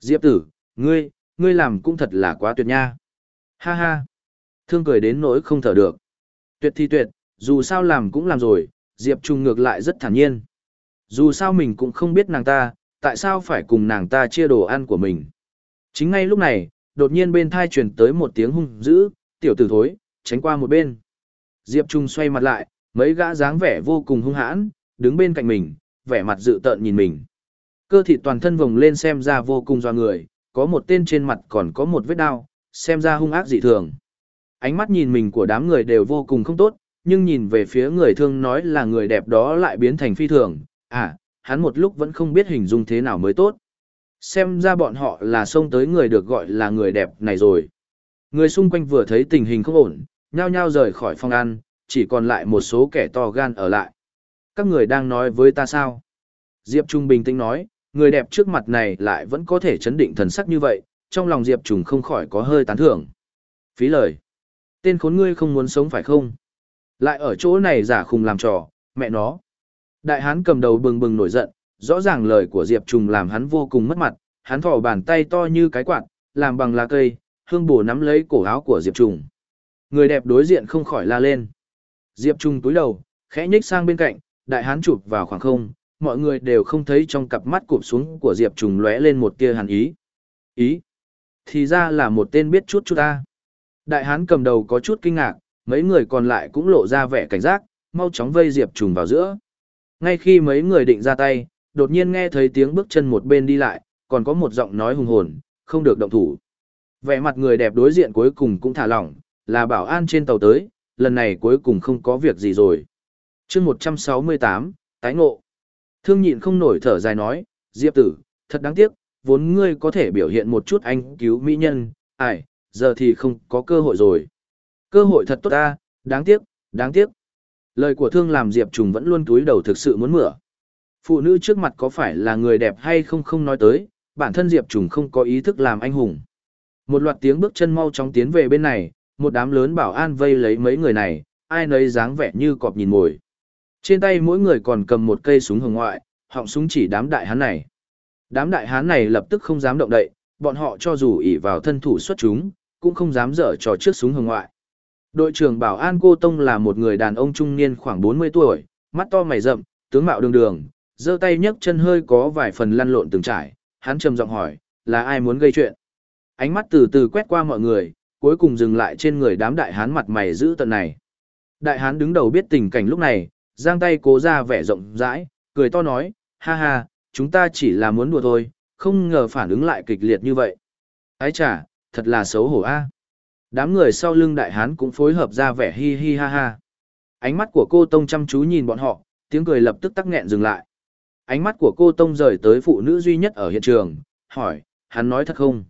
Diệp tử, ngươi, ngươi làm cũng thật là quá tuyệt nha. Ha ha. Thương cười đến nỗi không thở được. Tuyệt thì tuyệt, dù sao làm cũng làm rồi, Diệp Trung ngược lại rất thản nhiên. Dù sao mình cũng không biết nàng ta, tại sao phải cùng nàng ta chia đồ ăn của mình. Chính ngay lúc này, đột nhiên bên thai truyền tới một tiếng hung dữ, tiểu tử thối, tránh qua một bên. Diệp Trung xoay mặt lại, mấy gã dáng vẻ vô cùng hung hãn, đứng bên cạnh mình, vẻ mặt dự tợn nhìn mình. Cơ thịt toàn thân vồng lên xem ra vô cùng doa người, có một tên trên mặt còn có một vết đau, xem ra hung ác dị thường. Ánh mắt nhìn mình của đám người đều vô cùng không tốt, nhưng nhìn về phía người thương nói là người đẹp đó lại biến thành phi thường, À, hắn một lúc vẫn không biết hình dung thế nào mới tốt. Xem ra bọn họ là xông tới người được gọi là người đẹp này rồi. Người xung quanh vừa thấy tình hình không ổn, nhao nhao rời khỏi phòng ăn, chỉ còn lại một số kẻ to gan ở lại. Các người đang nói với ta sao? Diệp Trung bình tĩnh nói, người đẹp trước mặt này lại vẫn có thể chấn định thần sắc như vậy, trong lòng Diệp Trung không khỏi có hơi tán thưởng. Phí lời. Tên khốn ngươi không muốn sống phải không? Lại ở chỗ này giả khùng làm trò, mẹ nó. Đại hán cầm đầu bừng bừng nổi giận, rõ ràng lời của Diệp Trung làm hắn vô cùng mất mặt, hắn thỏ bàn tay to như cái quạt, làm bằng lá cây, hương bổ nắm lấy cổ áo của Diệp Trung, Người đẹp đối diện không khỏi la lên. Diệp Trung túi đầu, khẽ nhích sang bên cạnh, đại hán chụp vào khoảng không, mọi người đều không thấy trong cặp mắt cụp xuống của Diệp Trùng lóe lên một tia hàn ý. Ý? Thì ra là một tên biết chút chút ta. Đại hán cầm đầu có chút kinh ngạc, mấy người còn lại cũng lộ ra vẻ cảnh giác, mau chóng vây Diệp Trùng vào giữa. Ngay khi mấy người định ra tay, đột nhiên nghe thấy tiếng bước chân một bên đi lại, còn có một giọng nói hùng hồn, không được động thủ. Vẻ mặt người đẹp đối diện cuối cùng cũng thả lỏng, là bảo an trên tàu tới, lần này cuối cùng không có việc gì rồi chương 168, tái ngộ. Thương nhịn không nổi thở dài nói, Diệp tử, thật đáng tiếc, vốn ngươi có thể biểu hiện một chút anh cứu mỹ nhân, ai, giờ thì không có cơ hội rồi. Cơ hội thật tốt ta, đáng tiếc, đáng tiếc. Lời của thương làm Diệp Trùng vẫn luôn túi đầu thực sự muốn mửa. Phụ nữ trước mặt có phải là người đẹp hay không không nói tới, bản thân Diệp Trùng không có ý thức làm anh hùng. Một loạt tiếng bước chân mau chóng tiến về bên này, một đám lớn bảo an vây lấy mấy người này, ai nấy dáng vẻ như cọp nhìn mồi. Trên tay mỗi người còn cầm một cây súng hồng ngoại, họng súng chỉ đám đại hán này. Đám đại hán này lập tức không dám động đậy, bọn họ cho dù ỷ vào thân thủ xuất chúng, cũng không dám dở trò trước súng hồng ngoại. Đội trưởng bảo an cô Tông là một người đàn ông trung niên khoảng 40 tuổi, mắt to mày rậm, tướng mạo đường đường, giơ tay nhấc chân hơi có vài phần lăn lộn từng trải, hắn trầm giọng hỏi, là ai muốn gây chuyện? Ánh mắt từ từ quét qua mọi người, cuối cùng dừng lại trên người đám đại hán mặt mày giữ tận này. Đại hán đứng đầu biết tình cảnh lúc này, giang tay cố ra vẻ rộng rãi, cười to nói, ha ha, chúng ta chỉ là muốn đùa thôi, không ngờ phản ứng lại kịch liệt như vậy. Ái chà, thật là xấu hổ a. Đám người sau lưng đại hán cũng phối hợp ra vẻ hi hi ha ha. Ánh mắt của cô Tông chăm chú nhìn bọn họ, tiếng cười lập tức tắc nghẹn dừng lại. ánh mắt của cô Tông rời tới phụ nữ duy nhất ở hiện trường, hỏi, hắn nói thật không?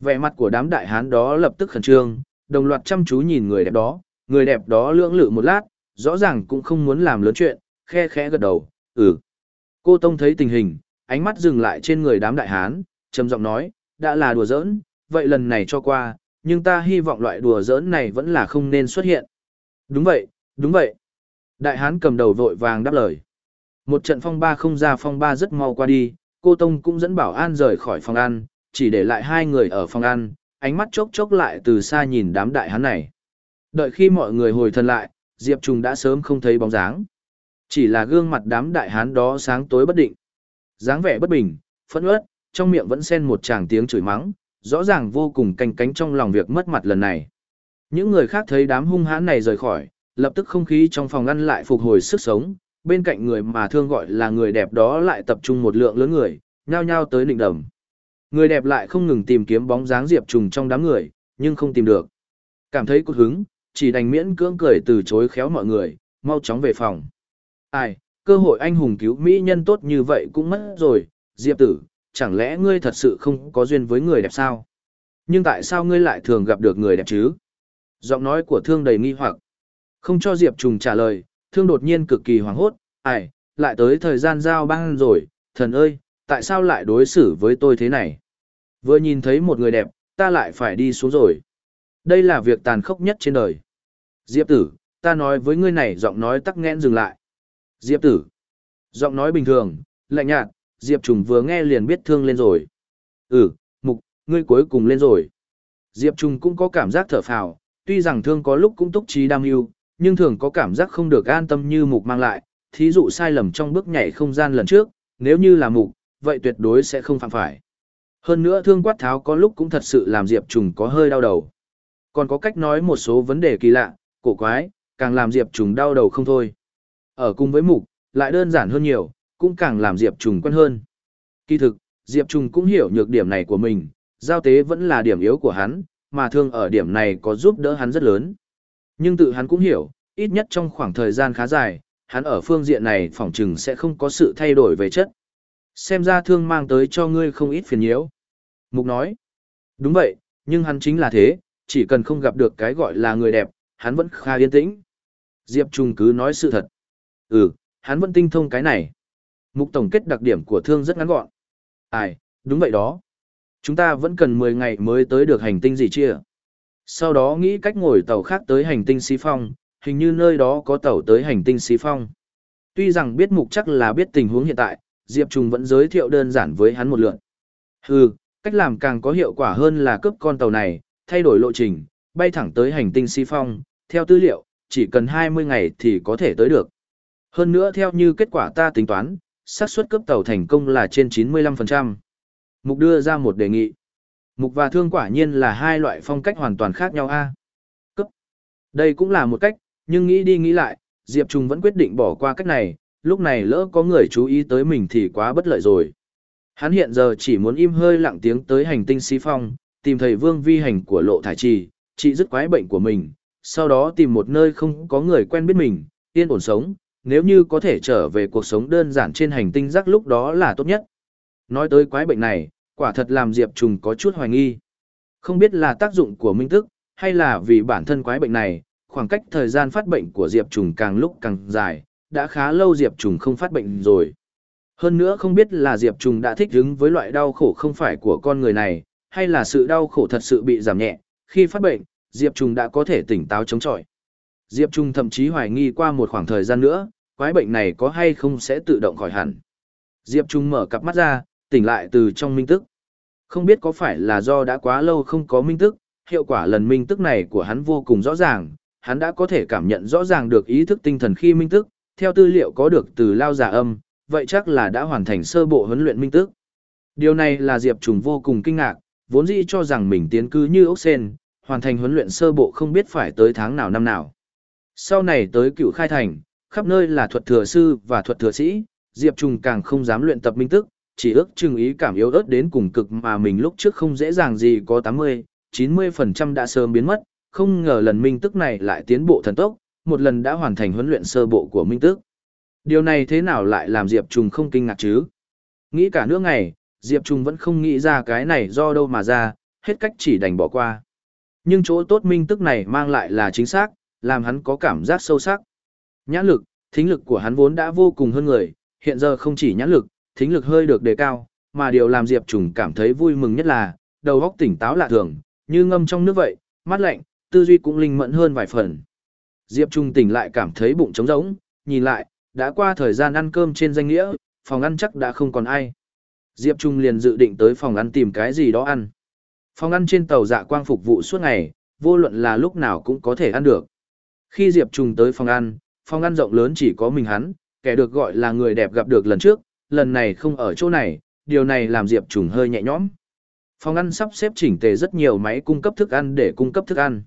Vẻ mặt của đám đại hán đó lập tức khẩn trương, đồng loạt chăm chú nhìn người đẹp đó, người đẹp đó lưỡng lự một lát, rõ ràng cũng không muốn làm lớn chuyện, khe khẽ gật đầu, ừ. Cô Tông thấy tình hình, ánh mắt dừng lại trên người đám đại hán, trầm giọng nói, đã là đùa giỡn, vậy lần này cho qua, nhưng ta hy vọng loại đùa giỡn này vẫn là không nên xuất hiện. Đúng vậy, đúng vậy. Đại hán cầm đầu vội vàng đáp lời. Một trận phong ba không ra phong ba rất mau qua đi, cô Tông cũng dẫn bảo an rời khỏi phòng ăn, chỉ để lại hai người ở phòng ăn, ánh mắt chốc chốc lại từ xa nhìn đám đại hán này. Đợi khi mọi người hồi thân lại, Diệp Trùng đã sớm không thấy bóng dáng. Chỉ là gương mặt đám đại hán đó sáng tối bất định. dáng vẻ bất bình, phẫn uất, trong miệng vẫn xen một tràng tiếng chửi mắng, rõ ràng vô cùng canh cánh trong lòng việc mất mặt lần này. Những người khác thấy đám hung hãn này rời khỏi, lập tức không khí trong phòng ngăn lại phục hồi sức sống, bên cạnh người mà thương gọi là người đẹp đó lại tập trung một lượng lớn người, nhao nhao tới định đầm. Người đẹp lại không ngừng tìm kiếm bóng dáng Diệp Trùng trong đám người, nhưng không tìm được. Cảm thấy cốt hứng, chỉ đành miễn cưỡng cười từ chối khéo mọi người, mau chóng về phòng. Ai, cơ hội anh hùng cứu mỹ nhân tốt như vậy cũng mất rồi, Diệp tử, chẳng lẽ ngươi thật sự không có duyên với người đẹp sao? Nhưng tại sao ngươi lại thường gặp được người đẹp chứ? Giọng nói của thương đầy nghi hoặc. Không cho Diệp Trùng trả lời, thương đột nhiên cực kỳ hoảng hốt, ai, lại tới thời gian giao băng rồi, thần ơi, tại sao lại đối xử với tôi thế này? Vừa nhìn thấy một người đẹp, ta lại phải đi xuống rồi. Đây là việc tàn khốc nhất trên đời. Diệp tử, ta nói với ngươi này giọng nói tắc nghẽn dừng lại. Diệp tử. Giọng nói bình thường, lạnh nhạt, Diệp Trùng vừa nghe liền biết thương lên rồi. Ừ, mục, ngươi cuối cùng lên rồi. Diệp Trùng cũng có cảm giác thở phào, tuy rằng thương có lúc cũng túc trí đam yêu, nhưng thường có cảm giác không được an tâm như mục mang lại. Thí dụ sai lầm trong bước nhảy không gian lần trước, nếu như là mục, vậy tuyệt đối sẽ không phạm phải. Hơn nữa thương quát tháo có lúc cũng thật sự làm Diệp Trùng có hơi đau đầu. Còn có cách nói một số vấn đề kỳ lạ, cổ quái, càng làm Diệp Trùng đau đầu không thôi. Ở cùng với mục, lại đơn giản hơn nhiều, cũng càng làm Diệp Trùng quen hơn. Kỳ thực, Diệp Trùng cũng hiểu nhược điểm này của mình, giao tế vẫn là điểm yếu của hắn, mà thương ở điểm này có giúp đỡ hắn rất lớn. Nhưng tự hắn cũng hiểu, ít nhất trong khoảng thời gian khá dài, hắn ở phương diện này phỏng chừng sẽ không có sự thay đổi về chất. Xem ra thương mang tới cho ngươi không ít phiền nhiễu. Mục nói, đúng vậy, nhưng hắn chính là thế, chỉ cần không gặp được cái gọi là người đẹp, hắn vẫn khá yên tĩnh. Diệp Trung cứ nói sự thật. Ừ, hắn vẫn tinh thông cái này. Mục tổng kết đặc điểm của thương rất ngắn gọn. Ai, đúng vậy đó. Chúng ta vẫn cần 10 ngày mới tới được hành tinh gì chia. Sau đó nghĩ cách ngồi tàu khác tới hành tinh Xí Phong, hình như nơi đó có tàu tới hành tinh Xí Phong. Tuy rằng biết mục chắc là biết tình huống hiện tại, Diệp Trung vẫn giới thiệu đơn giản với hắn một lượt. Hừ, cách làm càng có hiệu quả hơn là cướp con tàu này, thay đổi lộ trình, bay thẳng tới hành tinh Si Phong, theo tư liệu, chỉ cần 20 ngày thì có thể tới được. Hơn nữa theo như kết quả ta tính toán, xác suất cướp tàu thành công là trên 95%. Mục đưa ra một đề nghị. Mục và thương quả nhiên là hai loại phong cách hoàn toàn khác nhau a. Cấp. Đây cũng là một cách, nhưng nghĩ đi nghĩ lại, Diệp Trung vẫn quyết định bỏ qua cách này, lúc này lỡ có người chú ý tới mình thì quá bất lợi rồi. Hắn hiện giờ chỉ muốn im hơi lặng tiếng tới hành tinh Si phong, tìm thầy vương vi hành của lộ thải trì, trị dứt quái bệnh của mình, sau đó tìm một nơi không có người quen biết mình, yên ổn sống, nếu như có thể trở về cuộc sống đơn giản trên hành tinh rắc lúc đó là tốt nhất. Nói tới quái bệnh này, quả thật làm Diệp Trùng có chút hoài nghi. Không biết là tác dụng của minh tức, hay là vì bản thân quái bệnh này, khoảng cách thời gian phát bệnh của Diệp Trùng càng lúc càng dài, đã khá lâu Diệp Trùng không phát bệnh rồi. Hơn nữa không biết là Diệp Trùng đã thích ứng với loại đau khổ không phải của con người này, hay là sự đau khổ thật sự bị giảm nhẹ, khi phát bệnh, Diệp Trùng đã có thể tỉnh táo chống chọi. Diệp Trùng thậm chí hoài nghi qua một khoảng thời gian nữa, quái bệnh này có hay không sẽ tự động khỏi hẳn. Diệp Trung mở cặp mắt ra, tỉnh lại từ trong minh tức. Không biết có phải là do đã quá lâu không có minh tức, hiệu quả lần minh tức này của hắn vô cùng rõ ràng, hắn đã có thể cảm nhận rõ ràng được ý thức tinh thần khi minh tức, theo tư liệu có được từ lao giả âm, vậy chắc là đã hoàn thành sơ bộ huấn luyện minh tức. Điều này là Diệp Trùng vô cùng kinh ngạc, vốn dĩ cho rằng mình tiến cư như ốc sen, hoàn thành huấn luyện sơ bộ không biết phải tới tháng nào năm nào. Sau này tới cựu khai thành, khắp nơi là thuật thừa sư và thuật thừa sĩ, Diệp Trùng càng không dám luyện tập minh tức, chỉ ước chừng ý cảm yếu ớt đến cùng cực mà mình lúc trước không dễ dàng gì có 80, 90% đã sớm biến mất, không ngờ lần minh tức này lại tiến bộ thần tốc, một lần đã hoàn thành huấn luyện sơ bộ của minh tức. Điều này thế nào lại làm Diệp Trùng không kinh ngạc chứ? Nghĩ cả nửa ngày, Diệp Trung vẫn không nghĩ ra cái này do đâu mà ra, hết cách chỉ đành bỏ qua. Nhưng chỗ tốt minh tức này mang lại là chính xác, làm hắn có cảm giác sâu sắc. Nhãn lực, thính lực của hắn vốn đã vô cùng hơn người, hiện giờ không chỉ nhãn lực, thính lực hơi được đề cao, mà điều làm Diệp Trùng cảm thấy vui mừng nhất là, đầu óc tỉnh táo lạ thường, như ngâm trong nước vậy, mắt lạnh, tư duy cũng linh mẫn hơn vài phần. Diệp Trung tỉnh lại cảm thấy bụng trống rỗng, nhìn lại, đã qua thời gian ăn cơm trên danh nghĩa, phòng ăn chắc đã không còn ai. Diệp Trung liền dự định tới phòng ăn tìm cái gì đó ăn. Phòng ăn trên tàu dạ quang phục vụ suốt ngày, vô luận là lúc nào cũng có thể ăn được. Khi Diệp Trung tới phòng ăn, phòng ăn rộng lớn chỉ có mình hắn, kẻ được gọi là người đẹp gặp được lần trước, lần này không ở chỗ này, điều này làm Diệp Trung hơi nhẹ nhõm. Phòng ăn sắp xếp chỉnh tề rất nhiều máy cung cấp thức ăn để cung cấp thức ăn.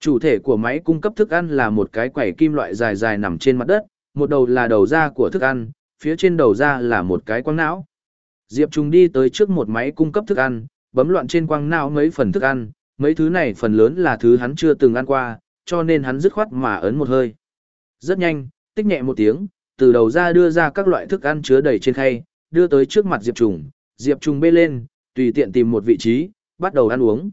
Chủ thể của máy cung cấp thức ăn là một cái quẩy kim loại dài dài nằm trên mặt đất, một đầu là đầu da của thức ăn, phía trên đầu da là một cái quang não. Diệp Trung đi tới trước một máy cung cấp thức ăn, bấm loạn trên quang não mấy phần thức ăn, mấy thứ này phần lớn là thứ hắn chưa từng ăn qua, cho nên hắn dứt khoát mà ấn một hơi. Rất nhanh, tích nhẹ một tiếng, từ đầu ra đưa ra các loại thức ăn chứa đầy trên khay, đưa tới trước mặt Diệp Trung. Diệp Trung bê lên, tùy tiện tìm một vị trí, bắt đầu ăn uống.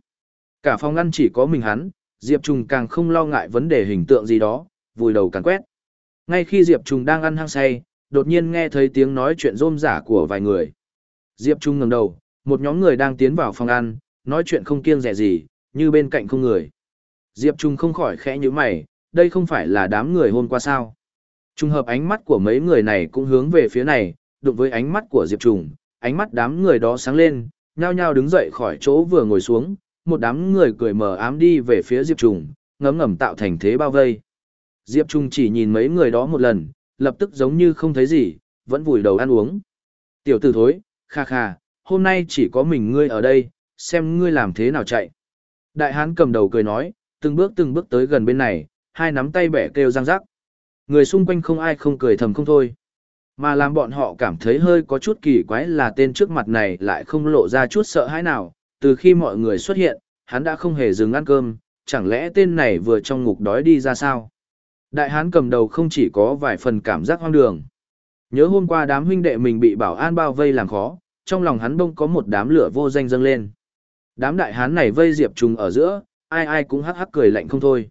Cả phòng ăn chỉ có mình hắn, Diệp Trung càng không lo ngại vấn đề hình tượng gì đó, vùi đầu càng quét. Ngay khi Diệp Trung đang ăn hăng say, đột nhiên nghe thấy tiếng nói chuyện rôm rả của vài người. Diệp Trung ngẩng đầu, một nhóm người đang tiến vào phòng ăn, nói chuyện không kiêng dè gì, như bên cạnh không người. Diệp Trung không khỏi khẽ nhíu mày, đây không phải là đám người hôm qua sao. Trung hợp ánh mắt của mấy người này cũng hướng về phía này, đụng với ánh mắt của Diệp Trung, ánh mắt đám người đó sáng lên, nhao nhao đứng dậy khỏi chỗ vừa ngồi xuống, một đám người cười mờ ám đi về phía Diệp Trùng, ngấm ngầm tạo thành thế bao vây. Diệp Trung chỉ nhìn mấy người đó một lần, lập tức giống như không thấy gì, vẫn vùi đầu ăn uống. Tiểu tử thối, kha kha, hôm nay chỉ có mình ngươi ở đây, xem ngươi làm thế nào chạy. Đại hán cầm đầu cười nói, từng bước từng bước tới gần bên này, hai nắm tay bẻ kêu răng rắc. Người xung quanh không ai không cười thầm không thôi. Mà làm bọn họ cảm thấy hơi có chút kỳ quái là tên trước mặt này lại không lộ ra chút sợ hãi nào, từ khi mọi người xuất hiện, hắn đã không hề dừng ăn cơm, chẳng lẽ tên này vừa trong ngục đói đi ra sao? Đại hán cầm đầu không chỉ có vài phần cảm giác hoang đường. Nhớ hôm qua đám huynh đệ mình bị bảo an bao vây làm khó, trong lòng hắn bông có một đám lửa vô danh dâng lên. Đám đại hán này vây Diệp Trùng ở giữa, ai ai cũng hắc hắc cười lạnh không thôi.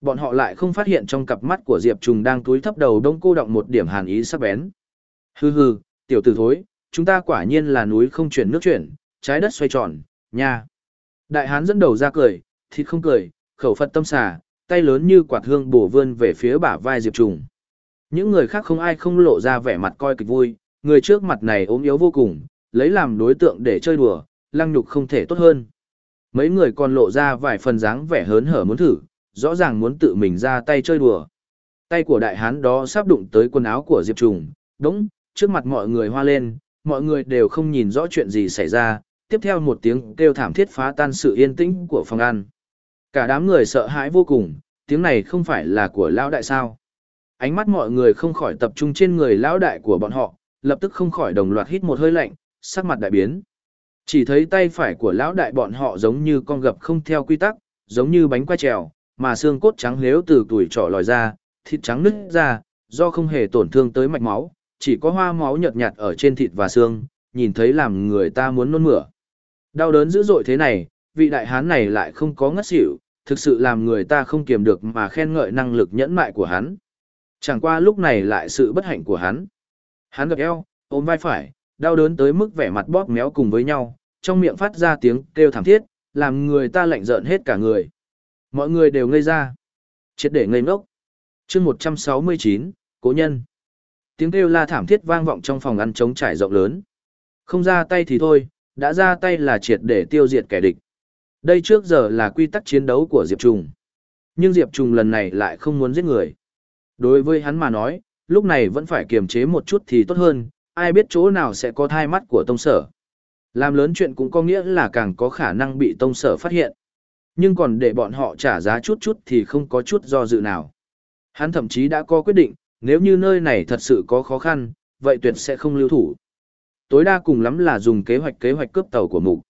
Bọn họ lại không phát hiện trong cặp mắt của Diệp Trùng đang túi thấp đầu đông cô động một điểm hàn ý sắc bén. Hừ hừ, tiểu tử thối, chúng ta quả nhiên là núi không chuyển nước chuyển, trái đất xoay tròn, nha. Đại hán dẫn đầu ra cười, thịt không cười, khẩu phật tâm xà, tay lớn như quạt hương bổ vươn về phía bả vai Diệp Trùng. Những người khác không ai không lộ ra vẻ mặt coi kịch vui, người trước mặt này ốm yếu vô cùng, lấy làm đối tượng để chơi đùa, lăng nhục không thể tốt hơn. Mấy người còn lộ ra vài phần dáng vẻ hớn hở muốn thử, rõ ràng muốn tự mình ra tay chơi đùa. Tay của đại hán đó sắp đụng tới quần áo của Diệp Trùng, đúng, trước mặt mọi người hoa lên, mọi người đều không nhìn rõ chuyện gì xảy ra, tiếp theo một tiếng kêu thảm thiết phá tan sự yên tĩnh của phòng ăn. Cả đám người sợ hãi vô cùng, tiếng này không phải là của lão đại sao. Ánh mắt mọi người không khỏi tập trung trên người lão đại của bọn họ, lập tức không khỏi đồng loạt hít một hơi lạnh, sắc mặt đại biến. Chỉ thấy tay phải của lão đại bọn họ giống như con gập không theo quy tắc, giống như bánh quay trèo, mà xương cốt trắng nếu từ tuổi trỏ lòi ra, thịt trắng nứt ra, do không hề tổn thương tới mạch máu, chỉ có hoa máu nhợt nhạt ở trên thịt và xương, nhìn thấy làm người ta muốn nôn mửa. Đau đớn dữ dội thế này, vị đại hán này lại không có ngất xỉu, thực sự làm người ta không kiềm được mà khen ngợi năng lực nhẫn mại của hắn. Chẳng qua lúc này lại sự bất hạnh của hắn. Hắn gật eo, ôm vai phải, đau đớn tới mức vẻ mặt bóp méo cùng với nhau, trong miệng phát ra tiếng kêu thảm thiết, làm người ta lạnh rợn hết cả người. Mọi người đều ngây ra. triệt để ngây ngốc. chương 169, Cố Nhân. Tiếng kêu la thảm thiết vang vọng trong phòng ăn trống trải rộng lớn. Không ra tay thì thôi, đã ra tay là triệt để tiêu diệt kẻ địch. Đây trước giờ là quy tắc chiến đấu của Diệp Trùng. Nhưng Diệp Trùng lần này lại không muốn giết người. Đối với hắn mà nói, lúc này vẫn phải kiềm chế một chút thì tốt hơn, ai biết chỗ nào sẽ có thai mắt của tông sở. Làm lớn chuyện cũng có nghĩa là càng có khả năng bị tông sở phát hiện. Nhưng còn để bọn họ trả giá chút chút thì không có chút do dự nào. Hắn thậm chí đã có quyết định, nếu như nơi này thật sự có khó khăn, vậy tuyệt sẽ không lưu thủ. Tối đa cùng lắm là dùng kế hoạch kế hoạch cướp tàu của mục.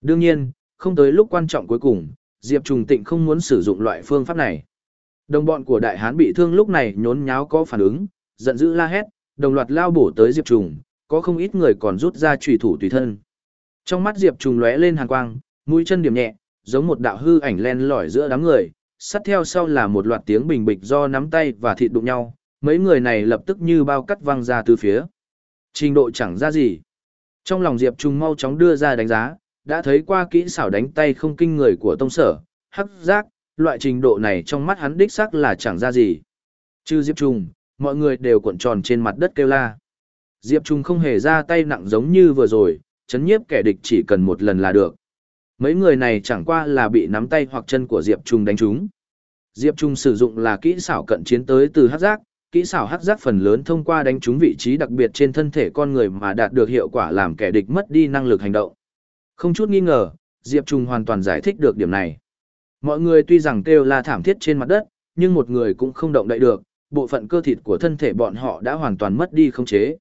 Đương nhiên, không tới lúc quan trọng cuối cùng, Diệp Trùng Tịnh không muốn sử dụng loại phương pháp này. Đồng bọn của Đại Hán bị thương lúc này nhốn nháo có phản ứng, Giận dữ la hét, đồng loạt lao bổ tới Diệp Trùng, có không ít người còn rút ra chủy thủ tùy thân. Trong mắt Diệp Trùng lóe lên hàn quang, mũi chân điểm nhẹ, giống một đạo hư ảnh len lỏi giữa đám người, sát theo sau là một loạt tiếng bình bịch do nắm tay và thịt đụng nhau, mấy người này lập tức như bao cắt văng ra từ phía. Trình độ chẳng ra gì. Trong lòng Diệp trùng mau chóng đưa ra đánh giá, đã thấy qua kỹ xảo đánh tay không kinh người của tông sở, hắc giác, loại trình độ này trong mắt hắn đích xác là chẳng ra gì. Chứ Diệp Trung, mọi người đều cuộn tròn trên mặt đất kêu la. Diệp Trung không hề ra tay nặng giống như vừa rồi, chấn nhiếp kẻ địch chỉ cần một lần là được. Mấy người này chẳng qua là bị nắm tay hoặc chân của Diệp Trung đánh trúng. Diệp Trung sử dụng là kỹ xảo cận chiến tới từ hắc giác, kỹ xảo hắc giác phần lớn thông qua đánh trúng vị trí đặc biệt trên thân thể con người mà đạt được hiệu quả làm kẻ địch mất đi năng lực hành động. Không chút nghi ngờ, Diệp Trung hoàn toàn giải thích được điểm này. Mọi người tuy rằng kêu la thảm thiết trên mặt đất, nhưng một người cũng không động đậy được, bộ phận cơ thịt của thân thể bọn họ đã hoàn toàn mất đi không chế.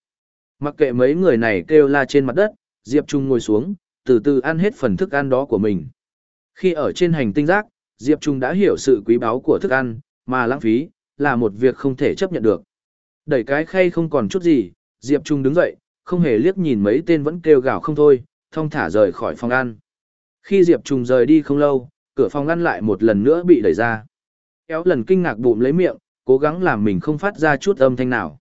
Mặc kệ mấy người này kêu la trên mặt đất, Diệp Trung ngồi xuống, từ từ ăn hết phần thức ăn đó của mình. Khi ở trên hành tinh giác, Diệp Trung đã hiểu sự quý báu của thức ăn, mà lãng phí, là một việc không thể chấp nhận được. Đẩy cái khay không còn chút gì, Diệp Trung đứng dậy, không hề liếc nhìn mấy tên vẫn kêu gào không thôi, thông thả rời khỏi phòng ăn. Khi Diệp Trung rời đi không lâu, cửa phòng ngăn lại một lần nữa bị đẩy ra. Kéo lần kinh ngạc bụng lấy miệng, cố gắng làm mình không phát ra chút âm thanh nào.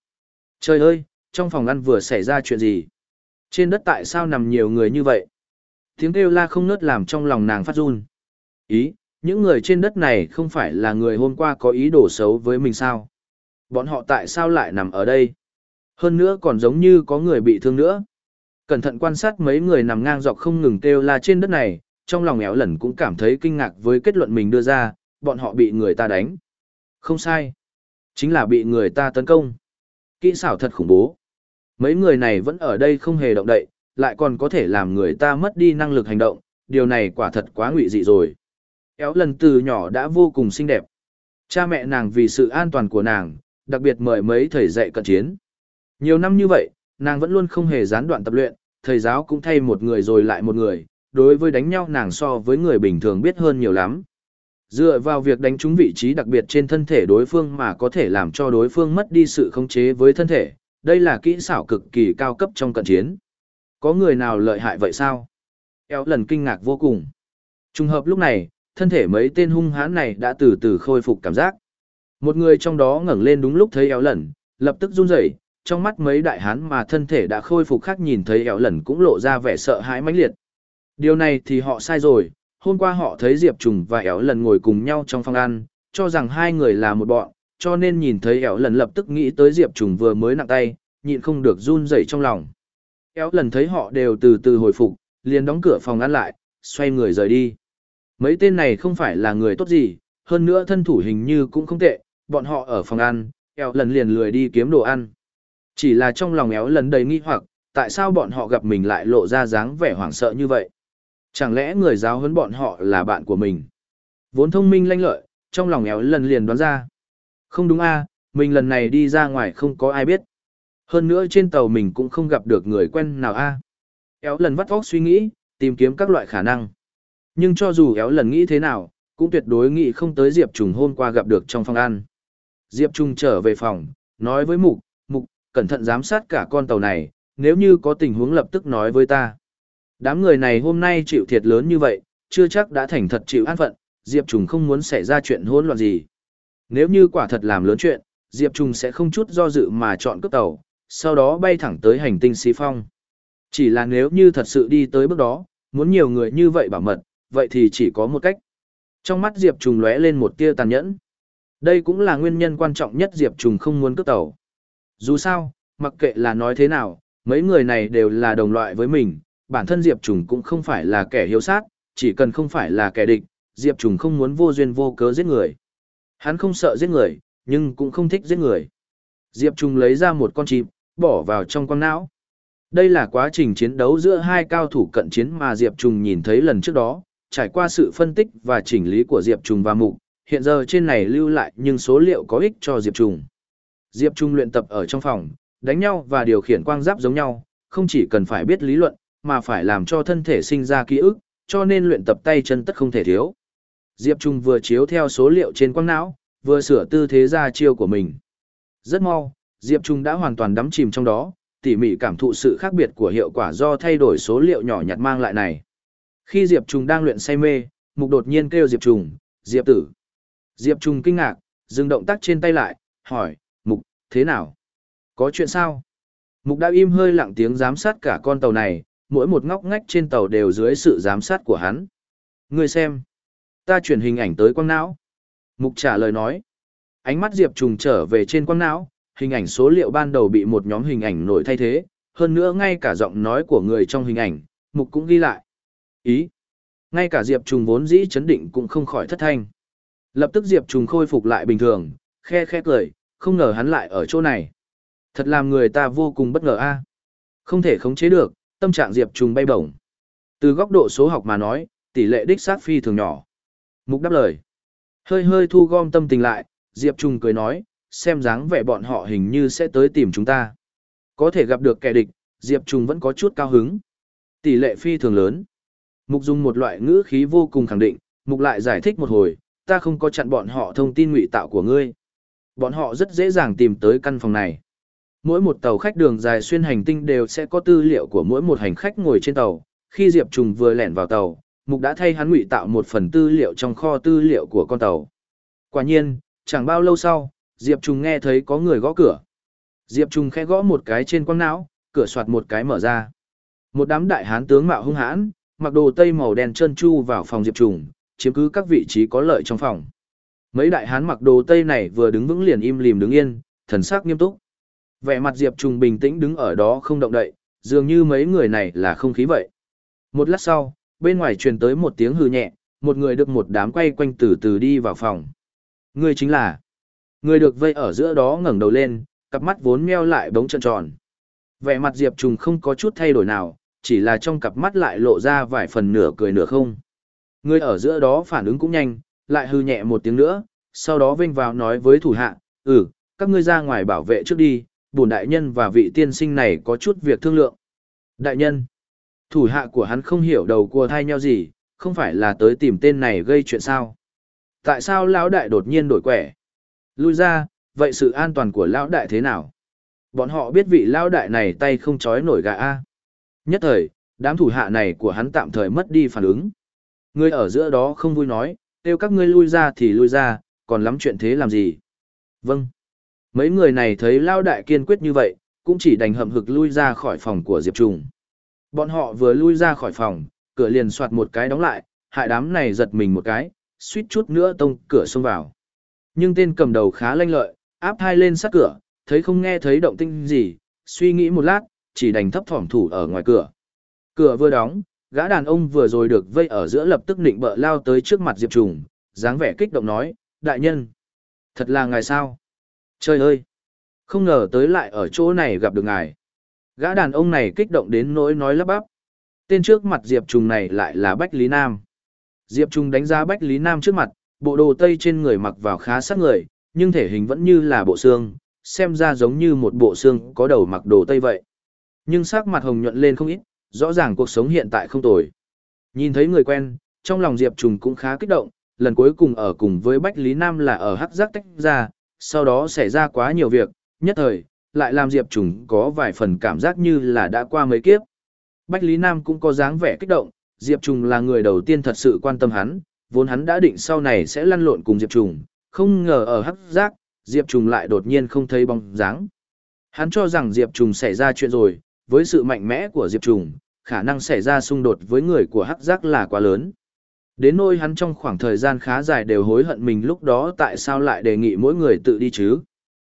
Trời ơi, trong phòng ăn vừa xảy ra chuyện gì? Trên đất tại sao nằm nhiều người như vậy? Tiếng kêu la không nớt làm trong lòng nàng phát run. Ý, những người trên đất này không phải là người hôm qua có ý đồ xấu với mình sao? Bọn họ tại sao lại nằm ở đây? Hơn nữa còn giống như có người bị thương nữa. Cẩn thận quan sát mấy người nằm ngang dọc không ngừng kêu la trên đất này, trong lòng éo lần cũng cảm thấy kinh ngạc với kết luận mình đưa ra, bọn họ bị người ta đánh. Không sai. Chính là bị người ta tấn công. Kỹ xảo thật khủng bố. Mấy người này vẫn ở đây không hề động đậy, lại còn có thể làm người ta mất đi năng lực hành động, điều này quả thật quá ngụy dị rồi. Éo lần từ nhỏ đã vô cùng xinh đẹp. Cha mẹ nàng vì sự an toàn của nàng, đặc biệt mời mấy thầy dạy cận chiến. Nhiều năm như vậy, nàng vẫn luôn không hề gián đoạn tập luyện, thầy giáo cũng thay một người rồi lại một người, đối với đánh nhau nàng so với người bình thường biết hơn nhiều lắm. Dựa vào việc đánh trúng vị trí đặc biệt trên thân thể đối phương mà có thể làm cho đối phương mất đi sự khống chế với thân thể, đây là kỹ xảo cực kỳ cao cấp trong cận chiến. Có người nào lợi hại vậy sao? Eo lần kinh ngạc vô cùng. Trùng hợp lúc này, thân thể mấy tên hung hãn này đã từ từ khôi phục cảm giác. Một người trong đó ngẩng lên đúng lúc thấy eo lần, lập tức run rẩy, trong mắt mấy đại hán mà thân thể đã khôi phục khác nhìn thấy eo lần cũng lộ ra vẻ sợ hãi mãnh liệt. Điều này thì họ sai rồi, hôm qua họ thấy Diệp Trùng và éo lần ngồi cùng nhau trong phòng ăn, cho rằng hai người là một bọn, cho nên nhìn thấy éo lần lập tức nghĩ tới Diệp Trùng vừa mới nặng tay, nhịn không được run rẩy trong lòng. Éo lần thấy họ đều từ từ hồi phục, liền đóng cửa phòng ăn lại, xoay người rời đi. Mấy tên này không phải là người tốt gì, hơn nữa thân thủ hình như cũng không tệ, bọn họ ở phòng ăn, éo lần liền lười đi kiếm đồ ăn. Chỉ là trong lòng éo lần đầy nghi hoặc, tại sao bọn họ gặp mình lại lộ ra dáng vẻ hoảng sợ như vậy? Chẳng lẽ người giáo huấn bọn họ là bạn của mình? Vốn thông minh lanh lợi, trong lòng éo lần liền đoán ra. Không đúng a, mình lần này đi ra ngoài không có ai biết. Hơn nữa trên tàu mình cũng không gặp được người quen nào a. Éo lần vắt óc suy nghĩ, tìm kiếm các loại khả năng. Nhưng cho dù éo lần nghĩ thế nào, cũng tuyệt đối nghĩ không tới Diệp Trùng hôm qua gặp được trong phòng ăn. Diệp Trùng trở về phòng, nói với Mục, Mục, cẩn thận giám sát cả con tàu này, nếu như có tình huống lập tức nói với ta. Đám người này hôm nay chịu thiệt lớn như vậy, chưa chắc đã thành thật chịu an phận, Diệp Trùng không muốn xảy ra chuyện hỗn loạn gì. Nếu như quả thật làm lớn chuyện, Diệp Trùng sẽ không chút do dự mà chọn cướp tàu, sau đó bay thẳng tới hành tinh xí phong. Chỉ là nếu như thật sự đi tới bước đó, muốn nhiều người như vậy bảo mật, vậy thì chỉ có một cách. Trong mắt Diệp Trùng lóe lên một tia tàn nhẫn. Đây cũng là nguyên nhân quan trọng nhất Diệp Trùng không muốn cướp tàu. Dù sao, mặc kệ là nói thế nào, mấy người này đều là đồng loại với mình, bản thân Diệp Trùng cũng không phải là kẻ hiếu sát, chỉ cần không phải là kẻ địch, Diệp Trùng không muốn vô duyên vô cớ giết người. Hắn không sợ giết người, nhưng cũng không thích giết người. Diệp Trùng lấy ra một con chim, bỏ vào trong con não. Đây là quá trình chiến đấu giữa hai cao thủ cận chiến mà Diệp Trùng nhìn thấy lần trước đó, trải qua sự phân tích và chỉnh lý của Diệp Trùng và Mục, hiện giờ trên này lưu lại nhưng số liệu có ích cho Diệp Trùng. Diệp Trùng luyện tập ở trong phòng, đánh nhau và điều khiển quang giáp giống nhau, không chỉ cần phải biết lý luận, mà phải làm cho thân thể sinh ra ký ức, cho nên luyện tập tay chân tất không thể thiếu. Diệp Trung vừa chiếu theo số liệu trên quang não, vừa sửa tư thế ra chiêu của mình. Rất mau, Diệp Trung đã hoàn toàn đắm chìm trong đó, tỉ mỉ cảm thụ sự khác biệt của hiệu quả do thay đổi số liệu nhỏ nhặt mang lại này. Khi Diệp Trung đang luyện say mê, Mục đột nhiên kêu Diệp Trung, Diệp tử. Diệp Trung kinh ngạc, dừng động tác trên tay lại, hỏi, Mục, thế nào? Có chuyện sao? Mục đã im hơi lặng tiếng giám sát cả con tàu này, mỗi một ngóc ngách trên tàu đều dưới sự giám sát của hắn. Ngươi xem. Ta chuyển hình ảnh tới quang não. Mục trả lời nói. Ánh mắt Diệp Trùng trở về trên quang não, hình ảnh số liệu ban đầu bị một nhóm hình ảnh nổi thay thế, hơn nữa ngay cả giọng nói của người trong hình ảnh, Mục cũng ghi lại. Ý. Ngay cả Diệp Trùng vốn dĩ chấn định cũng không khỏi thất thanh. Lập tức Diệp Trùng khôi phục lại bình thường, khe khe cười, không ngờ hắn lại ở chỗ này. Thật làm người ta vô cùng bất ngờ a. Không thể khống chế được, tâm trạng Diệp Trùng bay bổng. Từ góc độ số học mà nói, tỷ lệ đích sát phi thường nhỏ. Mục đáp lời. Hơi hơi thu gom tâm tình lại, Diệp Trùng cười nói, xem dáng vẻ bọn họ hình như sẽ tới tìm chúng ta. Có thể gặp được kẻ địch, Diệp Trùng vẫn có chút cao hứng. Tỷ lệ phi thường lớn. Mục dùng một loại ngữ khí vô cùng khẳng định, Mục lại giải thích một hồi, ta không có chặn bọn họ thông tin ngụy tạo của ngươi. Bọn họ rất dễ dàng tìm tới căn phòng này. Mỗi một tàu khách đường dài xuyên hành tinh đều sẽ có tư liệu của mỗi một hành khách ngồi trên tàu. Khi Diệp Trùng vừa lẻn vào tàu, Mục đã thay hắn ngụy tạo một phần tư liệu trong kho tư liệu của con tàu. Quả nhiên, chẳng bao lâu sau, Diệp Trùng nghe thấy có người gõ cửa. Diệp Trùng khẽ gõ một cái trên quang não, cửa soạt một cái mở ra. Một đám đại hán tướng mạo hung hãn, mặc đồ tây màu đen trơn tru vào phòng Diệp Trùng, chiếm cứ các vị trí có lợi trong phòng. Mấy đại hán mặc đồ tây này vừa đứng vững liền im lìm đứng yên, thần sắc nghiêm túc. Vẻ mặt Diệp Trùng bình tĩnh đứng ở đó không động đậy, dường như mấy người này là không khí vậy. Một lát sau, bên ngoài truyền tới một tiếng hư nhẹ, một người được một đám quay quanh từ từ đi vào phòng. Người chính là người được vây ở giữa đó ngẩng đầu lên, cặp mắt vốn meo lại bóng tròn tròn. Vẻ mặt Diệp Trùng không có chút thay đổi nào, chỉ là trong cặp mắt lại lộ ra vài phần nửa cười nửa không. Người ở giữa đó phản ứng cũng nhanh, lại hư nhẹ một tiếng nữa, sau đó vinh vào nói với thủ hạ, ừ, các ngươi ra ngoài bảo vệ trước đi, bổn đại nhân và vị tiên sinh này có chút việc thương lượng. Đại nhân, thủ hạ của hắn không hiểu đầu cua thai nhau gì, không phải là tới tìm tên này gây chuyện sao. Tại sao lão đại đột nhiên đổi quẻ? Lui ra, vậy sự an toàn của lão đại thế nào? Bọn họ biết vị lão đại này tay không chói nổi gà a. Nhất thời, đám thủ hạ này của hắn tạm thời mất đi phản ứng. Người ở giữa đó không vui nói, kêu các ngươi lui ra thì lui ra, còn lắm chuyện thế làm gì? Vâng. Mấy người này thấy Lao Đại kiên quyết như vậy, cũng chỉ đành hậm hực lui ra khỏi phòng của Diệp Trùng. Bọn họ vừa lui ra khỏi phòng, cửa liền soạt một cái đóng lại, hại đám này giật mình một cái, suýt chút nữa tông cửa xông vào. Nhưng tên cầm đầu khá lanh lợi, áp hai lên sát cửa, thấy không nghe thấy động tinh gì, suy nghĩ một lát, chỉ đành thấp thỏm thủ ở ngoài cửa. Cửa vừa đóng, gã đàn ông vừa rồi được vây ở giữa lập tức nịnh bợ lao tới trước mặt Diệp Trùng, dáng vẻ kích động nói, đại nhân, thật là ngài sao? Trời ơi! Không ngờ tới lại ở chỗ này gặp được ngài. Gã đàn ông này kích động đến nỗi nói lắp bắp. Tên trước mặt Diệp Trùng này lại là Bách Lý Nam. Diệp Trùng đánh giá Bách Lý Nam trước mặt, bộ đồ tây trên người mặc vào khá sát người, nhưng thể hình vẫn như là bộ xương, xem ra giống như một bộ xương có đầu mặc đồ tây vậy. Nhưng sắc mặt hồng nhuận lên không ít, rõ ràng cuộc sống hiện tại không tồi. Nhìn thấy người quen, trong lòng Diệp Trùng cũng khá kích động, lần cuối cùng ở cùng với Bách Lý Nam là ở Hắc Giác tách ra, sau đó xảy ra quá nhiều việc, nhất thời, lại làm Diệp Trùng có vài phần cảm giác như là đã qua mấy kiếp. Bách Lý Nam cũng có dáng vẻ kích động, Diệp Trùng là người đầu tiên thật sự quan tâm hắn, vốn hắn đã định sau này sẽ lăn lộn cùng Diệp Trùng, không ngờ ở hắc giác, Diệp Trùng lại đột nhiên không thấy bóng dáng. Hắn cho rằng Diệp Trùng xảy ra chuyện rồi, với sự mạnh mẽ của Diệp Trùng, khả năng xảy ra xung đột với người của hắc giác là quá lớn. Đến nỗi hắn trong khoảng thời gian khá dài đều hối hận mình lúc đó tại sao lại đề nghị mỗi người tự đi chứ.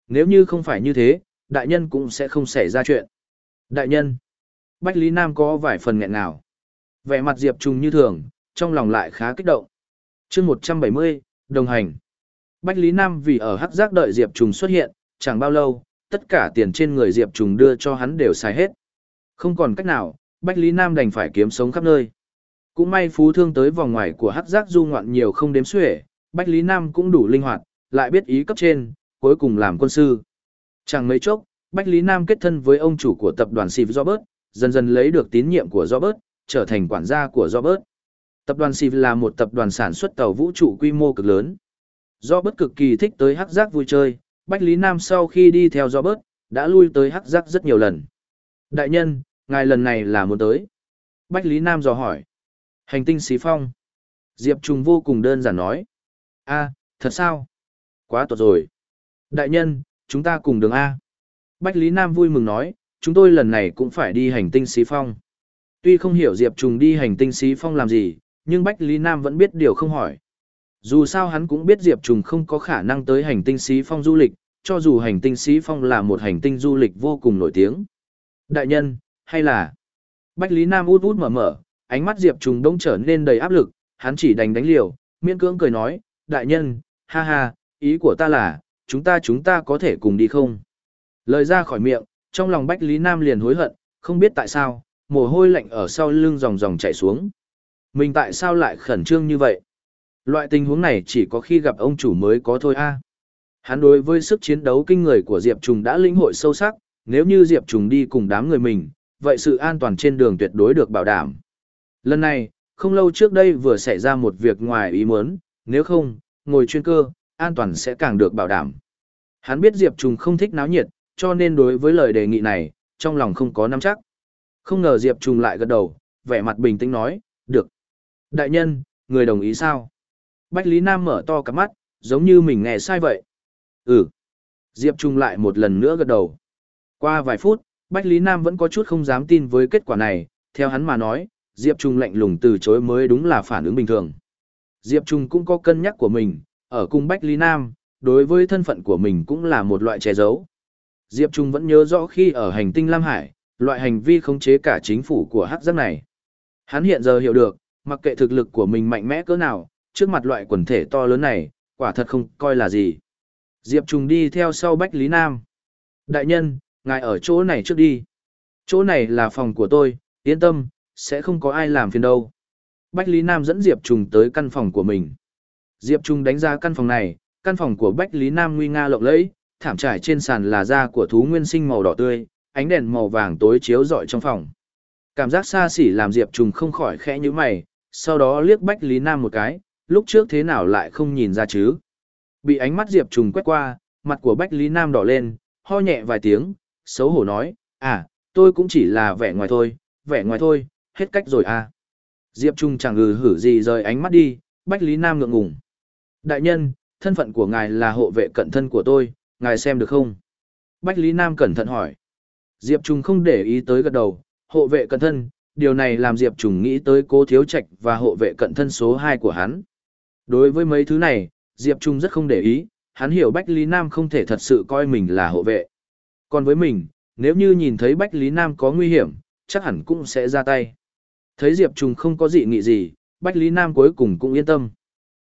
Nếu như không phải như thế, đại nhân cũng sẽ không xảy ra chuyện. Đại nhân, Bách Lý Nam có vài phần nghẹn nào. Vẻ mặt Diệp Trùng như thường, trong lòng lại khá kích động. chương 170, đồng hành. Bách Lý Nam vì ở hắc giác đợi Diệp Trùng xuất hiện, chẳng bao lâu, tất cả tiền trên người Diệp Trùng đưa cho hắn đều xài hết. Không còn cách nào, Bách Lý Nam đành phải kiếm sống khắp nơi. Cũng may phú thương tới vòng ngoài của hắc giác du ngoạn nhiều không đếm xuể, Bách Lý Nam cũng đủ linh hoạt, lại biết ý cấp trên, cuối cùng làm quân sư. Chẳng mấy chốc, Bách Lý Nam kết thân với ông chủ của tập đoàn Steve Robert, dần dần lấy được tín nhiệm của Robert, trở thành quản gia của Robert. Tập đoàn Steve là một tập đoàn sản xuất tàu vũ trụ quy mô cực lớn. Robert cực kỳ thích tới hắc giác vui chơi, Bách Lý Nam sau khi đi theo Robert, đã lui tới hắc giác rất nhiều lần. Đại nhân, ngài lần này là muốn tới. Bách Lý Nam dò hỏi. Hành tinh xí phong. Diệp Trùng vô cùng đơn giản nói. a thật sao? Quá tốt rồi. Đại nhân, chúng ta cùng đường A. Bách Lý Nam vui mừng nói, chúng tôi lần này cũng phải đi hành tinh xí phong. Tuy không hiểu Diệp Trùng đi hành tinh xí phong làm gì, nhưng Bách Lý Nam vẫn biết điều không hỏi. Dù sao hắn cũng biết Diệp Trùng không có khả năng tới hành tinh xí phong du lịch, cho dù hành tinh xí phong là một hành tinh du lịch vô cùng nổi tiếng. Đại nhân, hay là... Bách Lý Nam út út mở mở, ánh mắt Diệp Trùng đông trở nên đầy áp lực, hắn chỉ đành đánh liều, miễn cưỡng cười nói, đại nhân, ha ha, ý của ta là, chúng ta chúng ta có thể cùng đi không? Lời ra khỏi miệng, trong lòng Bách Lý Nam liền hối hận, không biết tại sao, mồ hôi lạnh ở sau lưng dòng dòng chảy xuống. Mình tại sao lại khẩn trương như vậy? Loại tình huống này chỉ có khi gặp ông chủ mới có thôi a. Hắn đối với sức chiến đấu kinh người của Diệp Trùng đã lĩnh hội sâu sắc, nếu như Diệp Trùng đi cùng đám người mình, vậy sự an toàn trên đường tuyệt đối được bảo đảm. Lần này, không lâu trước đây vừa xảy ra một việc ngoài ý muốn, nếu không, ngồi chuyên cơ, an toàn sẽ càng được bảo đảm. Hắn biết Diệp Trùng không thích náo nhiệt, cho nên đối với lời đề nghị này, trong lòng không có nắm chắc. Không ngờ Diệp Trùng lại gật đầu, vẻ mặt bình tĩnh nói, được. Đại nhân, người đồng ý sao? Bách Lý Nam mở to cả mắt, giống như mình nghe sai vậy. Ừ. Diệp Trung lại một lần nữa gật đầu. Qua vài phút, Bách Lý Nam vẫn có chút không dám tin với kết quả này, theo hắn mà nói, Diệp Trung lạnh lùng từ chối mới đúng là phản ứng bình thường. Diệp Trung cũng có cân nhắc của mình, ở cung Bách Lý Nam, đối với thân phận của mình cũng là một loại che giấu. Diệp Trung vẫn nhớ rõ khi ở hành tinh Lam Hải, loại hành vi khống chế cả chính phủ của hắc giác này. Hắn hiện giờ hiểu được, mặc kệ thực lực của mình mạnh mẽ cỡ nào, trước mặt loại quần thể to lớn này, quả thật không coi là gì. Diệp Trung đi theo sau Bách Lý Nam. Đại nhân, ngài ở chỗ này trước đi. Chỗ này là phòng của tôi, yên tâm, sẽ không có ai làm phiền đâu. Bách Lý Nam dẫn Diệp Trùng tới căn phòng của mình. Diệp Trùng đánh giá căn phòng này, căn phòng của Bách Lý Nam nguy nga lộng lẫy, thảm trải trên sàn là da của thú nguyên sinh màu đỏ tươi, ánh đèn màu vàng tối chiếu rọi trong phòng. Cảm giác xa xỉ làm Diệp Trùng không khỏi khẽ như mày, sau đó liếc Bách Lý Nam một cái, lúc trước thế nào lại không nhìn ra chứ. Bị ánh mắt Diệp Trùng quét qua, mặt của Bách Lý Nam đỏ lên, ho nhẹ vài tiếng, xấu hổ nói, à, tôi cũng chỉ là vẻ ngoài thôi, vẻ ngoài thôi, hết cách rồi à. Diệp Trung chẳng ngừ hử gì rời ánh mắt đi, Bách Lý Nam ngượng ngùng. Đại nhân, thân phận của ngài là hộ vệ cận thân của tôi, ngài xem được không? Bách Lý Nam cẩn thận hỏi. Diệp Trung không để ý tới gật đầu, hộ vệ cận thân, điều này làm Diệp Trung nghĩ tới cố thiếu trạch và hộ vệ cận thân số 2 của hắn. Đối với mấy thứ này, Diệp Trung rất không để ý, hắn hiểu Bách Lý Nam không thể thật sự coi mình là hộ vệ. Còn với mình, nếu như nhìn thấy Bách Lý Nam có nguy hiểm, chắc hẳn cũng sẽ ra tay. Thấy Diệp Trung không có dị nghị gì, Bách Lý Nam cuối cùng cũng yên tâm.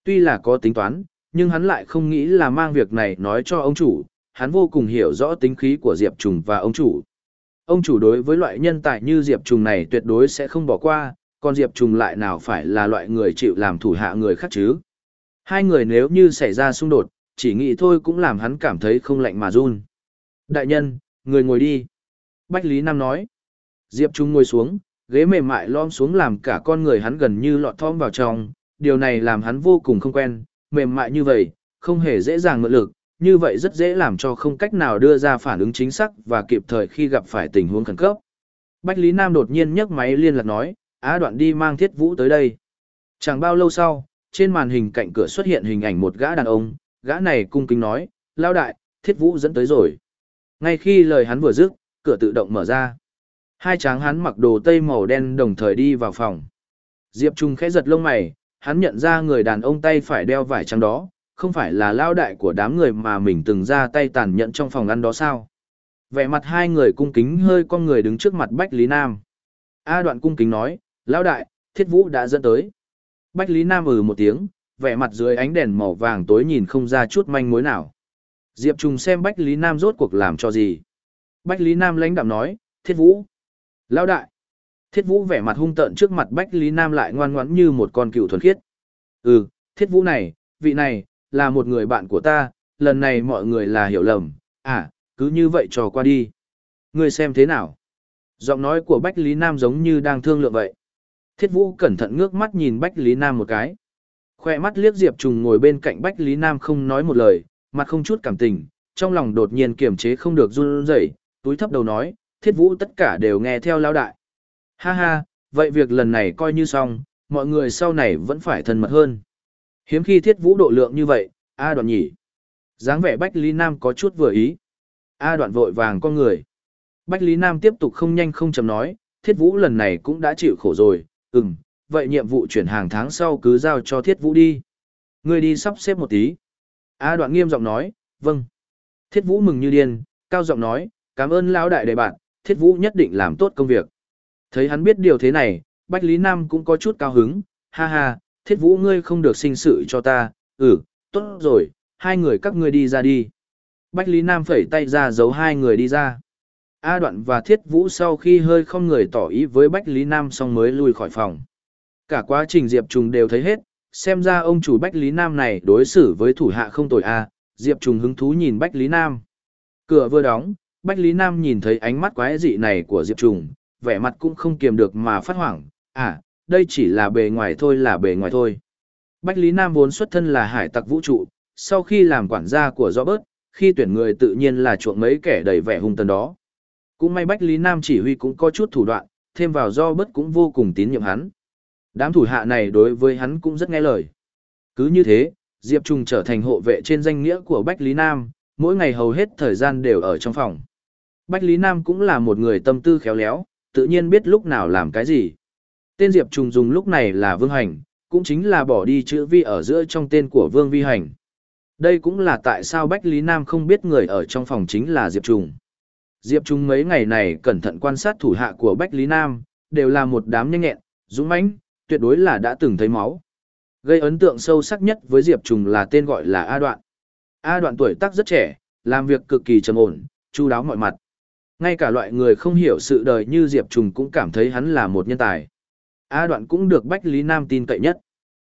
Tuy là có tính toán, nhưng hắn lại không nghĩ là mang việc này nói cho ông chủ, hắn vô cùng hiểu rõ tính khí của Diệp Trung và ông chủ. Ông chủ đối với loại nhân tài như Diệp Trung này tuyệt đối sẽ không bỏ qua, còn Diệp Trung lại nào phải là loại người chịu làm thủ hạ người khác chứ. Hai người nếu như xảy ra xung đột, chỉ nghĩ thôi cũng làm hắn cảm thấy không lạnh mà run. Đại nhân, người ngồi đi. Bách Lý Nam nói. Diệp Trung ngồi xuống, ghế mềm mại lom xuống làm cả con người hắn gần như lọt thom vào trong. Điều này làm hắn vô cùng không quen, mềm mại như vậy, không hề dễ dàng ngựa lực, như vậy rất dễ làm cho không cách nào đưa ra phản ứng chính xác và kịp thời khi gặp phải tình huống khẩn cấp. Bách Lý Nam đột nhiên nhấc máy liên lạc nói, á đoạn đi mang thiết vũ tới đây. Chẳng bao lâu sau, trên màn hình cạnh cửa xuất hiện hình ảnh một gã đàn ông, gã này cung kính nói, lao đại, thiết vũ dẫn tới rồi. Ngay khi lời hắn vừa dứt, cửa tự động mở ra. Hai tráng hắn mặc đồ tây màu đen đồng thời đi vào phòng. Diệp Trung khẽ giật lông mày, hắn nhận ra người đàn ông tay phải đeo vải trắng đó, không phải là lao đại của đám người mà mình từng ra tay tàn nhẫn trong phòng ăn đó sao. Vẻ mặt hai người cung kính hơi con người đứng trước mặt Bách Lý Nam. A đoạn cung kính nói, lao đại, thiết vũ đã dẫn tới. Bách Lý Nam ừ một tiếng, vẻ mặt dưới ánh đèn màu vàng tối nhìn không ra chút manh mối nào. Diệp Trung xem Bách Lý Nam rốt cuộc làm cho gì. Bách Lý Nam lãnh đạm nói, Thiết Vũ. Lão đại. Thiết Vũ vẻ mặt hung tợn trước mặt Bách Lý Nam lại ngoan ngoãn như một con cựu thuần khiết. Ừ, Thiết Vũ này, vị này, là một người bạn của ta, lần này mọi người là hiểu lầm, à, cứ như vậy trò qua đi. Ngươi xem thế nào? Giọng nói của Bách Lý Nam giống như đang thương lượng vậy. Thiết Vũ cẩn thận ngước mắt nhìn Bách Lý Nam một cái. Khoe mắt liếc Diệp Trùng ngồi bên cạnh Bách Lý Nam không nói một lời, mặt không chút cảm tình, trong lòng đột nhiên kiềm chế không được run rẩy, túi thấp đầu nói, thiết vũ tất cả đều nghe theo lão đại. Ha ha, vậy việc lần này coi như xong, mọi người sau này vẫn phải thân mật hơn. Hiếm khi thiết vũ độ lượng như vậy, A đoạn nhỉ. dáng vẻ Bách Lý Nam có chút vừa ý. A đoạn vội vàng con người. Bách Lý Nam tiếp tục không nhanh không chậm nói, thiết vũ lần này cũng đã chịu khổ rồi, ừm, vậy nhiệm vụ chuyển hàng tháng sau cứ giao cho thiết vũ đi. Ngươi đi sắp xếp một tí. A đoạn nghiêm giọng nói, vâng. Thiết vũ mừng như điên, cao giọng nói, cảm ơn lão đại đệ bạn, thiết vũ nhất định làm tốt công việc. Thấy hắn biết điều thế này, Bách Lý Nam cũng có chút cao hứng, ha ha, thiết vũ ngươi không được sinh sự cho ta, ừ, tốt rồi, hai người các ngươi đi ra đi. Bách Lý Nam phẩy tay ra giấu hai người đi ra. A đoạn và thiết vũ sau khi hơi không người tỏ ý với Bách Lý Nam xong mới lui khỏi phòng. Cả quá trình Diệp Trùng đều thấy hết, xem ra ông chủ Bách Lý Nam này đối xử với thủ hạ không tồi a. Diệp Trùng hứng thú nhìn Bách Lý Nam. Cửa vừa đóng, Bách Lý Nam nhìn thấy ánh mắt quái dị này của Diệp Trùng, vẻ mặt cũng không kiềm được mà phát hoảng, à, đây chỉ là bề ngoài thôi là bề ngoài thôi. Bách Lý Nam vốn xuất thân là hải tặc vũ trụ, sau khi làm quản gia của Robert, khi tuyển người tự nhiên là chuộng mấy kẻ đầy vẻ hung tần đó. Cũng may Bách Lý Nam chỉ huy cũng có chút thủ đoạn, thêm vào Robert cũng vô cùng tín nhiệm hắn. Đám thủ hạ này đối với hắn cũng rất nghe lời. Cứ như thế, Diệp Trùng trở thành hộ vệ trên danh nghĩa của Bách Lý Nam, mỗi ngày hầu hết thời gian đều ở trong phòng. Bách Lý Nam cũng là một người tâm tư khéo léo, tự nhiên biết lúc nào làm cái gì. Tên Diệp Trung dùng lúc này là Vương Hành, cũng chính là bỏ đi chữ vi ở giữa trong tên của Vương Vi Hành. Đây cũng là tại sao Bách Lý Nam không biết người ở trong phòng chính là Diệp Trung. Diệp Trung mấy ngày này cẩn thận quan sát thủ hạ của Bách Lý Nam, đều là một đám nhanh nhẹn, dũng mãnh, tuyệt đối là đã từng thấy máu. Gây ấn tượng sâu sắc nhất với Diệp Trung là tên gọi là A Đoạn. A Đoạn tuổi tác rất trẻ, làm việc cực kỳ trầm ổn, chu đáo mọi mặt. Ngay cả loại người không hiểu sự đời như Diệp Trùng cũng cảm thấy hắn là một nhân tài. A đoạn cũng được Bách Lý Nam tin cậy nhất.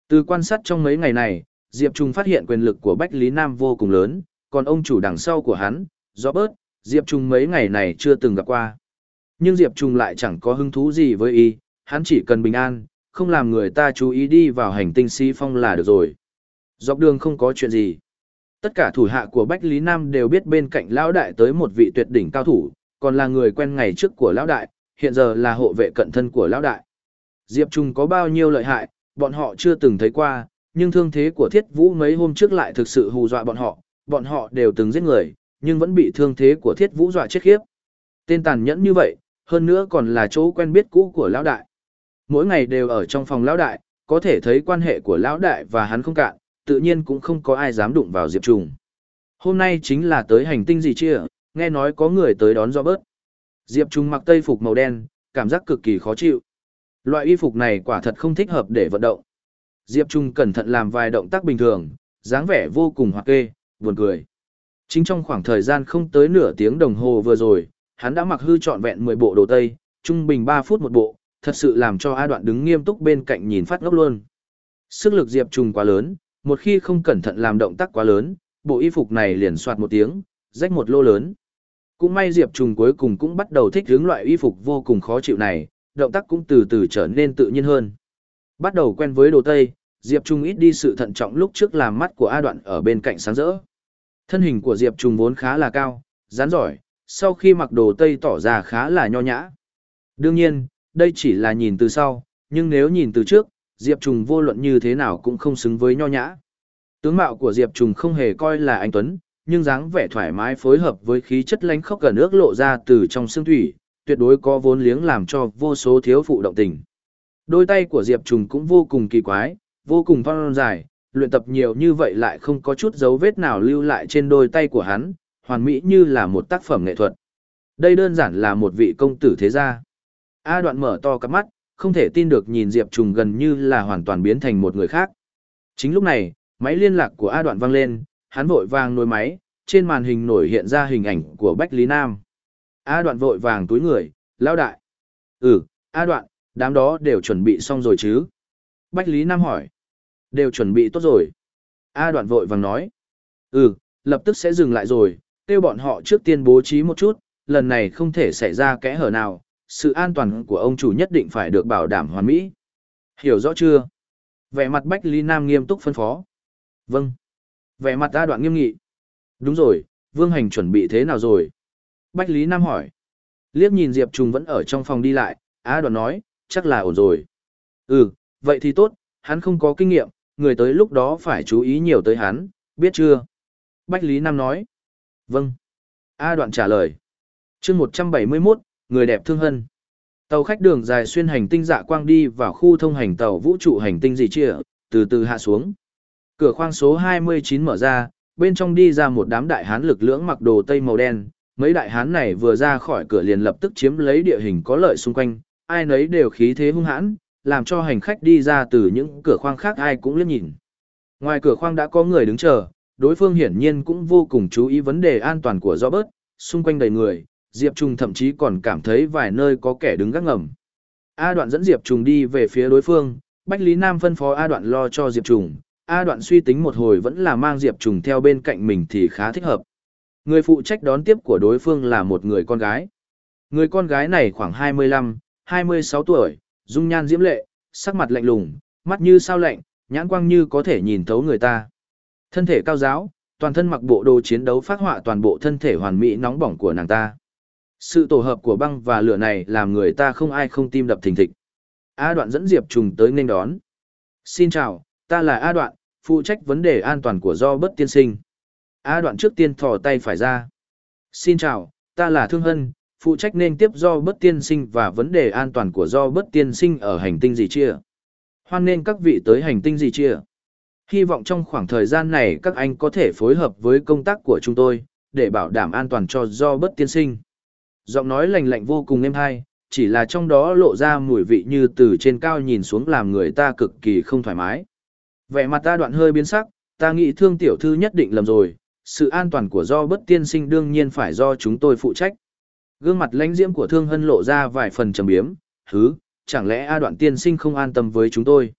Từ quan sát trong mấy ngày này, Diệp Trùng phát hiện quyền lực của Bách Lý Nam vô cùng lớn, còn ông chủ đằng sau của hắn, Robert, Diệp Trùng mấy ngày này chưa từng gặp qua. Nhưng Diệp Trùng lại chẳng có hứng thú gì với y, hắn chỉ cần bình an, không làm người ta chú ý đi vào hành tinh si phong là được rồi. Dọc đường không có chuyện gì. Tất cả thủ hạ của Bách Lý Nam đều biết bên cạnh lão đại tới một vị tuyệt đỉnh cao thủ, còn là người quen ngày trước của lão đại, hiện giờ là hộ vệ cận thân của lão đại. Diệp Trung có bao nhiêu lợi hại, bọn họ chưa từng thấy qua, nhưng thương thế của Thiết Vũ mấy hôm trước lại thực sự hù dọa bọn họ, bọn họ đều từng giết người, nhưng vẫn bị thương thế của Thiết Vũ dọa chết khiếp. Tên tàn nhẫn như vậy, hơn nữa còn là chỗ quen biết cũ của lão đại. Mỗi ngày đều ở trong phòng lão đại, có thể thấy quan hệ của lão đại và hắn không cạn, tự nhiên cũng không có ai dám đụng vào Diệp Trung. Hôm nay chính là tới hành tinh gì chia, nghe nói có người tới đón Robert. Diệp Trung mặc tây phục màu đen, cảm giác cực kỳ khó chịu. Loại y phục này quả thật không thích hợp để vận động. Diệp Trung cẩn thận làm vài động tác bình thường, dáng vẻ vô cùng hoặc kê, buồn cười. Chính trong khoảng thời gian không tới nửa tiếng đồng hồ vừa rồi, hắn đã mặc hư trọn vẹn 10 bộ đồ tây, trung bình ba phút một bộ, thật sự làm cho A đoạn đứng nghiêm túc bên cạnh nhìn phát ngốc luôn. Sức lực Diệp Trung quá lớn, một khi không cẩn thận làm động tác quá lớn, bộ y phục này liền soạt một tiếng, rách một lô lớn. Cũng may Diệp Trùng cuối cùng cũng bắt đầu thích hướng loại y phục vô cùng khó chịu này, động tác cũng từ từ trở nên tự nhiên hơn. Bắt đầu quen với đồ Tây, Diệp Trùng ít đi sự thận trọng lúc trước làm mắt của A Đoạn ở bên cạnh sáng rỡ. Thân hình của Diệp Trùng vốn khá là cao, rắn giỏi, sau khi mặc đồ Tây tỏ ra khá là nho nhã. Đương nhiên, đây chỉ là nhìn từ sau, nhưng nếu nhìn từ trước, Diệp Trùng vô luận như thế nào cũng không xứng với nho nhã. Tướng mạo của Diệp Trùng không hề coi là anh Tuấn, nhưng dáng vẻ thoải mái phối hợp với khí chất lánh khóc gần nước lộ ra từ trong xương thủy, tuyệt đối có vốn liếng làm cho vô số thiếu phụ động tình. Đôi tay của Diệp Trùng cũng vô cùng kỳ quái, vô cùng phong dài, luyện tập nhiều như vậy lại không có chút dấu vết nào lưu lại trên đôi tay của hắn, hoàn mỹ như là một tác phẩm nghệ thuật. Đây đơn giản là một vị công tử thế gia. A đoạn mở to cặp mắt, không thể tin được nhìn Diệp Trùng gần như là hoàn toàn biến thành một người khác. Chính lúc này, máy liên lạc của A đoạn vang lên, hắn vội vàng nối máy, trên màn hình nổi hiện ra hình ảnh của Bách Lý Nam. A đoạn vội vàng túi người, lao đại. Ừ, A đoạn, đám đó đều chuẩn bị xong rồi chứ? Bách Lý Nam hỏi. Đều chuẩn bị tốt rồi. A đoạn vội vàng nói. Ừ, lập tức sẽ dừng lại rồi, kêu bọn họ trước tiên bố trí một chút, lần này không thể xảy ra kẽ hở nào, sự an toàn của ông chủ nhất định phải được bảo đảm hoàn mỹ. Hiểu rõ chưa? Vẻ mặt Bách Lý Nam nghiêm túc phân phó. Vâng. Vẻ mặt A đoạn nghiêm nghị. Đúng rồi, Vương Hành chuẩn bị thế nào rồi? Bách Lý Nam hỏi. Liếc nhìn Diệp Trùng vẫn ở trong phòng đi lại, A đoạn nói, chắc là ổn rồi. Ừ, vậy thì tốt, hắn không có kinh nghiệm, người tới lúc đó phải chú ý nhiều tới hắn, biết chưa? Bách Lý Nam nói. Vâng. A đoạn trả lời. chương 171, người đẹp thương hân. Tàu khách đường dài xuyên hành tinh dạ quang đi vào khu thông hành tàu vũ trụ hành tinh dị trịa, từ từ hạ xuống. Cửa khoang số 29 mở ra, bên trong đi ra một đám đại hán lực lưỡng mặc đồ tây màu đen. Mấy đại hán này vừa ra khỏi cửa liền lập tức chiếm lấy địa hình có lợi xung quanh, ai nấy đều khí thế hung hãn, làm cho hành khách đi ra từ những cửa khoang khác ai cũng liếc nhìn. Ngoài cửa khoang đã có người đứng chờ, đối phương hiển nhiên cũng vô cùng chú ý vấn đề an toàn của Robert, xung quanh đầy người, Diệp Trùng thậm chí còn cảm thấy vài nơi có kẻ đứng gác ngầm. A đoạn dẫn Diệp Trùng đi về phía đối phương, Bách Lý Nam phân phó A đoạn lo cho Diệp Trùng, A đoạn suy tính một hồi vẫn là mang Diệp Trùng theo bên cạnh mình thì khá thích hợp. Người phụ trách đón tiếp của đối phương là một người con gái. Người con gái này khoảng 25, 26 tuổi, dung nhan diễm lệ, sắc mặt lạnh lùng, mắt như sao lạnh, nhãn quang như có thể nhìn thấu người ta. Thân thể cao giáo, toàn thân mặc bộ đồ chiến đấu phát họa toàn bộ thân thể hoàn mỹ nóng bỏng của nàng ta. Sự tổ hợp của băng và lửa này làm người ta không ai không tim đập thình thịch. A đoạn dẫn Diệp Trùng tới nên đón. Xin chào, ta là A đoạn, phụ trách vấn đề an toàn của do bất tiên sinh. A đoạn trước tiên thò tay phải ra. Xin chào, ta là Thương Hân, phụ trách nên tiếp do bất tiên sinh và vấn đề an toàn của do bất tiên sinh ở hành tinh gì chia. Hoan nên các vị tới hành tinh gì chia. Hy vọng trong khoảng thời gian này các anh có thể phối hợp với công tác của chúng tôi, để bảo đảm an toàn cho do bất tiên sinh. Giọng nói lành lạnh vô cùng êm hay, chỉ là trong đó lộ ra mùi vị như từ trên cao nhìn xuống làm người ta cực kỳ không thoải mái. Vẻ mặt ta đoạn hơi biến sắc, ta nghĩ thương tiểu thư nhất định lầm rồi, sự an toàn của do bất tiên sinh đương nhiên phải do chúng tôi phụ trách. Gương mặt lãnh diễm của thương hân lộ ra vài phần trầm biếm, hứ, chẳng lẽ A đoạn tiên sinh không an tâm với chúng tôi?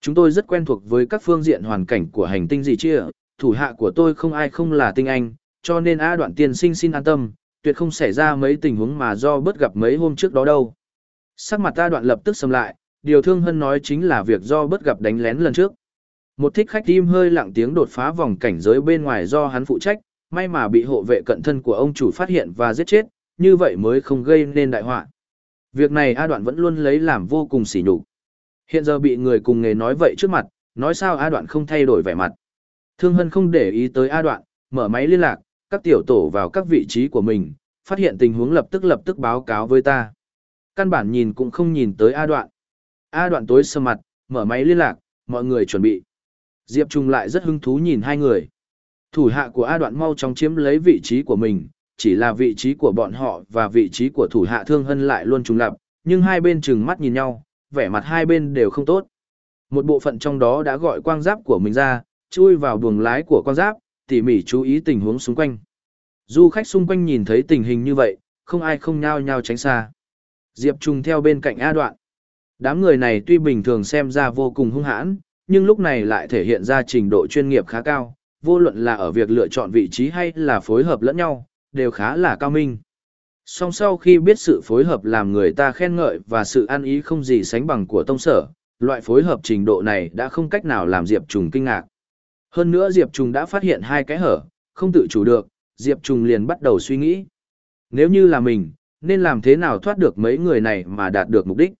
Chúng tôi rất quen thuộc với các phương diện hoàn cảnh của hành tinh gì chia, thủ hạ của tôi không ai không là tinh anh, cho nên A đoạn tiên sinh xin an tâm, tuyệt không xảy ra mấy tình huống mà do bớt gặp mấy hôm trước đó đâu. Sắc mặt ta đoạn lập tức sầm lại, điều thương hân nói chính là việc do bớt gặp đánh lén lần trước. Một thích khách tim hơi lặng tiếng đột phá vòng cảnh giới bên ngoài do hắn phụ trách, may mà bị hộ vệ cận thân của ông chủ phát hiện và giết chết, như vậy mới không gây nên đại họa. Việc này A đoạn vẫn luôn lấy làm vô cùng sỉ nhục. Hiện giờ bị người cùng nghề nói vậy trước mặt, nói sao A đoạn không thay đổi vẻ mặt. Thương Hân không để ý tới A đoạn, mở máy liên lạc, các tiểu tổ vào các vị trí của mình, phát hiện tình huống lập tức lập tức báo cáo với ta. Căn bản nhìn cũng không nhìn tới A đoạn. A đoạn tối sơ mặt, mở máy liên lạc, mọi người chuẩn bị. Diệp Trung lại rất hứng thú nhìn hai người. Thủ hạ của A đoạn mau chóng chiếm lấy vị trí của mình, chỉ là vị trí của bọn họ và vị trí của thủ hạ thương hân lại luôn trùng lập, nhưng hai bên chừng mắt nhìn nhau, vẻ mặt hai bên đều không tốt. Một bộ phận trong đó đã gọi quang giáp của mình ra, chui vào buồng lái của quang giáp, tỉ mỉ chú ý tình huống xung quanh. Du khách xung quanh nhìn thấy tình hình như vậy, không ai không nhao nhao tránh xa. Diệp Trung theo bên cạnh A đoạn. Đám người này tuy bình thường xem ra vô cùng hung hãn, nhưng lúc này lại thể hiện ra trình độ chuyên nghiệp khá cao, vô luận là ở việc lựa chọn vị trí hay là phối hợp lẫn nhau, đều khá là cao minh. Song sau khi biết sự phối hợp làm người ta khen ngợi và sự ăn ý không gì sánh bằng của tông sở, loại phối hợp trình độ này đã không cách nào làm Diệp Trùng kinh ngạc. Hơn nữa Diệp Trùng đã phát hiện hai cái hở, không tự chủ được, Diệp Trùng liền bắt đầu suy nghĩ. Nếu như là mình, nên làm thế nào thoát được mấy người này mà đạt được mục đích?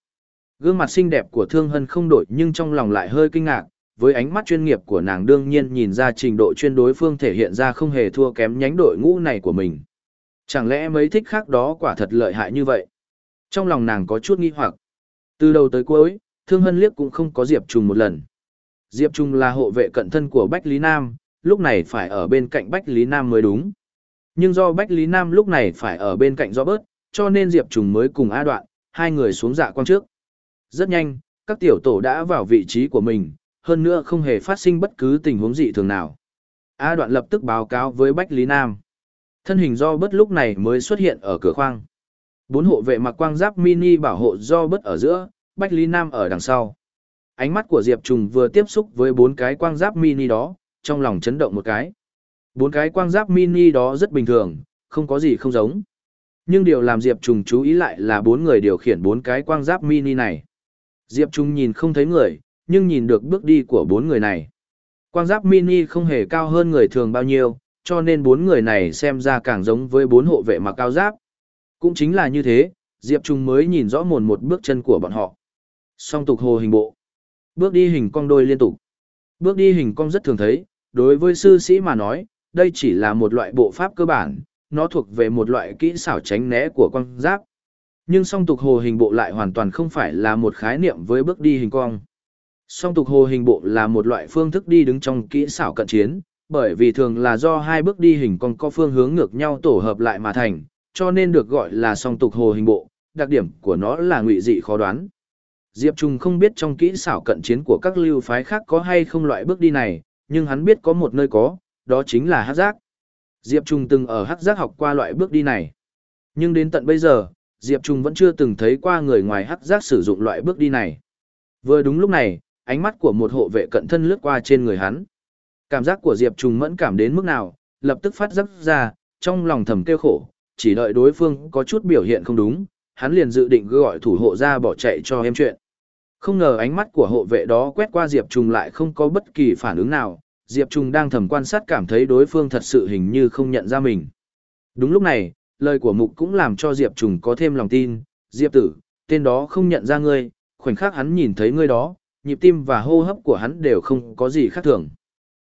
Gương mặt xinh đẹp của Thương Hân không đổi nhưng trong lòng lại hơi kinh ngạc, với ánh mắt chuyên nghiệp của nàng đương nhiên nhìn ra trình độ chuyên đối phương thể hiện ra không hề thua kém nhánh đội ngũ này của mình. Chẳng lẽ mấy thích khác đó quả thật lợi hại như vậy? Trong lòng nàng có chút nghi hoặc. Từ đầu tới cuối, Thương Hân liếc cũng không có Diệp Trùng một lần. Diệp Trung là hộ vệ cận thân của Bách Lý Nam, lúc này phải ở bên cạnh Bách Lý Nam mới đúng. Nhưng do Bách Lý Nam lúc này phải ở bên cạnh do bớt, cho nên Diệp Trung mới cùng A đoạn, hai người xuống dạ quang trước. Rất nhanh, các tiểu tổ đã vào vị trí của mình, hơn nữa không hề phát sinh bất cứ tình huống dị thường nào. A đoạn lập tức báo cáo với Bách Lý Nam. Thân hình do bất lúc này mới xuất hiện ở cửa khoang. Bốn hộ vệ mặc quang giáp mini bảo hộ do bất ở giữa, Bách Lý Nam ở đằng sau. Ánh mắt của Diệp Trùng vừa tiếp xúc với bốn cái quang giáp mini đó, trong lòng chấn động một cái. Bốn cái quang giáp mini đó rất bình thường, không có gì không giống. Nhưng điều làm Diệp Trùng chú ý lại là bốn người điều khiển bốn cái quang giáp mini này. Diệp Trùng nhìn không thấy người, nhưng nhìn được bước đi của bốn người này. Quang giáp mini không hề cao hơn người thường bao nhiêu, cho nên bốn người này xem ra càng giống với bốn hộ vệ mặc cao giáp. Cũng chính là như thế, Diệp Trung mới nhìn rõ mồn một bước chân của bọn họ. Song tục hồ hình bộ. Bước đi hình cong đôi liên tục. Bước đi hình cong rất thường thấy, đối với sư sĩ mà nói, đây chỉ là một loại bộ pháp cơ bản, nó thuộc về một loại kỹ xảo tránh né của con giáp. Nhưng song tục hồ hình bộ lại hoàn toàn không phải là một khái niệm với bước đi hình cong. Song tục hồ hình bộ là một loại phương thức đi đứng trong kỹ xảo cận chiến, bởi vì thường là do hai bước đi hình cong có phương hướng ngược nhau tổ hợp lại mà thành, cho nên được gọi là song tục hồ hình bộ, đặc điểm của nó là ngụy dị khó đoán. Diệp Trung không biết trong kỹ xảo cận chiến của các lưu phái khác có hay không loại bước đi này, nhưng hắn biết có một nơi có, đó chính là hắc giác. Diệp Trung từng ở hắc giác học qua loại bước đi này. Nhưng đến tận bây giờ, Diệp Trung vẫn chưa từng thấy qua người ngoài hắc giác sử dụng loại bước đi này. Vừa đúng lúc này, ánh mắt của một hộ vệ cận thân lướt qua trên người hắn. Cảm giác của Diệp Trung mẫn cảm đến mức nào, lập tức phát giác ra, trong lòng thầm kêu khổ, chỉ đợi đối phương có chút biểu hiện không đúng, hắn liền dự định gọi thủ hộ ra bỏ chạy cho em chuyện. Không ngờ ánh mắt của hộ vệ đó quét qua Diệp Trung lại không có bất kỳ phản ứng nào, Diệp Trung đang thầm quan sát cảm thấy đối phương thật sự hình như không nhận ra mình. Đúng lúc này, lời của Mục cũng làm cho Diệp Trung có thêm lòng tin, Diệp tử, tên đó không nhận ra ngươi, khoảnh khắc hắn nhìn thấy ngươi đó, nhịp tim và hô hấp của hắn đều không có gì khác thường.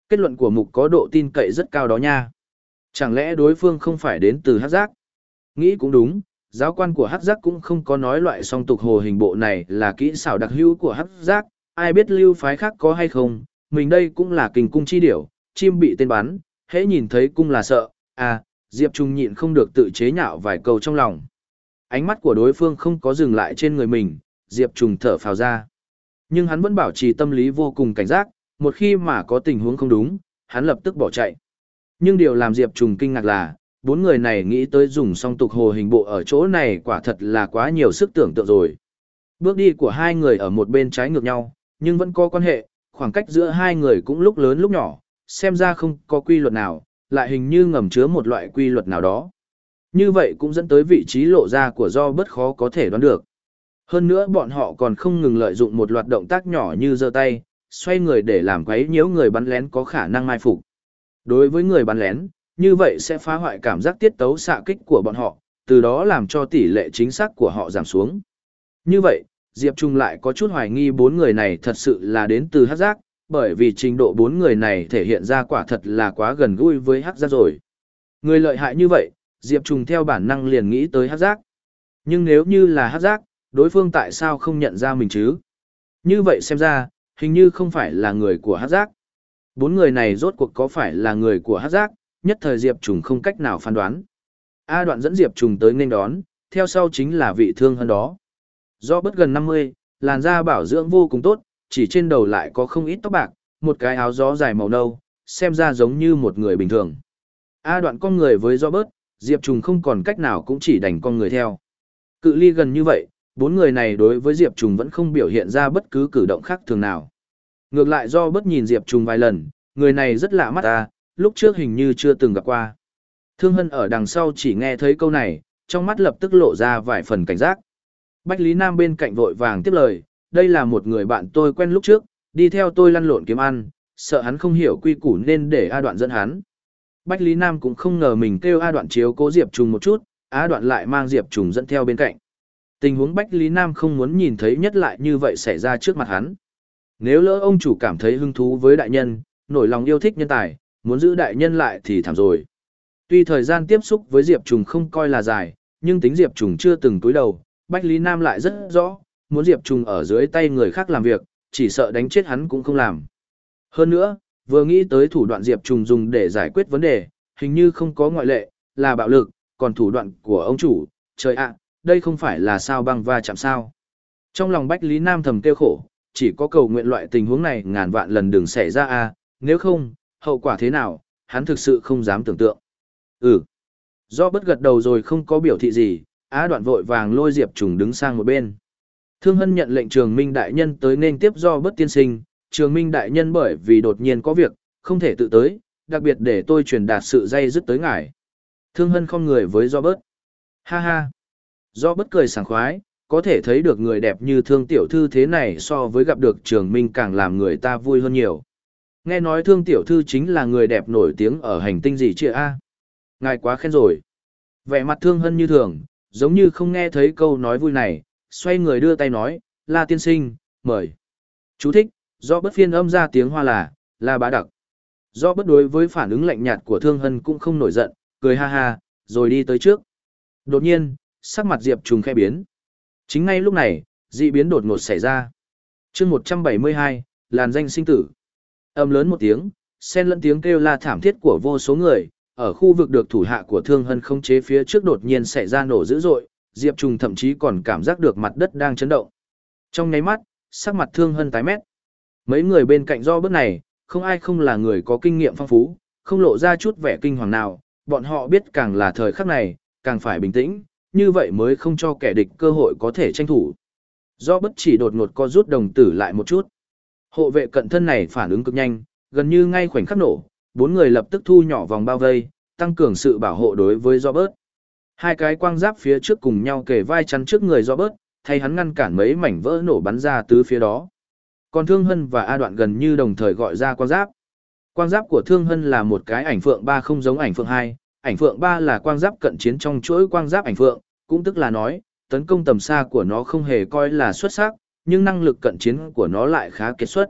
Kết luận của Mục có độ tin cậy rất cao đó nha. Chẳng lẽ đối phương không phải đến từ hát giác? Nghĩ cũng đúng, giáo quan của hắc giác cũng không có nói loại song tục hồ hình bộ này là kỹ xảo đặc hữu của hắc giác, ai biết lưu phái khác có hay không, mình đây cũng là kình cung chi điểu, chim bị tên bắn, hễ nhìn thấy cung là sợ, à, Diệp Trung nhịn không được tự chế nhạo vài câu trong lòng. Ánh mắt của đối phương không có dừng lại trên người mình, Diệp Trung thở phào ra. Nhưng hắn vẫn bảo trì tâm lý vô cùng cảnh giác, một khi mà có tình huống không đúng, hắn lập tức bỏ chạy. Nhưng điều làm Diệp Trung kinh ngạc là, bốn người này nghĩ tới dùng song tục hồ hình bộ ở chỗ này quả thật là quá nhiều sức tưởng tượng rồi. Bước đi của hai người ở một bên trái ngược nhau, nhưng vẫn có quan hệ, khoảng cách giữa hai người cũng lúc lớn lúc nhỏ, xem ra không có quy luật nào, lại hình như ngầm chứa một loại quy luật nào đó. Như vậy cũng dẫn tới vị trí lộ ra của do bất khó có thể đoán được. Hơn nữa bọn họ còn không ngừng lợi dụng một loạt động tác nhỏ như giơ tay, xoay người để làm quấy nhiễu người bắn lén có khả năng mai phục. Đối với người bắn lén, như vậy sẽ phá hoại cảm giác tiết tấu xạ kích của bọn họ, từ đó làm cho tỷ lệ chính xác của họ giảm xuống. Như vậy, Diệp Trung lại có chút hoài nghi bốn người này thật sự là đến từ hát giác, bởi vì trình độ bốn người này thể hiện ra quả thật là quá gần gũi với hát giác rồi. Người lợi hại như vậy, Diệp Trung theo bản năng liền nghĩ tới hát giác. Nhưng nếu như là hát giác, đối phương tại sao không nhận ra mình chứ? Như vậy xem ra, hình như không phải là người của hát giác. Bốn người này rốt cuộc có phải là người của hát giác, nhất thời Diệp Trùng không cách nào phán đoán. A đoạn dẫn Diệp Trùng tới nên đón, theo sau chính là vị thương hơn đó. Do bất gần 50, làn da bảo dưỡng vô cùng tốt, chỉ trên đầu lại có không ít tóc bạc, một cái áo gió dài màu nâu, xem ra giống như một người bình thường. A đoạn con người với do bớt, Diệp Trùng không còn cách nào cũng chỉ đành con người theo. Cự ly gần như vậy, bốn người này đối với Diệp Trùng vẫn không biểu hiện ra bất cứ cử động khác thường nào. Ngược lại do bớt nhìn Diệp Trùng vài lần, người này rất lạ mắt ta, lúc trước hình như chưa từng gặp qua. Thương Hân ở đằng sau chỉ nghe thấy câu này, trong mắt lập tức lộ ra vài phần cảnh giác. Bách Lý Nam bên cạnh vội vàng tiếp lời, đây là một người bạn tôi quen lúc trước, đi theo tôi lăn lộn kiếm ăn, sợ hắn không hiểu quy củ nên để A đoạn dẫn hắn. Bách Lý Nam cũng không ngờ mình kêu A đoạn chiếu cố Diệp Trùng một chút, A đoạn lại mang Diệp Trùng dẫn theo bên cạnh. Tình huống Bách Lý Nam không muốn nhìn thấy nhất lại như vậy xảy ra trước mặt hắn. Nếu lỡ ông chủ cảm thấy hứng thú với đại nhân, nổi lòng yêu thích nhân tài, muốn giữ đại nhân lại thì thảm rồi. Tuy thời gian tiếp xúc với Diệp Trùng không coi là dài, nhưng tính Diệp Trùng chưa từng túi đầu, Bách Lý Nam lại rất rõ, muốn Diệp Trùng ở dưới tay người khác làm việc, chỉ sợ đánh chết hắn cũng không làm. Hơn nữa, vừa nghĩ tới thủ đoạn Diệp Trùng dùng để giải quyết vấn đề, hình như không có ngoại lệ, là bạo lực, còn thủ đoạn của ông chủ, trời ạ, đây không phải là sao băng va chạm sao. Trong lòng Bách Lý Nam thầm tiêu khổ, chỉ có cầu nguyện loại tình huống này ngàn vạn lần đừng xảy ra a nếu không, hậu quả thế nào, hắn thực sự không dám tưởng tượng. Ừ. Do bất gật đầu rồi không có biểu thị gì, Á đoạn vội vàng lôi Diệp Trùng đứng sang một bên. Thương Hân nhận lệnh Trường Minh Đại Nhân tới nên tiếp do bất tiên sinh, Trường Minh Đại Nhân bởi vì đột nhiên có việc, không thể tự tới, đặc biệt để tôi truyền đạt sự dây dứt tới ngài. Thương Hân không người với do bớt. Ha ha. Do bất cười sảng khoái, có thể thấy được người đẹp như thương tiểu thư thế này so với gặp được Trường Minh càng làm người ta vui hơn nhiều. Nghe nói thương tiểu thư chính là người đẹp nổi tiếng ở hành tinh gì chưa a? Ngài quá khen rồi. Vẻ mặt thương hân như thường, giống như không nghe thấy câu nói vui này, xoay người đưa tay nói, La tiên sinh, mời. Chú thích, do bất phiên âm ra tiếng hoa là, La bá đặc. Do bất đối với phản ứng lạnh nhạt của thương hân cũng không nổi giận, cười ha ha, rồi đi tới trước. Đột nhiên, sắc mặt Diệp Trùng khẽ biến. Chính ngay lúc này, dị biến đột ngột xảy ra. chương 172, làn danh sinh tử. Âm lớn một tiếng, xen lẫn tiếng kêu la thảm thiết của vô số người, ở khu vực được thủ hạ của Thương Hân không chế phía trước đột nhiên xảy ra nổ dữ dội, Diệp Trùng thậm chí còn cảm giác được mặt đất đang chấn động. Trong nháy mắt, sắc mặt Thương Hân tái mét. Mấy người bên cạnh do bước này, không ai không là người có kinh nghiệm phong phú, không lộ ra chút vẻ kinh hoàng nào, bọn họ biết càng là thời khắc này, càng phải bình tĩnh, như vậy mới không cho kẻ địch cơ hội có thể tranh thủ. Do bất chỉ đột ngột co rút đồng tử lại một chút. Hộ vệ cận thân này phản ứng cực nhanh, gần như ngay khoảnh khắc nổ, bốn người lập tức thu nhỏ vòng bao vây, tăng cường sự bảo hộ đối với Robert. Hai cái quang giáp phía trước cùng nhau kề vai chắn trước người Robert, thay hắn ngăn cản mấy mảnh vỡ nổ bắn ra tứ phía đó. Còn Thương Hân và A Đoạn gần như đồng thời gọi ra quang giáp. Quang giáp của Thương Hân là một cái ảnh phượng 3 không giống ảnh phượng 2, ảnh phượng 3 là quang giáp cận chiến trong chuỗi quang giáp ảnh phượng, cũng tức là nói, tấn công tầm xa của nó không hề coi là xuất sắc, nhưng năng lực cận chiến của nó lại khá kết xuất.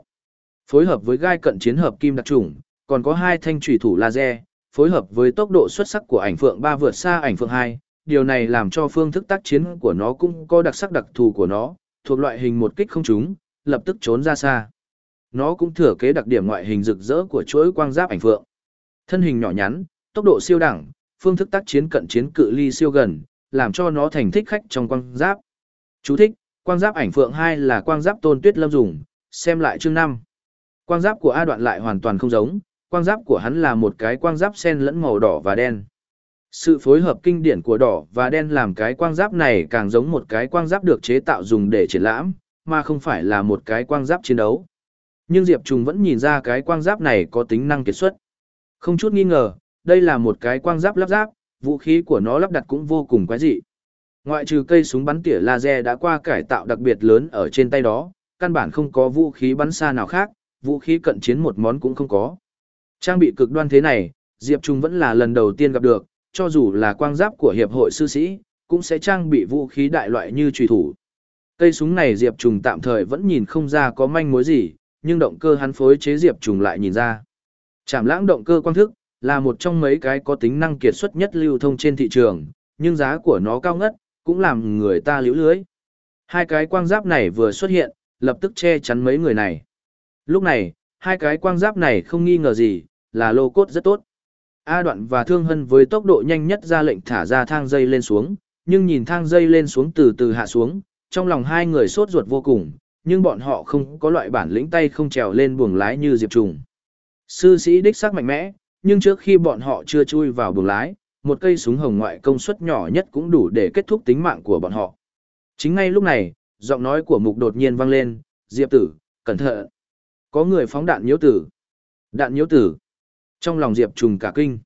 Phối hợp với gai cận chiến hợp kim đặc trùng, còn có hai thanh trùy thủ laser, phối hợp với tốc độ xuất sắc của ảnh phượng 3 vượt xa ảnh phượng 2, điều này làm cho phương thức tác chiến của nó cũng có đặc sắc đặc thù của nó, thuộc loại hình một kích không trúng, lập tức trốn ra xa. Nó cũng thừa kế đặc điểm ngoại hình rực rỡ của chuỗi quang giáp ảnh phượng. Thân hình nhỏ nhắn, tốc độ siêu đẳng, phương thức tác chiến cận chiến cự ly siêu gần, làm cho nó thành thích khách trong quang giáp. Chú thích, quang giáp ảnh phượng 2 là quang giáp tôn tuyết lâm dùng, xem lại chương 5. Quang giáp của A đoạn lại hoàn toàn không giống, quang giáp của hắn là một cái quang giáp xen lẫn màu đỏ và đen. Sự phối hợp kinh điển của đỏ và đen làm cái quang giáp này càng giống một cái quang giáp được chế tạo dùng để triển lãm, mà không phải là một cái quang giáp chiến đấu. Nhưng Diệp Trùng vẫn nhìn ra cái quang giáp này có tính năng kiệt xuất. Không chút nghi ngờ, đây là một cái quang giáp lắp ráp, vũ khí của nó lắp đặt cũng vô cùng quái dị. Ngoại trừ cây súng bắn tỉa laser đã qua cải tạo đặc biệt lớn ở trên tay đó, căn bản không có vũ khí bắn xa nào khác, vũ khí cận chiến một món cũng không có. Trang bị cực đoan thế này, Diệp Trung vẫn là lần đầu tiên gặp được, cho dù là quang giáp của hiệp hội sư sĩ, cũng sẽ trang bị vũ khí đại loại như trùy thủ. Cây súng này Diệp Trùng tạm thời vẫn nhìn không ra có manh mối gì, nhưng động cơ hắn phối chế Diệp Trùng lại nhìn ra. Trảm lãng động cơ quang thức, là một trong mấy cái có tính năng kiệt xuất nhất lưu thông trên thị trường, nhưng giá của nó cao ngất, cũng làm người ta liễu lưới. Hai cái quang giáp này vừa xuất hiện, lập tức che chắn mấy người này. Lúc này, hai cái quang giáp này không nghi ngờ gì, là lô cốt rất tốt. A đoạn và thương hân với tốc độ nhanh nhất ra lệnh thả ra thang dây lên xuống, nhưng nhìn thang dây lên xuống từ từ hạ xuống, trong lòng hai người sốt ruột vô cùng, nhưng bọn họ không có loại bản lĩnh tay không trèo lên buồng lái như Diệp Trùng. Sư sĩ đích xác mạnh mẽ, nhưng trước khi bọn họ chưa chui vào buồng lái, một cây súng hồng ngoại công suất nhỏ nhất cũng đủ để kết thúc tính mạng của bọn họ. Chính ngay lúc này, giọng nói của mục đột nhiên vang lên, Diệp tử, cẩn thận. Có người phóng đạn nhiễu tử. Đạn nhiễu tử. Trong lòng Diệp trùng cả kinh.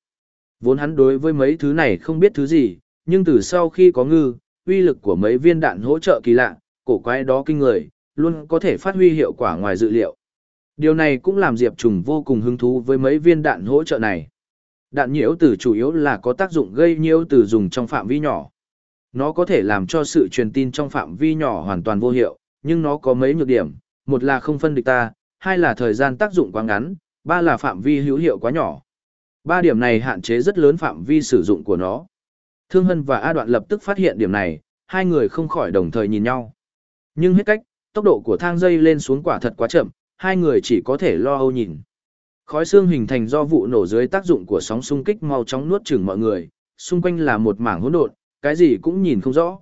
Vốn hắn đối với mấy thứ này không biết thứ gì, nhưng từ sau khi có ngư, uy lực của mấy viên đạn hỗ trợ kỳ lạ, cổ quái đó kinh người, luôn có thể phát huy hiệu quả ngoài dự liệu. Điều này cũng làm Diệp Trùng vô cùng hứng thú với mấy viên đạn hỗ trợ này. Đạn nhiễu từ chủ yếu là có tác dụng gây nhiễu từ dùng trong phạm vi nhỏ. Nó có thể làm cho sự truyền tin trong phạm vi nhỏ hoàn toàn vô hiệu, nhưng nó có mấy nhược điểm, một là không phân địch ta, hai là thời gian tác dụng quá ngắn, ba là phạm vi hữu hiệu quá nhỏ. Ba điểm này hạn chế rất lớn phạm vi sử dụng của nó. Thương Hân và A Đoạn lập tức phát hiện điểm này, hai người không khỏi đồng thời nhìn nhau. Nhưng hết cách, tốc độ của thang dây lên xuống quả thật quá chậm, hai người chỉ có thể lo âu nhìn. Khói xương hình thành do vụ nổ dưới tác dụng của sóng xung kích mau chóng nuốt chửng mọi người, xung quanh là một mảng hỗn độn, cái gì cũng nhìn không rõ.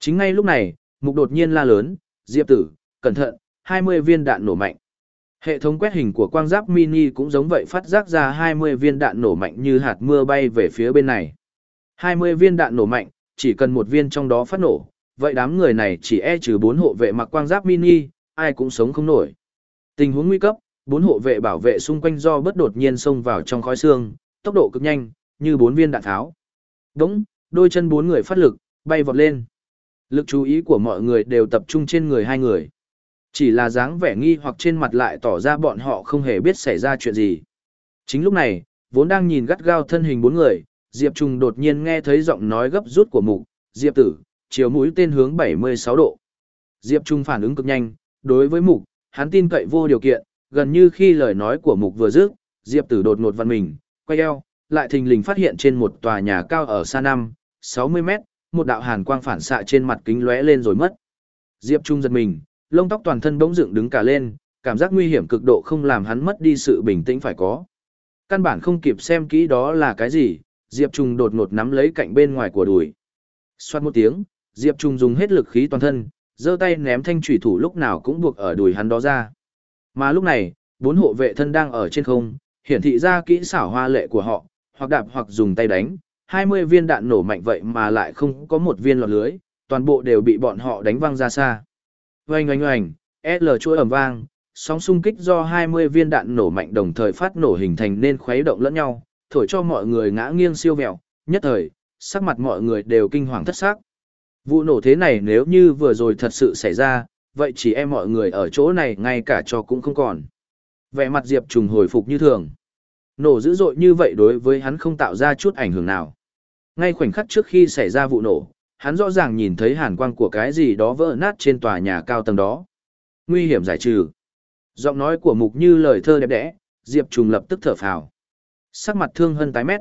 Chính ngay lúc này, mục đột nhiên la lớn, Diệp tử, cẩn thận, 20 viên đạn nổ mạnh. Hệ thống quét hình của quang giáp mini cũng giống vậy phát giác ra 20 viên đạn nổ mạnh như hạt mưa bay về phía bên này. 20 viên đạn nổ mạnh, chỉ cần một viên trong đó phát nổ, vậy đám người này chỉ e trừ 4 hộ vệ mặc quang giáp mini, ai cũng sống không nổi. Tình huống nguy cấp, bốn hộ vệ bảo vệ xung quanh do bất đột nhiên xông vào trong khói xương, tốc độ cực nhanh, như bốn viên đạn tháo. Đống, đôi chân bốn người phát lực, bay vọt lên. Lực chú ý của mọi người đều tập trung trên người hai người. Chỉ là dáng vẻ nghi hoặc trên mặt lại tỏ ra bọn họ không hề biết xảy ra chuyện gì. Chính lúc này, vốn đang nhìn gắt gao thân hình bốn người, Diệp Trung đột nhiên nghe thấy giọng nói gấp rút của mục, Diệp tử, chiều mũi tên hướng 76 độ. Diệp Trung phản ứng cực nhanh, đối với mục, hắn tin cậy vô điều kiện, gần như khi lời nói của mục vừa dứt, Diệp tử đột ngột văn mình, quay eo, lại thình lình phát hiện trên một tòa nhà cao ở xa 5, 60 mét, một đạo hàn quang phản xạ trên mặt kính lóe lên rồi mất. Diệp Trung giật mình, lông tóc toàn thân bỗng dựng đứng cả lên, cảm giác nguy hiểm cực độ không làm hắn mất đi sự bình tĩnh phải có. Căn bản không kịp xem kỹ đó là cái gì, Diệp Trung đột ngột nắm lấy cạnh bên ngoài của đùi. Xoát một tiếng, Diệp Trung dùng hết lực khí toàn thân, giơ tay ném thanh thủy thủ lúc nào cũng buộc ở đùi hắn đó ra. Mà lúc này, bốn hộ vệ thân đang ở trên không, hiển thị ra kỹ xảo hoa lệ của họ, hoặc đạp hoặc dùng tay đánh, 20 viên đạn nổ mạnh vậy mà lại không có một viên lọt lưới, toàn bộ đều bị bọn họ đánh văng ra xa. Oanh oanh oanh, L chuỗi ầm vang, sóng xung kích do 20 viên đạn nổ mạnh đồng thời phát nổ hình thành nên khuấy động lẫn nhau, thổi cho mọi người ngã nghiêng siêu vẹo, nhất thời, sắc mặt mọi người đều kinh hoàng thất sắc Vụ nổ thế này nếu như vừa rồi thật sự xảy ra, vậy chỉ em mọi người ở chỗ này ngay cả cho cũng không còn. Vẻ mặt Diệp Trùng hồi phục như thường. Nổ dữ dội như vậy đối với hắn không tạo ra chút ảnh hưởng nào. Ngay khoảnh khắc trước khi xảy ra vụ nổ, hắn rõ ràng nhìn thấy hàn quang của cái gì đó vỡ nát trên tòa nhà cao tầng đó. Nguy hiểm giải trừ. Giọng nói của mục như lời thơ đẹp đẽ, Diệp Trùng lập tức thở phào. Sắc mặt thương hơn tái mét.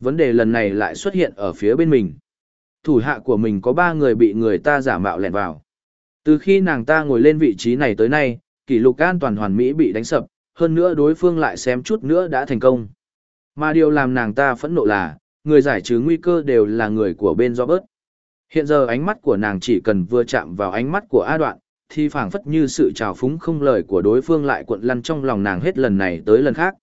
Vấn đề lần này lại xuất hiện ở phía bên mình. Thủ hạ của mình có ba người bị người ta giả mạo lẻn vào. Từ khi nàng ta ngồi lên vị trí này tới nay, kỷ lục an toàn hoàn mỹ bị đánh sập, hơn nữa đối phương lại xém chút nữa đã thành công. Mà điều làm nàng ta phẫn nộ là, người giải trừ nguy cơ đều là người của bên do bớt. Hiện giờ ánh mắt của nàng chỉ cần vừa chạm vào ánh mắt của A đoạn, thì phảng phất như sự trào phúng không lời của đối phương lại cuộn lăn trong lòng nàng hết lần này tới lần khác.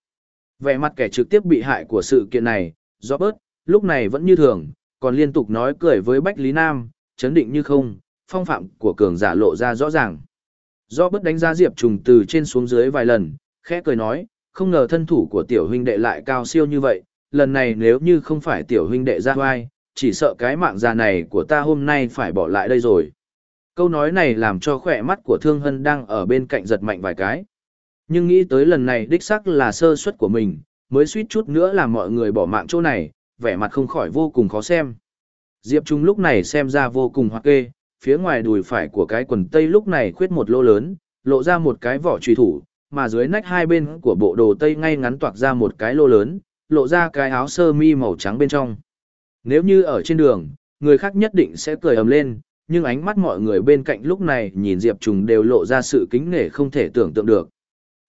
Vẻ mặt kẻ trực tiếp bị hại của sự kiện này, do bớt, lúc này vẫn như thường, còn liên tục nói cười với Bách Lý Nam, chấn định như không, phong phạm của cường giả lộ ra rõ ràng. Do bất đánh giá Diệp Trùng từ trên xuống dưới vài lần, khẽ cười nói, không ngờ thân thủ của tiểu huynh đệ lại cao siêu như vậy, lần này nếu như không phải tiểu huynh đệ ra vai, chỉ sợ cái mạng già này của ta hôm nay phải bỏ lại đây rồi. Câu nói này làm cho khỏe mắt của Thương Hân đang ở bên cạnh giật mạnh vài cái. Nhưng nghĩ tới lần này đích sắc là sơ suất của mình, mới suýt chút nữa làm mọi người bỏ mạng chỗ này, vẻ mặt không khỏi vô cùng khó xem. Diệp Trung lúc này xem ra vô cùng hoặc kê, phía ngoài đùi phải của cái quần tây lúc này khuyết một lỗ lớn, lộ ra một cái vỏ truy thủ, mà dưới nách hai bên của bộ đồ tây ngay ngắn toạc ra một cái lỗ lớn, lộ ra cái áo sơ mi màu trắng bên trong. Nếu như ở trên đường, người khác nhất định sẽ cười ầm lên, nhưng ánh mắt mọi người bên cạnh lúc này nhìn Diệp Trùng đều lộ ra sự kính nể không thể tưởng tượng được.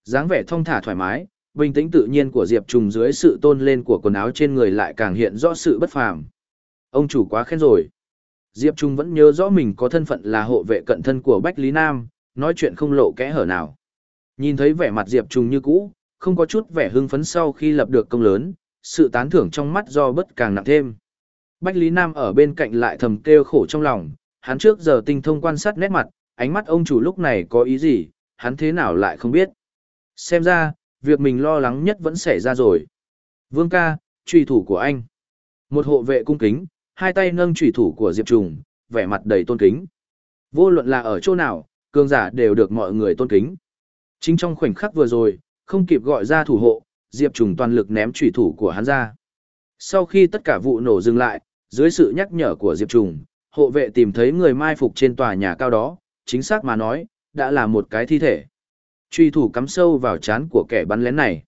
dáng vẻ thong thả thoải mái, bình tĩnh tự nhiên của Diệp Trùng dưới sự tôn lên của quần áo trên người lại càng hiện rõ sự bất phàm. Ông chủ quá khen rồi. Diệp Trung vẫn nhớ rõ mình có thân phận là hộ vệ cận thân của Bách Lý Nam, nói chuyện không lộ kẽ hở nào. Nhìn thấy vẻ mặt Diệp Trung như cũ, không có chút vẻ hưng phấn sau khi lập được công lớn, sự tán thưởng trong mắt do bất càng nặng thêm. Bách Lý Nam ở bên cạnh lại thầm kêu khổ trong lòng, hắn trước giờ tinh thông quan sát nét mặt, ánh mắt ông chủ lúc này có ý gì, hắn thế nào lại không biết. Xem ra, việc mình lo lắng nhất vẫn xảy ra rồi. Vương ca, truy thủ của anh. Một hộ vệ cung kính, hai tay nâng truy thủ của Diệp Trùng, vẻ mặt đầy tôn kính. Vô luận là ở chỗ nào, cường giả đều được mọi người tôn kính. Chính trong khoảnh khắc vừa rồi, không kịp gọi ra thủ hộ, Diệp Trùng toàn lực ném truy thủ của hắn ra. Sau khi tất cả vụ nổ dừng lại, dưới sự nhắc nhở của Diệp Trùng, hộ vệ tìm thấy người mai phục trên tòa nhà cao đó, chính xác mà nói, đã là một cái thi thể truy thủ cắm sâu vào chán của kẻ bắn lén này.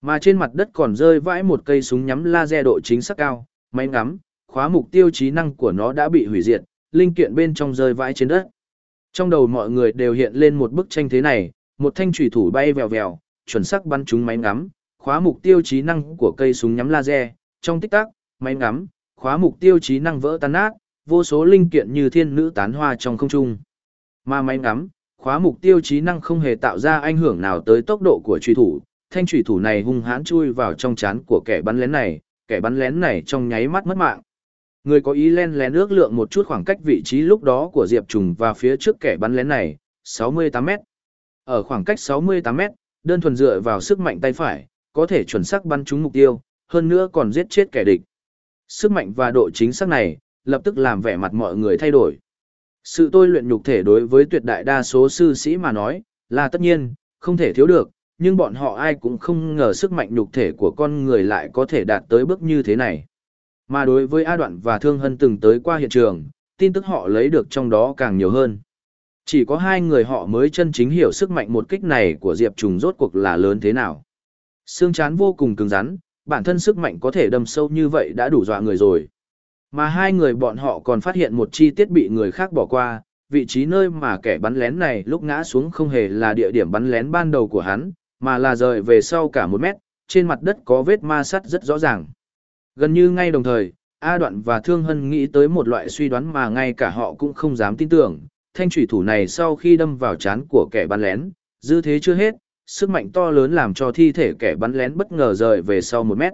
Mà trên mặt đất còn rơi vãi một cây súng nhắm laser độ chính xác cao, máy ngắm, khóa mục tiêu trí năng của nó đã bị hủy diệt, linh kiện bên trong rơi vãi trên đất. Trong đầu mọi người đều hiện lên một bức tranh thế này, một thanh trùy thủ bay vèo vèo, chuẩn xác bắn trúng máy ngắm, khóa mục tiêu trí năng của cây súng nhắm laser, trong tích tắc, máy ngắm, khóa mục tiêu trí năng vỡ tan nát, vô số linh kiện như thiên nữ tán hoa trong không trung. Mà máy ngắm, Khóa mục tiêu trí năng không hề tạo ra ảnh hưởng nào tới tốc độ của truy thủ, thanh truy thủ này hung hãn chui vào trong chán của kẻ bắn lén này, kẻ bắn lén này trong nháy mắt mất mạng. Người có ý len lén ước lượng một chút khoảng cách vị trí lúc đó của Diệp Trùng và phía trước kẻ bắn lén này, 68 mét. Ở khoảng cách 68 mét, đơn thuần dựa vào sức mạnh tay phải, có thể chuẩn xác bắn trúng mục tiêu, hơn nữa còn giết chết kẻ địch. Sức mạnh và độ chính xác này, lập tức làm vẻ mặt mọi người thay đổi. Sự tôi luyện nhục thể đối với tuyệt đại đa số sư sĩ mà nói, là tất nhiên, không thể thiếu được, nhưng bọn họ ai cũng không ngờ sức mạnh nhục thể của con người lại có thể đạt tới bước như thế này. Mà đối với A Đoạn và Thương Hân từng tới qua hiện trường, tin tức họ lấy được trong đó càng nhiều hơn. Chỉ có hai người họ mới chân chính hiểu sức mạnh một kích này của Diệp Trùng rốt cuộc là lớn thế nào. Xương chán vô cùng cứng rắn, bản thân sức mạnh có thể đâm sâu như vậy đã đủ dọa người rồi. Mà hai người bọn họ còn phát hiện một chi tiết bị người khác bỏ qua, vị trí nơi mà kẻ bắn lén này lúc ngã xuống không hề là địa điểm bắn lén ban đầu của hắn, mà là rời về sau cả một mét, trên mặt đất có vết ma sắt rất rõ ràng. Gần như ngay đồng thời, A Đoạn và Thương Hân nghĩ tới một loại suy đoán mà ngay cả họ cũng không dám tin tưởng. Thanh thủy thủ này sau khi đâm vào chán của kẻ bắn lén, dư thế chưa hết, sức mạnh to lớn làm cho thi thể kẻ bắn lén bất ngờ rời về sau một mét.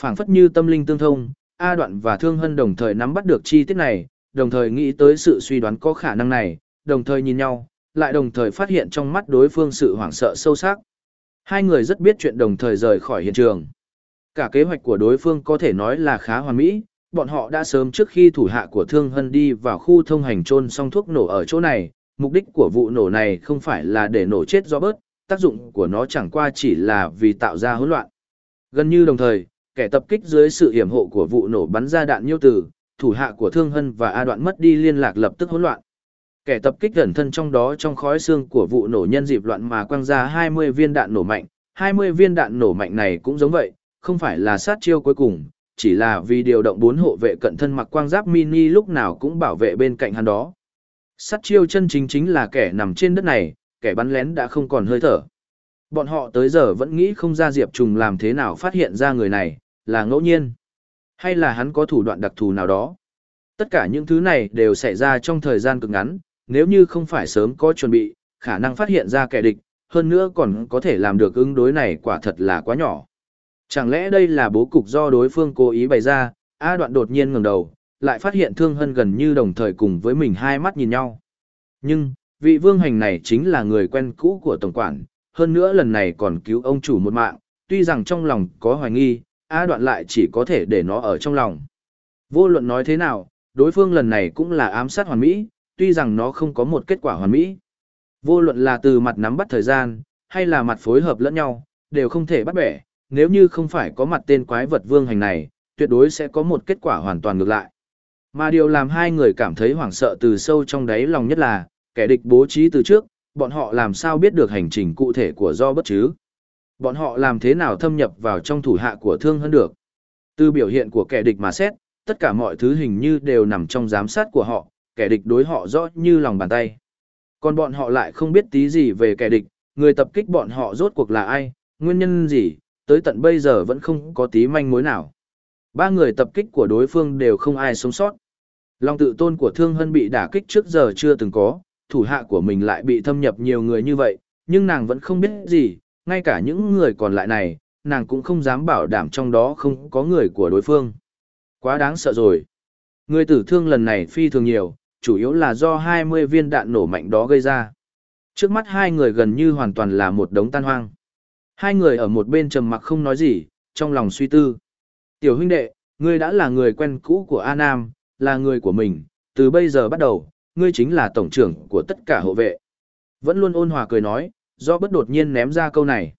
phảng phất như tâm linh tương thông, A Đoạn và Thương Hân đồng thời nắm bắt được chi tiết này, đồng thời nghĩ tới sự suy đoán có khả năng này, đồng thời nhìn nhau, lại đồng thời phát hiện trong mắt đối phương sự hoảng sợ sâu sắc. Hai người rất biết chuyện đồng thời rời khỏi hiện trường. Cả kế hoạch của đối phương có thể nói là khá hoàn mỹ, bọn họ đã sớm trước khi thủ hạ của Thương Hân đi vào khu thông hành trôn xong thuốc nổ ở chỗ này, mục đích của vụ nổ này không phải là để nổ chết do bớt, tác dụng của nó chẳng qua chỉ là vì tạo ra hỗn loạn. Gần như đồng thời, kẻ tập kích dưới sự hiểm hộ của vụ nổ bắn ra đạn nhiêu tử, thủ hạ của Thương Hân và A Đoạn mất đi liên lạc lập tức hỗn loạn. Kẻ tập kích gần thân trong đó trong khói xương của vụ nổ nhân dịp loạn mà quăng ra 20 viên đạn nổ mạnh, 20 viên đạn nổ mạnh này cũng giống vậy, không phải là sát chiêu cuối cùng, chỉ là vì điều động bốn hộ vệ cận thân mặc quang giáp mini lúc nào cũng bảo vệ bên cạnh hắn đó. Sát chiêu chân chính chính là kẻ nằm trên đất này, kẻ bắn lén đã không còn hơi thở. Bọn họ tới giờ vẫn nghĩ không ra Diệp Trùng làm thế nào phát hiện ra người này, là ngẫu nhiên. Hay là hắn có thủ đoạn đặc thù nào đó. Tất cả những thứ này đều xảy ra trong thời gian cực ngắn, nếu như không phải sớm có chuẩn bị, khả năng phát hiện ra kẻ địch, hơn nữa còn có thể làm được ứng đối này quả thật là quá nhỏ. Chẳng lẽ đây là bố cục do đối phương cố ý bày ra, A đoạn đột nhiên ngẩng đầu, lại phát hiện thương hân gần như đồng thời cùng với mình hai mắt nhìn nhau. Nhưng, vị vương hành này chính là người quen cũ của tổng quản, hơn nữa lần này còn cứu ông chủ một mạng, tuy rằng trong lòng có hoài nghi, A đoạn lại chỉ có thể để nó ở trong lòng. Vô luận nói thế nào, đối phương lần này cũng là ám sát hoàn mỹ, tuy rằng nó không có một kết quả hoàn mỹ. Vô luận là từ mặt nắm bắt thời gian, hay là mặt phối hợp lẫn nhau, đều không thể bắt bẻ, nếu như không phải có mặt tên quái vật vương hành này, tuyệt đối sẽ có một kết quả hoàn toàn ngược lại. Mà điều làm hai người cảm thấy hoảng sợ từ sâu trong đáy lòng nhất là, kẻ địch bố trí từ trước, bọn họ làm sao biết được hành trình cụ thể của do bất chứ? Bọn họ làm thế nào thâm nhập vào trong thủ hạ của thương hơn được? Từ biểu hiện của kẻ địch mà xét, tất cả mọi thứ hình như đều nằm trong giám sát của họ, kẻ địch đối họ rõ như lòng bàn tay. Còn bọn họ lại không biết tí gì về kẻ địch, người tập kích bọn họ rốt cuộc là ai, nguyên nhân gì, tới tận bây giờ vẫn không có tí manh mối nào. Ba người tập kích của đối phương đều không ai sống sót. Lòng tự tôn của Thương Hân bị đả kích trước giờ chưa từng có, thủ hạ của mình lại bị thâm nhập nhiều người như vậy, nhưng nàng vẫn không biết gì, ngay cả những người còn lại này, nàng cũng không dám bảo đảm trong đó không có người của đối phương. Quá đáng sợ rồi. Người tử thương lần này phi thường nhiều, chủ yếu là do 20 viên đạn nổ mạnh đó gây ra. Trước mắt hai người gần như hoàn toàn là một đống tan hoang. Hai người ở một bên trầm mặc không nói gì, trong lòng suy tư. Tiểu huynh đệ, ngươi đã là người quen cũ của A Nam, là người của mình, từ bây giờ bắt đầu, ngươi chính là tổng trưởng của tất cả hộ vệ. Vẫn luôn ôn hòa cười nói, do bất đột nhiên ném ra câu này.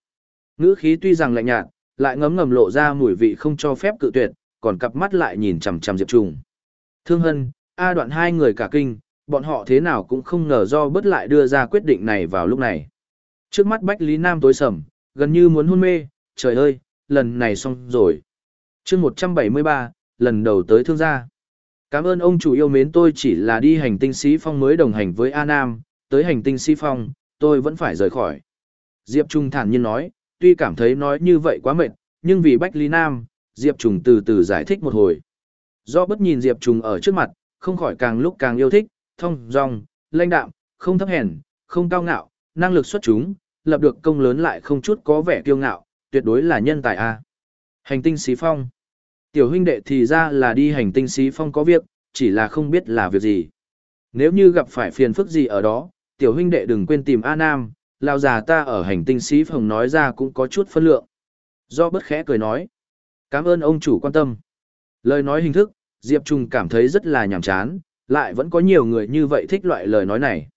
Ngữ khí tuy rằng lạnh nhạt, lại ngấm ngầm lộ ra mùi vị không cho phép cự tuyệt, còn cặp mắt lại nhìn chằm chằm Diệp Trùng. Thương Hân, A đoạn hai người cả kinh, bọn họ thế nào cũng không ngờ do bất lại đưa ra quyết định này vào lúc này. Trước mắt Bách Lý Nam tối sầm, gần như muốn hôn mê, trời ơi, lần này xong rồi. chương 173, lần đầu tới thương gia. Cảm ơn ông chủ yêu mến tôi chỉ là đi hành tinh sĩ phong mới đồng hành với A Nam, tới hành tinh sĩ phong, tôi vẫn phải rời khỏi. Diệp Trung thản nhiên nói, tuy cảm thấy nói như vậy quá mệt, nhưng vì Bách Lý Nam, Diệp Trung từ từ giải thích một hồi. Do bất nhìn Diệp Trung ở trước mặt, không khỏi càng lúc càng yêu thích, thông, dong, lãnh đạm, không thấp hèn, không cao ngạo, năng lực xuất chúng, lập được công lớn lại không chút có vẻ kiêu ngạo, tuyệt đối là nhân tài a. Hành tinh xí phong. Tiểu huynh đệ thì ra là đi hành tinh xí phong có việc, chỉ là không biết là việc gì. Nếu như gặp phải phiền phức gì ở đó, tiểu huynh đệ đừng quên tìm A Nam, lão già ta ở hành tinh xí phong nói ra cũng có chút phân lượng. Do bất khẽ cười nói. Cảm ơn ông chủ quan tâm. Lời nói hình thức, Diệp Trung cảm thấy rất là nhàm chán, lại vẫn có nhiều người như vậy thích loại lời nói này.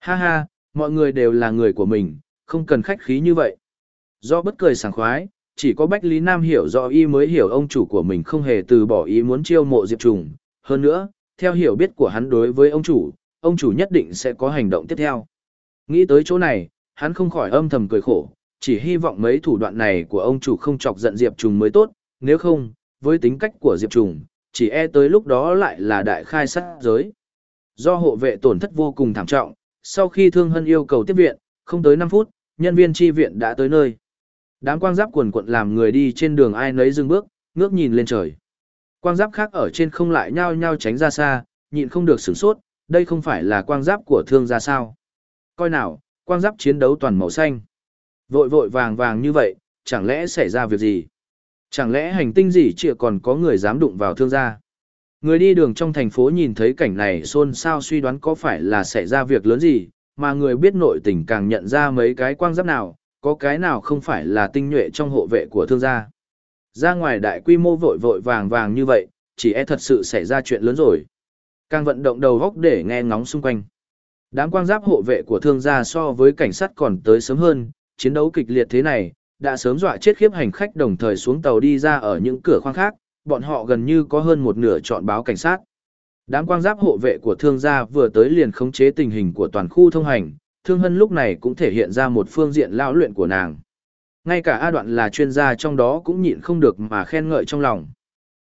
Ha ha, mọi người đều là người của mình, không cần khách khí như vậy. Do bất cười sảng khoái, chỉ có Bách Lý Nam hiểu rõ y mới hiểu ông chủ của mình không hề từ bỏ ý muốn chiêu mộ Diệp Trùng. Hơn nữa, theo hiểu biết của hắn đối với ông chủ, ông chủ nhất định sẽ có hành động tiếp theo. Nghĩ tới chỗ này, hắn không khỏi âm thầm cười khổ, chỉ hy vọng mấy thủ đoạn này của ông chủ không chọc giận Diệp Trùng mới tốt, nếu không, với tính cách của Diệp Trùng, chỉ e tới lúc đó lại là đại khai sát giới. Do hộ vệ tổn thất vô cùng thảm trọng, sau khi Thương Hân yêu cầu tiếp viện, không tới 5 phút, nhân viên chi viện đã tới nơi. Đám quang giáp quần quận làm người đi trên đường ai nấy dừng bước, ngước nhìn lên trời. Quang giáp khác ở trên không lại nhao nhao tránh ra xa, nhịn không được sửng sốt, đây không phải là quang giáp của thương gia sao. Coi nào, quang giáp chiến đấu toàn màu xanh. Vội vội vàng vàng như vậy, chẳng lẽ xảy ra việc gì? Chẳng lẽ hành tinh gì chỉ còn có người dám đụng vào thương gia? Người đi đường trong thành phố nhìn thấy cảnh này xôn xao suy đoán có phải là xảy ra việc lớn gì, mà người biết nội tình càng nhận ra mấy cái quang giáp nào, có cái nào không phải là tinh nhuệ trong hộ vệ của thương gia. Ra ngoài đại quy mô vội vội vàng vàng như vậy, chỉ e thật sự xảy ra chuyện lớn rồi. Càng vận động đầu góc để nghe ngóng xung quanh. Đám quang giáp hộ vệ của thương gia so với cảnh sát còn tới sớm hơn, chiến đấu kịch liệt thế này, đã sớm dọa chết khiếp hành khách đồng thời xuống tàu đi ra ở những cửa khoang khác, bọn họ gần như có hơn một nửa chọn báo cảnh sát. Đám quang giáp hộ vệ của thương gia vừa tới liền khống chế tình hình của toàn khu thông hành, thương hân lúc này cũng thể hiện ra một phương diện lão luyện của nàng. Ngay cả A đoạn là chuyên gia trong đó cũng nhịn không được mà khen ngợi trong lòng.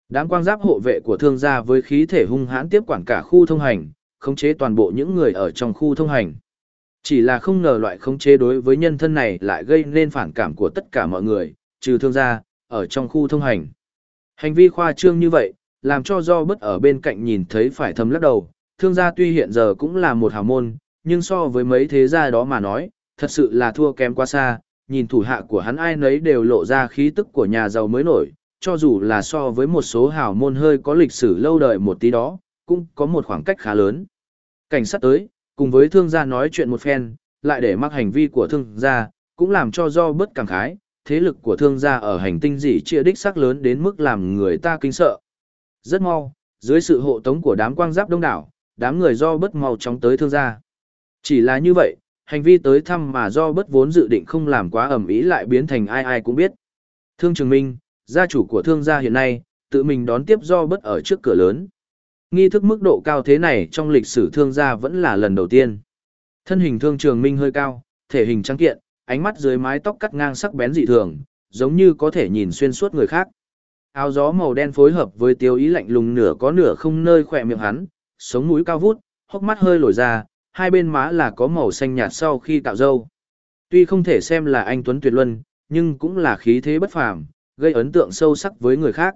Đám quang giáp hộ vệ của thương gia với khí thể hung hãn tiếp quản cả khu thông hành, khống chế toàn bộ những người ở trong khu thông hành. Chỉ là không ngờ loại khống chế đối với nhân thân này lại gây nên phản cảm của tất cả mọi người, trừ thương gia, ở trong khu thông hành. Hành vi khoa trương như vậy, làm cho do bất ở bên cạnh nhìn thấy phải thầm lắc đầu, thương gia tuy hiện giờ cũng là một hào môn, nhưng so với mấy thế gia đó mà nói, thật sự là thua kém quá xa, nhìn thủ hạ của hắn ai nấy đều lộ ra khí tức của nhà giàu mới nổi, cho dù là so với một số hào môn hơi có lịch sử lâu đời một tí đó, cũng có một khoảng cách khá lớn. Cảnh sát tới, cùng với thương gia nói chuyện một phen, lại để mắc hành vi của thương gia, cũng làm cho do bất cảm khái, thế lực của thương gia ở hành tinh dị chia đích sắc lớn đến mức làm người ta kinh sợ. Rất mau, dưới sự hộ tống của đám quang giáp đông đảo, đám người do bất mau chóng tới thương gia. Chỉ là như vậy, hành vi tới thăm mà do bất vốn dự định không làm quá ẩm ý lại biến thành ai ai cũng biết. Thương Trường Minh, gia chủ của thương gia hiện nay, tự mình đón tiếp do bất ở trước cửa lớn. Nghi thức mức độ cao thế này trong lịch sử thương gia vẫn là lần đầu tiên. Thân hình thương trường minh hơi cao, thể hình trắng kiện, ánh mắt dưới mái tóc cắt ngang sắc bén dị thường, giống như có thể nhìn xuyên suốt người khác. Áo gió màu đen phối hợp với tiêu ý lạnh lùng nửa có nửa không nơi khỏe miệng hắn, sống mũi cao vút, hốc mắt hơi lồi ra, hai bên má là có màu xanh nhạt sau khi tạo râu. Tuy không thể xem là anh Tuấn Tuyệt Luân, nhưng cũng là khí thế bất phàm, gây ấn tượng sâu sắc với người khác.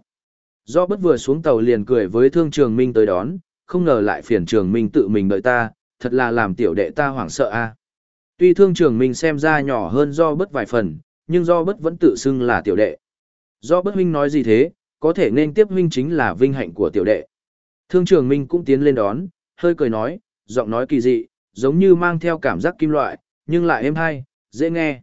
Do bất vừa xuống tàu liền cười với thương trường minh tới đón, không ngờ lại phiền trường minh tự mình đợi ta, thật là làm tiểu đệ ta hoảng sợ a. Tuy thương trường minh xem ra nhỏ hơn do bất vài phần, nhưng do bất vẫn tự xưng là tiểu đệ. Do bất huynh nói gì thế, có thể nên tiếp huynh chính là vinh hạnh của tiểu đệ. Thương trường minh cũng tiến lên đón, hơi cười nói, giọng nói kỳ dị, giống như mang theo cảm giác kim loại, nhưng lại êm hay, dễ nghe.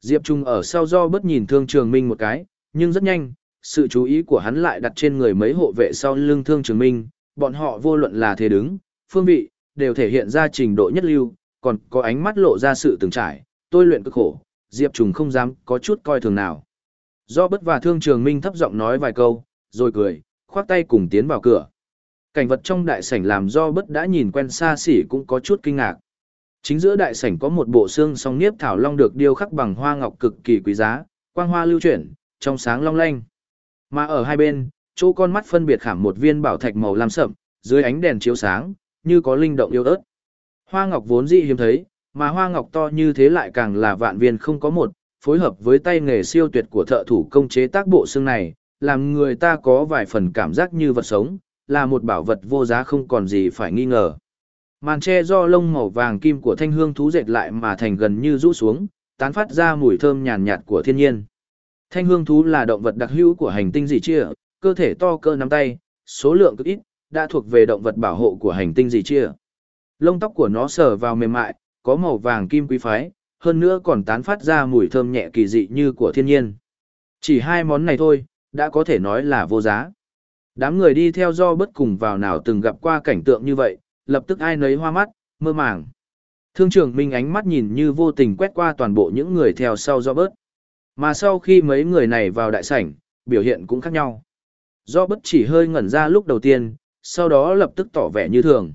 Diệp Trung ở sau do bất nhìn thương trường minh một cái, nhưng rất nhanh, sự chú ý của hắn lại đặt trên người mấy hộ vệ sau lưng thương trường minh, bọn họ vô luận là thế đứng, phương vị, đều thể hiện ra trình độ nhất lưu, còn có ánh mắt lộ ra sự từng trải, tôi luyện cực khổ, Diệp Trùng không dám có chút coi thường nào. Do bất và thương trường minh thấp giọng nói vài câu, rồi cười, khoác tay cùng tiến vào cửa. Cảnh vật trong đại sảnh làm do bất đã nhìn quen xa xỉ cũng có chút kinh ngạc. Chính giữa đại sảnh có một bộ xương song niếp thảo long được điêu khắc bằng hoa ngọc cực kỳ quý giá, quang hoa lưu chuyển, trong sáng long lanh. Mà ở hai bên, chỗ con mắt phân biệt khảm một viên bảo thạch màu lam sậm, dưới ánh đèn chiếu sáng, như có linh động yêu ớt. Hoa ngọc vốn dị hiếm thấy, mà hoa ngọc to như thế lại càng là vạn viên không có một, phối hợp với tay nghề siêu tuyệt của thợ thủ công chế tác bộ xương này, làm người ta có vài phần cảm giác như vật sống, là một bảo vật vô giá không còn gì phải nghi ngờ. Màn tre do lông màu vàng kim của thanh hương thú dệt lại mà thành gần như rũ xuống, tán phát ra mùi thơm nhàn nhạt của thiên nhiên. Thanh hương thú là động vật đặc hữu của hành tinh dị chia, cơ thể to cơ nắm tay, số lượng cực ít, đã thuộc về động vật bảo hộ của hành tinh dị chia. Lông tóc của nó sờ vào mềm mại, có màu vàng kim quý phái, hơn nữa còn tán phát ra mùi thơm nhẹ kỳ dị như của thiên nhiên. Chỉ hai món này thôi, đã có thể nói là vô giá. Đám người đi theo do bất cùng vào nào từng gặp qua cảnh tượng như vậy, lập tức ai nấy hoa mắt, mơ màng. Thương trưởng Minh ánh mắt nhìn như vô tình quét qua toàn bộ những người theo sau do bớt. Mà sau khi mấy người này vào đại sảnh, biểu hiện cũng khác nhau. Do bất chỉ hơi ngẩn ra lúc đầu tiên, sau đó lập tức tỏ vẻ như thường.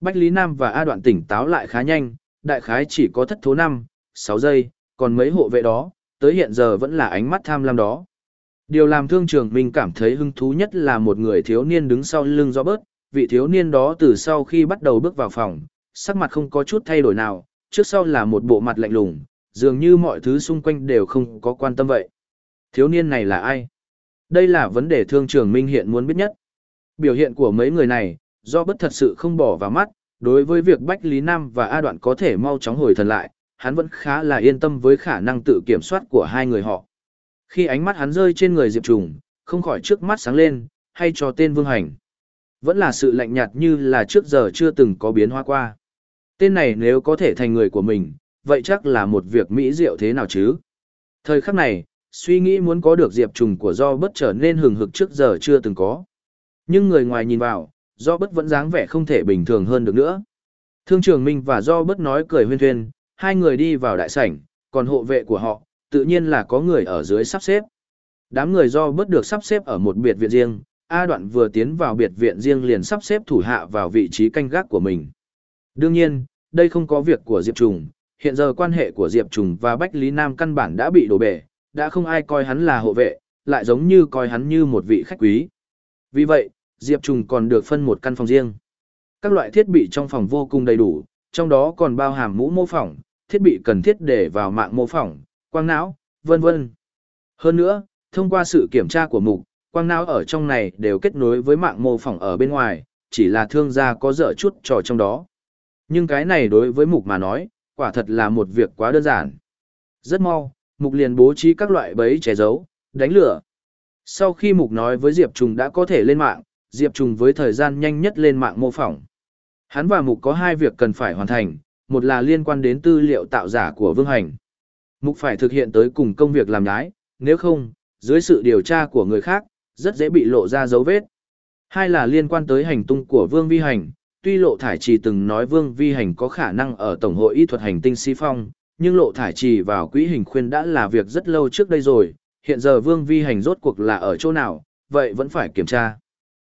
Bách Lý Nam và A đoạn tỉnh táo lại khá nhanh, đại khái chỉ có thất thố năm 6 giây, còn mấy hộ vệ đó, tới hiện giờ vẫn là ánh mắt tham lam đó. Điều làm thương trường mình cảm thấy hứng thú nhất là một người thiếu niên đứng sau lưng do bớt, vị thiếu niên đó từ sau khi bắt đầu bước vào phòng, sắc mặt không có chút thay đổi nào, trước sau là một bộ mặt lạnh lùng, dường như mọi thứ xung quanh đều không có quan tâm vậy. Thiếu niên này là ai? Đây là vấn đề thương trường minh hiện muốn biết nhất. Biểu hiện của mấy người này, do bất thật sự không bỏ vào mắt, đối với việc Bách Lý Nam và A Đoạn có thể mau chóng hồi thần lại, hắn vẫn khá là yên tâm với khả năng tự kiểm soát của hai người họ. Khi ánh mắt hắn rơi trên người Diệp Trùng, không khỏi trước mắt sáng lên, hay cho tên Vương Hành. Vẫn là sự lạnh nhạt như là trước giờ chưa từng có biến hóa qua. Tên này nếu có thể thành người của mình, vậy chắc là một việc mỹ diệu thế nào chứ? Thời khắc này, suy nghĩ muốn có được Diệp Trùng của do bất trở nên hừng hực trước giờ chưa từng có. Nhưng người ngoài nhìn vào, do bất vẫn dáng vẻ không thể bình thường hơn được nữa. Thương trường Minh và do bất nói cười huyên thuyên, hai người đi vào đại sảnh, còn hộ vệ của họ, tự nhiên là có người ở dưới sắp xếp. Đám người do bớt được sắp xếp ở một biệt viện riêng, A đoạn vừa tiến vào biệt viện riêng liền sắp xếp thủ hạ vào vị trí canh gác của mình. Đương nhiên, đây không có việc của Diệp Trùng, hiện giờ quan hệ của Diệp Trùng và Bách Lý Nam căn bản đã bị đổ bể, đã không ai coi hắn là hộ vệ, lại giống như coi hắn như một vị khách quý. Vì vậy, Diệp Trùng còn được phân một căn phòng riêng. Các loại thiết bị trong phòng vô cùng đầy đủ, trong đó còn bao hàm mũ mô phỏng, thiết bị cần thiết để vào mạng mô phỏng, quang não, vân vân. Hơn nữa, thông qua sự kiểm tra của mục, quang não ở trong này đều kết nối với mạng mô phỏng ở bên ngoài, chỉ là thương gia có dở chút trò trong đó. Nhưng cái này đối với mục mà nói, quả thật là một việc quá đơn giản. Rất mau, mục liền bố trí các loại bẫy che giấu, đánh lửa. Sau khi mục nói với Diệp Trùng đã có thể lên mạng, Diệp Trùng với thời gian nhanh nhất lên mạng mô phỏng. Hắn và mục có hai việc cần phải hoàn thành, một là liên quan đến tư liệu tạo giả của Vương Hành. Mục phải thực hiện tới cùng công việc làm nhái, nếu không, dưới sự điều tra của người khác, rất dễ bị lộ ra dấu vết. Hai là liên quan tới hành tung của Vương Vi Hành, tuy Lộ Thải Trì từng nói Vương Vi Hành có khả năng ở Tổng hội Y thuật hành tinh Si Phong, nhưng Lộ Thải Trì vào quỹ hình khuyên đã là việc rất lâu trước đây rồi, hiện giờ Vương Vi Hành rốt cuộc là ở chỗ nào, vậy vẫn phải kiểm tra.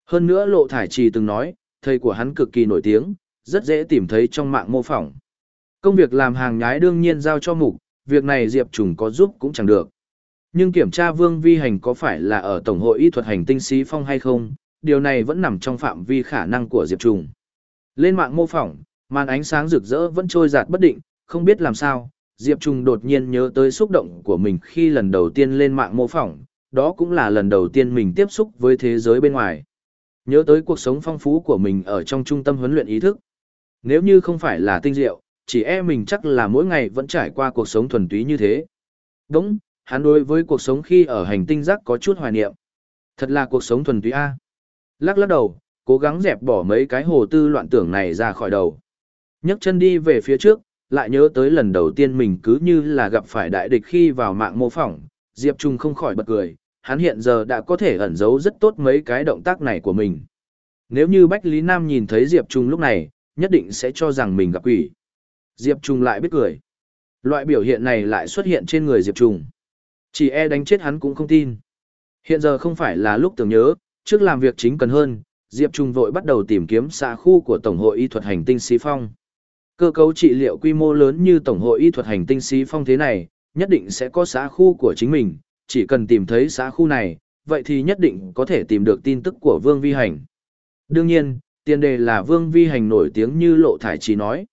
Hơn nữa Lộ Thải Trì từng nói, thầy của hắn cực kỳ nổi tiếng, rất dễ tìm thấy trong mạng mô phỏng. Công việc làm hàng nhái đương nhiên giao cho mục, việc này Diệp Trùng có giúp cũng chẳng được. Nhưng kiểm tra Vương Vi Hành có phải là ở Tổng hội Y thuật hành tinh sĩ phong hay không, điều này vẫn nằm trong phạm vi khả năng của Diệp Trùng. Lên mạng mô phỏng, màn ánh sáng rực rỡ vẫn trôi giạt bất định, không biết làm sao, Diệp Trùng đột nhiên nhớ tới xúc động của mình khi lần đầu tiên lên mạng mô phỏng, đó cũng là lần đầu tiên mình tiếp xúc với thế giới bên ngoài. Nhớ tới cuộc sống phong phú của mình ở trong trung tâm huấn luyện ý thức. Nếu như không phải là tinh diệu, chỉ e mình chắc là mỗi ngày vẫn trải qua cuộc sống thuần túy như thế. Đúng, hắn đối với cuộc sống khi ở hành tinh rác có chút hoài niệm. Thật là cuộc sống thuần túy A. Lắc lắc đầu, cố gắng dẹp bỏ mấy cái hồ tư loạn tưởng này ra khỏi đầu. nhấc chân đi về phía trước, lại nhớ tới lần đầu tiên mình cứ như là gặp phải đại địch khi vào mạng mô phỏng, Diệp Trung không khỏi bật cười, hắn hiện giờ đã có thể ẩn giấu rất tốt mấy cái động tác này của mình. Nếu như Bách Lý Nam nhìn thấy Diệp Trung lúc này, nhất định sẽ cho rằng mình gặp quỷ. Diệp Trung lại biết cười. Loại biểu hiện này lại xuất hiện trên người Diệp Trung. Chỉ e đánh chết hắn cũng không tin. Hiện giờ không phải là lúc tưởng nhớ, trước làm việc chính cần hơn, Diệp Trung vội bắt đầu tìm kiếm xã khu của Tổng hội Y thuật hành tinh Sĩ Phong. Cơ cấu trị liệu quy mô lớn như Tổng hội Y thuật hành tinh Sĩ Phong thế này, nhất định sẽ có xã khu của chính mình, chỉ cần tìm thấy xã khu này, vậy thì nhất định có thể tìm được tin tức của Vương Vi Hành. Đương nhiên, tiền đề là Vương Vi Hành nổi tiếng như Lộ Thải Trí nói.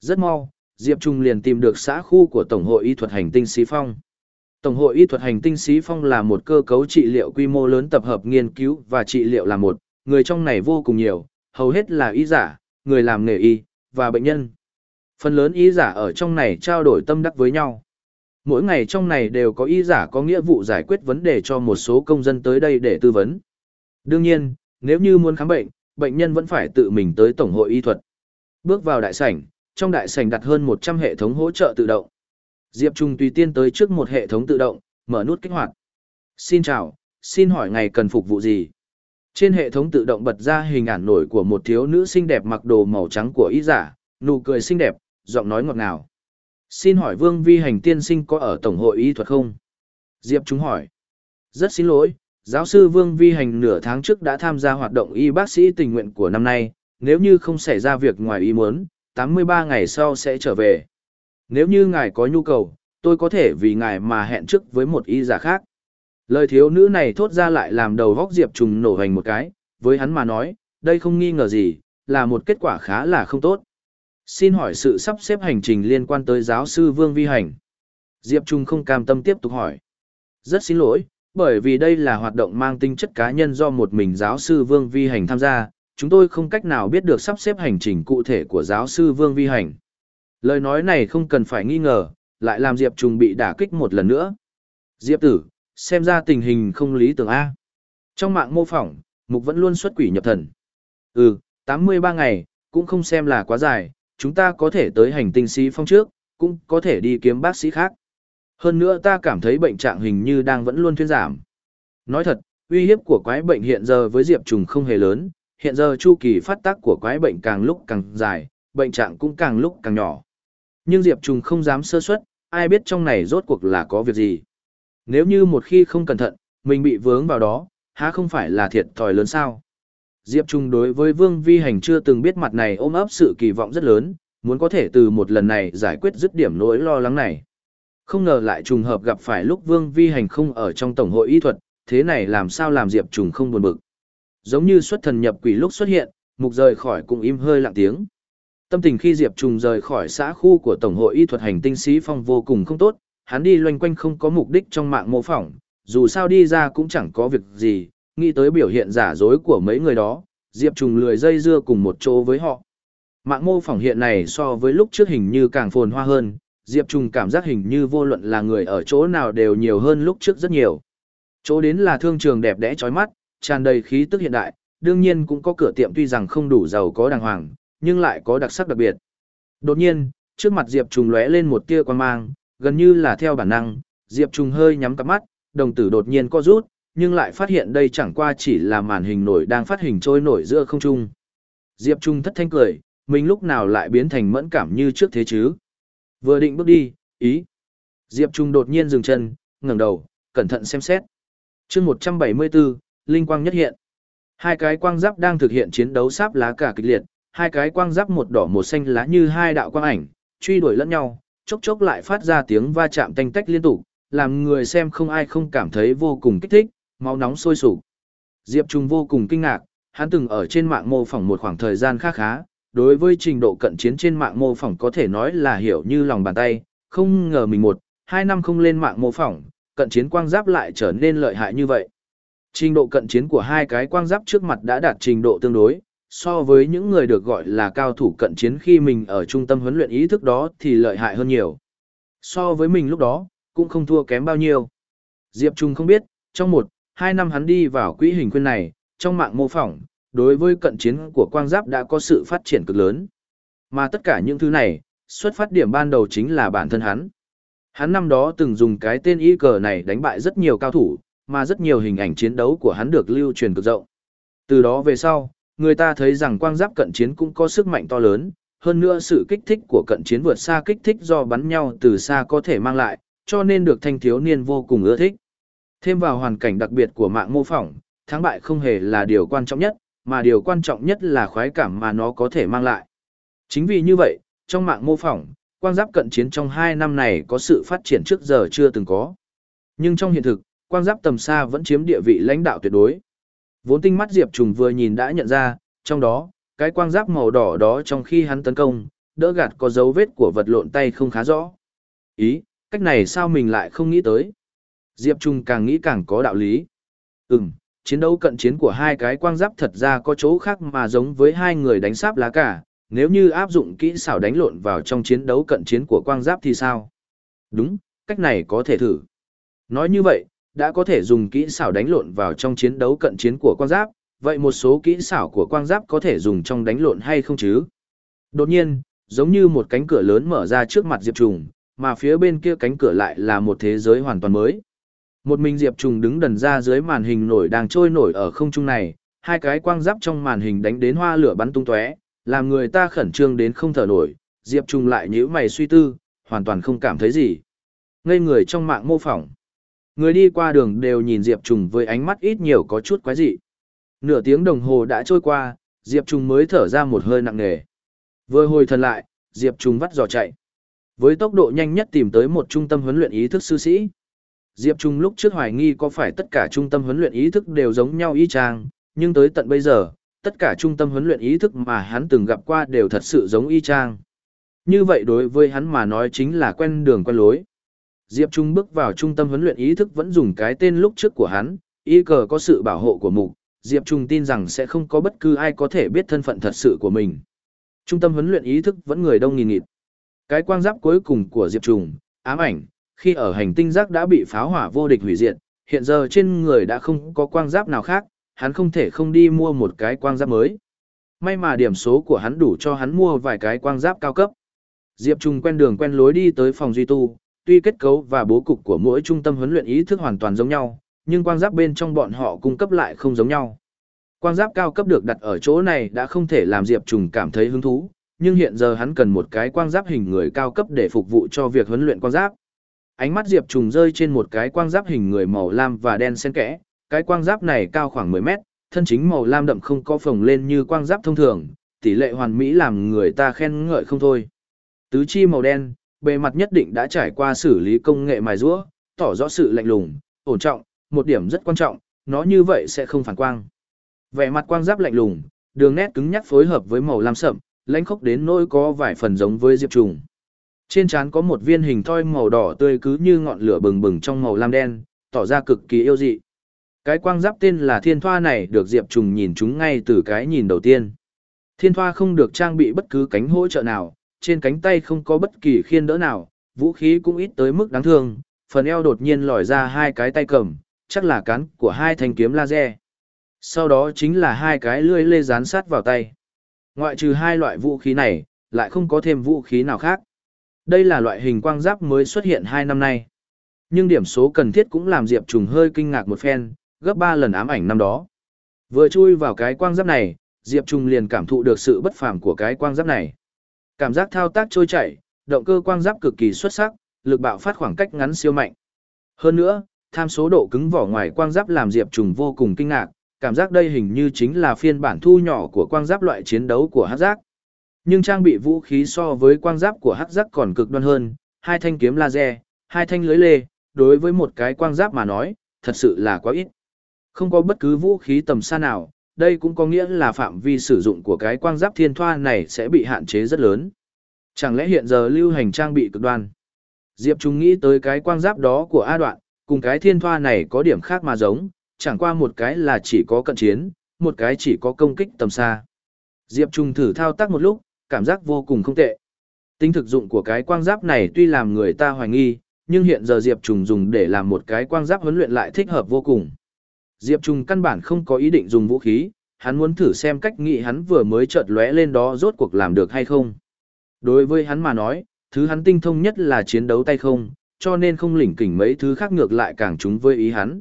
Rất mau, Diệp Trung liền tìm được xã khu của Tổng hội Y thuật hành tinh Sĩ Phong. Tổng hội Y thuật hành tinh Sĩ Phong là một cơ cấu trị liệu quy mô lớn tập hợp nghiên cứu và trị liệu là một, người trong này vô cùng nhiều, hầu hết là y giả, người làm nghề y, và bệnh nhân. Phần lớn y giả ở trong này trao đổi tâm đắc với nhau. Mỗi ngày trong này đều có y giả có nghĩa vụ giải quyết vấn đề cho một số công dân tới đây để tư vấn. Đương nhiên, nếu như muốn khám bệnh, bệnh nhân vẫn phải tự mình tới Tổng hội y thuật. Bước vào đại sảnh, trong đại sảnh đặt hơn 100 hệ thống hỗ trợ tự động. Diệp Trung tùy tiên tới trước một hệ thống tự động, mở nút kích hoạt. Xin chào, xin hỏi ngày cần phục vụ gì? Trên hệ thống tự động bật ra hình ảnh nổi của một thiếu nữ xinh đẹp mặc đồ màu trắng của y giả, nụ cười xinh đẹp, giọng nói ngọt ngào. Xin hỏi Vương Vi Hành tiên sinh có ở Tổng hội y thuật không? Diệp Trung hỏi. Rất xin lỗi, giáo sư Vương Vi Hành nửa tháng trước đã tham gia hoạt động y bác sĩ tình nguyện của năm nay, nếu như không xảy ra việc ngoài ý muốn, 83 ngày sau sẽ trở về. Nếu như ngài có nhu cầu, tôi có thể vì ngài mà hẹn trước với một y giả khác. Lời thiếu nữ này thốt ra lại làm đầu góc Diệp Trùng nổ hành một cái, với hắn mà nói, đây không nghi ngờ gì, là một kết quả khá là không tốt. Xin hỏi sự sắp xếp hành trình liên quan tới giáo sư Vương Vi Hành. Diệp Trung không cam tâm tiếp tục hỏi. Rất xin lỗi, bởi vì đây là hoạt động mang tính chất cá nhân do một mình giáo sư Vương Vi Hành tham gia, chúng tôi không cách nào biết được sắp xếp hành trình cụ thể của giáo sư Vương Vi Hành. Lời nói này không cần phải nghi ngờ, lại làm Diệp Trung bị đả kích một lần nữa. Diệp tử, xem ra tình hình không lý tưởng A. Trong mạng mô phỏng, Mục vẫn luôn xuất quỷ nhập thần. Ừ, 83 ngày, cũng không xem là quá dài, chúng ta có thể tới hành tinh sĩ phong trước, cũng có thể đi kiếm bác sĩ khác. Hơn nữa ta cảm thấy bệnh trạng hình như đang vẫn luôn thuyên giảm. Nói thật, uy hiếp của quái bệnh hiện giờ với Diệp Trùng không hề lớn, hiện giờ chu kỳ phát tác của quái bệnh càng lúc càng dài, bệnh trạng cũng càng lúc càng nhỏ. Nhưng Diệp Trùng không dám sơ suất, ai biết trong này rốt cuộc là có việc gì. Nếu như một khi không cẩn thận, mình bị vướng vào đó, há không phải là thiệt thòi lớn sao? Diệp Trung đối với Vương Vi Hành chưa từng biết mặt này ôm ấp sự kỳ vọng rất lớn, muốn có thể từ một lần này giải quyết dứt điểm nỗi lo lắng này. Không ngờ lại trùng hợp gặp phải lúc Vương Vi Hành không ở trong Tổng hội y thuật, thế này làm sao làm Diệp Trung không buồn bực. Giống như xuất thần nhập quỷ lúc xuất hiện, mục rời khỏi cũng im hơi lặng tiếng. Tâm tình khi Diệp trùng rời khỏi xã khu của Tổng hội y thuật hành tinh sĩ phong vô cùng không tốt, hắn đi loanh quanh không có mục đích trong mạng mô phỏng, dù sao đi ra cũng chẳng có việc gì, nghĩ tới biểu hiện giả dối của mấy người đó, Diệp Trùng lười dây dưa cùng một chỗ với họ. Mạng mô phỏng hiện này so với lúc trước hình như càng phồn hoa hơn, Diệp Trùng cảm giác hình như vô luận là người ở chỗ nào đều nhiều hơn lúc trước rất nhiều. Chỗ đến là thương trường đẹp đẽ chói mắt, tràn đầy khí tức hiện đại, đương nhiên cũng có cửa tiệm tuy rằng không đủ giàu có đàng hoàng, nhưng lại có đặc sắc đặc biệt. Đột nhiên, trước mặt Diệp Trùng lóe lên một tia quan mang, gần như là theo bản năng, Diệp Trùng hơi nhắm cặp mắt, đồng tử đột nhiên co rút, nhưng lại phát hiện đây chẳng qua chỉ là màn hình nổi đang phát hình trôi nổi giữa không trung. Diệp Trung thất thanh cười, mình lúc nào lại biến thành mẫn cảm như trước thế chứ? Vừa định bước đi, ý. Diệp Trung đột nhiên dừng chân, ngẩng đầu, cẩn thận xem xét. chương 174, Linh Quang nhất hiện. Hai cái quang giáp đang thực hiện chiến đấu sáp lá cả kịch liệt, hai cái quang giáp một đỏ một xanh lá như hai đạo quang ảnh, truy đuổi lẫn nhau, chốc chốc lại phát ra tiếng va chạm tanh tách liên tục, làm người xem không ai không cảm thấy vô cùng kích thích, máu nóng sôi sục. Diệp Trung vô cùng kinh ngạc, hắn từng ở trên mạng mô phỏng một khoảng thời gian khá khá, đối với trình độ cận chiến trên mạng mô phỏng có thể nói là hiểu như lòng bàn tay, không ngờ mình một, hai năm không lên mạng mô phỏng, cận chiến quang giáp lại trở nên lợi hại như vậy. Trình độ cận chiến của hai cái quang giáp trước mặt đã đạt trình độ tương đối, so với những người được gọi là cao thủ cận chiến khi mình ở trung tâm huấn luyện ý thức đó thì lợi hại hơn nhiều. So với mình lúc đó, cũng không thua kém bao nhiêu. Diệp Trung không biết, trong một, hai năm hắn đi vào quỹ hình khuyên này, trong mạng mô phỏng, đối với cận chiến của quang giáp đã có sự phát triển cực lớn. Mà tất cả những thứ này, xuất phát điểm ban đầu chính là bản thân hắn. Hắn năm đó từng dùng cái tên y cờ này đánh bại rất nhiều cao thủ, mà rất nhiều hình ảnh chiến đấu của hắn được lưu truyền cực rộng. Từ đó về sau, người ta thấy rằng quang giáp cận chiến cũng có sức mạnh to lớn, hơn nữa sự kích thích của cận chiến vượt xa kích thích do bắn nhau từ xa có thể mang lại, cho nên được thanh thiếu niên vô cùng ưa thích. Thêm vào hoàn cảnh đặc biệt của mạng mô phỏng, thắng bại không hề là điều quan trọng nhất, mà điều quan trọng nhất là khoái cảm mà nó có thể mang lại. Chính vì như vậy, trong mạng mô phỏng, quang giáp cận chiến trong 2 năm này có sự phát triển trước giờ chưa từng có. Nhưng trong hiện thực, quang giáp tầm xa vẫn chiếm địa vị lãnh đạo tuyệt đối. Vốn tinh mắt Diệp Trùng vừa nhìn đã nhận ra, trong đó, cái quang giáp màu đỏ đó trong khi hắn tấn công, đỡ gạt có dấu vết của vật lộn tay không khá rõ. Ý, cách này sao mình lại không nghĩ tới? Diệp Trung càng nghĩ càng có đạo lý. Ừm, chiến đấu cận chiến của hai cái quang giáp thật ra có chỗ khác mà giống với hai người đánh sáp lá cả, nếu như áp dụng kỹ xảo đánh lộn vào trong chiến đấu cận chiến của quang giáp thì sao? Đúng, cách này có thể thử. Nói như vậy, đã có thể dùng kỹ xảo đánh lộn vào trong chiến đấu cận chiến của quang giáp, vậy một số kỹ xảo của quang giáp có thể dùng trong đánh lộn hay không chứ? Đột nhiên, giống như một cánh cửa lớn mở ra trước mặt Diệp Trùng, mà phía bên kia cánh cửa lại là một thế giới hoàn toàn mới. Một mình Diệp Trùng đứng đần ra dưới màn hình nổi đang trôi nổi ở không trung này, hai cái quang giáp trong màn hình đánh đến hoa lửa bắn tung tóe, làm người ta khẩn trương đến không thở nổi, Diệp trùng lại nhíu mày suy tư, hoàn toàn không cảm thấy gì. Ngây người trong mạng mô phỏng. Người đi qua đường đều nhìn Diệp Trung với ánh mắt ít nhiều có chút quái dị. Nửa tiếng đồng hồ đã trôi qua, Diệp Trung mới thở ra một hơi nặng nề. Vừa hồi thần lại, Diệp Trung vắt giò chạy. Với tốc độ nhanh nhất tìm tới một trung tâm huấn luyện ý thức sư sĩ. Diệp Trung lúc trước hoài nghi có phải tất cả trung tâm huấn luyện ý thức đều giống nhau y chang, nhưng tới tận bây giờ, tất cả trung tâm huấn luyện ý thức mà hắn từng gặp qua đều thật sự giống y chang. Như vậy đối với hắn mà nói chính là quen đường quen lối. Diệp Trung bước vào trung tâm huấn luyện ý thức vẫn dùng cái tên lúc trước của hắn, y cờ có sự bảo hộ của mục, Diệp Trung tin rằng sẽ không có bất cứ ai có thể biết thân phận thật sự của mình. Trung tâm huấn luyện ý thức vẫn người đông nghìn nghịt. Cái quang giáp cuối cùng của Diệp Trung, ám ảnh, khi ở hành tinh giác đã bị pháo hỏa vô địch hủy diệt, hiện giờ trên người đã không có quang giáp nào khác, hắn không thể không đi mua một cái quang giáp mới. May mà điểm số của hắn đủ cho hắn mua vài cái quang giáp cao cấp. Diệp Trung quen đường quen lối đi tới phòng duy tu, tuy kết cấu và bố cục của mỗi trung tâm huấn luyện ý thức hoàn toàn giống nhau, nhưng quang giáp bên trong bọn họ cung cấp lại không giống nhau. Quang giáp cao cấp được đặt ở chỗ này đã không thể làm Diệp Trùng cảm thấy hứng thú, nhưng hiện giờ hắn cần một cái quang giáp hình người cao cấp để phục vụ cho việc huấn luyện quang giáp. Ánh mắt Diệp Trùng rơi trên một cái quang giáp hình người màu lam và đen xen kẽ, cái quang giáp này cao khoảng 10 mét, thân chính màu lam đậm không có phồng lên như quang giáp thông thường, tỷ lệ hoàn mỹ làm người ta khen ngợi không thôi. Tứ chi màu đen, bề mặt nhất định đã trải qua xử lý công nghệ mài rũa, tỏ rõ sự lạnh lùng, ổn trọng, một điểm rất quan trọng, nó như vậy sẽ không phản quang. Vẻ mặt quang giáp lạnh lùng, đường nét cứng nhắc phối hợp với màu lam sậm, lãnh khốc đến nỗi có vài phần giống với diệp trùng. Trên trán có một viên hình thoi màu đỏ tươi cứ như ngọn lửa bừng bừng trong màu lam đen, tỏ ra cực kỳ yêu dị. Cái quang giáp tên là thiên thoa này được diệp trùng nhìn chúng ngay từ cái nhìn đầu tiên. Thiên thoa không được trang bị bất cứ cánh hỗ trợ nào, trên cánh tay không có bất kỳ khiên đỡ nào, vũ khí cũng ít tới mức đáng thương, phần eo đột nhiên lòi ra hai cái tay cầm, chắc là cán của hai thanh kiếm laser. Sau đó chính là hai cái lưỡi lê dán sát vào tay. Ngoại trừ hai loại vũ khí này, lại không có thêm vũ khí nào khác. Đây là loại hình quang giáp mới xuất hiện hai năm nay. Nhưng điểm số cần thiết cũng làm Diệp Trùng hơi kinh ngạc một phen, gấp ba lần ám ảnh năm đó. Vừa chui vào cái quang giáp này, Diệp Trùng liền cảm thụ được sự bất phàm của cái quang giáp này. Cảm giác thao tác trôi chảy, động cơ quang giáp cực kỳ xuất sắc, lực bạo phát khoảng cách ngắn siêu mạnh. Hơn nữa, tham số độ cứng vỏ ngoài quang giáp làm Diệp Trùng vô cùng kinh ngạc, cảm giác đây hình như chính là phiên bản thu nhỏ của quang giáp loại chiến đấu của hắc giác. Nhưng trang bị vũ khí so với quang giáp của hắc giác còn cực đoan hơn, hai thanh kiếm laser, hai thanh lưới lê, đối với một cái quang giáp mà nói, thật sự là quá ít. Không có bất cứ vũ khí tầm xa nào, đây cũng có nghĩa là phạm vi sử dụng của cái quang giáp thiên thoa này sẽ bị hạn chế rất lớn. Chẳng lẽ hiện giờ lưu hành trang bị cực đoan? Diệp Trung nghĩ tới cái quang giáp đó của A đoạn, cùng cái thiên thoa này có điểm khác mà giống, chẳng qua một cái là chỉ có cận chiến, một cái chỉ có công kích tầm xa. Diệp Trung thử thao tác một lúc, cảm giác vô cùng không tệ. Tính thực dụng của cái quang giáp này tuy làm người ta hoài nghi, nhưng hiện giờ Diệp Trung dùng để làm một cái quang giáp huấn luyện lại thích hợp vô cùng. Diệp Trung căn bản không có ý định dùng vũ khí, hắn muốn thử xem cách nghĩ hắn vừa mới chợt lóe lên đó rốt cuộc làm được hay không. Đối với hắn mà nói, thứ hắn tinh thông nhất là chiến đấu tay không, cho nên không lỉnh kỉnh mấy thứ khác ngược lại càng trúng với ý hắn.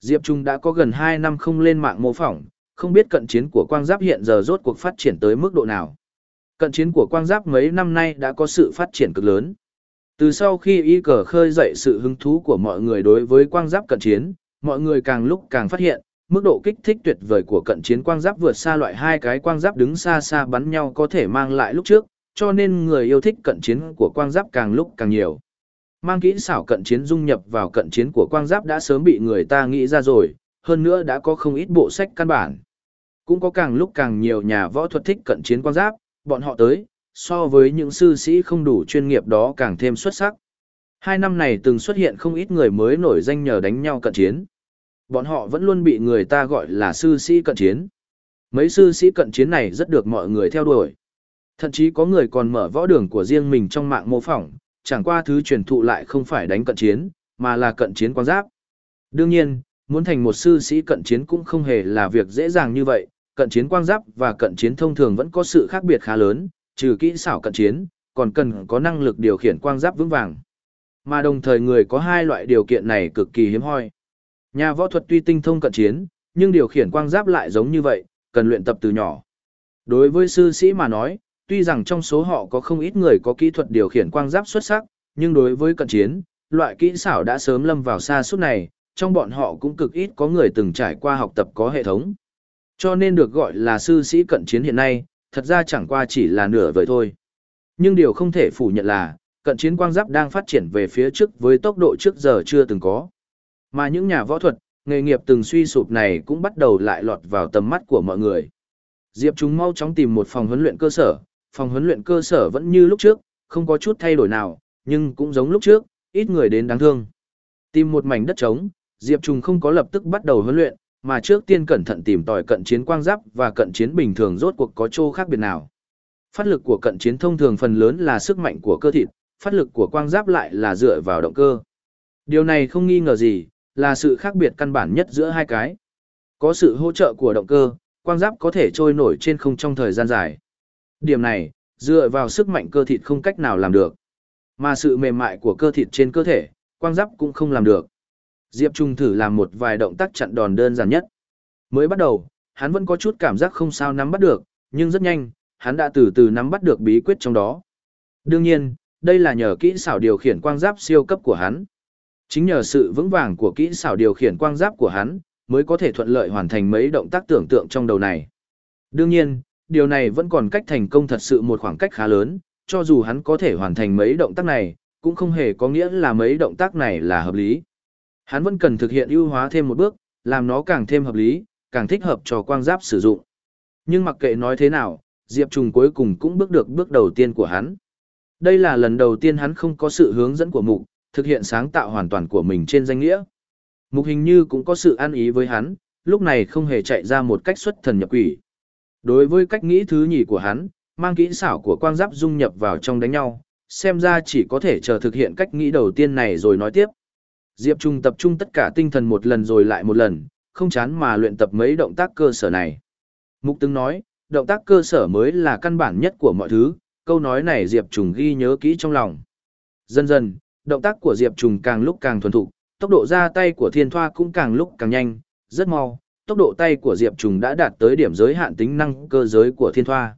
Diệp Trung đã có gần 2 năm không lên mạng mô phỏng, không biết cận chiến của quang giáp hiện giờ rốt cuộc phát triển tới mức độ nào. Cận chiến của quang giáp mấy năm nay đã có sự phát triển cực lớn. Từ sau khi y cờ khơi dậy sự hứng thú của mọi người đối với quang giáp cận chiến, mọi người càng lúc càng phát hiện, mức độ kích thích tuyệt vời của cận chiến quang giáp vượt xa loại hai cái quang giáp đứng xa xa bắn nhau có thể mang lại lúc trước, cho nên người yêu thích cận chiến của quang giáp càng lúc càng nhiều. Mang kỹ xảo cận chiến dung nhập vào cận chiến của quang giáp đã sớm bị người ta nghĩ ra rồi, hơn nữa đã có không ít bộ sách căn bản. Cũng có càng lúc càng nhiều nhà võ thuật thích cận chiến quang giáp, bọn họ tới, so với những sư sĩ không đủ chuyên nghiệp đó càng thêm xuất sắc. Hai năm này từng xuất hiện không ít người mới nổi danh nhờ đánh nhau cận chiến. Bọn họ vẫn luôn bị người ta gọi là sư sĩ cận chiến. Mấy sư sĩ cận chiến này rất được mọi người theo đuổi. Thậm chí có người còn mở võ đường của riêng mình trong mạng mô phỏng, chẳng qua thứ truyền thụ lại không phải đánh cận chiến, mà là cận chiến quang giáp. Đương nhiên, muốn thành một sư sĩ cận chiến cũng không hề là việc dễ dàng như vậy, cận chiến quang giáp và cận chiến thông thường vẫn có sự khác biệt khá lớn, trừ kỹ xảo cận chiến, còn cần có năng lực điều khiển quang giáp vững vàng. Mà đồng thời người có hai loại điều kiện này cực kỳ hiếm hoi. Nhà võ thuật tuy tinh thông cận chiến, nhưng điều khiển quang giáp lại giống như vậy, cần luyện tập từ nhỏ. Đối với sư sĩ mà nói, tuy rằng trong số họ có không ít người có kỹ thuật điều khiển quang giáp xuất sắc, nhưng đối với cận chiến, loại kỹ xảo đã sớm lâm vào xa suốt này, trong bọn họ cũng cực ít có người từng trải qua học tập có hệ thống. Cho nên được gọi là sư sĩ cận chiến hiện nay, thật ra chẳng qua chỉ là nửa vời thôi. Nhưng điều không thể phủ nhận là, cận chiến quang giáp đang phát triển về phía trước với tốc độ trước giờ chưa từng có. Mà những nhà võ thuật, nghề nghiệp từng suy sụp này cũng bắt đầu lại lọt vào tầm mắt của mọi người. Diệp chúng mau chóng tìm một phòng huấn luyện cơ sở, phòng huấn luyện cơ sở vẫn như lúc trước, không có chút thay đổi nào, nhưng cũng giống lúc trước, ít người đến đáng thương. Tìm một mảnh đất trống, Diệp Trùng không có lập tức bắt đầu huấn luyện, mà trước tiên cẩn thận tìm tòi cận chiến quang giáp và cận chiến bình thường rốt cuộc có chỗ khác biệt nào. Phát lực của cận chiến thông thường phần lớn là sức mạnh của cơ thịt, phát lực của quang giáp lại là dựa vào động cơ. Điều này không nghi ngờ gì, là sự khác biệt căn bản nhất giữa hai cái. Có sự hỗ trợ của động cơ, quang giáp có thể trôi nổi trên không trong thời gian dài. Điểm này, dựa vào sức mạnh cơ thịt không cách nào làm được. Mà sự mềm mại của cơ thịt trên cơ thể, quang giáp cũng không làm được. Diệp Trung thử làm một vài động tác chặn đòn đơn giản nhất. Mới bắt đầu, hắn vẫn có chút cảm giác không sao nắm bắt được, nhưng rất nhanh, hắn đã từ từ nắm bắt được bí quyết trong đó. Đương nhiên, đây là nhờ kỹ xảo điều khiển quang giáp siêu cấp của hắn. Chính nhờ sự vững vàng của kỹ xảo điều khiển quang giáp của hắn, mới có thể thuận lợi hoàn thành mấy động tác tưởng tượng trong đầu này. Đương nhiên, điều này vẫn còn cách thành công thật sự một khoảng cách khá lớn, cho dù hắn có thể hoàn thành mấy động tác này, cũng không hề có nghĩa là mấy động tác này là hợp lý. Hắn vẫn cần thực hiện ưu hóa thêm một bước, làm nó càng thêm hợp lý, càng thích hợp cho quang giáp sử dụng. Nhưng mặc kệ nói thế nào, Diệp Trùng cuối cùng cũng bước được bước đầu tiên của hắn. Đây là lần đầu tiên hắn không có sự hướng dẫn của mục, thực hiện sáng tạo hoàn toàn của mình trên danh nghĩa. Mục hình như cũng có sự ăn ý với hắn, lúc này không hề chạy ra một cách xuất thần nhập quỷ. Đối với cách nghĩ thứ nhì của hắn, mang kỹ xảo của quang giáp dung nhập vào trong đánh nhau, xem ra chỉ có thể chờ thực hiện cách nghĩ đầu tiên này rồi nói tiếp. Diệp Trung tập trung tất cả tinh thần một lần rồi lại một lần, không chán mà luyện tập mấy động tác cơ sở này. Mục Từng nói, động tác cơ sở mới là căn bản nhất của mọi thứ, câu nói này Diệp Trung ghi nhớ kỹ trong lòng. Dần dần, động tác của Diệp Trung càng lúc càng thuần thục, tốc độ ra tay của Thiên Thoa cũng càng lúc càng nhanh, rất mau, tốc độ tay của Diệp Trung đã đạt tới điểm giới hạn tính năng cơ giới của Thiên Thoa.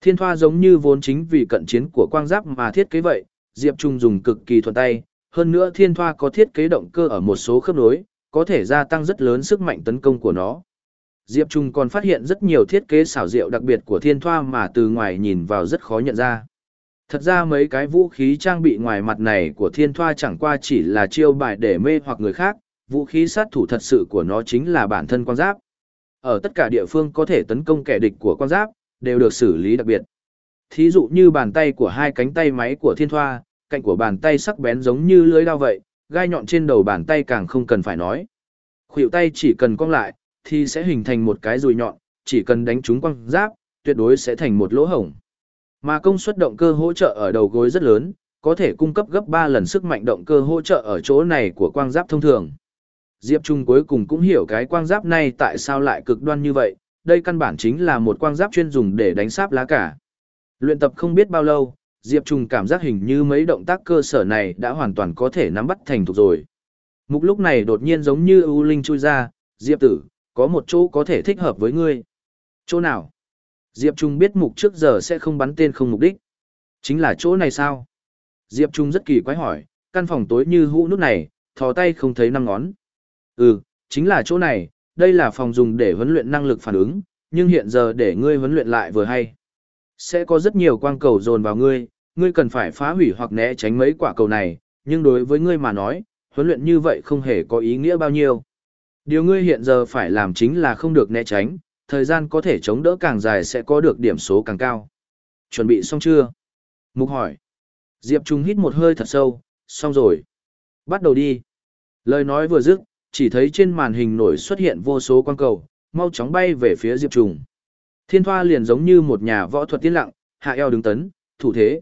Thiên Thoa giống như vốn chính vì cận chiến của quang giáp mà thiết kế vậy, Diệp Trung dùng cực kỳ thuận tay, hơn nữa thiên thoa có thiết kế động cơ ở một số khớp nối, có thể gia tăng rất lớn sức mạnh tấn công của nó. Diệp Trung còn phát hiện rất nhiều thiết kế xảo diệu đặc biệt của thiên thoa mà từ ngoài nhìn vào rất khó nhận ra. Thật ra mấy cái vũ khí trang bị ngoài mặt này của thiên thoa chẳng qua chỉ là chiêu bài để mê hoặc người khác, vũ khí sát thủ thật sự của nó chính là bản thân quan giáp. Ở tất cả địa phương có thể tấn công kẻ địch của quan giáp, đều được xử lý đặc biệt. Thí dụ như bàn tay của hai cánh tay máy của thiên thoa, cạnh của bàn tay sắc bén giống như lưới đao vậy, gai nhọn trên đầu bàn tay càng không cần phải nói. Khuỷu tay chỉ cần cong lại, thì sẽ hình thành một cái dùi nhọn, chỉ cần đánh trúng quăng giáp, tuyệt đối sẽ thành một lỗ hổng. Mà công suất động cơ hỗ trợ ở đầu gối rất lớn, có thể cung cấp gấp 3 lần sức mạnh động cơ hỗ trợ ở chỗ này của quang giáp thông thường. Diệp Trung cuối cùng cũng hiểu cái quang giáp này tại sao lại cực đoan như vậy, đây căn bản chính là một quang giáp chuyên dùng để đánh sáp lá cả. Luyện tập không biết bao lâu, Diệp Trung cảm giác hình như mấy động tác cơ sở này đã hoàn toàn có thể nắm bắt thành thục rồi. Mục lúc này đột nhiên giống như ưu linh chui ra, Diệp tử, có một chỗ có thể thích hợp với ngươi. Chỗ nào? Diệp Trung biết mục trước giờ sẽ không bắn tên không mục đích. Chính là chỗ này sao? Diệp Trung rất kỳ quái hỏi, căn phòng tối như hũ nút này, thò tay không thấy năm ngón. Ừ, chính là chỗ này, đây là phòng dùng để huấn luyện năng lực phản ứng, nhưng hiện giờ để ngươi huấn luyện lại vừa hay. Sẽ có rất nhiều quang cầu dồn vào ngươi, ngươi cần phải phá hủy hoặc né tránh mấy quả cầu này, nhưng đối với ngươi mà nói, huấn luyện như vậy không hề có ý nghĩa bao nhiêu. Điều ngươi hiện giờ phải làm chính là không được né tránh, thời gian có thể chống đỡ càng dài sẽ có được điểm số càng cao. Chuẩn bị xong chưa? Mục hỏi. Diệp Trung hít một hơi thật sâu, xong rồi. Bắt đầu đi. Lời nói vừa dứt, chỉ thấy trên màn hình nổi xuất hiện vô số quang cầu, mau chóng bay về phía Diệp Trung. Thiên Thoa liền giống như một nhà võ thuật tiên lặng, hạ eo đứng tấn, thủ thế.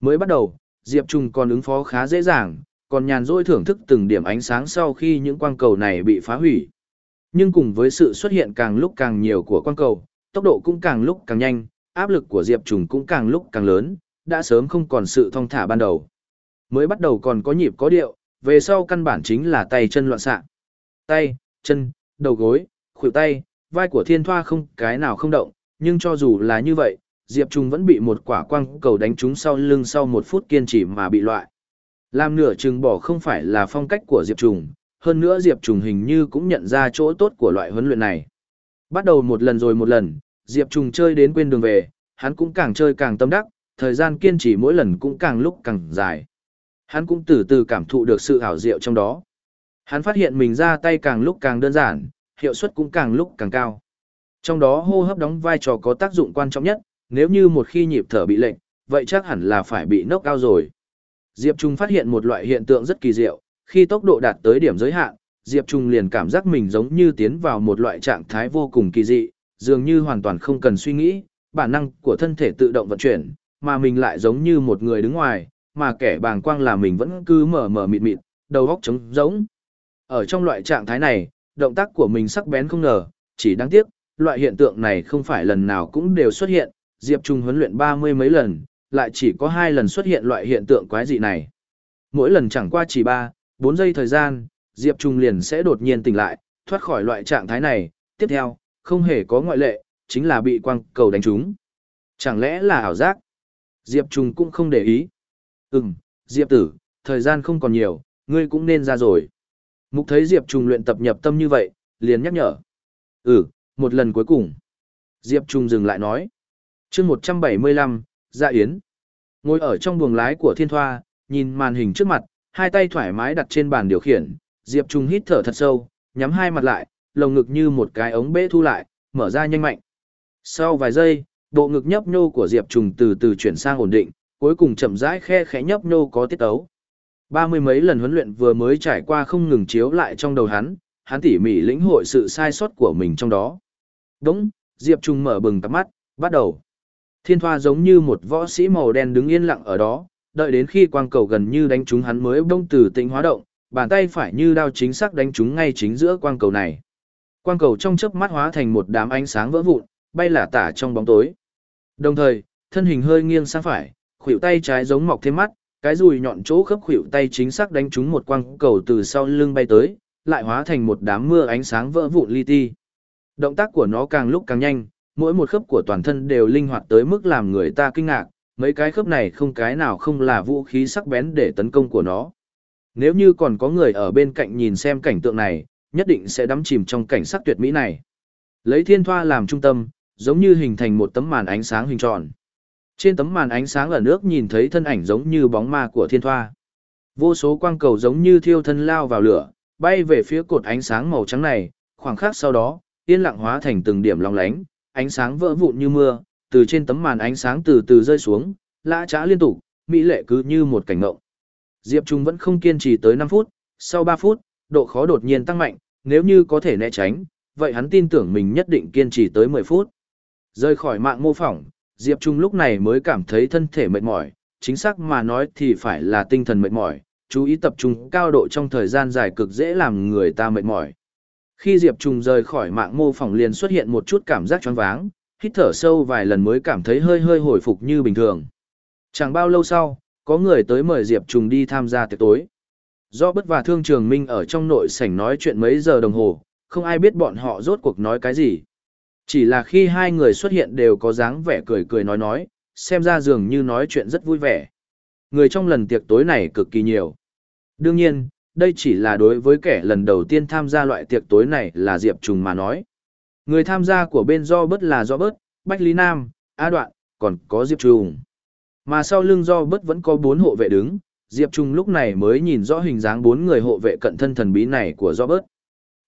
Mới bắt đầu, Diệp Trung còn ứng phó khá dễ dàng, còn nhàn rỗi thưởng thức từng điểm ánh sáng sau khi những quang cầu này bị phá hủy. Nhưng cùng với sự xuất hiện càng lúc càng nhiều của quang cầu, tốc độ cũng càng lúc càng nhanh, áp lực của Diệp Trung cũng càng lúc càng lớn, đã sớm không còn sự thong thả ban đầu. Mới bắt đầu còn có nhịp có điệu, về sau căn bản chính là tay chân loạn xạ. Tay, chân, đầu gối, khuỷu tay, vai của thiên thoa không cái nào không động, nhưng cho dù là như vậy, Diệp Trùng vẫn bị một quả quang cầu đánh trúng sau lưng sau một phút kiên trì mà bị loại. Làm nửa chừng bỏ không phải là phong cách của Diệp Trùng, hơn nữa Diệp Trùng hình như cũng nhận ra chỗ tốt của loại huấn luyện này. Bắt đầu một lần rồi một lần, Diệp Trùng chơi đến quên đường về, hắn cũng càng chơi càng tâm đắc, thời gian kiên trì mỗi lần cũng càng lúc càng dài. Hắn cũng từ từ cảm thụ được sự ảo diệu trong đó. Hắn phát hiện mình ra tay càng lúc càng đơn giản, hiệu suất cũng càng lúc càng cao. Trong đó hô hấp đóng vai trò có tác dụng quan trọng nhất, nếu như một khi nhịp thở bị lệnh, vậy chắc hẳn là phải bị nốc cao rồi. Diệp Trung phát hiện một loại hiện tượng rất kỳ diệu, khi tốc độ đạt tới điểm giới hạn, Diệp Trung liền cảm giác mình giống như tiến vào một loại trạng thái vô cùng kỳ dị, dường như hoàn toàn không cần suy nghĩ, bản năng của thân thể tự động vận chuyển, mà mình lại giống như một người đứng ngoài, mà kẻ bàng quang là mình vẫn cứ mở mở mịt mịt, đầu óc trống rỗng. Ở trong loại trạng thái này, động tác của mình sắc bén không ngờ, chỉ đáng tiếc, loại hiện tượng này không phải lần nào cũng đều xuất hiện, Diệp Trung huấn luyện ba mươi mấy lần, lại chỉ có hai lần xuất hiện loại hiện tượng quái dị này. Mỗi lần chẳng qua chỉ ba, bốn giây thời gian, Diệp Trung liền sẽ đột nhiên tỉnh lại, thoát khỏi loại trạng thái này, tiếp theo, không hề có ngoại lệ, chính là bị quang cầu đánh trúng. Chẳng lẽ là ảo giác? Diệp Trung cũng không để ý. Ừm, Diệp tử, thời gian không còn nhiều, ngươi cũng nên ra rồi. Mục thấy Diệp Trung luyện tập nhập tâm như vậy, liền nhắc nhở. Ừ, một lần cuối cùng. Diệp Trung dừng lại nói. chương 175, Dạ Yến. Ngồi ở trong buồng lái của thiên thoa, nhìn màn hình trước mặt, hai tay thoải mái đặt trên bàn điều khiển. Diệp Trung hít thở thật sâu, nhắm hai mặt lại, lồng ngực như một cái ống bể thu lại, mở ra nhanh mạnh. Sau vài giây, bộ ngực nhấp nhô của Diệp Trung từ từ chuyển sang ổn định, cuối cùng chậm rãi khe khẽ nhấp nhô có tiết tấu. Ba mươi mấy lần huấn luyện vừa mới trải qua không ngừng chiếu lại trong đầu hắn, hắn tỉ mỉ lĩnh hội sự sai sót của mình trong đó. Đúng, Diệp Trung mở bừng cặp mắt, bắt đầu. Thiên thoa giống như một võ sĩ màu đen đứng yên lặng ở đó, đợi đến khi quang cầu gần như đánh trúng hắn mới bông từ tĩnh hóa động, bàn tay phải như đao chính xác đánh trúng ngay chính giữa quang cầu này. Quang cầu trong chớp mắt hóa thành một đám ánh sáng vỡ vụn, bay lả tả trong bóng tối. Đồng thời, thân hình hơi nghiêng sang phải, khuỷu tay trái giống mọc thêm mắt, cái dùi nhọn chỗ khớp khuỷu tay chính xác đánh trúng một quang cầu từ sau lưng bay tới, lại hóa thành một đám mưa ánh sáng vỡ vụn li ti. Động tác của nó càng lúc càng nhanh, mỗi một khớp của toàn thân đều linh hoạt tới mức làm người ta kinh ngạc, mấy cái khớp này không cái nào không là vũ khí sắc bén để tấn công của nó. Nếu như còn có người ở bên cạnh nhìn xem cảnh tượng này, nhất định sẽ đắm chìm trong cảnh sắc tuyệt mỹ này. Lấy thiên thoa làm trung tâm, giống như hình thành một tấm màn ánh sáng hình tròn. Trên tấm màn ánh sáng ở nước nhìn thấy thân ảnh giống như bóng ma của thiên thoa. Vô số quang cầu giống như thiêu thân lao vào lửa, bay về phía cột ánh sáng màu trắng này, khoảng khắc sau đó, yên lặng hóa thành từng điểm long lánh, ánh sáng vỡ vụn như mưa, từ trên tấm màn ánh sáng từ từ rơi xuống, lã trá liên tục, mỹ lệ cứ như một cảnh ngộng. Diệp Trung vẫn không kiên trì tới 5 phút, sau 3 phút, độ khó đột nhiên tăng mạnh, nếu như có thể né tránh, vậy hắn tin tưởng mình nhất định kiên trì tới 10 phút. Rơi khỏi mạng mô phỏng, Diệp Trung lúc này mới cảm thấy thân thể mệt mỏi, chính xác mà nói thì phải là tinh thần mệt mỏi, chú ý tập trung cao độ trong thời gian dài cực dễ làm người ta mệt mỏi. Khi Diệp Trung rời khỏi mạng mô phỏng liền xuất hiện một chút cảm giác choáng váng, hít thở sâu vài lần mới cảm thấy hơi hơi hồi phục như bình thường. Chẳng bao lâu sau, có người tới mời Diệp Trung đi tham gia tiệc tối. Do bất và thương trường minh ở trong nội sảnh nói chuyện mấy giờ đồng hồ, không ai biết bọn họ rốt cuộc nói cái gì. Chỉ là khi hai người xuất hiện đều có dáng vẻ cười cười nói nói, xem ra dường như nói chuyện rất vui vẻ. Người trong lần tiệc tối này cực kỳ nhiều. Đương nhiên, đây chỉ là đối với kẻ lần đầu tiên tham gia loại tiệc tối này là Diệp Trùng mà nói. Người tham gia của bên do bớt là do bớt, Bách Lý Nam, A Đoạn, còn có Diệp Trùng. Mà sau lưng do bớt vẫn có bốn hộ vệ đứng, Diệp Trung lúc này mới nhìn rõ hình dáng bốn người hộ vệ cận thân thần bí này của do bớt.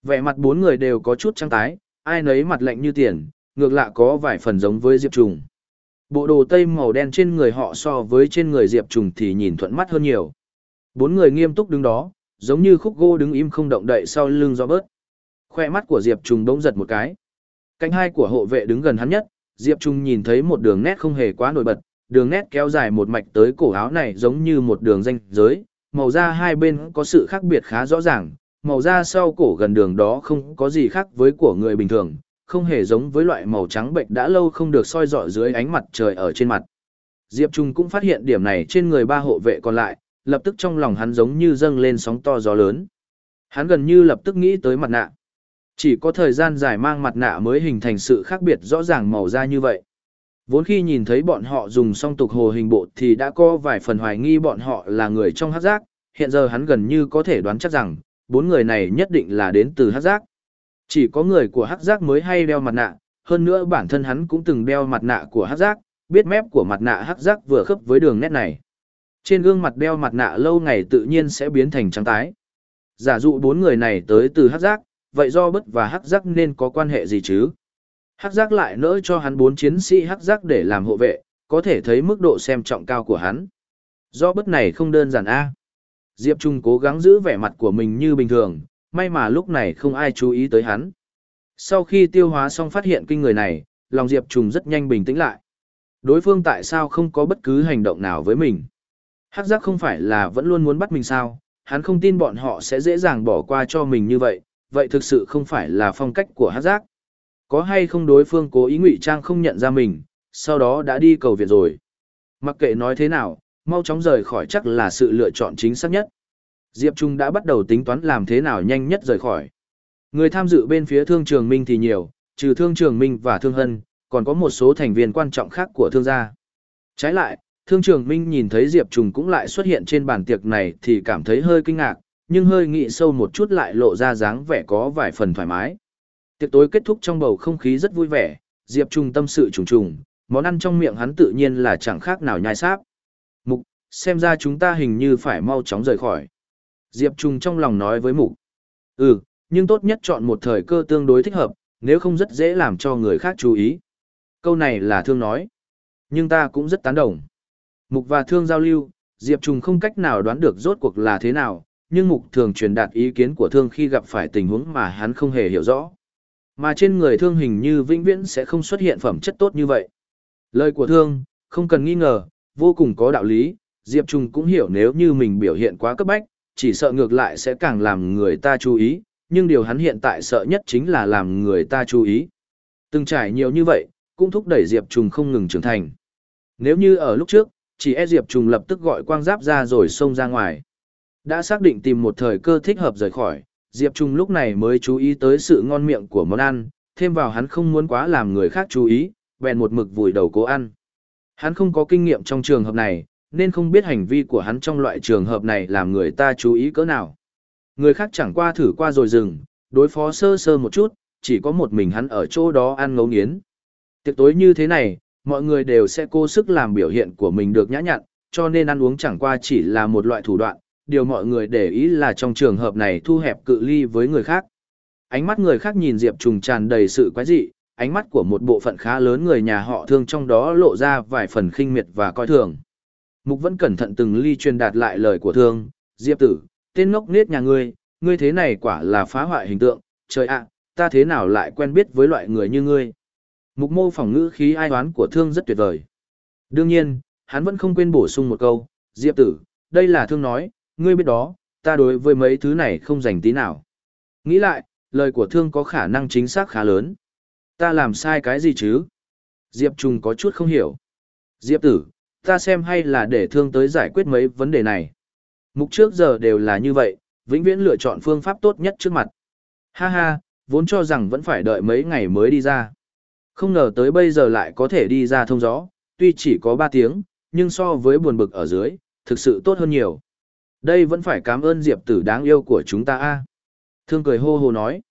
Vẻ mặt bốn người đều có chút trắng tái, ai nấy mặt lạnh như tiền, ngược lại có vài phần giống với Diệp Trùng. Bộ đồ tây màu đen trên người họ so với trên người Diệp Trùng thì nhìn thuận mắt hơn nhiều. Bốn người nghiêm túc đứng đó, giống như khúc gỗ đứng im không động đậy sau lưng do bớt. Khoe mắt của Diệp Trùng đống giật một cái. Cánh hai của hộ vệ đứng gần hắn nhất, Diệp Trung nhìn thấy một đường nét không hề quá nổi bật, đường nét kéo dài một mạch tới cổ áo này giống như một đường danh giới, màu da hai bên có sự khác biệt khá rõ ràng, màu da sau cổ gần đường đó không có gì khác với của người bình thường, không hề giống với loại màu trắng bệnh đã lâu không được soi dọi dưới ánh mặt trời ở trên mặt. Diệp Trung cũng phát hiện điểm này trên người ba hộ vệ còn lại, lập tức trong lòng hắn giống như dâng lên sóng to gió lớn. Hắn gần như lập tức nghĩ tới mặt nạ. Chỉ có thời gian dài mang mặt nạ mới hình thành sự khác biệt rõ ràng màu da như vậy. Vốn khi nhìn thấy bọn họ dùng song tục hồ hình bộ thì đã có vài phần hoài nghi bọn họ là người trong hát giác, hiện giờ hắn gần như có thể đoán chắc rằng, bốn người này nhất định là đến từ hát giác. Chỉ có người của hát giác mới hay đeo mặt nạ, hơn nữa bản thân hắn cũng từng đeo mặt nạ của hát giác, biết mép của mặt nạ hát giác vừa khớp với đường nét này. Trên gương mặt đeo mặt nạ lâu ngày tự nhiên sẽ biến thành trắng tái. Giả dụ bốn người này tới từ hát giác, vậy do bất và hắc giác nên có quan hệ gì chứ? Hắc giác lại nỡ cho hắn bốn chiến sĩ hắc giác để làm hộ vệ, có thể thấy mức độ xem trọng cao của hắn. Do bất này không đơn giản a. Diệp Trung cố gắng giữ vẻ mặt của mình như bình thường, may mà lúc này không ai chú ý tới hắn. Sau khi tiêu hóa xong phát hiện kinh người này, lòng Diệp Trung rất nhanh bình tĩnh lại. Đối phương tại sao không có bất cứ hành động nào với mình? Hắc giác không phải là vẫn luôn muốn bắt mình sao? Hắn không tin bọn họ sẽ dễ dàng bỏ qua cho mình như vậy, vậy thực sự không phải là phong cách của hát giác. Có hay không đối phương cố ý ngụy trang không nhận ra mình, sau đó đã đi cầu viện rồi. Mặc kệ nói thế nào, mau chóng rời khỏi chắc là sự lựa chọn chính xác nhất. Diệp Trung đã bắt đầu tính toán làm thế nào nhanh nhất rời khỏi. Người tham dự bên phía Thương Trường Minh thì nhiều, trừ Thương Trường Minh và Thương Hân, còn có một số thành viên quan trọng khác của Thương gia. Trái lại, Thương Trường Minh nhìn thấy Diệp Trung cũng lại xuất hiện trên bàn tiệc này thì cảm thấy hơi kinh ngạc, nhưng hơi nghĩ sâu một chút lại lộ ra dáng vẻ có vài phần thoải mái. Tiệc tối kết thúc trong bầu không khí rất vui vẻ, Diệp Trung tâm sự trùng trùng, món ăn trong miệng hắn tự nhiên là chẳng khác nào nhai sáp. Mục, xem ra chúng ta hình như phải mau chóng rời khỏi. Diệp Trung trong lòng nói với Mục. Ừ, nhưng tốt nhất chọn một thời cơ tương đối thích hợp, nếu không rất dễ làm cho người khác chú ý. Câu này là thương nói. Nhưng ta cũng rất tán đồng. Mục và thương giao lưu, Diệp Trung không cách nào đoán được rốt cuộc là thế nào, nhưng mục thường truyền đạt ý kiến của thương khi gặp phải tình huống mà hắn không hề hiểu rõ. Mà trên người thương hình như vĩnh viễn sẽ không xuất hiện phẩm chất tốt như vậy. Lời của thương, không cần nghi ngờ, vô cùng có đạo lý, Diệp Trung cũng hiểu nếu như mình biểu hiện quá cấp bách, chỉ sợ ngược lại sẽ càng làm người ta chú ý, nhưng điều hắn hiện tại sợ nhất chính là làm người ta chú ý. Từng trải nhiều như vậy, cũng thúc đẩy Diệp Trung không ngừng trưởng thành. Nếu như ở lúc trước, chỉ e Diệp Trung lập tức gọi quang giáp ra rồi xông ra ngoài. Đã xác định tìm một thời cơ thích hợp rời khỏi, Diệp Trung lúc này mới chú ý tới sự ngon miệng của món ăn, thêm vào hắn không muốn quá làm người khác chú ý, bèn một mực vùi đầu cố ăn. Hắn không có kinh nghiệm trong trường hợp này, nên không biết hành vi của hắn trong loại trường hợp này làm người ta chú ý cỡ nào. Người khác chẳng qua thử qua rồi dừng, đối phó sơ sơ một chút, chỉ có một mình hắn ở chỗ đó ăn ngấu nghiến. Tiệc tối như thế này, mọi người đều sẽ cố sức làm biểu hiện của mình được nhã nhặn, cho nên ăn uống chẳng qua chỉ là một loại thủ đoạn, điều mọi người để ý là trong trường hợp này thu hẹp cự ly với người khác. Ánh mắt người khác nhìn Diệp Trùng tràn đầy sự quái dị, ánh mắt của một bộ phận khá lớn người nhà họ thương trong đó lộ ra vài phần khinh miệt và coi thường. Mục vẫn cẩn thận từng ly truyền đạt lại lời của thương, Diệp tử, tên ngốc nết nhà ngươi, ngươi thế này quả là phá hoại hình tượng, trời ạ, ta thế nào lại quen biết với loại người như ngươi. Mục mô phỏng ngữ khí ai oán của thương rất tuyệt vời. Đương nhiên, hắn vẫn không quên bổ sung một câu, Diệp tử, đây là thương nói, ngươi biết đó, ta đối với mấy thứ này không dành tí nào. Nghĩ lại, lời của thương có khả năng chính xác khá lớn. Ta làm sai cái gì chứ? Diệp Trung có chút không hiểu. Diệp tử, ta xem hay là để thương tới giải quyết mấy vấn đề này. Mục trước giờ đều là như vậy, vĩnh viễn lựa chọn phương pháp tốt nhất trước mặt. Ha ha, vốn cho rằng vẫn phải đợi mấy ngày mới đi ra. Không ngờ tới bây giờ lại có thể đi ra thông gió, tuy chỉ có 3 tiếng, nhưng so với buồn bực ở dưới, thực sự tốt hơn nhiều. Đây vẫn phải cảm ơn Diệp tử đáng yêu của chúng ta a. Thương cười hô hô nói.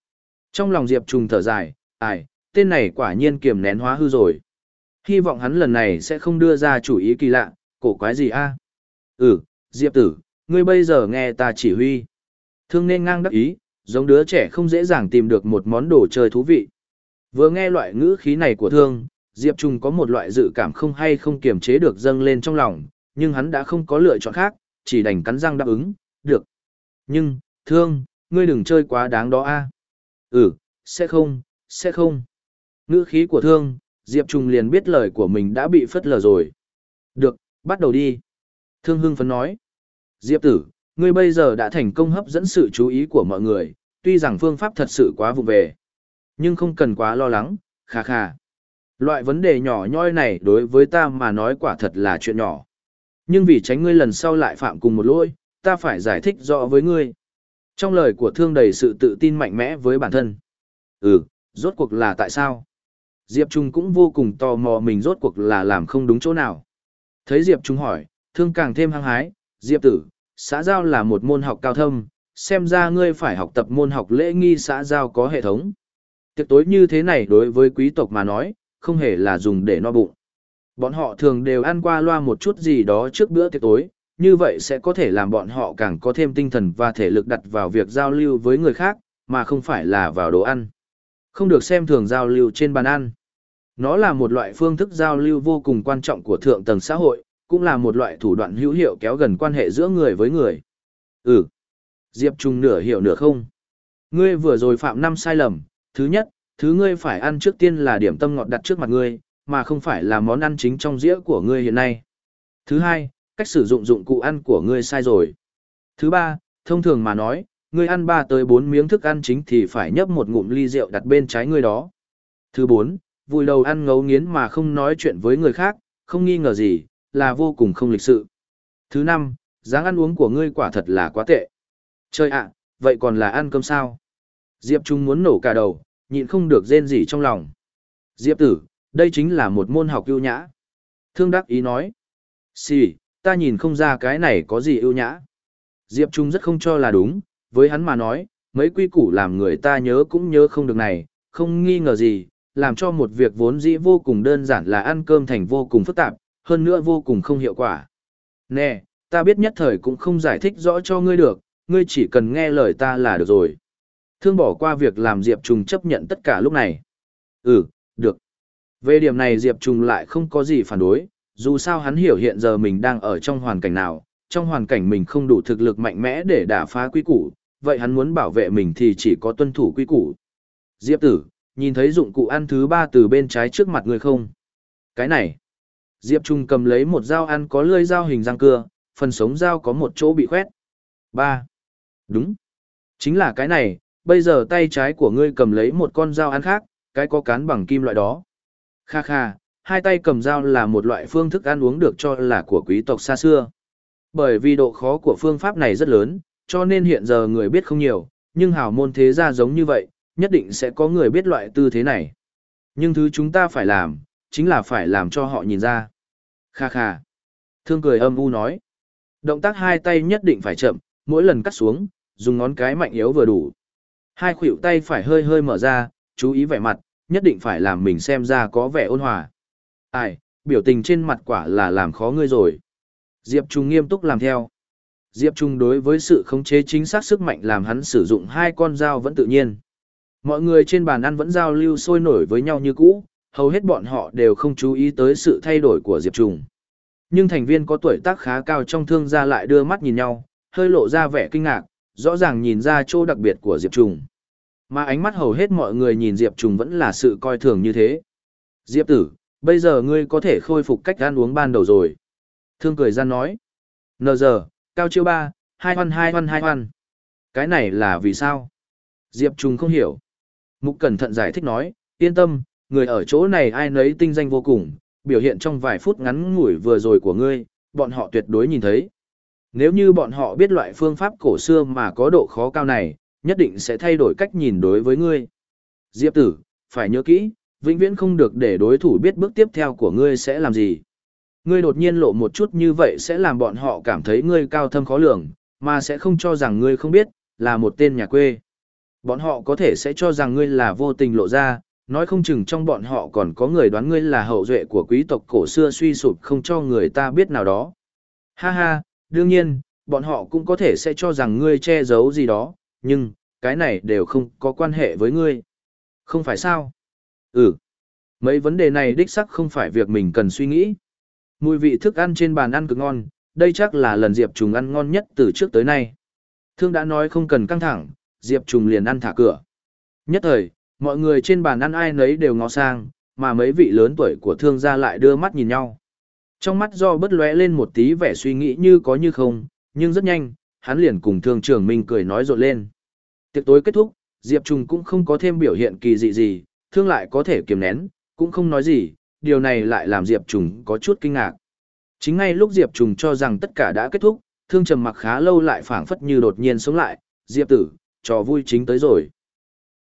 Trong lòng Diệp trùng thở dài, ai, tên này quả nhiên kiềm nén hóa hư rồi. Hy vọng hắn lần này sẽ không đưa ra chủ ý kỳ lạ, cổ quái gì a? Ừ, Diệp tử, ngươi bây giờ nghe ta chỉ huy. Thương nên ngang đắc ý, giống đứa trẻ không dễ dàng tìm được một món đồ chơi thú vị. Vừa nghe loại ngữ khí này của thương, Diệp Trung có một loại dự cảm không hay không kiềm chế được dâng lên trong lòng, nhưng hắn đã không có lựa chọn khác, chỉ đành cắn răng đáp ứng, được. Nhưng, thương, ngươi đừng chơi quá đáng đó a. Ừ, sẽ không, sẽ không. Ngữ khí của thương, Diệp Trung liền biết lời của mình đã bị phất lờ rồi. Được, bắt đầu đi. Thương hưng phấn nói. Diệp tử, ngươi bây giờ đã thành công hấp dẫn sự chú ý của mọi người, tuy rằng phương pháp thật sự quá vụ về. Nhưng không cần quá lo lắng, khà khà. Loại vấn đề nhỏ nhoi này đối với ta mà nói quả thật là chuyện nhỏ. Nhưng vì tránh ngươi lần sau lại phạm cùng một lỗi, ta phải giải thích rõ với ngươi. Trong lời của thương đầy sự tự tin mạnh mẽ với bản thân. Ừ, rốt cuộc là tại sao? Diệp Trung cũng vô cùng tò mò mình rốt cuộc là làm không đúng chỗ nào. Thấy Diệp Trung hỏi, thương càng thêm hăng hái, Diệp tử, xã giao là một môn học cao thâm, xem ra ngươi phải học tập môn học lễ nghi xã giao có hệ thống. Tiệc tối như thế này đối với quý tộc mà nói, không hề là dùng để no bụng. Bọn họ thường đều ăn qua loa một chút gì đó trước bữa tiệc tối, như vậy sẽ có thể làm bọn họ càng có thêm tinh thần và thể lực đặt vào việc giao lưu với người khác, mà không phải là vào đồ ăn. Không được xem thường giao lưu trên bàn ăn. Nó là một loại phương thức giao lưu vô cùng quan trọng của thượng tầng xã hội, cũng là một loại thủ đoạn hữu hiệu kéo gần quan hệ giữa người với người. Ừ. Diệp Trung nửa hiểu nửa không. Ngươi vừa rồi phạm năm sai lầm, thứ nhất, thứ ngươi phải ăn trước tiên là điểm tâm ngọt đặt trước mặt ngươi, mà không phải là món ăn chính trong dĩa của ngươi hiện nay. Thứ hai, cách sử dụng dụng cụ ăn của ngươi sai rồi. Thứ ba, thông thường mà nói, ngươi ăn 3 tới 4 miếng thức ăn chính thì phải nhấp một ngụm ly rượu đặt bên trái ngươi đó. Thứ 4, vui đầu ăn ngấu nghiến mà không nói chuyện với người khác, không nghi ngờ gì, là vô cùng không lịch sự. Thứ 5, dáng ăn uống của ngươi quả thật là quá tệ. Trời ạ, vậy còn là ăn cơm sao? Diệp Trung muốn nổ cả đầu, nhịn không được rên gì trong lòng. Diệp tử, đây chính là một môn học ưu nhã. Thương đắc ý nói. Xì, ta nhìn không ra cái này có gì ưu nhã. Diệp Trung rất không cho là đúng, với hắn mà nói, mấy quy củ làm người ta nhớ cũng nhớ không được này, không nghi ngờ gì, làm cho một việc vốn dĩ vô cùng đơn giản là ăn cơm thành vô cùng phức tạp, hơn nữa vô cùng không hiệu quả. Nè, ta biết nhất thời cũng không giải thích rõ cho ngươi được, ngươi chỉ cần nghe lời ta là được rồi. Thương bỏ qua việc làm Diệp Trùng chấp nhận tất cả lúc này. Ừ, được. Về điểm này Diệp Trùng lại không có gì phản đối, dù sao hắn hiểu hiện giờ mình đang ở trong hoàn cảnh nào, trong hoàn cảnh mình không đủ thực lực mạnh mẽ để đả phá quy củ, vậy hắn muốn bảo vệ mình thì chỉ có tuân thủ quy củ. Diệp tử, nhìn thấy dụng cụ ăn thứ ba từ bên trái trước mặt người không? Cái này. Diệp Trung cầm lấy một dao ăn có lưỡi dao hình răng cưa, phần sống dao có một chỗ bị khoét. Ba. Đúng. Chính là cái này, bây giờ tay trái của ngươi cầm lấy một con dao ăn khác, cái có cán bằng kim loại đó. Kha kha, hai tay cầm dao là một loại phương thức ăn uống được cho là của quý tộc xa xưa. Bởi vì độ khó của phương pháp này rất lớn, cho nên hiện giờ người biết không nhiều, nhưng hào môn thế gia giống như vậy, nhất định sẽ có người biết loại tư thế này. Nhưng thứ chúng ta phải làm, chính là phải làm cho họ nhìn ra. Kha kha. Thương cười âm u nói. Động tác hai tay nhất định phải chậm, mỗi lần cắt xuống, dùng ngón cái mạnh yếu vừa đủ. Hai khuỷu tay phải hơi hơi mở ra, chú ý vẻ mặt, nhất định phải làm mình xem ra có vẻ ôn hòa. Ai, biểu tình trên mặt quả là làm khó ngươi rồi. Diệp Trung nghiêm túc làm theo. Diệp Trung đối với sự khống chế chính xác sức mạnh làm hắn sử dụng hai con dao vẫn tự nhiên. Mọi người trên bàn ăn vẫn giao lưu sôi nổi với nhau như cũ, hầu hết bọn họ đều không chú ý tới sự thay đổi của Diệp Trung. Nhưng thành viên có tuổi tác khá cao trong thương gia lại đưa mắt nhìn nhau, hơi lộ ra vẻ kinh ngạc, rõ ràng nhìn ra chỗ đặc biệt của Diệp Trung. Mà ánh mắt hầu hết mọi người nhìn Diệp Trung vẫn là sự coi thường như thế. Diệp tử, bây giờ ngươi có thể khôi phục cách ăn uống ban đầu rồi. Thương cười gian nói. Nờ giờ, cao chiêu ba, hai hoan hai hoan hai hoan. Cái này là vì sao? Diệp Trung không hiểu. Mục cẩn thận giải thích nói, yên tâm, người ở chỗ này ai nấy tinh danh vô cùng, biểu hiện trong vài phút ngắn ngủi vừa rồi của ngươi, bọn họ tuyệt đối nhìn thấy. Nếu như bọn họ biết loại phương pháp cổ xưa mà có độ khó cao này, nhất định sẽ thay đổi cách nhìn đối với ngươi. Diệp tử, phải nhớ kỹ, vĩnh viễn không được để đối thủ biết bước tiếp theo của ngươi sẽ làm gì. Ngươi đột nhiên lộ một chút như vậy sẽ làm bọn họ cảm thấy ngươi cao thâm khó lường, mà sẽ không cho rằng ngươi không biết, là một tên nhà quê. Bọn họ có thể sẽ cho rằng ngươi là vô tình lộ ra, nói không chừng trong bọn họ còn có người đoán ngươi là hậu duệ của quý tộc cổ xưa suy sụp không cho người ta biết nào đó. Ha ha, đương nhiên, bọn họ cũng có thể sẽ cho rằng ngươi che giấu gì đó, nhưng, cái này đều không có quan hệ với ngươi. Không phải sao? Ừ. Mấy vấn đề này đích sắc không phải việc mình cần suy nghĩ. Mùi vị thức ăn trên bàn ăn cực ngon, đây chắc là lần Diệp Trùng ăn ngon nhất từ trước tới nay. Thương đã nói không cần căng thẳng, Diệp Trùng liền ăn thả cửa. Nhất thời, mọi người trên bàn ăn ai nấy đều ngó sang, mà mấy vị lớn tuổi của thương gia lại đưa mắt nhìn nhau. Trong mắt do bất lóe lên một tí vẻ suy nghĩ như có như không, nhưng rất nhanh, hắn liền cùng thương trưởng minh cười nói rộn lên. Tiệc tối kết thúc, Diệp Trùng cũng không có thêm biểu hiện kỳ dị gì, thương lại có thể kiềm nén, cũng không nói gì, điều này lại làm Diệp Trùng có chút kinh ngạc. Chính ngay lúc Diệp Trùng cho rằng tất cả đã kết thúc, thương trầm mặc khá lâu lại phảng phất như đột nhiên sống lại, Diệp tử, trò vui chính tới rồi.